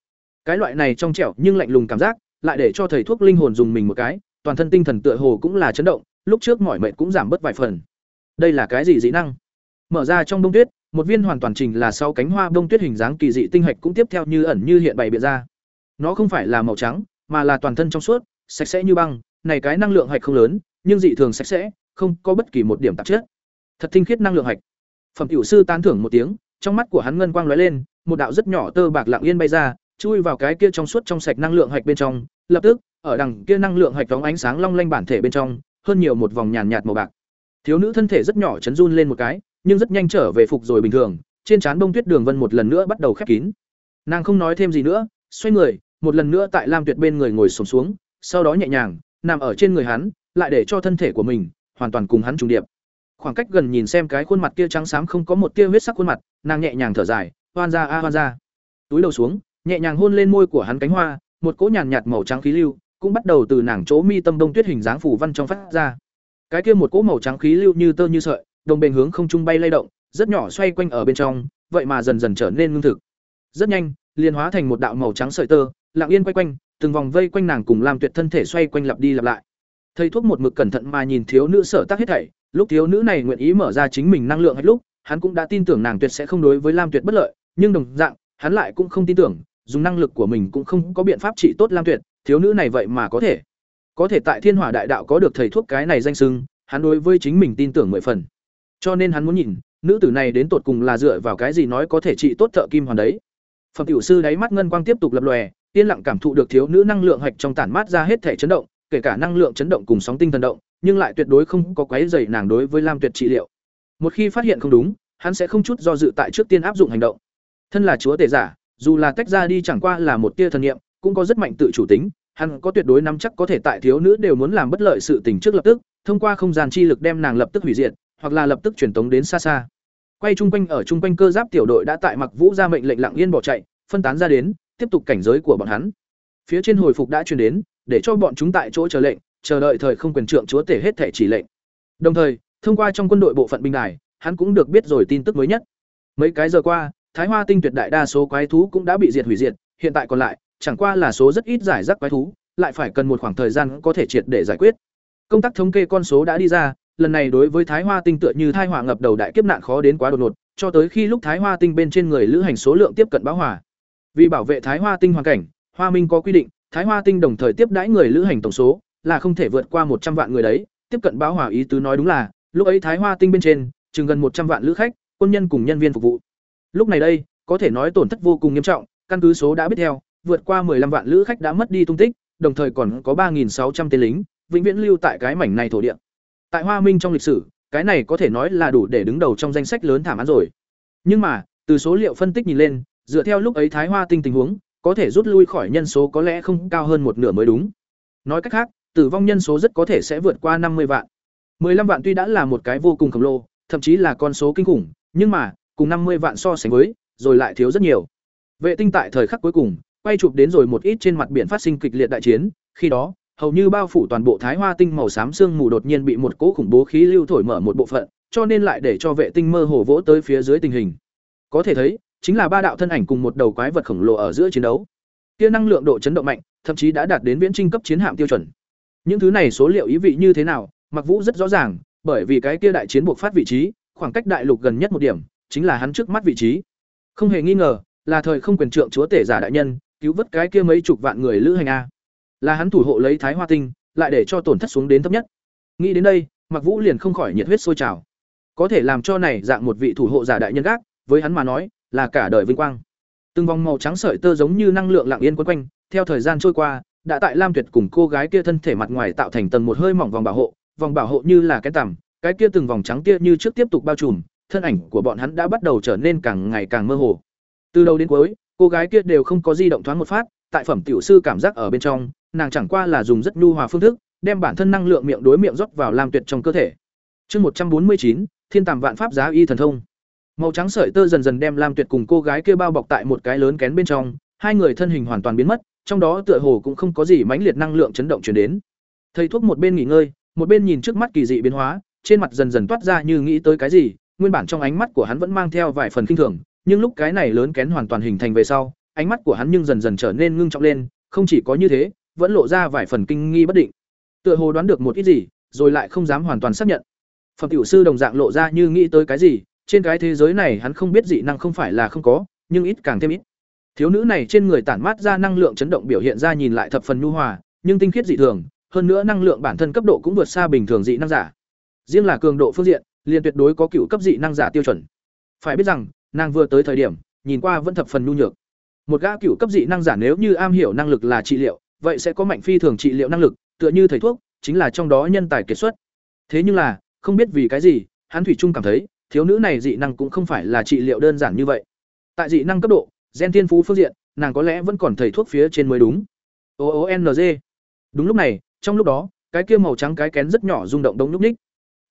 Cái loại này trong trẻo nhưng lạnh lùng cảm giác, lại để cho thầy thuốc linh hồn dùng mình một cái, toàn thân tinh thần tựa hồ cũng là chấn động, lúc trước mỏi mệt cũng giảm bớt vài phần. Đây là cái gì dị năng? Mở ra trong đông tuyết, một viên hoàn toàn trình là sau cánh hoa đông tuyết hình dáng kỳ dị tinh hạch cũng tiếp theo như ẩn như hiện bày biện ra. Nó không phải là màu trắng, mà là toàn thân trong suốt, sạch sẽ như băng, này cái năng lượng hạch không lớn, nhưng dị thường sạch sẽ không có bất kỳ một điểm tạp chất. Thật tinh khiết năng lượng hạch. Phẩm tiểu sư tán thưởng một tiếng, trong mắt của hắn ngân quang lóe lên, một đạo rất nhỏ tơ bạc lặng yên bay ra, chui vào cái kia trong suốt trong sạch năng lượng hạch bên trong, lập tức, ở đằng kia năng lượng hạch phóng ánh sáng long lanh bản thể bên trong, hơn nhiều một vòng nhàn nhạt màu bạc. Thiếu nữ thân thể rất nhỏ chấn run lên một cái, nhưng rất nhanh trở về phục rồi bình thường, trên trán bông tuyết đường vân một lần nữa bắt đầu khép kín. Nàng không nói thêm gì nữa, xoay người, một lần nữa tại lam tuyệt bên người ngồi sổm xuống, sau đó nhẹ nhàng, nằm ở trên người hắn, lại để cho thân thể của mình hoàn toàn cùng hắn trùng điệp. Khoảng cách gần nhìn xem cái khuôn mặt kia trắng xám không có một tia huyết sắc khuôn mặt, nàng nhẹ nhàng thở dài, hoan ra a, hoan ra túi đầu xuống, nhẹ nhàng hôn lên môi của hắn cánh hoa, một cỗ nhàn nhạt màu trắng khí lưu cũng bắt đầu từ nàng chỗ mi tâm đông tuyết hình dáng phủ văn trong phát ra. Cái kia một cỗ màu trắng khí lưu như tơ như sợi, đồng bền hướng không trung bay lay động, rất nhỏ xoay quanh ở bên trong, vậy mà dần dần trở nên ngưng thực. Rất nhanh, liền hóa thành một đạo màu trắng sợi tơ, lặng yên quay quanh, từng vòng vây quanh nàng cùng làm tuyệt thân thể xoay quanh lặp đi lặp lại thầy thuốc một mực cẩn thận mà nhìn thiếu nữ sở tác hết thảy, lúc thiếu nữ này nguyện ý mở ra chính mình năng lượng hết lúc, hắn cũng đã tin tưởng nàng tuyệt sẽ không đối với lam tuyệt bất lợi, nhưng đồng dạng, hắn lại cũng không tin tưởng, dùng năng lực của mình cũng không có biện pháp trị tốt lam tuyệt, thiếu nữ này vậy mà có thể. Có thể tại thiên hỏa đại đạo có được thầy thuốc cái này danh sưng hắn đối với chính mình tin tưởng mười phần. Cho nên hắn muốn nhìn, nữ tử này đến tột cùng là dựa vào cái gì nói có thể trị tốt thợ kim hoàn đấy. Phẩm tiểu sư đáy mắt ngân quang tiếp tục lập lòe, yên lặng cảm thụ được thiếu nữ năng lượng hạch trong tản mát ra hết thể chấn động kể cả năng lượng chấn động cùng sóng tinh thần động, nhưng lại tuyệt đối không có quấy rầy nàng đối với lam tuyệt trị liệu. Một khi phát hiện không đúng, hắn sẽ không chút do dự tại trước tiên áp dụng hành động. Thân là chúa tể giả, dù là tách ra đi chẳng qua là một tia thần niệm, cũng có rất mạnh tự chủ tính, hắn có tuyệt đối nắm chắc có thể tại thiếu nữ đều muốn làm bất lợi sự tình trước lập tức, thông qua không gian chi lực đem nàng lập tức hủy diệt, hoặc là lập tức truyền tống đến xa xa. Quay chung quanh ở chung quanh cơ giáp tiểu đội đã tại mặc vũ ra mệnh lệnh lặng yên bỏ chạy, phân tán ra đến, tiếp tục cảnh giới của bọn hắn. Phía trên hồi phục đã truyền đến để cho bọn chúng tại chỗ chờ lệnh, chờ đợi thời không quyền trượng chúa tể hết thể chỉ lệnh. Đồng thời, thông qua trong quân đội bộ phận binh đài, hắn cũng được biết rồi tin tức mới nhất. Mấy cái giờ qua, thái hoa tinh tuyệt đại đa số quái thú cũng đã bị diệt hủy diệt, hiện tại còn lại, chẳng qua là số rất ít giải rác quái thú, lại phải cần một khoảng thời gian có thể triệt để giải quyết. Công tác thống kê con số đã đi ra, lần này đối với thái hoa tinh tựa như thai hỏa ngập đầu đại kiếp nạn khó đến quá đột ngột, cho tới khi lúc thái hoa tinh bên trên người lữ hành số lượng tiếp cận bão hỏa vì bảo vệ thái hoa tinh hoàn cảnh, hoa minh có quy định thái hoa tinh đồng thời tiếp đãi người lữ hành tổng số, là không thể vượt qua một trăm vạn người đấy. Tiếp cận bão hỏa ý tứ nói đúng là, lúc ấy thái hoa tinh bên trên, chừng gần một trăm vạn lữ khách, quân nhân cùng nhân viên phục vụ. Lúc này đây, có thể nói tổn thất vô cùng nghiêm trọng, căn cứ số đã biết theo, vượt qua 15 vạn lữ khách đã mất đi tung tích, đồng thời còn có 3600 tên lính, vĩnh viễn lưu tại cái mảnh này thổ địa. Tại hoa minh trong lịch sử, cái này có thể nói là đủ để đứng đầu trong danh sách lớn thảm án rồi. Nhưng mà, từ số liệu phân tích nhìn lên, dựa theo lúc ấy thái hoa tinh tình huống có thể rút lui khỏi nhân số có lẽ không cao hơn một nửa mới đúng. Nói cách khác tử vong nhân số rất có thể sẽ vượt qua 50 vạn. 15 vạn tuy đã là một cái vô cùng khổng lồ thậm chí là con số kinh khủng nhưng mà cùng 50 vạn so sánh với rồi lại thiếu rất nhiều. Vệ tinh tại thời khắc cuối cùng, quay chụp đến rồi một ít trên mặt biển phát sinh kịch liệt đại chiến, khi đó, hầu như bao phủ toàn bộ Thái Hoa tinh màu xám sương mù đột nhiên bị một cỗ khủng bố khí lưu thổi mở một bộ phận, cho nên lại để cho vệ tinh mơ hồ vỗ tới phía dưới tình hình. Có thể thấy, chính là ba đạo thân ảnh cùng một đầu quái vật khổng lồ ở giữa chiến đấu. Kia năng lượng độ chấn động mạnh, thậm chí đã đạt đến viễn trinh cấp chiến hạm tiêu chuẩn. Những thứ này số liệu ý vị như thế nào, Mặc Vũ rất rõ ràng, bởi vì cái kia đại chiến buộc phát vị trí, khoảng cách đại lục gần nhất một điểm, chính là hắn trước mắt vị trí. Không hề nghi ngờ, là thời không quyền trượng chúa tể giả đại nhân, cứu vớt cái kia mấy chục vạn người lữ hành a. Là hắn thủ hộ lấy Thái Hoa Tinh, lại để cho tổn thất xuống đến thấp nhất. Nghĩ đến đây, Mặc Vũ liền không khỏi nhiệt huyết sôi trào. Có thể làm cho này dạng một vị thủ hộ giả đại nhân gác, với hắn mà nói, là cả đời vinh quang. Từng vòng màu trắng sợi tơ giống như năng lượng lặng yên quấn quanh, theo thời gian trôi qua, đã tại Lam Tuyệt cùng cô gái kia thân thể mặt ngoài tạo thành tầng một hơi mỏng vòng bảo hộ, vòng bảo hộ như là cái tằm, cái kia từng vòng trắng kia như trước tiếp tục bao trùm, thân ảnh của bọn hắn đã bắt đầu trở nên càng ngày càng mơ hồ. Từ đầu đến cuối, cô gái kia đều không có di động thoáng một phát, tại phẩm tiểu sư cảm giác ở bên trong, nàng chẳng qua là dùng rất nhu hòa phương thức, đem bản thân năng lượng miệng đối miệng rót vào Lam Tuyệt trong cơ thể. Chương một trăm bốn mươi chín, Thiên Tàm Vạn Pháp giá y thần thông. Màu trắng sợi tơ dần dần đem Lam Tuyệt cùng cô gái kia bao bọc tại một cái lớn kén bên trong, hai người thân hình hoàn toàn biến mất, trong đó tựa hồ cũng không có gì mãnh liệt năng lượng chấn động truyền đến. Thầy thuốc một bên nghỉ ngơi, một bên nhìn trước mắt kỳ dị biến hóa, trên mặt dần dần toát ra như nghĩ tới cái gì, nguyên bản trong ánh mắt của hắn vẫn mang theo vài phần kinh thường, nhưng lúc cái này lớn kén hoàn toàn hình thành về sau, ánh mắt của hắn nhưng dần dần trở nên ngưng trọng lên, không chỉ có như thế, vẫn lộ ra vài phần kinh nghi bất định. Tựa hồ đoán được một ít gì, rồi lại không dám hoàn toàn xác nhận. Phẩm tiểu sư đồng dạng lộ ra như nghĩ tới cái gì, trên cái thế giới này hắn không biết dị năng không phải là không có, nhưng ít càng thêm ít. Thiếu nữ này trên người tản mát ra năng lượng chấn động biểu hiện ra nhìn lại thập phần nhu hòa, nhưng tinh khiết dị thường, hơn nữa năng lượng bản thân cấp độ cũng vượt xa bình thường dị năng giả. Riêng là cường độ phương diện, liền tuyệt đối có cựu cấp dị năng giả tiêu chuẩn. Phải biết rằng, nàng vừa tới thời điểm, nhìn qua vẫn thập phần nhu nhược. Một gã cựu cấp dị năng giả nếu như am hiểu năng lực là trị liệu, vậy sẽ có mạnh phi thường trị liệu năng lực, tựa như thầy thuốc, chính là trong đó nhân tài kiệt xuất. Thế nhưng là, không biết vì cái gì, hắn thủy trung cảm thấy, thiếu nữ này dị năng cũng không phải là trị liệu đơn giản như vậy. Tại dị năng cấp độ, gen thiên phú phương diện, nàng có lẽ vẫn còn thầy thuốc phía trên mới đúng. O O N G. Đúng lúc này, trong lúc đó, cái kia màu trắng cái kén rất nhỏ rung động đông nhúc nhích.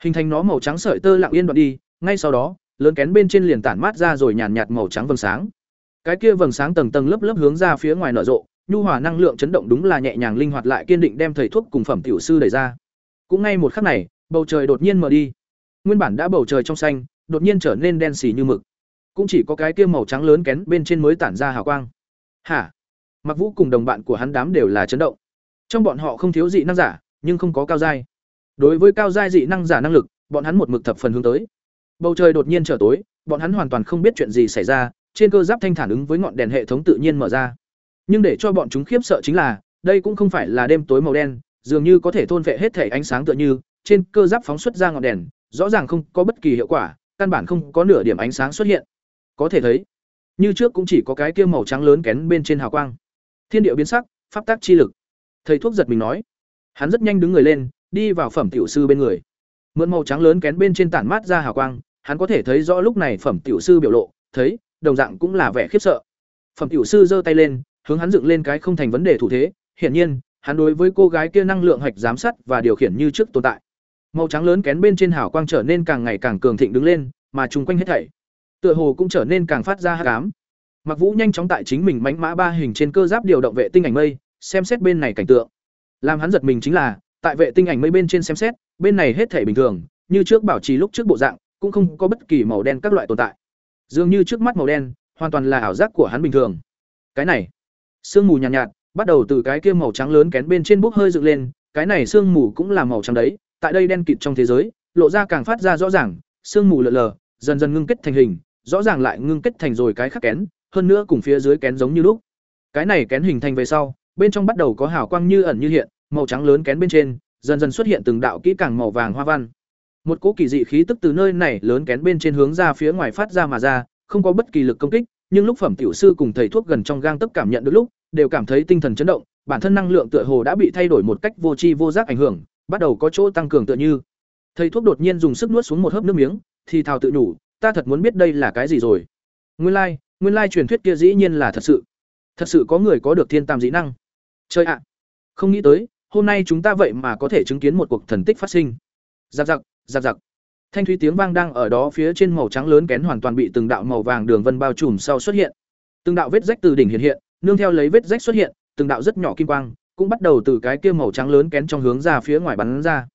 Hình thành nó màu trắng sợi tơ lặng yên đoạn đi, ngay sau đó, lớn kén bên trên liền tản mát ra rồi nhàn nhạt màu trắng vầng sáng. Cái kia vầng sáng tầng tầng lớp lớp hướng ra phía ngoài nở rộ, nhu hòa năng lượng chấn động đúng là nhẹ nhàng linh hoạt lại kiên định đem thầy thuốc cùng phẩm tiểu sư đẩy ra. Cũng ngay một khắc này, bầu trời đột nhiên mở đi. Nguyên bản đã bầu trời trong xanh, đột nhiên trở nên đen xì như mực. Cũng chỉ có cái kia màu trắng lớn kén bên trên mới tản ra hào quang. Hả? Mặc Vũ cùng đồng bạn của hắn đám đều là chấn động. Trong bọn họ không thiếu dị năng giả, nhưng không có cao giai. Đối với cao giai dị năng giả năng lực, bọn hắn một mực thập phần hướng tới. Bầu trời đột nhiên trở tối, bọn hắn hoàn toàn không biết chuyện gì xảy ra, trên cơ giáp thanh thản ứng với ngọn đèn hệ thống tự nhiên mở ra. Nhưng để cho bọn chúng khiếp sợ chính là, đây cũng không phải là đêm tối màu đen, dường như có thể thôn vệ hết thể ánh sáng tựa như, trên cơ giáp phóng xuất ra ngọn đèn, rõ ràng không có bất kỳ hiệu quả, căn bản không có nửa điểm ánh sáng xuất hiện. Có thể thấy, như trước cũng chỉ có cái kia màu trắng lớn kén bên trên hào quang. Thiên địa biến sắc, pháp tác chi lực. Thầy thuốc giật mình nói. Hắn rất nhanh đứng người lên, đi vào phẩm tiểu sư bên người. Mượn màu trắng lớn kén bên trên tản mát ra hào quang, hắn có thể thấy rõ lúc này phẩm tiểu sư biểu lộ, thấy, đồng dạng cũng là vẻ khiếp sợ. Phẩm tiểu sư giơ tay lên, hướng hắn dựng lên cái không thành vấn đề thủ thế, hiển nhiên, hắn đối với cô gái kia năng lượng hạch giám sát và điều khiển như trước tồn tại. Màu trắng lớn kén bên trên hào quang trở nên càng ngày càng cường thịnh đứng lên, mà chung quanh hết thảy, tựa hồ cũng trở nên càng phát ra hát cám Mặc Vũ nhanh chóng tại chính mình mãnh mã ba hình trên cơ giáp điều động vệ tinh ảnh mây, xem xét bên này cảnh tượng. Làm hắn giật mình chính là, tại vệ tinh ảnh mây bên trên xem xét, bên này hết thảy bình thường, như trước bảo trì lúc trước bộ dạng, cũng không có bất kỳ màu đen các loại tồn tại. Dường như trước mắt màu đen, hoàn toàn là ảo giác của hắn bình thường. Cái này, sương mù nhàn nhạt, nhạt, bắt đầu từ cái kia màu trắng lớn kén bên trên bốc hơi dựng lên, cái này sương mù cũng là màu trắng đấy, tại đây đen kịt trong thế giới, lộ ra càng phát ra rõ ràng, sương mù lờ lờ, dần dần ngưng kết thành hình, rõ ràng lại ngưng kết thành rồi cái khác kén, hơn nữa cùng phía dưới kén giống như lúc. Cái này kén hình thành về sau, bên trong bắt đầu có hào quang như ẩn như hiện, màu trắng lớn kén bên trên, dần dần xuất hiện từng đạo kỹ càng màu vàng hoa văn. Một cỗ kỳ dị khí tức từ nơi này lớn kén bên trên hướng ra phía ngoài phát ra mà ra, không có bất kỳ lực công kích, nhưng lúc phẩm tiểu sư cùng thầy thuốc gần trong gang tấc cảm nhận được lúc, đều cảm thấy tinh thần chấn động, bản thân năng lượng tựa hồ đã bị thay đổi một cách vô tri vô giác ảnh hưởng, bắt đầu có chỗ tăng cường tựa như. Thầy thuốc đột nhiên dùng sức nuốt xuống một hớp nước miếng, thì thào tự nhủ, ta thật muốn biết đây là cái gì rồi. Nguyên lai, like, nguyên lai like truyền thuyết kia dĩ nhiên là thật sự. Thật sự có người có được thiên tam dị năng. Chơi ạ. Không nghĩ tới, hôm nay chúng ta vậy mà có thể chứng kiến một cuộc thần tích phát sinh. Giặc giặc, giặc giặc. Thanh thúy tiếng vang đang ở đó phía trên màu trắng lớn kén hoàn toàn bị từng đạo màu vàng đường vân bao trùm sau xuất hiện. Từng đạo vết rách từ đỉnh hiện hiện, nương theo lấy vết rách xuất hiện, từng đạo rất nhỏ kim quang cũng bắt đầu từ cái kia màu trắng lớn kén trong hướng ra phía ngoài bắn ra.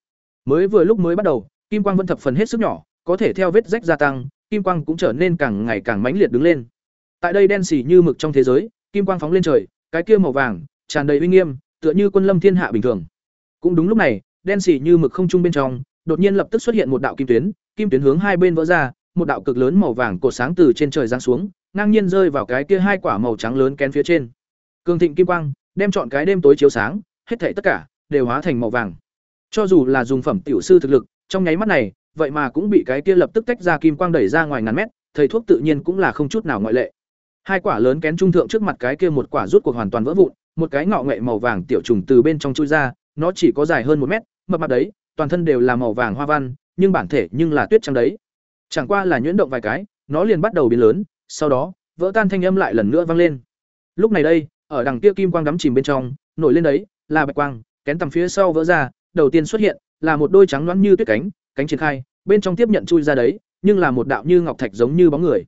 Mới vừa lúc mới bắt đầu, kim quang vẫn thập phần hết sức nhỏ, có thể theo vết rách gia tăng, kim quang cũng trở nên càng ngày càng mãnh liệt đứng lên. Tại đây đen xì như mực trong thế giới, kim quang phóng lên trời, cái kia màu vàng, tràn đầy uy nghiêm, tựa như quân lâm thiên hạ bình thường. Cũng đúng lúc này, đen xì như mực không trung bên trong, đột nhiên lập tức xuất hiện một đạo kim tuyến, kim tuyến hướng hai bên vỡ ra, một đạo cực lớn màu vàng cột sáng từ trên trời giáng xuống, ngang nhiên rơi vào cái kia hai quả màu trắng lớn kén phía trên. Cường thịnh kim quang, đem chọn cái đêm tối chiếu sáng, hết thảy tất cả đều hóa thành màu vàng. Cho dù là dùng phẩm tiểu sư thực lực, trong nháy mắt này, vậy mà cũng bị cái kia lập tức tách ra kim quang đẩy ra ngoài ngàn mét, thầy thuốc tự nhiên cũng là không chút nào ngoại lệ. Hai quả lớn kén trung thượng trước mặt cái kia một quả rút cuộc hoàn toàn vỡ vụn, một cái ngọ nghệ màu vàng tiểu trùng từ bên trong chui ra, nó chỉ có dài hơn một mét, mập mạp đấy, toàn thân đều là màu vàng hoa văn, nhưng bản thể nhưng là tuyết trắng đấy. Chẳng qua là nhuyễn động vài cái, nó liền bắt đầu biến lớn, sau đó, vỡ tan thanh âm lại lần nữa vang lên. Lúc này đây, ở đằng kia kim quang đắm chìm bên trong, nổi lên đấy, là bạch quang, kén tầm phía sau vỡ ra, đầu tiên xuất hiện là một đôi trắng loáng như tuyết cánh, cánh triển khai, bên trong tiếp nhận chui ra đấy, nhưng là một đạo như ngọc thạch giống như bóng người.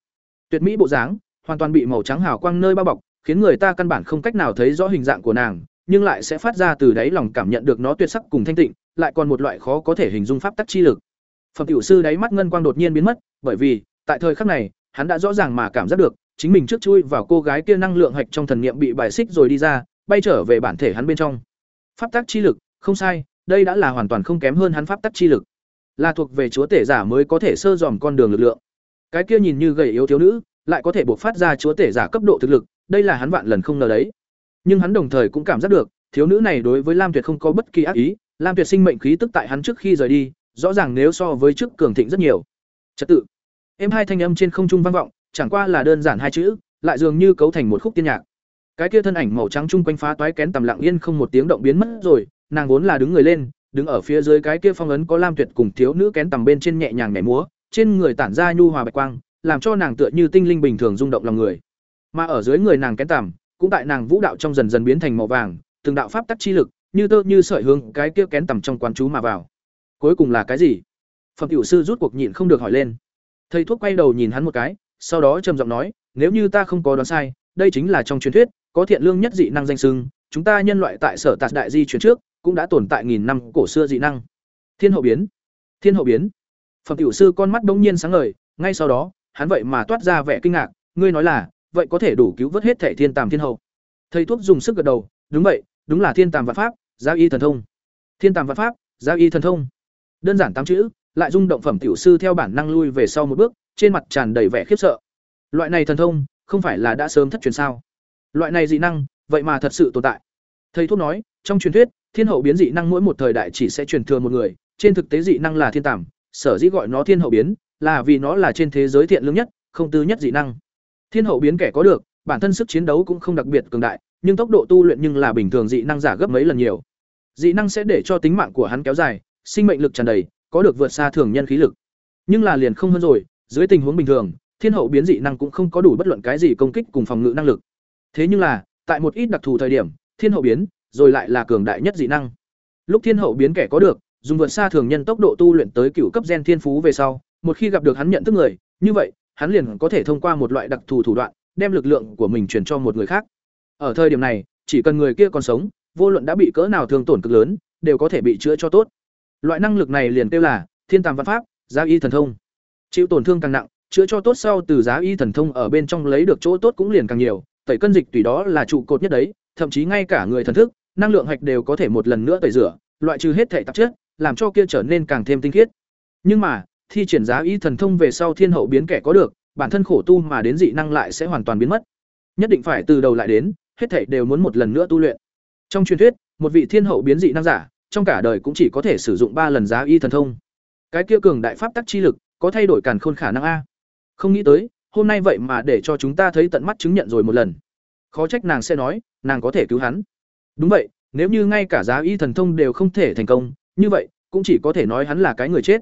Tuyệt mỹ bộ dáng, hoàn toàn bị màu trắng hào quang nơi bao bọc, khiến người ta căn bản không cách nào thấy rõ hình dạng của nàng, nhưng lại sẽ phát ra từ đáy lòng cảm nhận được nó tuyệt sắc cùng thanh tịnh, lại còn một loại khó có thể hình dung pháp tắc chi lực. Phẩm tiểu sư đáy mắt ngân quang đột nhiên biến mất, bởi vì, tại thời khắc này, hắn đã rõ ràng mà cảm giác được, chính mình trước chui vào cô gái kia năng lượng hạch trong thần niệm bị bài xích rồi đi ra, bay trở về bản thể hắn bên trong. Pháp tắc chi lực, không sai, đây đã là hoàn toàn không kém hơn hắn pháp tắc chi lực. Là thuộc về chúa tể giả mới có thể sơ dòm con đường lực lượng. Cái kia nhìn như gầy yếu thiếu nữ, lại có thể buộc phát ra chúa tể giả cấp độ thực lực, đây là hắn vạn lần không ngờ đấy. Nhưng hắn đồng thời cũng cảm giác được, thiếu nữ này đối với Lam Tuyệt không có bất kỳ ác ý, Lam Tuyệt sinh mệnh khí tức tại hắn trước khi rời đi, rõ ràng nếu so với trước cường thịnh rất nhiều. Trật tự. Em hai thanh âm trên không trung vang vọng, chẳng qua là đơn giản hai chữ, lại dường như cấu thành một khúc tiên nhạc. Cái kia thân ảnh màu trắng trung quanh phá toái kén tầm lặng yên không một tiếng động biến mất rồi, nàng vốn là đứng người lên, đứng ở phía dưới cái kia phong ấn có Lam Tuyệt cùng thiếu nữ kén tầm bên trên nhẹ nhàng nhảy múa, trên người tản ra nhu hòa bạch quang, làm cho nàng tựa như tinh linh bình thường rung động lòng người. Mà ở dưới người nàng kén tầm, cũng tại nàng vũ đạo trong dần dần biến thành màu vàng, từng đạo pháp tắc chi lực, như tơ như sợi hướng cái kia kén tầm trong quán chú mà vào. Cuối cùng là cái gì? Phẩm tiểu sư rút cuộc nhịn không được hỏi lên. Thầy thuốc quay đầu nhìn hắn một cái, sau đó trầm giọng nói, nếu như ta không có đoán sai, đây chính là trong truyền thuyết, có thiện lương nhất dị năng danh xưng, chúng ta nhân loại tại sở tạt đại di chuyển trước, cũng đã tồn tại nghìn năm cổ xưa dị năng. Thiên hậu biến. Thiên hậu biến. Phẩm tiểu sư con mắt bỗng nhiên sáng ngời, ngay sau đó, hắn vậy mà toát ra vẻ kinh ngạc, ngươi nói là, vậy có thể đủ cứu vớt hết thể thiên tàm thiên hậu. Thầy thuốc dùng sức gật đầu, đúng vậy, đúng là thiên tàm vạn pháp, giao y thần thông. Thiên tàm vạn pháp, giao y thần thông. Đơn giản tám chữ, lại rung động phẩm tiểu sư theo bản năng lui về sau một bước, trên mặt tràn đầy vẻ khiếp sợ. Loại này thần thông, không phải là đã sớm thất truyền sao? Loại này dị năng, vậy mà thật sự tồn tại. Thầy thuốc nói, trong truyền thuyết, thiên hậu biến dị năng mỗi một thời đại chỉ sẽ truyền thừa một người, trên thực tế dị năng là thiên tàm, sở dĩ gọi nó thiên hậu biến, là vì nó là trên thế giới thiện lương nhất, không tư nhất dị năng. Thiên hậu biến kẻ có được, bản thân sức chiến đấu cũng không đặc biệt cường đại, nhưng tốc độ tu luyện nhưng là bình thường dị năng giả gấp mấy lần nhiều. Dị năng sẽ để cho tính mạng của hắn kéo dài, sinh mệnh lực tràn đầy, có được vượt xa thường nhân khí lực. Nhưng là liền không hơn rồi, dưới tình huống bình thường, thiên hậu biến dị năng cũng không có đủ bất luận cái gì công kích cùng phòng ngự năng lực. Thế nhưng là, tại một ít đặc thù thời điểm, thiên hậu biến, rồi lại là cường đại nhất dị năng. Lúc thiên hậu biến kẻ có được, dùng vượt xa thường nhân tốc độ tu luyện tới cựu cấp gen thiên phú về sau, một khi gặp được hắn nhận thức người, như vậy, hắn liền có thể thông qua một loại đặc thù thủ đoạn, đem lực lượng của mình truyền cho một người khác. Ở thời điểm này, chỉ cần người kia còn sống, vô luận đã bị cỡ nào thương tổn cực lớn, đều có thể bị chữa cho tốt. Loại năng lực này liền kêu là Thiên Tàm Văn Pháp, Giá Y Thần Thông. Chịu tổn thương càng nặng, chữa cho tốt sau từ Giá Y Thần Thông ở bên trong lấy được chỗ tốt cũng liền càng nhiều, tẩy cân dịch tùy đó là trụ cột nhất đấy, thậm chí ngay cả người thần thức, năng lượng hạch đều có thể một lần nữa tẩy rửa, loại trừ hết thể tạp chất, làm cho kia trở nên càng thêm tinh khiết. Nhưng mà, thi triển giá y thần thông về sau thiên hậu biến kẻ có được, bản thân khổ tu mà đến dị năng lại sẽ hoàn toàn biến mất. Nhất định phải từ đầu lại đến, hết thảy đều muốn một lần nữa tu luyện. Trong truyền thuyết, một vị thiên hậu biến dị năng giả, trong cả đời cũng chỉ có thể sử dụng ba lần giá y thần thông. Cái kia cường đại pháp tắc chi lực, có thay đổi càn khôn khả năng a. Không nghĩ tới, hôm nay vậy mà để cho chúng ta thấy tận mắt chứng nhận rồi một lần. Khó trách nàng sẽ nói, nàng có thể cứu hắn. Đúng vậy, nếu như ngay cả giá y thần thông đều không thể thành công, như vậy, cũng chỉ có thể nói hắn là cái người chết.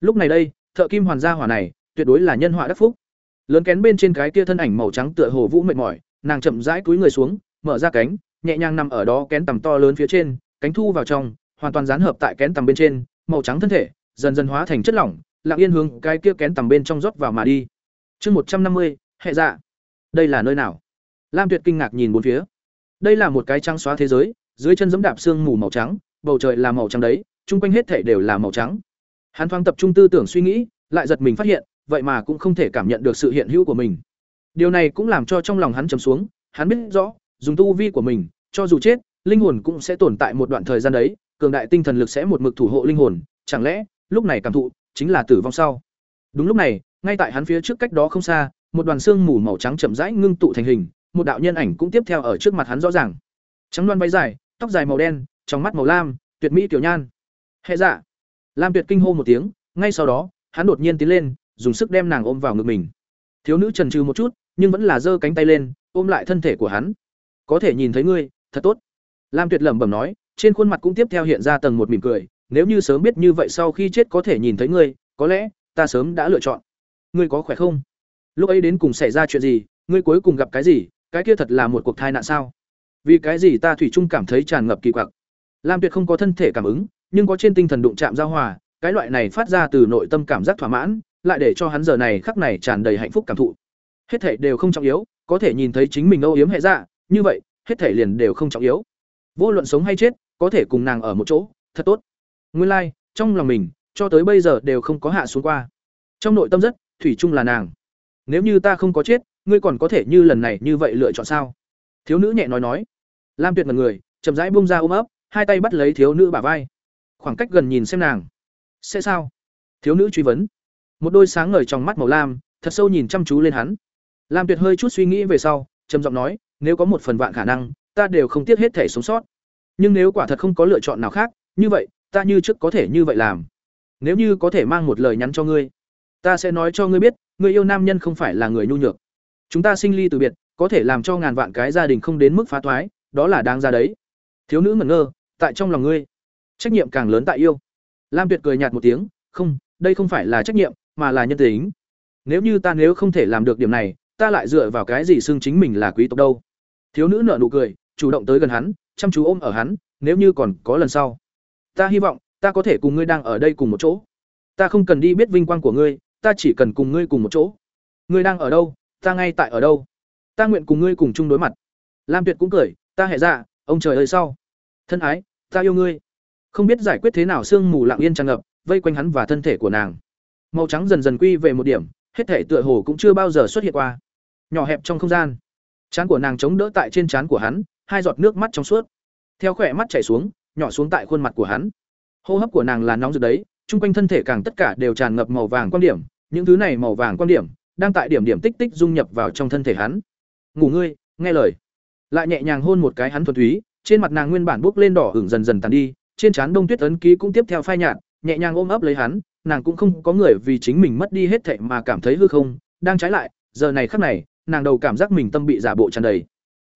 Lúc này đây, thợ kim hoàn gia hỏa này, tuyệt đối là nhân họa đắc phúc. Lớn kén bên trên cái kia thân ảnh màu trắng tựa hồ vũ mệt mỏi, nàng chậm rãi túi người xuống, mở ra cánh, nhẹ nhàng nằm ở đó kén tầm to lớn phía trên, cánh thu vào trong, hoàn toàn dán hợp tại kén tầm bên trên, màu trắng thân thể, dần dần hóa thành chất lỏng, lặng yên hướng cái kia kén tầm bên trong rót vào mà đi. Chương một trăm năm mươi, hệ dạ. Đây là nơi nào? lam tuyệt kinh ngạc nhìn bốn phía đây là một cái trắng xóa thế giới, dưới chân giẫm đạp sương mù màu trắng, bầu trời là màu trắng đấy, chung quanh hết thể đều là màu trắng hắn thoáng tập trung tư tưởng suy nghĩ, lại giật mình phát hiện, vậy mà cũng không thể cảm nhận được sự hiện hữu của mình điều này cũng làm cho trong lòng hắn trầm xuống, hắn biết rõ, dùng tu vi của mình, cho dù chết, linh hồn cũng sẽ tồn tại một đoạn thời gian đấy, cường đại tinh thần lực sẽ một mực thủ hộ linh hồn, chẳng lẽ, lúc này cảm thụ chính là tử vong sau. Đúng lúc này, ngay tại hắn phía trước cách đó không xa, một đoàn xương mù màu trắng chậm rãi ngưng tụ thành hình, một đạo nhân ảnh cũng tiếp theo ở trước mặt hắn rõ ràng. Trắng đoan váy dài, tóc dài màu đen, trong mắt màu lam, tuyệt mỹ tiểu nhan. Hệ dạ. Lam tuyệt kinh hô một tiếng, ngay sau đó, hắn đột nhiên tiến lên, dùng sức đem nàng ôm vào ngực mình. Thiếu nữ chần chừ một chút, nhưng vẫn là giơ cánh tay lên, ôm lại thân thể của hắn. Có thể nhìn thấy ngươi, thật tốt. Lam tuyệt lẩm bẩm nói, trên khuôn mặt cũng tiếp theo hiện ra tầng một mỉm cười nếu như sớm biết như vậy sau khi chết có thể nhìn thấy ngươi, có lẽ ta sớm đã lựa chọn. Ngươi có khỏe không? Lúc ấy đến cùng xảy ra chuyện gì, ngươi cuối cùng gặp cái gì, cái kia thật là một cuộc tai nạn sao? Vì cái gì ta thủy chung cảm thấy tràn ngập kỳ quặc? Lam tuyệt không có thân thể cảm ứng, nhưng có trên tinh thần đụng chạm giao hòa, cái loại này phát ra từ nội tâm cảm giác thỏa mãn, lại để cho hắn giờ này khắc này tràn đầy hạnh phúc cảm thụ. Hết thể đều không trọng yếu, có thể nhìn thấy chính mình âu yếm hệ dạ như vậy, hết thể liền đều không trọng yếu. Vô luận sống hay chết, có thể cùng nàng ở một chỗ, thật tốt nguyên lai、like, trong lòng mình cho tới bây giờ đều không có hạ xuống qua. Trong nội tâm rất thủy chung là nàng. Nếu như ta không có chết ngươi còn có thể như lần này như vậy lựa chọn sao? Thiếu nữ nhẹ nói nói. Lam tuyệt mật người chậm rãi bung ra ôm ấp hai tay bắt lấy thiếu nữ bả vai. Khoảng cách gần nhìn xem nàng. Sẽ sao? Thiếu nữ truy vấn. Một đôi sáng ngời trong mắt màu lam thật sâu nhìn chăm chú lên hắn. Lam tuyệt hơi chút suy nghĩ về sau trầm giọng nói nếu có một phần vạn khả năng ta đều không tiếc hết thể sống sót. Nhưng nếu quả thật không có lựa chọn nào khác như vậy ta như trước có thể như vậy làm. Nếu như có thể mang một lời nhắn cho ngươi, ta sẽ nói cho ngươi biết người yêu nam nhân không phải là người nhu nhược. Chúng ta sinh ly từ biệt, có thể làm cho ngàn vạn cái gia đình không đến mức phá thoái đó là đáng ra đấy. Thiếu nữ ngẩn ngơ, tại trong lòng ngươi, trách nhiệm càng lớn tại yêu. Lam tuyệt cười nhạt một tiếng, không, đây không phải là trách nhiệm, mà là nhân tính. Nếu như ta nếu không thể làm được điểm này, ta lại dựa vào cái gì xưng chính mình là quý tộc đâu? Thiếu nữ nở nụ cười, chủ động tới gần hắn, chăm chú ôm ở hắn, nếu như còn có lần sau ta hy vọng, ta có thể cùng ngươi đang ở đây cùng một chỗ. Ta không cần đi biết vinh quang của ngươi, ta chỉ cần cùng ngươi cùng một chỗ. Ngươi đang ở đâu, ta ngay tại ở đâu? Ta nguyện cùng ngươi cùng chung đối mặt. Lam tuyệt cũng cười, ta hẹ ra ông trời ơi sau thân ái, ta yêu ngươi. Không biết giải quyết thế nào sương mù lặng yên tràn ngập, vây quanh hắn và thân thể của nàng. Màu trắng dần dần quy về một điểm, hết thể tựa hồ cũng chưa bao giờ xuất hiện qua. Nhỏ hẹp trong không gian. Trán của nàng chống đỡ tại trên trán của hắn, hai giọt nước mắt trong suốt. Theo khỏe mắt chảy xuống nhỏ xuống tại khuôn mặt của hắn. Hô hấp của nàng là nóng rực đấy, chung quanh thân thể càng tất cả đều tràn ngập màu vàng quan điểm, những thứ này màu vàng quan điểm đang tại điểm điểm tích tích dung nhập vào trong thân thể hắn. Ngủ ngươi, nghe lời. Lại nhẹ nhàng hôn một cái hắn thuần túy, trên mặt nàng nguyên bản bốc lên đỏ hửng dần dần tàn đi, trên trán đông tuyết ấn ký cũng tiếp theo phai nhạt, nhẹ nhàng ôm ấp lấy hắn, nàng cũng không có người vì chính mình mất đi hết thệ mà cảm thấy hư không, đang trái lại, giờ này khắc này, nàng đầu cảm giác mình tâm bị giả bộ tràn đầy.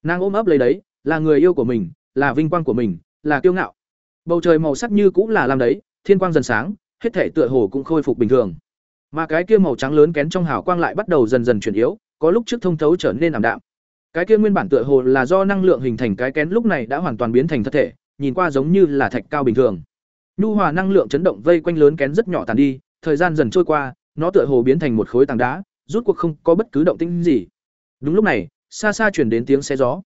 Nàng ôm ấp lấy đấy, là người yêu của mình, là vinh quang của mình là kiêu ngạo. Bầu trời màu sắc như cũng là làm đấy, thiên quang dần sáng, hết thể tựa hồ cũng khôi phục bình thường. Mà cái kia màu trắng lớn kén trong hào quang lại bắt đầu dần dần chuyển yếu, có lúc trước thông thấu trở nên ảm đạm. Cái kia nguyên bản tựa hồ là do năng lượng hình thành cái kén lúc này đã hoàn toàn biến thành thật thể, nhìn qua giống như là thạch cao bình thường. Nhu hòa năng lượng chấn động vây quanh lớn kén rất nhỏ tàn đi, thời gian dần trôi qua, nó tựa hồ biến thành một khối tảng đá, rút cuộc không có bất cứ động tĩnh gì. Đúng lúc này, xa xa chuyển đến tiếng xe gió.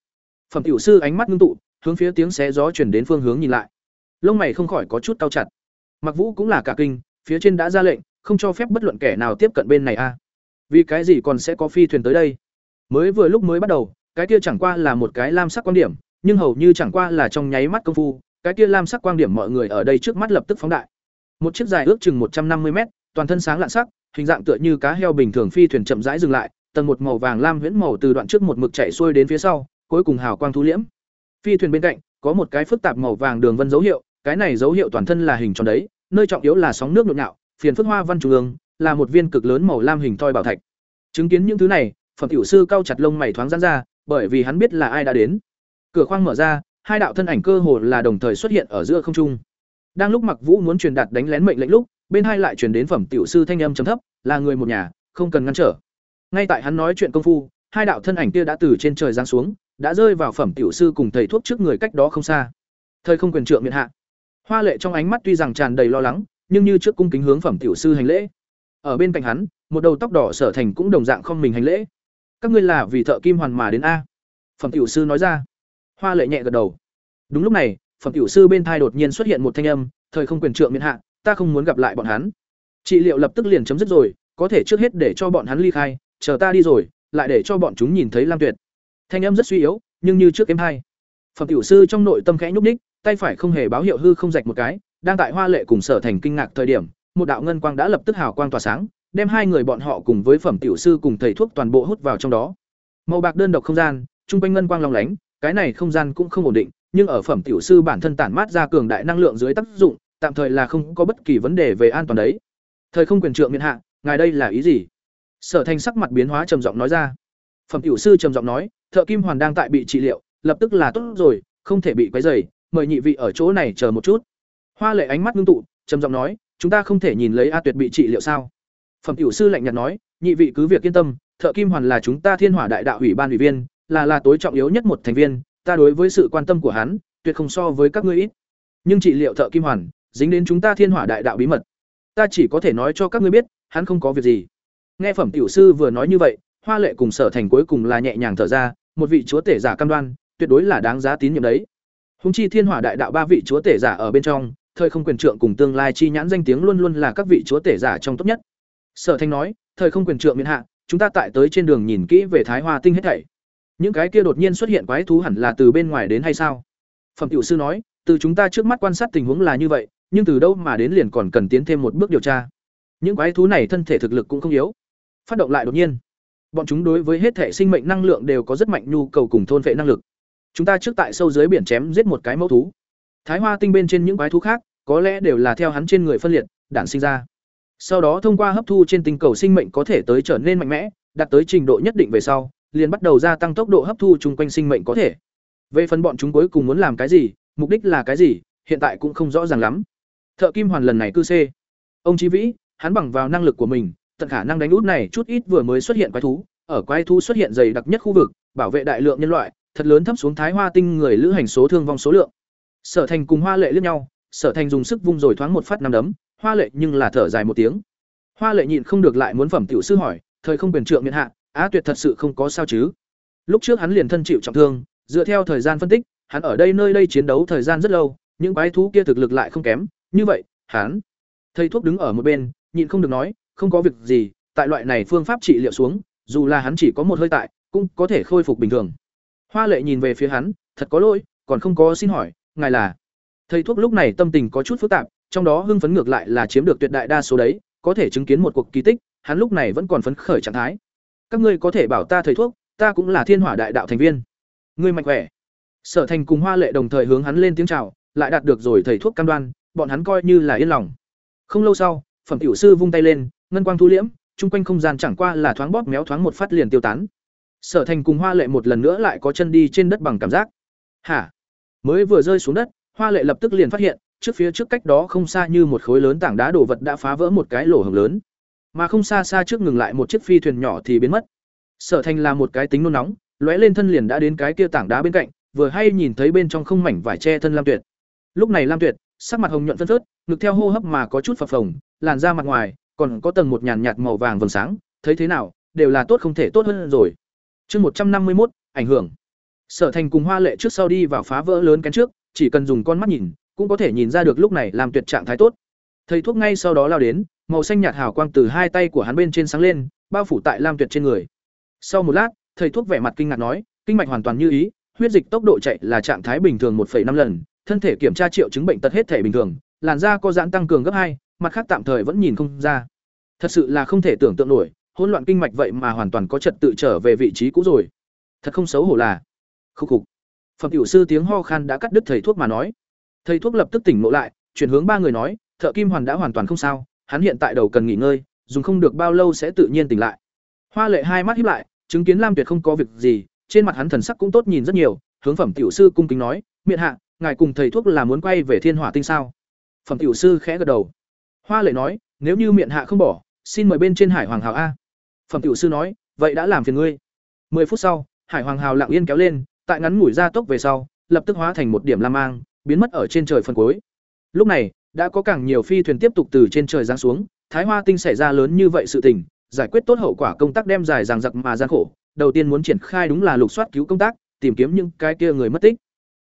Phẩm tiểu sư ánh mắt ngưng tụ hướng phía tiếng xé gió chuyển đến phương hướng nhìn lại. Lông mày không khỏi có chút tao chặt. Mặc vũ cũng là cả kinh, phía trên đã ra lệnh, không cho phép bất luận kẻ nào tiếp cận bên này a. À. Vì cái gì còn sẽ có phi thuyền tới đây? Mới vừa lúc mới bắt đầu, cái kia chẳng qua là một cái lam sắc quan điểm, nhưng hầu như chẳng qua là trong nháy mắt công phu, cái kia lam sắc quan điểm mọi người ở đây trước mắt lập tức phóng đại. Một chiếc dài ước chừng một trăm năm mươi mét, toàn thân sáng lạn sắc, hình dạng tựa như cá heo bình thường phi thuyền chậm rãi dừng lại, tầng một màu vàng lam huyễn màu từ đoạn trước một mực chạy xuôi đến phía sau, cuối cùng hào quang thu liễm phi thuyền bên cạnh, có một cái phức tạp màu vàng đường vân dấu hiệu, cái này dấu hiệu toàn thân là hình tròn đấy, nơi trọng yếu là sóng nước nhộn nhạo, phiền phức hoa văn trung ương, là một viên cực lớn màu lam hình thoi bảo thạch. Chứng kiến những thứ này phẩm tiểu sư cao chặt lông mày thoáng giãn ra, bởi vì hắn biết là ai đã đến. Cửa khoang mở ra, hai đạo thân ảnh cơ hồ là đồng thời xuất hiện ở giữa không trung. Đang lúc mặc vũ muốn truyền đạt đánh lén mệnh lệnh lúc, bên hai lại truyền đến phẩm tiểu sư thanh âm trầm thấp, là người một nhà, không cần ngăn trở. Ngay tại hắn nói chuyện công phu, hai đạo thân ảnh kia đã từ trên trời giáng xuống đã rơi vào phẩm tiểu sư cùng thầy thuốc trước người cách đó không xa. Thời không quyền trượng miệng hạ. Hoa lệ trong ánh mắt tuy rằng tràn đầy lo lắng, nhưng như trước cung kính hướng phẩm tiểu sư hành lễ. Ở bên cạnh hắn, một đầu tóc đỏ sở thành cũng đồng dạng không mình hành lễ. Các ngươi là vì thợ kim hoàn mà đến a? Phẩm tiểu sư nói ra. Hoa lệ nhẹ gật đầu. Đúng lúc này, phẩm tiểu sư bên thai đột nhiên xuất hiện một thanh âm, thời không quyền trượng miễn hạ, ta không muốn gặp lại bọn hắn. Trị liệu lập tức liền chấm dứt rồi, có thể trước hết để cho bọn hắn ly khai, chờ ta đi rồi, lại để cho bọn chúng nhìn thấy lam tuyệt thanh âm rất suy yếu, nhưng như trước em hai phẩm tiểu sư trong nội tâm khẽ nhúc ních tay phải không hề báo hiệu hư không rạch một cái, đang tại hoa lệ cùng sở thành kinh ngạc thời điểm, một đạo ngân quang đã lập tức hào quang tỏa sáng, đem hai người bọn họ cùng với phẩm tiểu sư cùng thầy thuốc toàn bộ hút vào trong đó. Màu bạc đơn độc không gian trung quanh ngân quang long lánh, cái này không gian cũng không ổn định, nhưng ở phẩm tiểu sư bản thân tản mát ra cường đại năng lượng dưới tác dụng, tạm thời là không có bất kỳ vấn đề về an toàn đấy. Thời không quyền trượng miễn hạ, ngài đây là ý gì? Sở thành sắc mặt biến hóa trầm giọng nói ra phẩm tiểu sư trầm giọng nói, thợ kim hoàn đang tại bị trị liệu, lập tức là tốt rồi, không thể bị quấy rầy, mời nhị vị ở chỗ này chờ một chút. Hoa lệ ánh mắt ngưng tụ, trầm giọng nói, chúng ta không thể nhìn lấy a tuyệt bị trị liệu sao? Phẩm tiểu sư lạnh nhạt nói, nhị vị cứ việc yên tâm, thợ kim hoàn là chúng ta thiên hỏa đại đạo ủy ban ủy viên, là là tối trọng yếu nhất một thành viên, ta đối với sự quan tâm của hắn, tuyệt không so với các ngươi ít. Nhưng trị liệu thợ kim hoàn, dính đến chúng ta thiên hỏa đại đạo bí mật. Ta chỉ có thể nói cho các ngươi biết, hắn không có việc gì. Nghe phẩm tiểu sư vừa nói như vậy hoa lệ cùng sở thành cuối cùng là nhẹ nhàng thở ra, một vị chúa tể giả cam đoan, tuyệt đối là đáng giá tín nhiệm đấy. Húng chi thiên hỏa đại đạo ba vị chúa tể giả ở bên trong, thời không quyền trượng cùng tương lai chi nhãn danh tiếng luôn luôn là các vị chúa tể giả trong tốt nhất. Sở thanh nói, thời không quyền trượng miễn hạ, chúng ta tại tới trên đường nhìn kỹ về thái hoa tinh hết thảy. Những cái kia đột nhiên xuất hiện quái thú hẳn là từ bên ngoài đến hay sao? Phẩm tiểu sư nói, từ chúng ta trước mắt quan sát tình huống là như vậy, nhưng từ đâu mà đến liền còn cần tiến thêm một bước điều tra. Những quái thú này thân thể thực lực cũng không yếu. Phát động lại đột nhiên bọn chúng đối với hết thể sinh mệnh năng lượng đều có rất mạnh nhu cầu cùng thôn vệ năng lực. Chúng ta trước tại sâu dưới biển chém giết một cái mẫu thú. Thái hoa tinh bên trên những quái thú khác, có lẽ đều là theo hắn trên người phân liệt, đản sinh ra. Sau đó thông qua hấp thu trên tinh cầu sinh mệnh có thể tới trở nên mạnh mẽ, đạt tới trình độ nhất định về sau, liền bắt đầu gia tăng tốc độ hấp thu chung quanh sinh mệnh có thể. Về phần bọn chúng cuối cùng muốn làm cái gì, mục đích là cái gì, hiện tại cũng không rõ ràng lắm. Thợ kim hoàn lần này cư c. Ông trí vĩ, hắn bằng vào năng lực của mình tận khả năng đánh út này chút ít vừa mới xuất hiện quái thú. Ở quái thú xuất hiện dày đặc nhất khu vực, bảo vệ đại lượng nhân loại, thật lớn thấp xuống thái hoa tinh người lữ hành số thương vong số lượng. Sở thành cùng hoa lệ liếc nhau, sở thành dùng sức vung rồi thoáng một phát năm đấm, hoa lệ nhưng là thở dài một tiếng. Hoa lệ nhịn không được lại muốn phẩm tiểu sư hỏi, thời không quyền trượng miễn hạ, á tuyệt thật sự không có sao chứ? Lúc trước hắn liền thân chịu trọng thương, dựa theo thời gian phân tích, hắn ở đây nơi đây chiến đấu thời gian rất lâu, những quái thú kia thực lực lại không kém. Như vậy, hắn, thầy thuốc đứng ở một bên, nhịn không được nói không có việc gì, tại loại này phương pháp trị liệu xuống, dù là hắn chỉ có một hơi tại, cũng có thể khôi phục bình thường. Hoa lệ nhìn về phía hắn, thật có lỗi, còn không có xin hỏi, ngài là? Thầy thuốc lúc này tâm tình có chút phức tạp, trong đó hưng phấn ngược lại là chiếm được tuyệt đại đa số đấy, có thể chứng kiến một cuộc kỳ tích, hắn lúc này vẫn còn phấn khởi trạng thái. Các ngươi có thể bảo ta thầy thuốc, ta cũng là thiên hỏa đại đạo thành viên. Ngươi mạnh khỏe. Sở thành cùng hoa lệ đồng thời hướng hắn lên tiếng chào, lại đạt được rồi thầy thuốc cam đoan, bọn hắn coi như là yên lòng. Không lâu sau, phẩm tiểu sư vung tay lên ngân quang thu liễm, chung quanh không gian chẳng qua là thoáng bóp méo thoáng một phát liền tiêu tán. Sở thành cùng hoa lệ một lần nữa lại có chân đi trên đất bằng cảm giác. Hả? Mới vừa rơi xuống đất, hoa lệ lập tức liền phát hiện, trước phía trước cách đó không xa như một khối lớn tảng đá đổ vật đã phá vỡ một cái lỗ hổng lớn. Mà không xa xa trước ngừng lại một chiếc phi thuyền nhỏ thì biến mất. Sở thành là một cái tính nôn nóng, lóe lên thân liền đã đến cái kia tảng đá bên cạnh, vừa hay nhìn thấy bên trong không mảnh vải che thân lam tuyệt. Lúc này lam tuyệt, sắc mặt hồng nhuận phân phớt, ngực theo hô hấp mà có chút phập phồng, làn da mặt ngoài còn có tầng một nhàn nhạt màu vàng vầng sáng, thấy thế nào, đều là tốt không thể tốt hơn rồi. Chương một trăm năm mươi một ảnh hưởng. Sở thành cùng hoa lệ trước sau đi vào phá vỡ lớn kén trước, chỉ cần dùng con mắt nhìn, cũng có thể nhìn ra được lúc này làm tuyệt trạng thái tốt. Thầy thuốc ngay sau đó lao đến, màu xanh nhạt hào quang từ hai tay của hắn bên trên sáng lên, bao phủ tại lam tuyệt trên người. Sau một lát, thầy thuốc vẻ mặt kinh ngạc nói, kinh mạch hoàn toàn như ý, huyết dịch tốc độ chạy là trạng thái bình thường 1 năm lần, thân thể kiểm tra triệu chứng bệnh tật hết thể bình thường, làn da có giãn tăng cường gấp hai, mặt khác tạm thời vẫn nhìn không ra thật sự là không thể tưởng tượng nổi, hỗn loạn kinh mạch vậy mà hoàn toàn có trật tự trở về vị trí cũ rồi. Thật không xấu hổ là. Khúc khục. Phẩm tiểu sư tiếng ho khan đã cắt đứt thầy thuốc mà nói. Thầy thuốc lập tức tỉnh ngộ lại, chuyển hướng ba người nói, thợ kim hoàn đã hoàn toàn không sao, hắn hiện tại đầu cần nghỉ ngơi, dùng không được bao lâu sẽ tự nhiên tỉnh lại. Hoa lệ hai mắt hiếp lại, chứng kiến lam tuyệt không có việc gì, trên mặt hắn thần sắc cũng tốt nhìn rất nhiều, hướng phẩm tiểu sư cung kính nói miệng hạ, ngài cùng thầy thuốc là muốn quay về thiên hỏa tinh sao? Phẩm tiểu sư khẽ gật đầu. Hoa lệ nói, nếu như miệng hạ không bỏ xin mời bên trên hải hoàng hào a phẩm tiểu sư nói vậy đã làm phiền ngươi mười phút sau hải hoàng hào lặng yên kéo lên tại ngắn ngủi ra tốc về sau lập tức hóa thành một điểm lam mang biến mất ở trên trời phần cuối lúc này đã có càng nhiều phi thuyền tiếp tục từ trên trời giáng xuống thái hoa tinh xảy ra lớn như vậy sự tình giải quyết tốt hậu quả công tác đem dài ràng giặc mà gian khổ đầu tiên muốn triển khai đúng là lục soát cứu công tác tìm kiếm những cái kia người mất tích.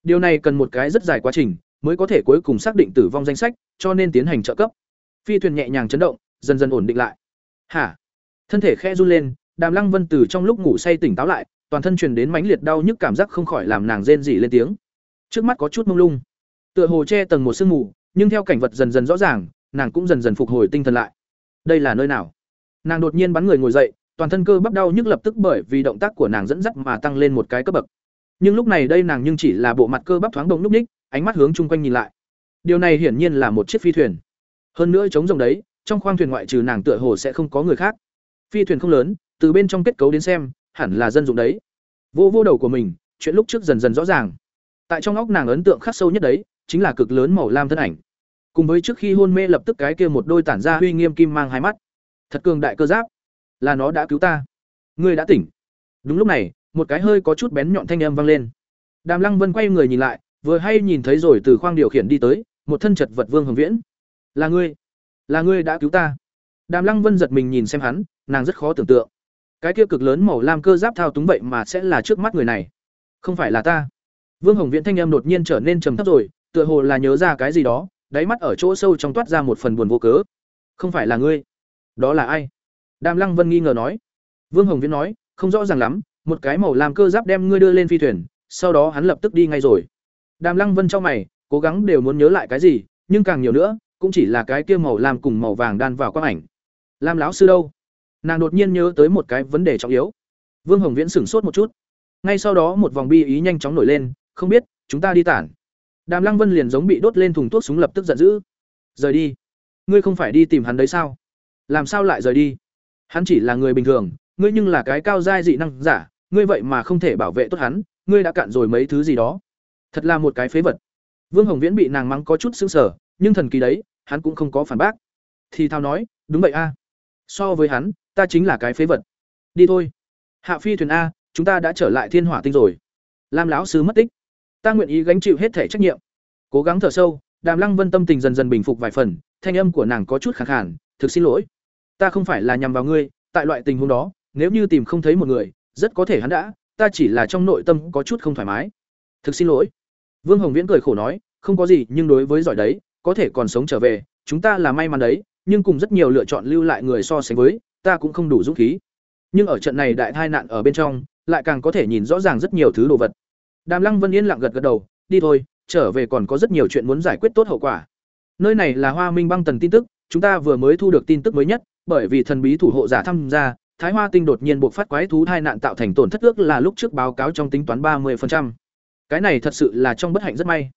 Điều này cần một cái rất dài quá trình mới có thể cuối cùng xác định tử vong danh sách, cho nên tiến hành trợ cấp. Phi thuyền nhẹ nhàng chấn động, dần dần ổn định lại. Hả? Thân thể khẽ run lên, Đàm Lăng Vân từ trong lúc ngủ say tỉnh táo lại, toàn thân truyền đến mãnh liệt đau nhức cảm giác không khỏi làm nàng rên rỉ lên tiếng. Trước mắt có chút mông lung, tựa hồ che tầng một sương mù, nhưng theo cảnh vật dần dần rõ ràng, nàng cũng dần dần phục hồi tinh thần lại. Đây là nơi nào? Nàng đột nhiên bắn người ngồi dậy, toàn thân cơ bắp đau nhức lập tức bởi vì động tác của nàng dẫn dắt mà tăng lên một cái cấp bậc. Nhưng lúc này đây nàng nhưng chỉ là bộ mặt cơ bắp thoáng động lúc ních, ánh mắt hướng chung quanh nhìn lại. Điều này hiển nhiên là một chiếc phi thuyền. Hơn nữa chống rồng đấy, trong khoang thuyền ngoại trừ nàng tựa hồ sẽ không có người khác. Phi thuyền không lớn, từ bên trong kết cấu đến xem, hẳn là dân dụng đấy. Vô vô đầu của mình, chuyện lúc trước dần dần rõ ràng. Tại trong óc nàng ấn tượng khắc sâu nhất đấy, chính là cực lớn màu lam thân ảnh. Cùng với trước khi hôn mê lập tức cái kia một đôi tản ra uy nghiêm kim mang hai mắt. Thật cường đại cơ giáp, là nó đã cứu ta. Ngươi đã tỉnh. Đúng lúc này, một cái hơi có chút bén nhọn thanh âm vang lên. Đàm Lăng Vân quay người nhìn lại, vừa hay nhìn thấy rồi từ khoang điều khiển đi tới, một thân chật vật Vương Hồng Viễn. Là ngươi, là ngươi đã cứu ta. Đàm Lăng Vân giật mình nhìn xem hắn, nàng rất khó tưởng tượng. Cái kia cực lớn màu lam cơ giáp thao túng vậy mà sẽ là trước mắt người này. Không phải là ta. Vương Hồng Viễn thanh âm đột nhiên trở nên trầm thấp rồi, tựa hồ là nhớ ra cái gì đó, đáy mắt ở chỗ sâu trong toát ra một phần buồn vô cớ. Không phải là ngươi. Đó là ai? Đàm Lăng Vân nghi ngờ nói. Vương Hồng Viễn nói, không rõ ràng lắm, một cái màu lam cơ giáp đem ngươi đưa lên phi thuyền, sau đó hắn lập tức đi ngay rồi. Đàm Lăng Vân trong mày, cố gắng đều muốn nhớ lại cái gì, nhưng càng nhiều nữa, cũng chỉ là cái kia màu lam cùng màu vàng đan vào quang ảnh. Lam lão sư đâu? Nàng đột nhiên nhớ tới một cái vấn đề trọng yếu. Vương Hồng Viễn sửng sốt một chút. Ngay sau đó một vòng bi ý nhanh chóng nổi lên, không biết, chúng ta đi tản. Đàm Lăng Vân liền giống bị đốt lên thùng thuốc súng lập tức giận dữ. Rời đi. Ngươi không phải đi tìm hắn đấy sao? Làm sao lại rời đi? Hắn chỉ là người bình thường, ngươi nhưng là cái cao giai dị năng giả, ngươi vậy mà không thể bảo vệ tốt hắn, ngươi đã cạn rồi mấy thứ gì đó. Thật là một cái phế vật. Vương Hồng Viễn bị nàng mắng có chút sững sờ, nhưng thần kỳ đấy, hắn cũng không có phản bác. Thì thao nói, đúng vậy a. So với hắn, ta chính là cái phế vật. Đi thôi. Hạ phi thuyền a, chúng ta đã trở lại Thiên Hỏa tinh rồi. Lam lão sứ mất tích. Ta nguyện ý gánh chịu hết thể trách nhiệm. Cố gắng thở sâu, Đàm Lăng Vân tâm tình dần dần bình phục vài phần, thanh âm của nàng có chút khàn khàn, thực xin lỗi. Ta không phải là nhằm vào ngươi, tại loại tình huống đó, nếu như tìm không thấy một người, rất có thể hắn đã, ta chỉ là trong nội tâm có chút không thoải mái. Thực xin lỗi. Vương Hồng Viễn cười khổ nói, không có gì, nhưng đối với giỏi đấy, có thể còn sống trở về, chúng ta là may mắn đấy, nhưng cùng rất nhiều lựa chọn lưu lại người so sánh với, ta cũng không đủ dũng khí. Nhưng ở trận này đại tai nạn ở bên trong, lại càng có thể nhìn rõ ràng rất nhiều thứ đồ vật. Đàm Lăng Vân yên lặng gật gật đầu, đi thôi, trở về còn có rất nhiều chuyện muốn giải quyết tốt hậu quả. Nơi này là Hoa Minh Băng Tần tin tức, chúng ta vừa mới thu được tin tức mới nhất, bởi vì thần bí thủ hộ giả tham gia, Thái Hoa Tinh đột nhiên buộc phát quái thú tai nạn tạo thành tổn thất ước là lúc trước báo cáo trong tính toán ba 30%. Cái này thật sự là trong bất hạnh rất may.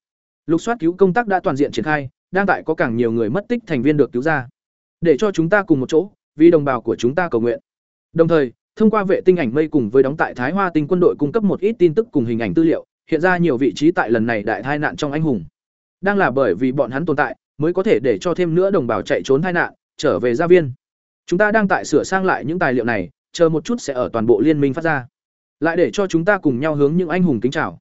Lục soát cứu công tác đã toàn diện triển khai, đang tại có càng nhiều người mất tích thành viên được cứu ra. Để cho chúng ta cùng một chỗ, vì đồng bào của chúng ta cầu nguyện. Đồng thời, thông qua vệ tinh ảnh mây cùng với đóng tại Thái Hoa Tinh quân đội cung cấp một ít tin tức cùng hình ảnh tư liệu, hiện ra nhiều vị trí tại lần này đại tai nạn trong anh hùng. Đang là bởi vì bọn hắn tồn tại, mới có thể để cho thêm nữa đồng bào chạy trốn tai nạn, trở về gia viên. Chúng ta đang tại sửa sang lại những tài liệu này, chờ một chút sẽ ở toàn bộ liên minh phát ra. Lại để cho chúng ta cùng nhau hướng những anh hùng kính chào.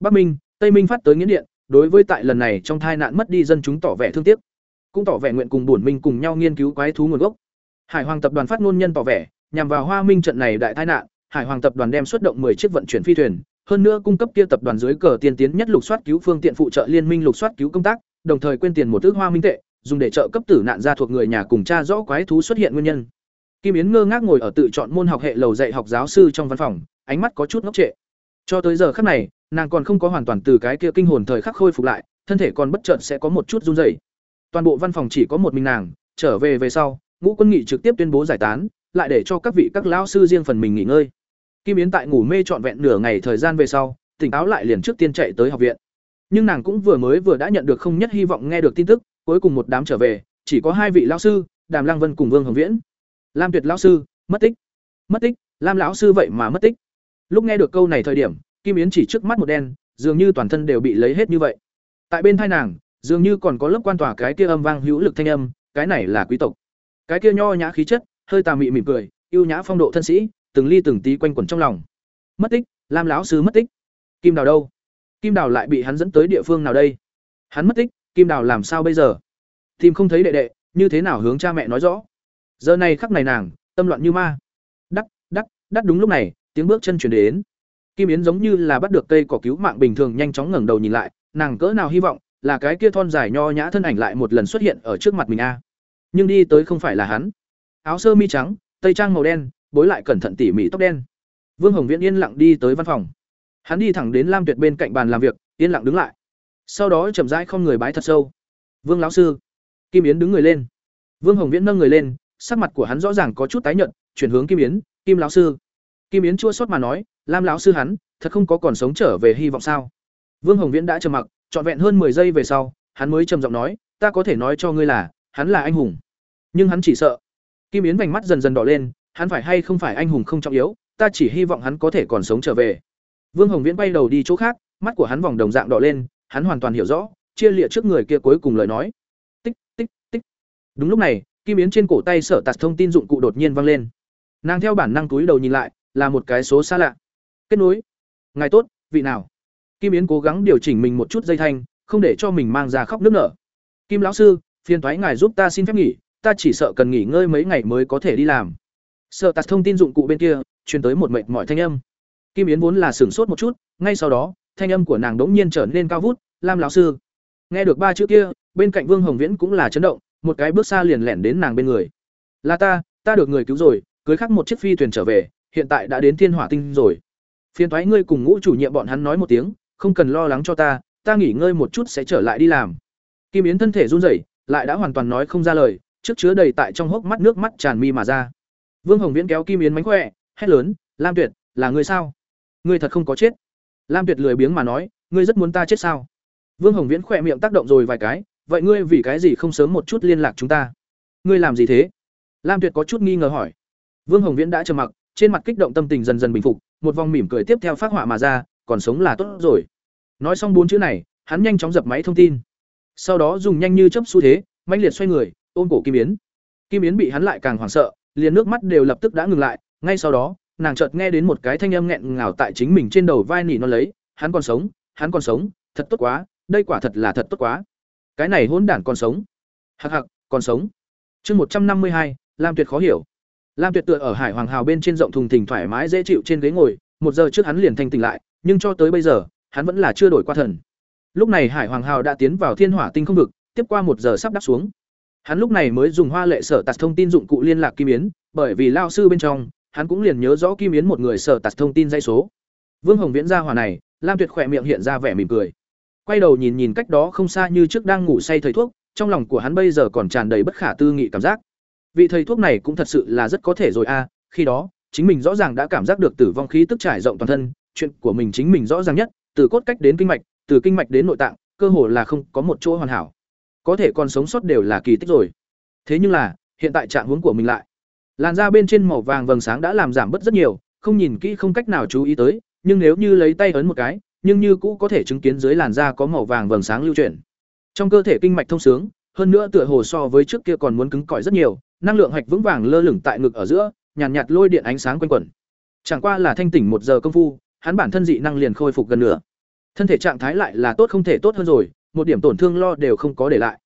Bắc Minh, Tây Minh phát tới nghĩa điện, đối với tại lần này trong tai nạn mất đi dân chúng tỏ vẻ thương tiếc, cũng tỏ vẻ nguyện cùng bổn minh cùng nhau nghiên cứu quái thú nguồn gốc. Hải Hoàng tập đoàn phát ngôn nhân tỏ vẻ, nhằm vào Hoa Minh trận này đại tai nạn, Hải Hoàng tập đoàn đem xuất động 10 chiếc vận chuyển phi thuyền, hơn nữa cung cấp kia tập đoàn dưới cờ tiên tiến nhất lục soát cứu phương tiện phụ trợ liên minh lục soát cứu công tác, đồng thời quên tiền một thước Hoa Minh tệ, dùng để trợ cấp tử nạn gia thuộc người nhà cùng cha rõ quái thú xuất hiện nguyên nhân. Kim Yến ngơ ngác ngồi ở tự chọn môn học hệ lầu dạy học giáo sư trong văn phòng, ánh mắt có chút ngốc trệ. Cho tới giờ khắc này, nàng còn không có hoàn toàn từ cái kia kinh hồn thời khắc khôi phục lại, thân thể còn bất chợt sẽ có một chút run rẩy. Toàn bộ văn phòng chỉ có một mình nàng, trở về về sau, Ngũ Quân Nghị trực tiếp tuyên bố giải tán, lại để cho các vị các lão sư riêng phần mình nghỉ ngơi. Kim Yến tại ngủ mê trọn vẹn nửa ngày thời gian về sau, tỉnh táo lại liền trước tiên chạy tới học viện. Nhưng nàng cũng vừa mới vừa đã nhận được không nhất hy vọng nghe được tin tức, cuối cùng một đám trở về, chỉ có hai vị lão sư, Đàm Lăng Vân cùng Vương Hồng Viễn. Lam Tuyệt lão sư, mất tích. Mất tích, Lam lão sư vậy mà mất tích. Lúc nghe được câu này thời điểm, Kim Yến chỉ trước mắt một đen, dường như toàn thân đều bị lấy hết như vậy. Tại bên thai nàng, dường như còn có lớp quan tỏa cái kia âm vang hữu lực thanh âm, cái này là quý tộc. Cái kia nho nhã khí chất, hơi tà mị mỉm cười, yêu nhã phong độ thân sĩ, từng ly từng tí quanh quẩn trong lòng. Mất tích, Lam lão sứ mất tích. Kim Đào đâu? Kim Đào lại bị hắn dẫn tới địa phương nào đây? Hắn mất tích, Kim Đào làm sao bây giờ? Tìm không thấy đệ đệ, như thế nào hướng cha mẹ nói rõ? Giờ này khắc này nàng, tâm loạn như ma. Đắc, đắc, đắc đúng lúc này, tiếng bước chân chuyển đến. Kim Yến giống như là bắt được cây cỏ cứu mạng bình thường nhanh chóng ngẩng đầu nhìn lại, nàng cỡ nào hy vọng là cái kia thon dài nho nhã thân ảnh lại một lần xuất hiện ở trước mặt mình a. Nhưng đi tới không phải là hắn. Áo sơ mi trắng, tây trang màu đen, bối lại cẩn thận tỉ mỉ tóc đen. Vương Hồng Viễn yên lặng đi tới văn phòng. Hắn đi thẳng đến Lam Tuyệt bên cạnh bàn làm việc, yên lặng đứng lại. Sau đó chậm rãi không người bái thật sâu. "Vương lão sư." Kim Yến đứng người lên. Vương Hồng Viễn nâng người lên, sắc mặt của hắn rõ ràng có chút tái nhợt, chuyển hướng Kim Yến, "Kim lão sư." Kim Yến chua xót mà nói, "Lam lão sư hắn, thật không có còn sống trở về hy vọng sao?" Vương Hồng Viễn đã trầm mặc, trọn vẹn hơn 10 giây về sau, hắn mới trầm giọng nói, "Ta có thể nói cho ngươi là, hắn là anh hùng." Nhưng hắn chỉ sợ. Kim Yến vành mắt dần dần đỏ lên, hắn phải hay không phải anh hùng không trọng yếu, ta chỉ hy vọng hắn có thể còn sống trở về. Vương Hồng Viễn bay đầu đi chỗ khác, mắt của hắn vòng đồng dạng đỏ lên, hắn hoàn toàn hiểu rõ, chia liệt trước người kia cuối cùng lời nói. Tích, tích, tích. Đúng lúc này, kim yến trên cổ tay sở tạt thông tin dụng cụ đột nhiên vang lên. Nàng theo bản năng túi đầu nhìn lại, là một cái số xa lạ. Kết nối. Ngài tốt, vị nào? Kim Yến cố gắng điều chỉnh mình một chút dây thanh, không để cho mình mang ra khóc nức nở. Kim lão sư, phiền toái ngài giúp ta xin phép nghỉ, ta chỉ sợ cần nghỉ ngơi mấy ngày mới có thể đi làm. sợ tạt thông tin dụng cụ bên kia, truyền tới một mệt mỏi thanh âm. Kim Yến vốn là sửng sốt một chút, ngay sau đó, thanh âm của nàng đống nhiên trở nên cao vút, "Lam lão sư." Nghe được ba chữ kia, bên cạnh Vương Hồng Viễn cũng là chấn động, một cái bước xa liền lẻn đến nàng bên người. "Là ta, ta được người cứu rồi, cưới khắc một chiếc phi thuyền trở về, hiện tại đã đến Thiên Hỏa Tinh rồi. Phiền toái ngươi cùng ngũ chủ nhiệm bọn hắn nói một tiếng, không cần lo lắng cho ta, ta nghỉ ngơi một chút sẽ trở lại đi làm." Kim Yến thân thể run rẩy, lại đã hoàn toàn nói không ra lời, trước chứa đầy tại trong hốc mắt nước mắt tràn mi mà ra. Vương Hồng Viễn kéo Kim Yến mánh khỏe, hét lớn, "Lam Tuyệt, là ngươi sao?" ngươi thật không có chết lam tuyệt lười biếng mà nói ngươi rất muốn ta chết sao vương hồng viễn khỏe miệng tác động rồi vài cái vậy ngươi vì cái gì không sớm một chút liên lạc chúng ta ngươi làm gì thế lam tuyệt có chút nghi ngờ hỏi vương hồng viễn đã trầm mặc trên mặt kích động tâm tình dần dần bình phục một vòng mỉm cười tiếp theo phát họa mà ra còn sống là tốt rồi nói xong bốn chữ này hắn nhanh chóng dập máy thông tin sau đó dùng nhanh như chấp xu thế mãnh liệt xoay người ôm cổ kim yến kim yến bị hắn lại càng hoảng sợ liền nước mắt đều lập tức đã ngừng lại ngay sau đó nàng chợt nghe đến một cái thanh âm nghẹn ngào tại chính mình trên đầu vai nỉ nó lấy, hắn còn sống, hắn còn sống, thật tốt quá, đây quả thật là thật tốt quá. Cái này hỗn đản còn sống. hặc hặc còn sống. Chương một trăm năm mươi hai, Lam Tuyệt khó hiểu. Lam Tuyệt tựa ở Hải Hoàng Hào bên trên rộng thùng thình thoải mái dễ chịu trên ghế ngồi, một giờ trước hắn liền thanh tỉnh lại, nhưng cho tới bây giờ, hắn vẫn là chưa đổi qua thần. Lúc này Hải Hoàng Hào đã tiến vào Thiên Hỏa Tinh không vực, tiếp qua một giờ sắp đáp xuống. Hắn lúc này mới dùng hoa lệ sở tạt thông tin dụng cụ liên lạc Kim Yến, bởi vì lao sư bên trong, hắn cũng liền nhớ rõ Kim Yến một người sở tạt thông tin dây số. Vương Hồng Viễn ra hỏa này, Lam Tuyệt khỏe miệng hiện ra vẻ mỉm cười. Quay đầu nhìn nhìn cách đó không xa như trước đang ngủ say thầy thuốc, trong lòng của hắn bây giờ còn tràn đầy bất khả tư nghị cảm giác. Vị thầy thuốc này cũng thật sự là rất có thể rồi a, khi đó, chính mình rõ ràng đã cảm giác được tử vong khí tức trải rộng toàn thân, chuyện của mình chính mình rõ ràng nhất, từ cốt cách đến kinh mạch, từ kinh mạch đến nội tạng, cơ hồ là không có một chỗ hoàn hảo. Có thể còn sống sót đều là kỳ tích rồi. Thế nhưng là, hiện tại trạng huống của mình lại Làn da bên trên màu vàng vầng sáng đã làm giảm bớt rất nhiều, không nhìn kỹ không cách nào chú ý tới, nhưng nếu như lấy tay ấn một cái, nhưng như cũ có thể chứng kiến dưới làn da có màu vàng vầng sáng lưu chuyển. Trong cơ thể kinh mạch thông sướng, hơn nữa tựa hồ so với trước kia còn muốn cứng cỏi rất nhiều, năng lượng hạch vững vàng lơ lửng tại ngực ở giữa, nhàn nhạt, nhạt lôi điện ánh sáng quanh quẩn. Chẳng qua là thanh tỉnh một giờ công phu, hắn bản thân dị năng liền khôi phục gần nửa. Thân thể trạng thái lại là tốt không thể tốt hơn rồi, một điểm tổn thương lo đều không có để lại.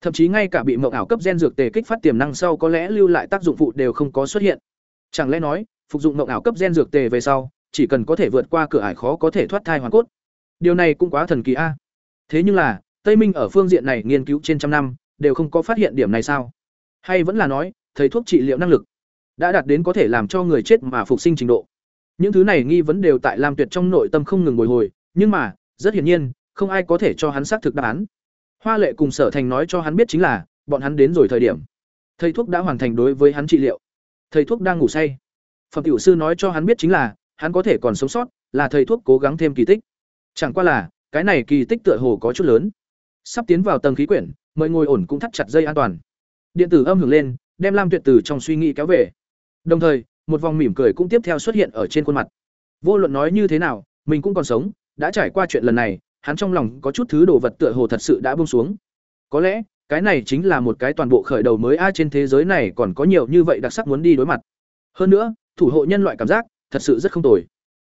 Thậm chí ngay cả bị mộng ảo cấp gen dược tề kích phát tiềm năng sau có lẽ lưu lại tác dụng phụ đều không có xuất hiện. Chẳng lẽ nói, phục dụng mộng ảo cấp gen dược tề về sau, chỉ cần có thể vượt qua cửa ải khó có thể thoát thai hoàn cốt. Điều này cũng quá thần kỳ a. Thế nhưng là, Tây Minh ở phương diện này nghiên cứu trên trăm năm, đều không có phát hiện điểm này sao? Hay vẫn là nói, thầy thuốc trị liệu năng lực đã đạt đến có thể làm cho người chết mà phục sinh trình độ. Những thứ này nghi vấn đều tại Lam Tuyệt trong nội tâm không ngừng bồi hồi, nhưng mà, rất hiển nhiên, không ai có thể cho hắn xác thực đáp án. Hoa Lệ cùng Sở Thành nói cho hắn biết chính là, bọn hắn đến rồi thời điểm. Thầy thuốc đã hoàn thành đối với hắn trị liệu. Thầy thuốc đang ngủ say. Phẩm tiểu sư nói cho hắn biết chính là, hắn có thể còn sống sót, là thầy thuốc cố gắng thêm kỳ tích. Chẳng qua là, cái này kỳ tích tựa hồ có chút lớn. Sắp tiến vào tầng khí quyển, mời ngồi ổn cũng thắt chặt dây an toàn. Điện tử âm hưởng lên, đem Lam Tuyệt Tử trong suy nghĩ kéo về. Đồng thời, một vòng mỉm cười cũng tiếp theo xuất hiện ở trên khuôn mặt. Vô luận nói như thế nào, mình cũng còn sống, đã trải qua chuyện lần này, hắn trong lòng có chút thứ đồ vật tựa hồ thật sự đã buông xuống. Có lẽ, cái này chính là một cái toàn bộ khởi đầu mới a trên thế giới này còn có nhiều như vậy đặc sắc muốn đi đối mặt. Hơn nữa, thủ hộ nhân loại cảm giác, thật sự rất không tồi.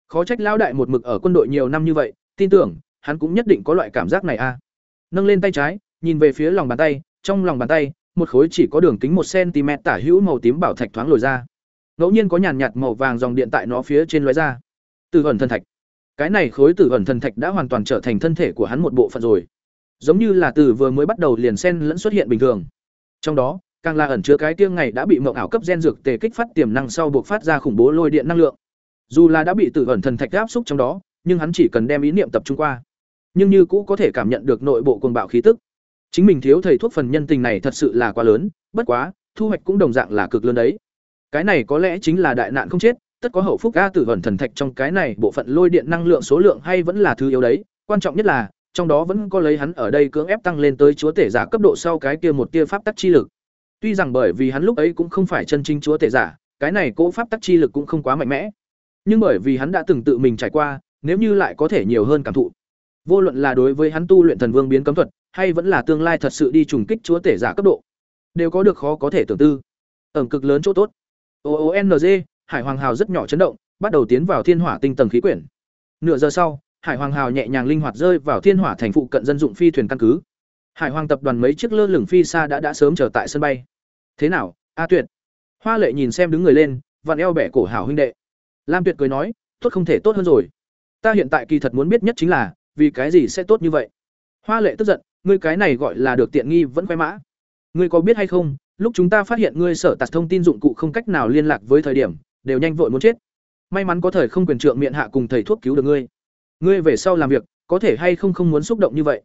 Khó trách lão đại một mực ở quân đội nhiều năm như vậy, tin tưởng, hắn cũng nhất định có loại cảm giác này a. Nâng lên tay trái, nhìn về phía lòng bàn tay, trong lòng bàn tay, một khối chỉ có đường kính một cm tả hữu màu tím bảo thạch thoáng lồi ra. Ngẫu nhiên có nhàn nhạt màu vàng dòng điện tại nó phía trên lóe ra. Tử ẩn thần thạch. cái này khối tử ẩn thần thạch đã hoàn toàn trở thành thân thể của hắn một bộ phận rồi giống như là từ vừa mới bắt đầu liền sen lẫn xuất hiện bình thường trong đó, càng là ẩn chứa cái tiêng ngày đã bị mộng ảo cấp gen dược tề kích phát tiềm năng sau buộc phát ra khủng bố lôi điện năng lượng dù là đã bị tử ẩn thần thạch áp xúc trong đó, nhưng hắn chỉ cần đem ý niệm tập trung qua nhưng như cũ có thể cảm nhận được nội bộ cuồng bạo khí tức chính mình thiếu thầy thuốc phần nhân tình này thật sự là quá lớn, bất quá, thu hoạch cũng đồng dạng là cực lớn đấy. Cái này có lẽ chính là đại nạn không chết, tất có hậu phúc ga tử vẩn thần thạch trong cái này bộ phận lôi điện năng lượng số lượng hay vẫn là thứ yếu đấy. Quan trọng nhất là, trong đó vẫn có lấy hắn ở đây cưỡng ép tăng lên tới chúa tể giả cấp độ sau cái kia một tia pháp tắc chi lực. Tuy rằng bởi vì hắn lúc ấy cũng không phải chân chính chúa tể giả, cái này cỗ pháp tắc chi lực cũng không quá mạnh mẽ. Nhưng bởi vì hắn đã từng tự mình trải qua, nếu như lại có thể nhiều hơn cảm thụ vô luận là đối với hắn tu luyện thần vương biến cấm thuật, hay vẫn là tương lai thật sự đi trùng kích chúa tể giả cấp độ, đều có được khó có thể tưởng tư. Ẩm cực lớn chỗ tốt. Oong hải hoàng hào rất nhỏ chấn động, bắt đầu tiến vào thiên hỏa tinh tầng khí quyển. Nửa giờ sau, hải hoàng hào nhẹ nhàng linh hoạt rơi vào thiên hỏa thành phụ cận dân dụng phi thuyền căn cứ. Hải hoàng tập đoàn mấy chiếc lơ lửng phi xa đã đã sớm chờ tại sân bay. Thế nào, a tuyệt? Hoa lệ nhìn xem đứng người lên, vặn eo bẻ cổ hảo huynh đệ. Lam tuyệt cười nói, tốt không thể tốt hơn rồi. Ta hiện tại kỳ thật muốn biết nhất chính là vì cái gì sẽ tốt như vậy? Hoa lệ tức giận, ngươi cái này gọi là được tiện nghi vẫn khoe mã. Ngươi có biết hay không, lúc chúng ta phát hiện ngươi sở tạt thông tin dụng cụ không cách nào liên lạc với thời điểm, đều nhanh vội muốn chết. May mắn có thời không quyền trượng miệng hạ cùng thầy thuốc cứu được ngươi. Ngươi về sau làm việc, có thể hay không không muốn xúc động như vậy?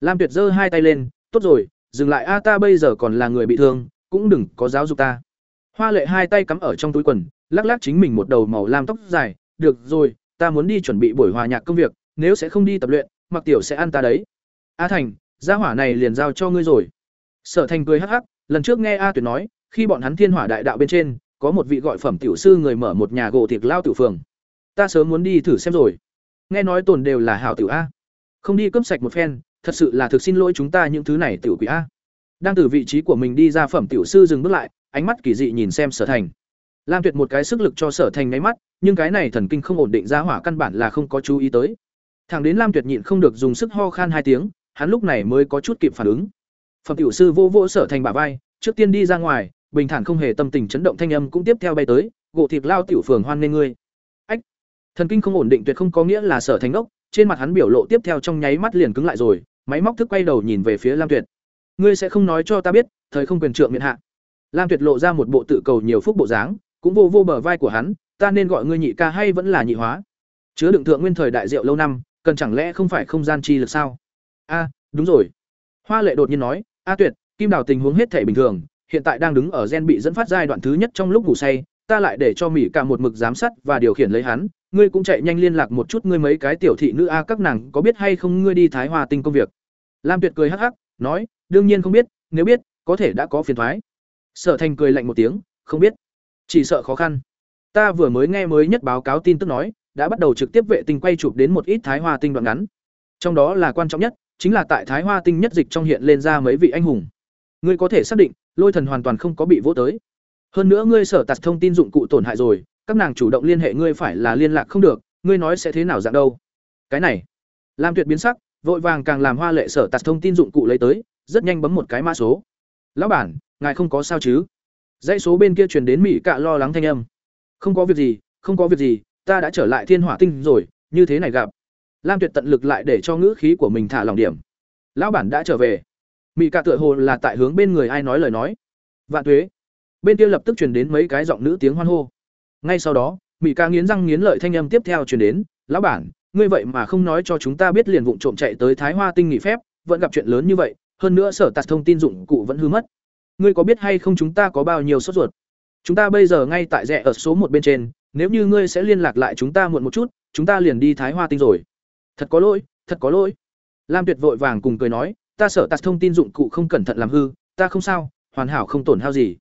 Lam tuyệt giơ hai tay lên, tốt rồi, dừng lại, a, ta bây giờ còn là người bị thương, cũng đừng có giáo dục ta. Hoa lệ hai tay cắm ở trong túi quần, lắc lắc chính mình một đầu màu lam tóc dài, được rồi, ta muốn đi chuẩn bị buổi hòa nhạc công việc nếu sẽ không đi tập luyện, mặc tiểu sẽ ăn ta đấy. A thành, gia hỏa này liền giao cho ngươi rồi. Sở thành cười hắc hắc, lần trước nghe a tuyệt nói, khi bọn hắn thiên hỏa đại đạo bên trên, có một vị gọi phẩm tiểu sư người mở một nhà gỗ thịt lao tiểu phường. Ta sớm muốn đi thử xem rồi. Nghe nói tồn đều là hảo tiểu a. Không đi cướp sạch một phen, thật sự là thực xin lỗi chúng ta những thứ này tiểu quỷ a. Đang từ vị trí của mình đi ra phẩm tiểu sư dừng bước lại, ánh mắt kỳ dị nhìn xem sở thành. Lam tuyệt một cái sức lực cho sở thành nháy mắt, nhưng cái này thần kinh không ổn định ra hỏa căn bản là không có chú ý tới thằng đến lam tuyệt nhịn không được dùng sức ho khan hai tiếng, hắn lúc này mới có chút kịp phản ứng. Phẩm tiểu sư vô vô sở thành bả vai, trước tiên đi ra ngoài, bình thản không hề tâm tình chấn động thanh âm cũng tiếp theo bay tới gỗ thịt lao tiểu phường hoan nghênh ngươi. Ách, thần kinh không ổn định tuyệt không có nghĩa là sở thành ốc trên mặt hắn biểu lộ tiếp theo trong nháy mắt liền cứng lại rồi, máy móc thức quay đầu nhìn về phía lam tuyệt. Ngươi sẽ không nói cho ta biết, thời không quyền trượng miệng hạ. Lam tuyệt lộ ra một bộ tự cầu nhiều phúc bộ dáng, cũng vô vô bờ vai của hắn, ta nên gọi ngươi nhị ca hay vẫn là nhị hóa. Chứa đựng thượng nguyên thời đại rượu lâu năm cần chẳng lẽ không phải không gian chi lực sao? A, đúng rồi. Hoa lệ đột nhiên nói, a tuyệt, kim đào tình huống hết thể bình thường, hiện tại đang đứng ở gen bị dẫn phát giai đoạn thứ nhất trong lúc ngủ say, ta lại để cho mỹ cả một mực giám sát và điều khiển lấy hắn, ngươi cũng chạy nhanh liên lạc một chút ngươi mấy cái tiểu thị nữ a, các nàng có biết hay không ngươi đi thái hòa tinh công việc? Lam tuyệt cười hắc hắc, nói, đương nhiên không biết, nếu biết, có thể đã có phiền thoái. Sở thành cười lạnh một tiếng, không biết, chỉ sợ khó khăn. Ta vừa mới nghe mới nhất báo cáo tin tức nói đã bắt đầu trực tiếp vệ tinh quay chụp đến một ít thái hoa tinh đoạn ngắn. Trong đó là quan trọng nhất, chính là tại thái hoa tinh nhất dịch trong hiện lên ra mấy vị anh hùng. Ngươi có thể xác định, lôi thần hoàn toàn không có bị vỗ tới. Hơn nữa ngươi sở tạt thông tin dụng cụ tổn hại rồi, các nàng chủ động liên hệ ngươi phải là liên lạc không được, ngươi nói sẽ thế nào dạng đâu. Cái này làm tuyệt biến sắc, vội vàng càng làm hoa lệ sở tạt thông tin dụng cụ lấy tới, rất nhanh bấm một cái mã số. Lão bản, ngài không có sao chứ? Dãy số bên kia truyền đến mỹ cạ lo lắng thanh âm. Không có việc gì, không có việc gì ta đã trở lại thiên hỏa tinh rồi, như thế này gặp. Lam tuyệt tận lực lại để cho ngữ khí của mình thả lòng điểm. Lão bản đã trở về. Mỹ cả tựa hồ là tại hướng bên người ai nói lời nói. Vạn thuế bên kia lập tức truyền đến mấy cái giọng nữ tiếng hoan hô. Ngay sau đó mỹ ca nghiến răng nghiến lợi thanh âm tiếp theo truyền đến. Lão bản, ngươi vậy mà không nói cho chúng ta biết liền vụng trộm chạy tới thái hoa tinh nghỉ phép, vẫn gặp chuyện lớn như vậy, hơn nữa sở tạt thông tin dụng cụ vẫn hư mất. Ngươi có biết hay không chúng ta có bao nhiêu sốt ruột? Chúng ta bây giờ ngay tại rẽ ở số một bên trên nếu như ngươi sẽ liên lạc lại chúng ta muộn một chút, chúng ta liền đi thái hoa tinh rồi. Thật có lỗi, thật có lỗi. Lam tuyệt vội vàng cùng cười nói, ta sợ tạt thông tin dụng cụ không cẩn thận làm hư, ta không sao, hoàn hảo không tổn hao gì.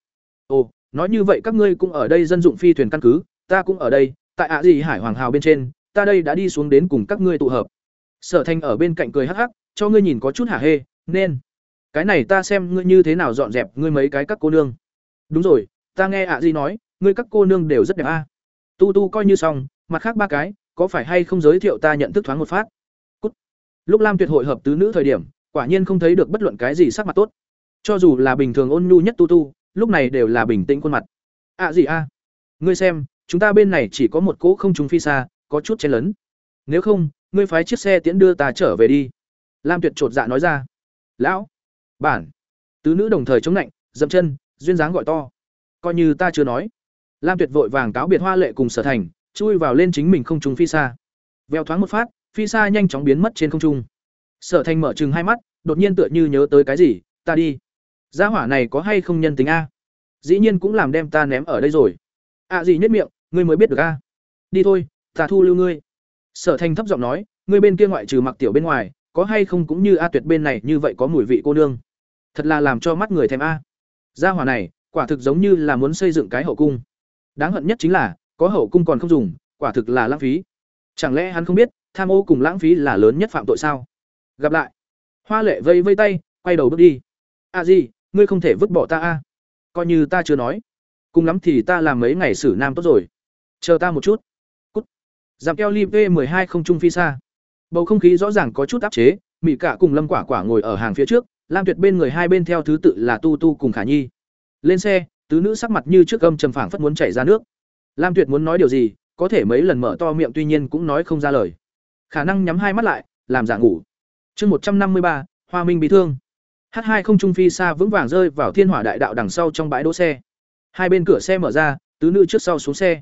Ồ, nói như vậy các ngươi cũng ở đây dân dụng phi thuyền căn cứ, ta cũng ở đây, tại ạ gì hải hoàng hào bên trên, ta đây đã đi xuống đến cùng các ngươi tụ hợp. Sở thanh ở bên cạnh cười hắc hắc, cho ngươi nhìn có chút hả hê, nên. Cái này ta xem ngươi như thế nào dọn dẹp ngươi mấy cái các cô nương. Đúng rồi, ta nghe ạ gì nói, ngươi các cô nương đều rất đẹp a tu tu coi như xong, mặt khác ba cái, có phải hay không giới thiệu ta nhận thức thoáng một phát? Cút. lúc lam tuyệt hội hợp tứ nữ thời điểm, quả nhiên không thấy được bất luận cái gì sắc mặt tốt. Cho dù là bình thường ôn nhu nhất tu tu, lúc này đều là bình tĩnh khuôn mặt. Ạ gì a ngươi xem, chúng ta bên này chỉ có một cỗ không trùng phi xa, có chút chen lấn. Nếu không, ngươi phái chiếc xe tiễn đưa ta trở về đi. Lam tuyệt chột dạ nói ra. Lão. Bản. Tứ nữ đồng thời chống lạnh dậm chân, duyên dáng gọi to. Coi như ta chưa nói lam tuyệt vội vàng cáo biệt hoa lệ cùng sở thành, chui vào lên chính mình không trung phi xa. Veo thoáng một phát, phi xa nhanh chóng biến mất trên không trung. Sở thành mở chừng hai mắt, đột nhiên tựa như nhớ tới cái gì, ta đi. Gia hỏa này có hay không nhân tính a? Dĩ nhiên cũng làm đem ta ném ở đây rồi. À gì nhất miệng, ngươi mới biết được a. Đi thôi, ta thu lưu ngươi. Sở thành thấp giọng nói, ngươi bên kia ngoại trừ mặc tiểu bên ngoài, có hay không cũng như a tuyệt bên này như vậy có mùi vị cô nương. Thật là làm cho mắt người thèm a. Gia hỏa này, quả thực giống như là muốn xây dựng cái hậu cung đáng hận nhất chính là, có hậu cung còn không dùng, quả thực là lãng phí. Chẳng lẽ hắn không biết, tham ô cùng lãng phí là lớn nhất phạm tội sao? Gặp lại. Hoa lệ vây vây tay, quay đầu bước đi. A di, ngươi không thể vứt bỏ ta a. Coi như ta chưa nói. Cùng lắm thì ta làm mấy ngày xử nam tốt rồi. Chờ ta một chút. Cút. Giảm keo ly p hai không trung phi xa. Bầu không khí rõ ràng có chút áp chế mỹ cả cùng lâm quả quả ngồi ở hàng phía trước, lam tuyệt bên người hai bên theo thứ tự là tu tu cùng khả nhi. Lên xe tứ nữ sắc mặt như trước gâm trầm phảng phất muốn chảy ra nước. Lam tuyệt muốn nói điều gì, có thể mấy lần mở to miệng tuy nhiên cũng nói không ra lời. Khả năng nhắm hai mắt lại, làm giả ngủ. Chương một trăm năm mươi ba, hoa minh bị thương. H hai không trung phi xa vững vàng rơi vào thiên hỏa đại đạo đằng sau trong bãi đỗ xe. Hai bên cửa xe mở ra, tứ nữ trước sau xuống xe.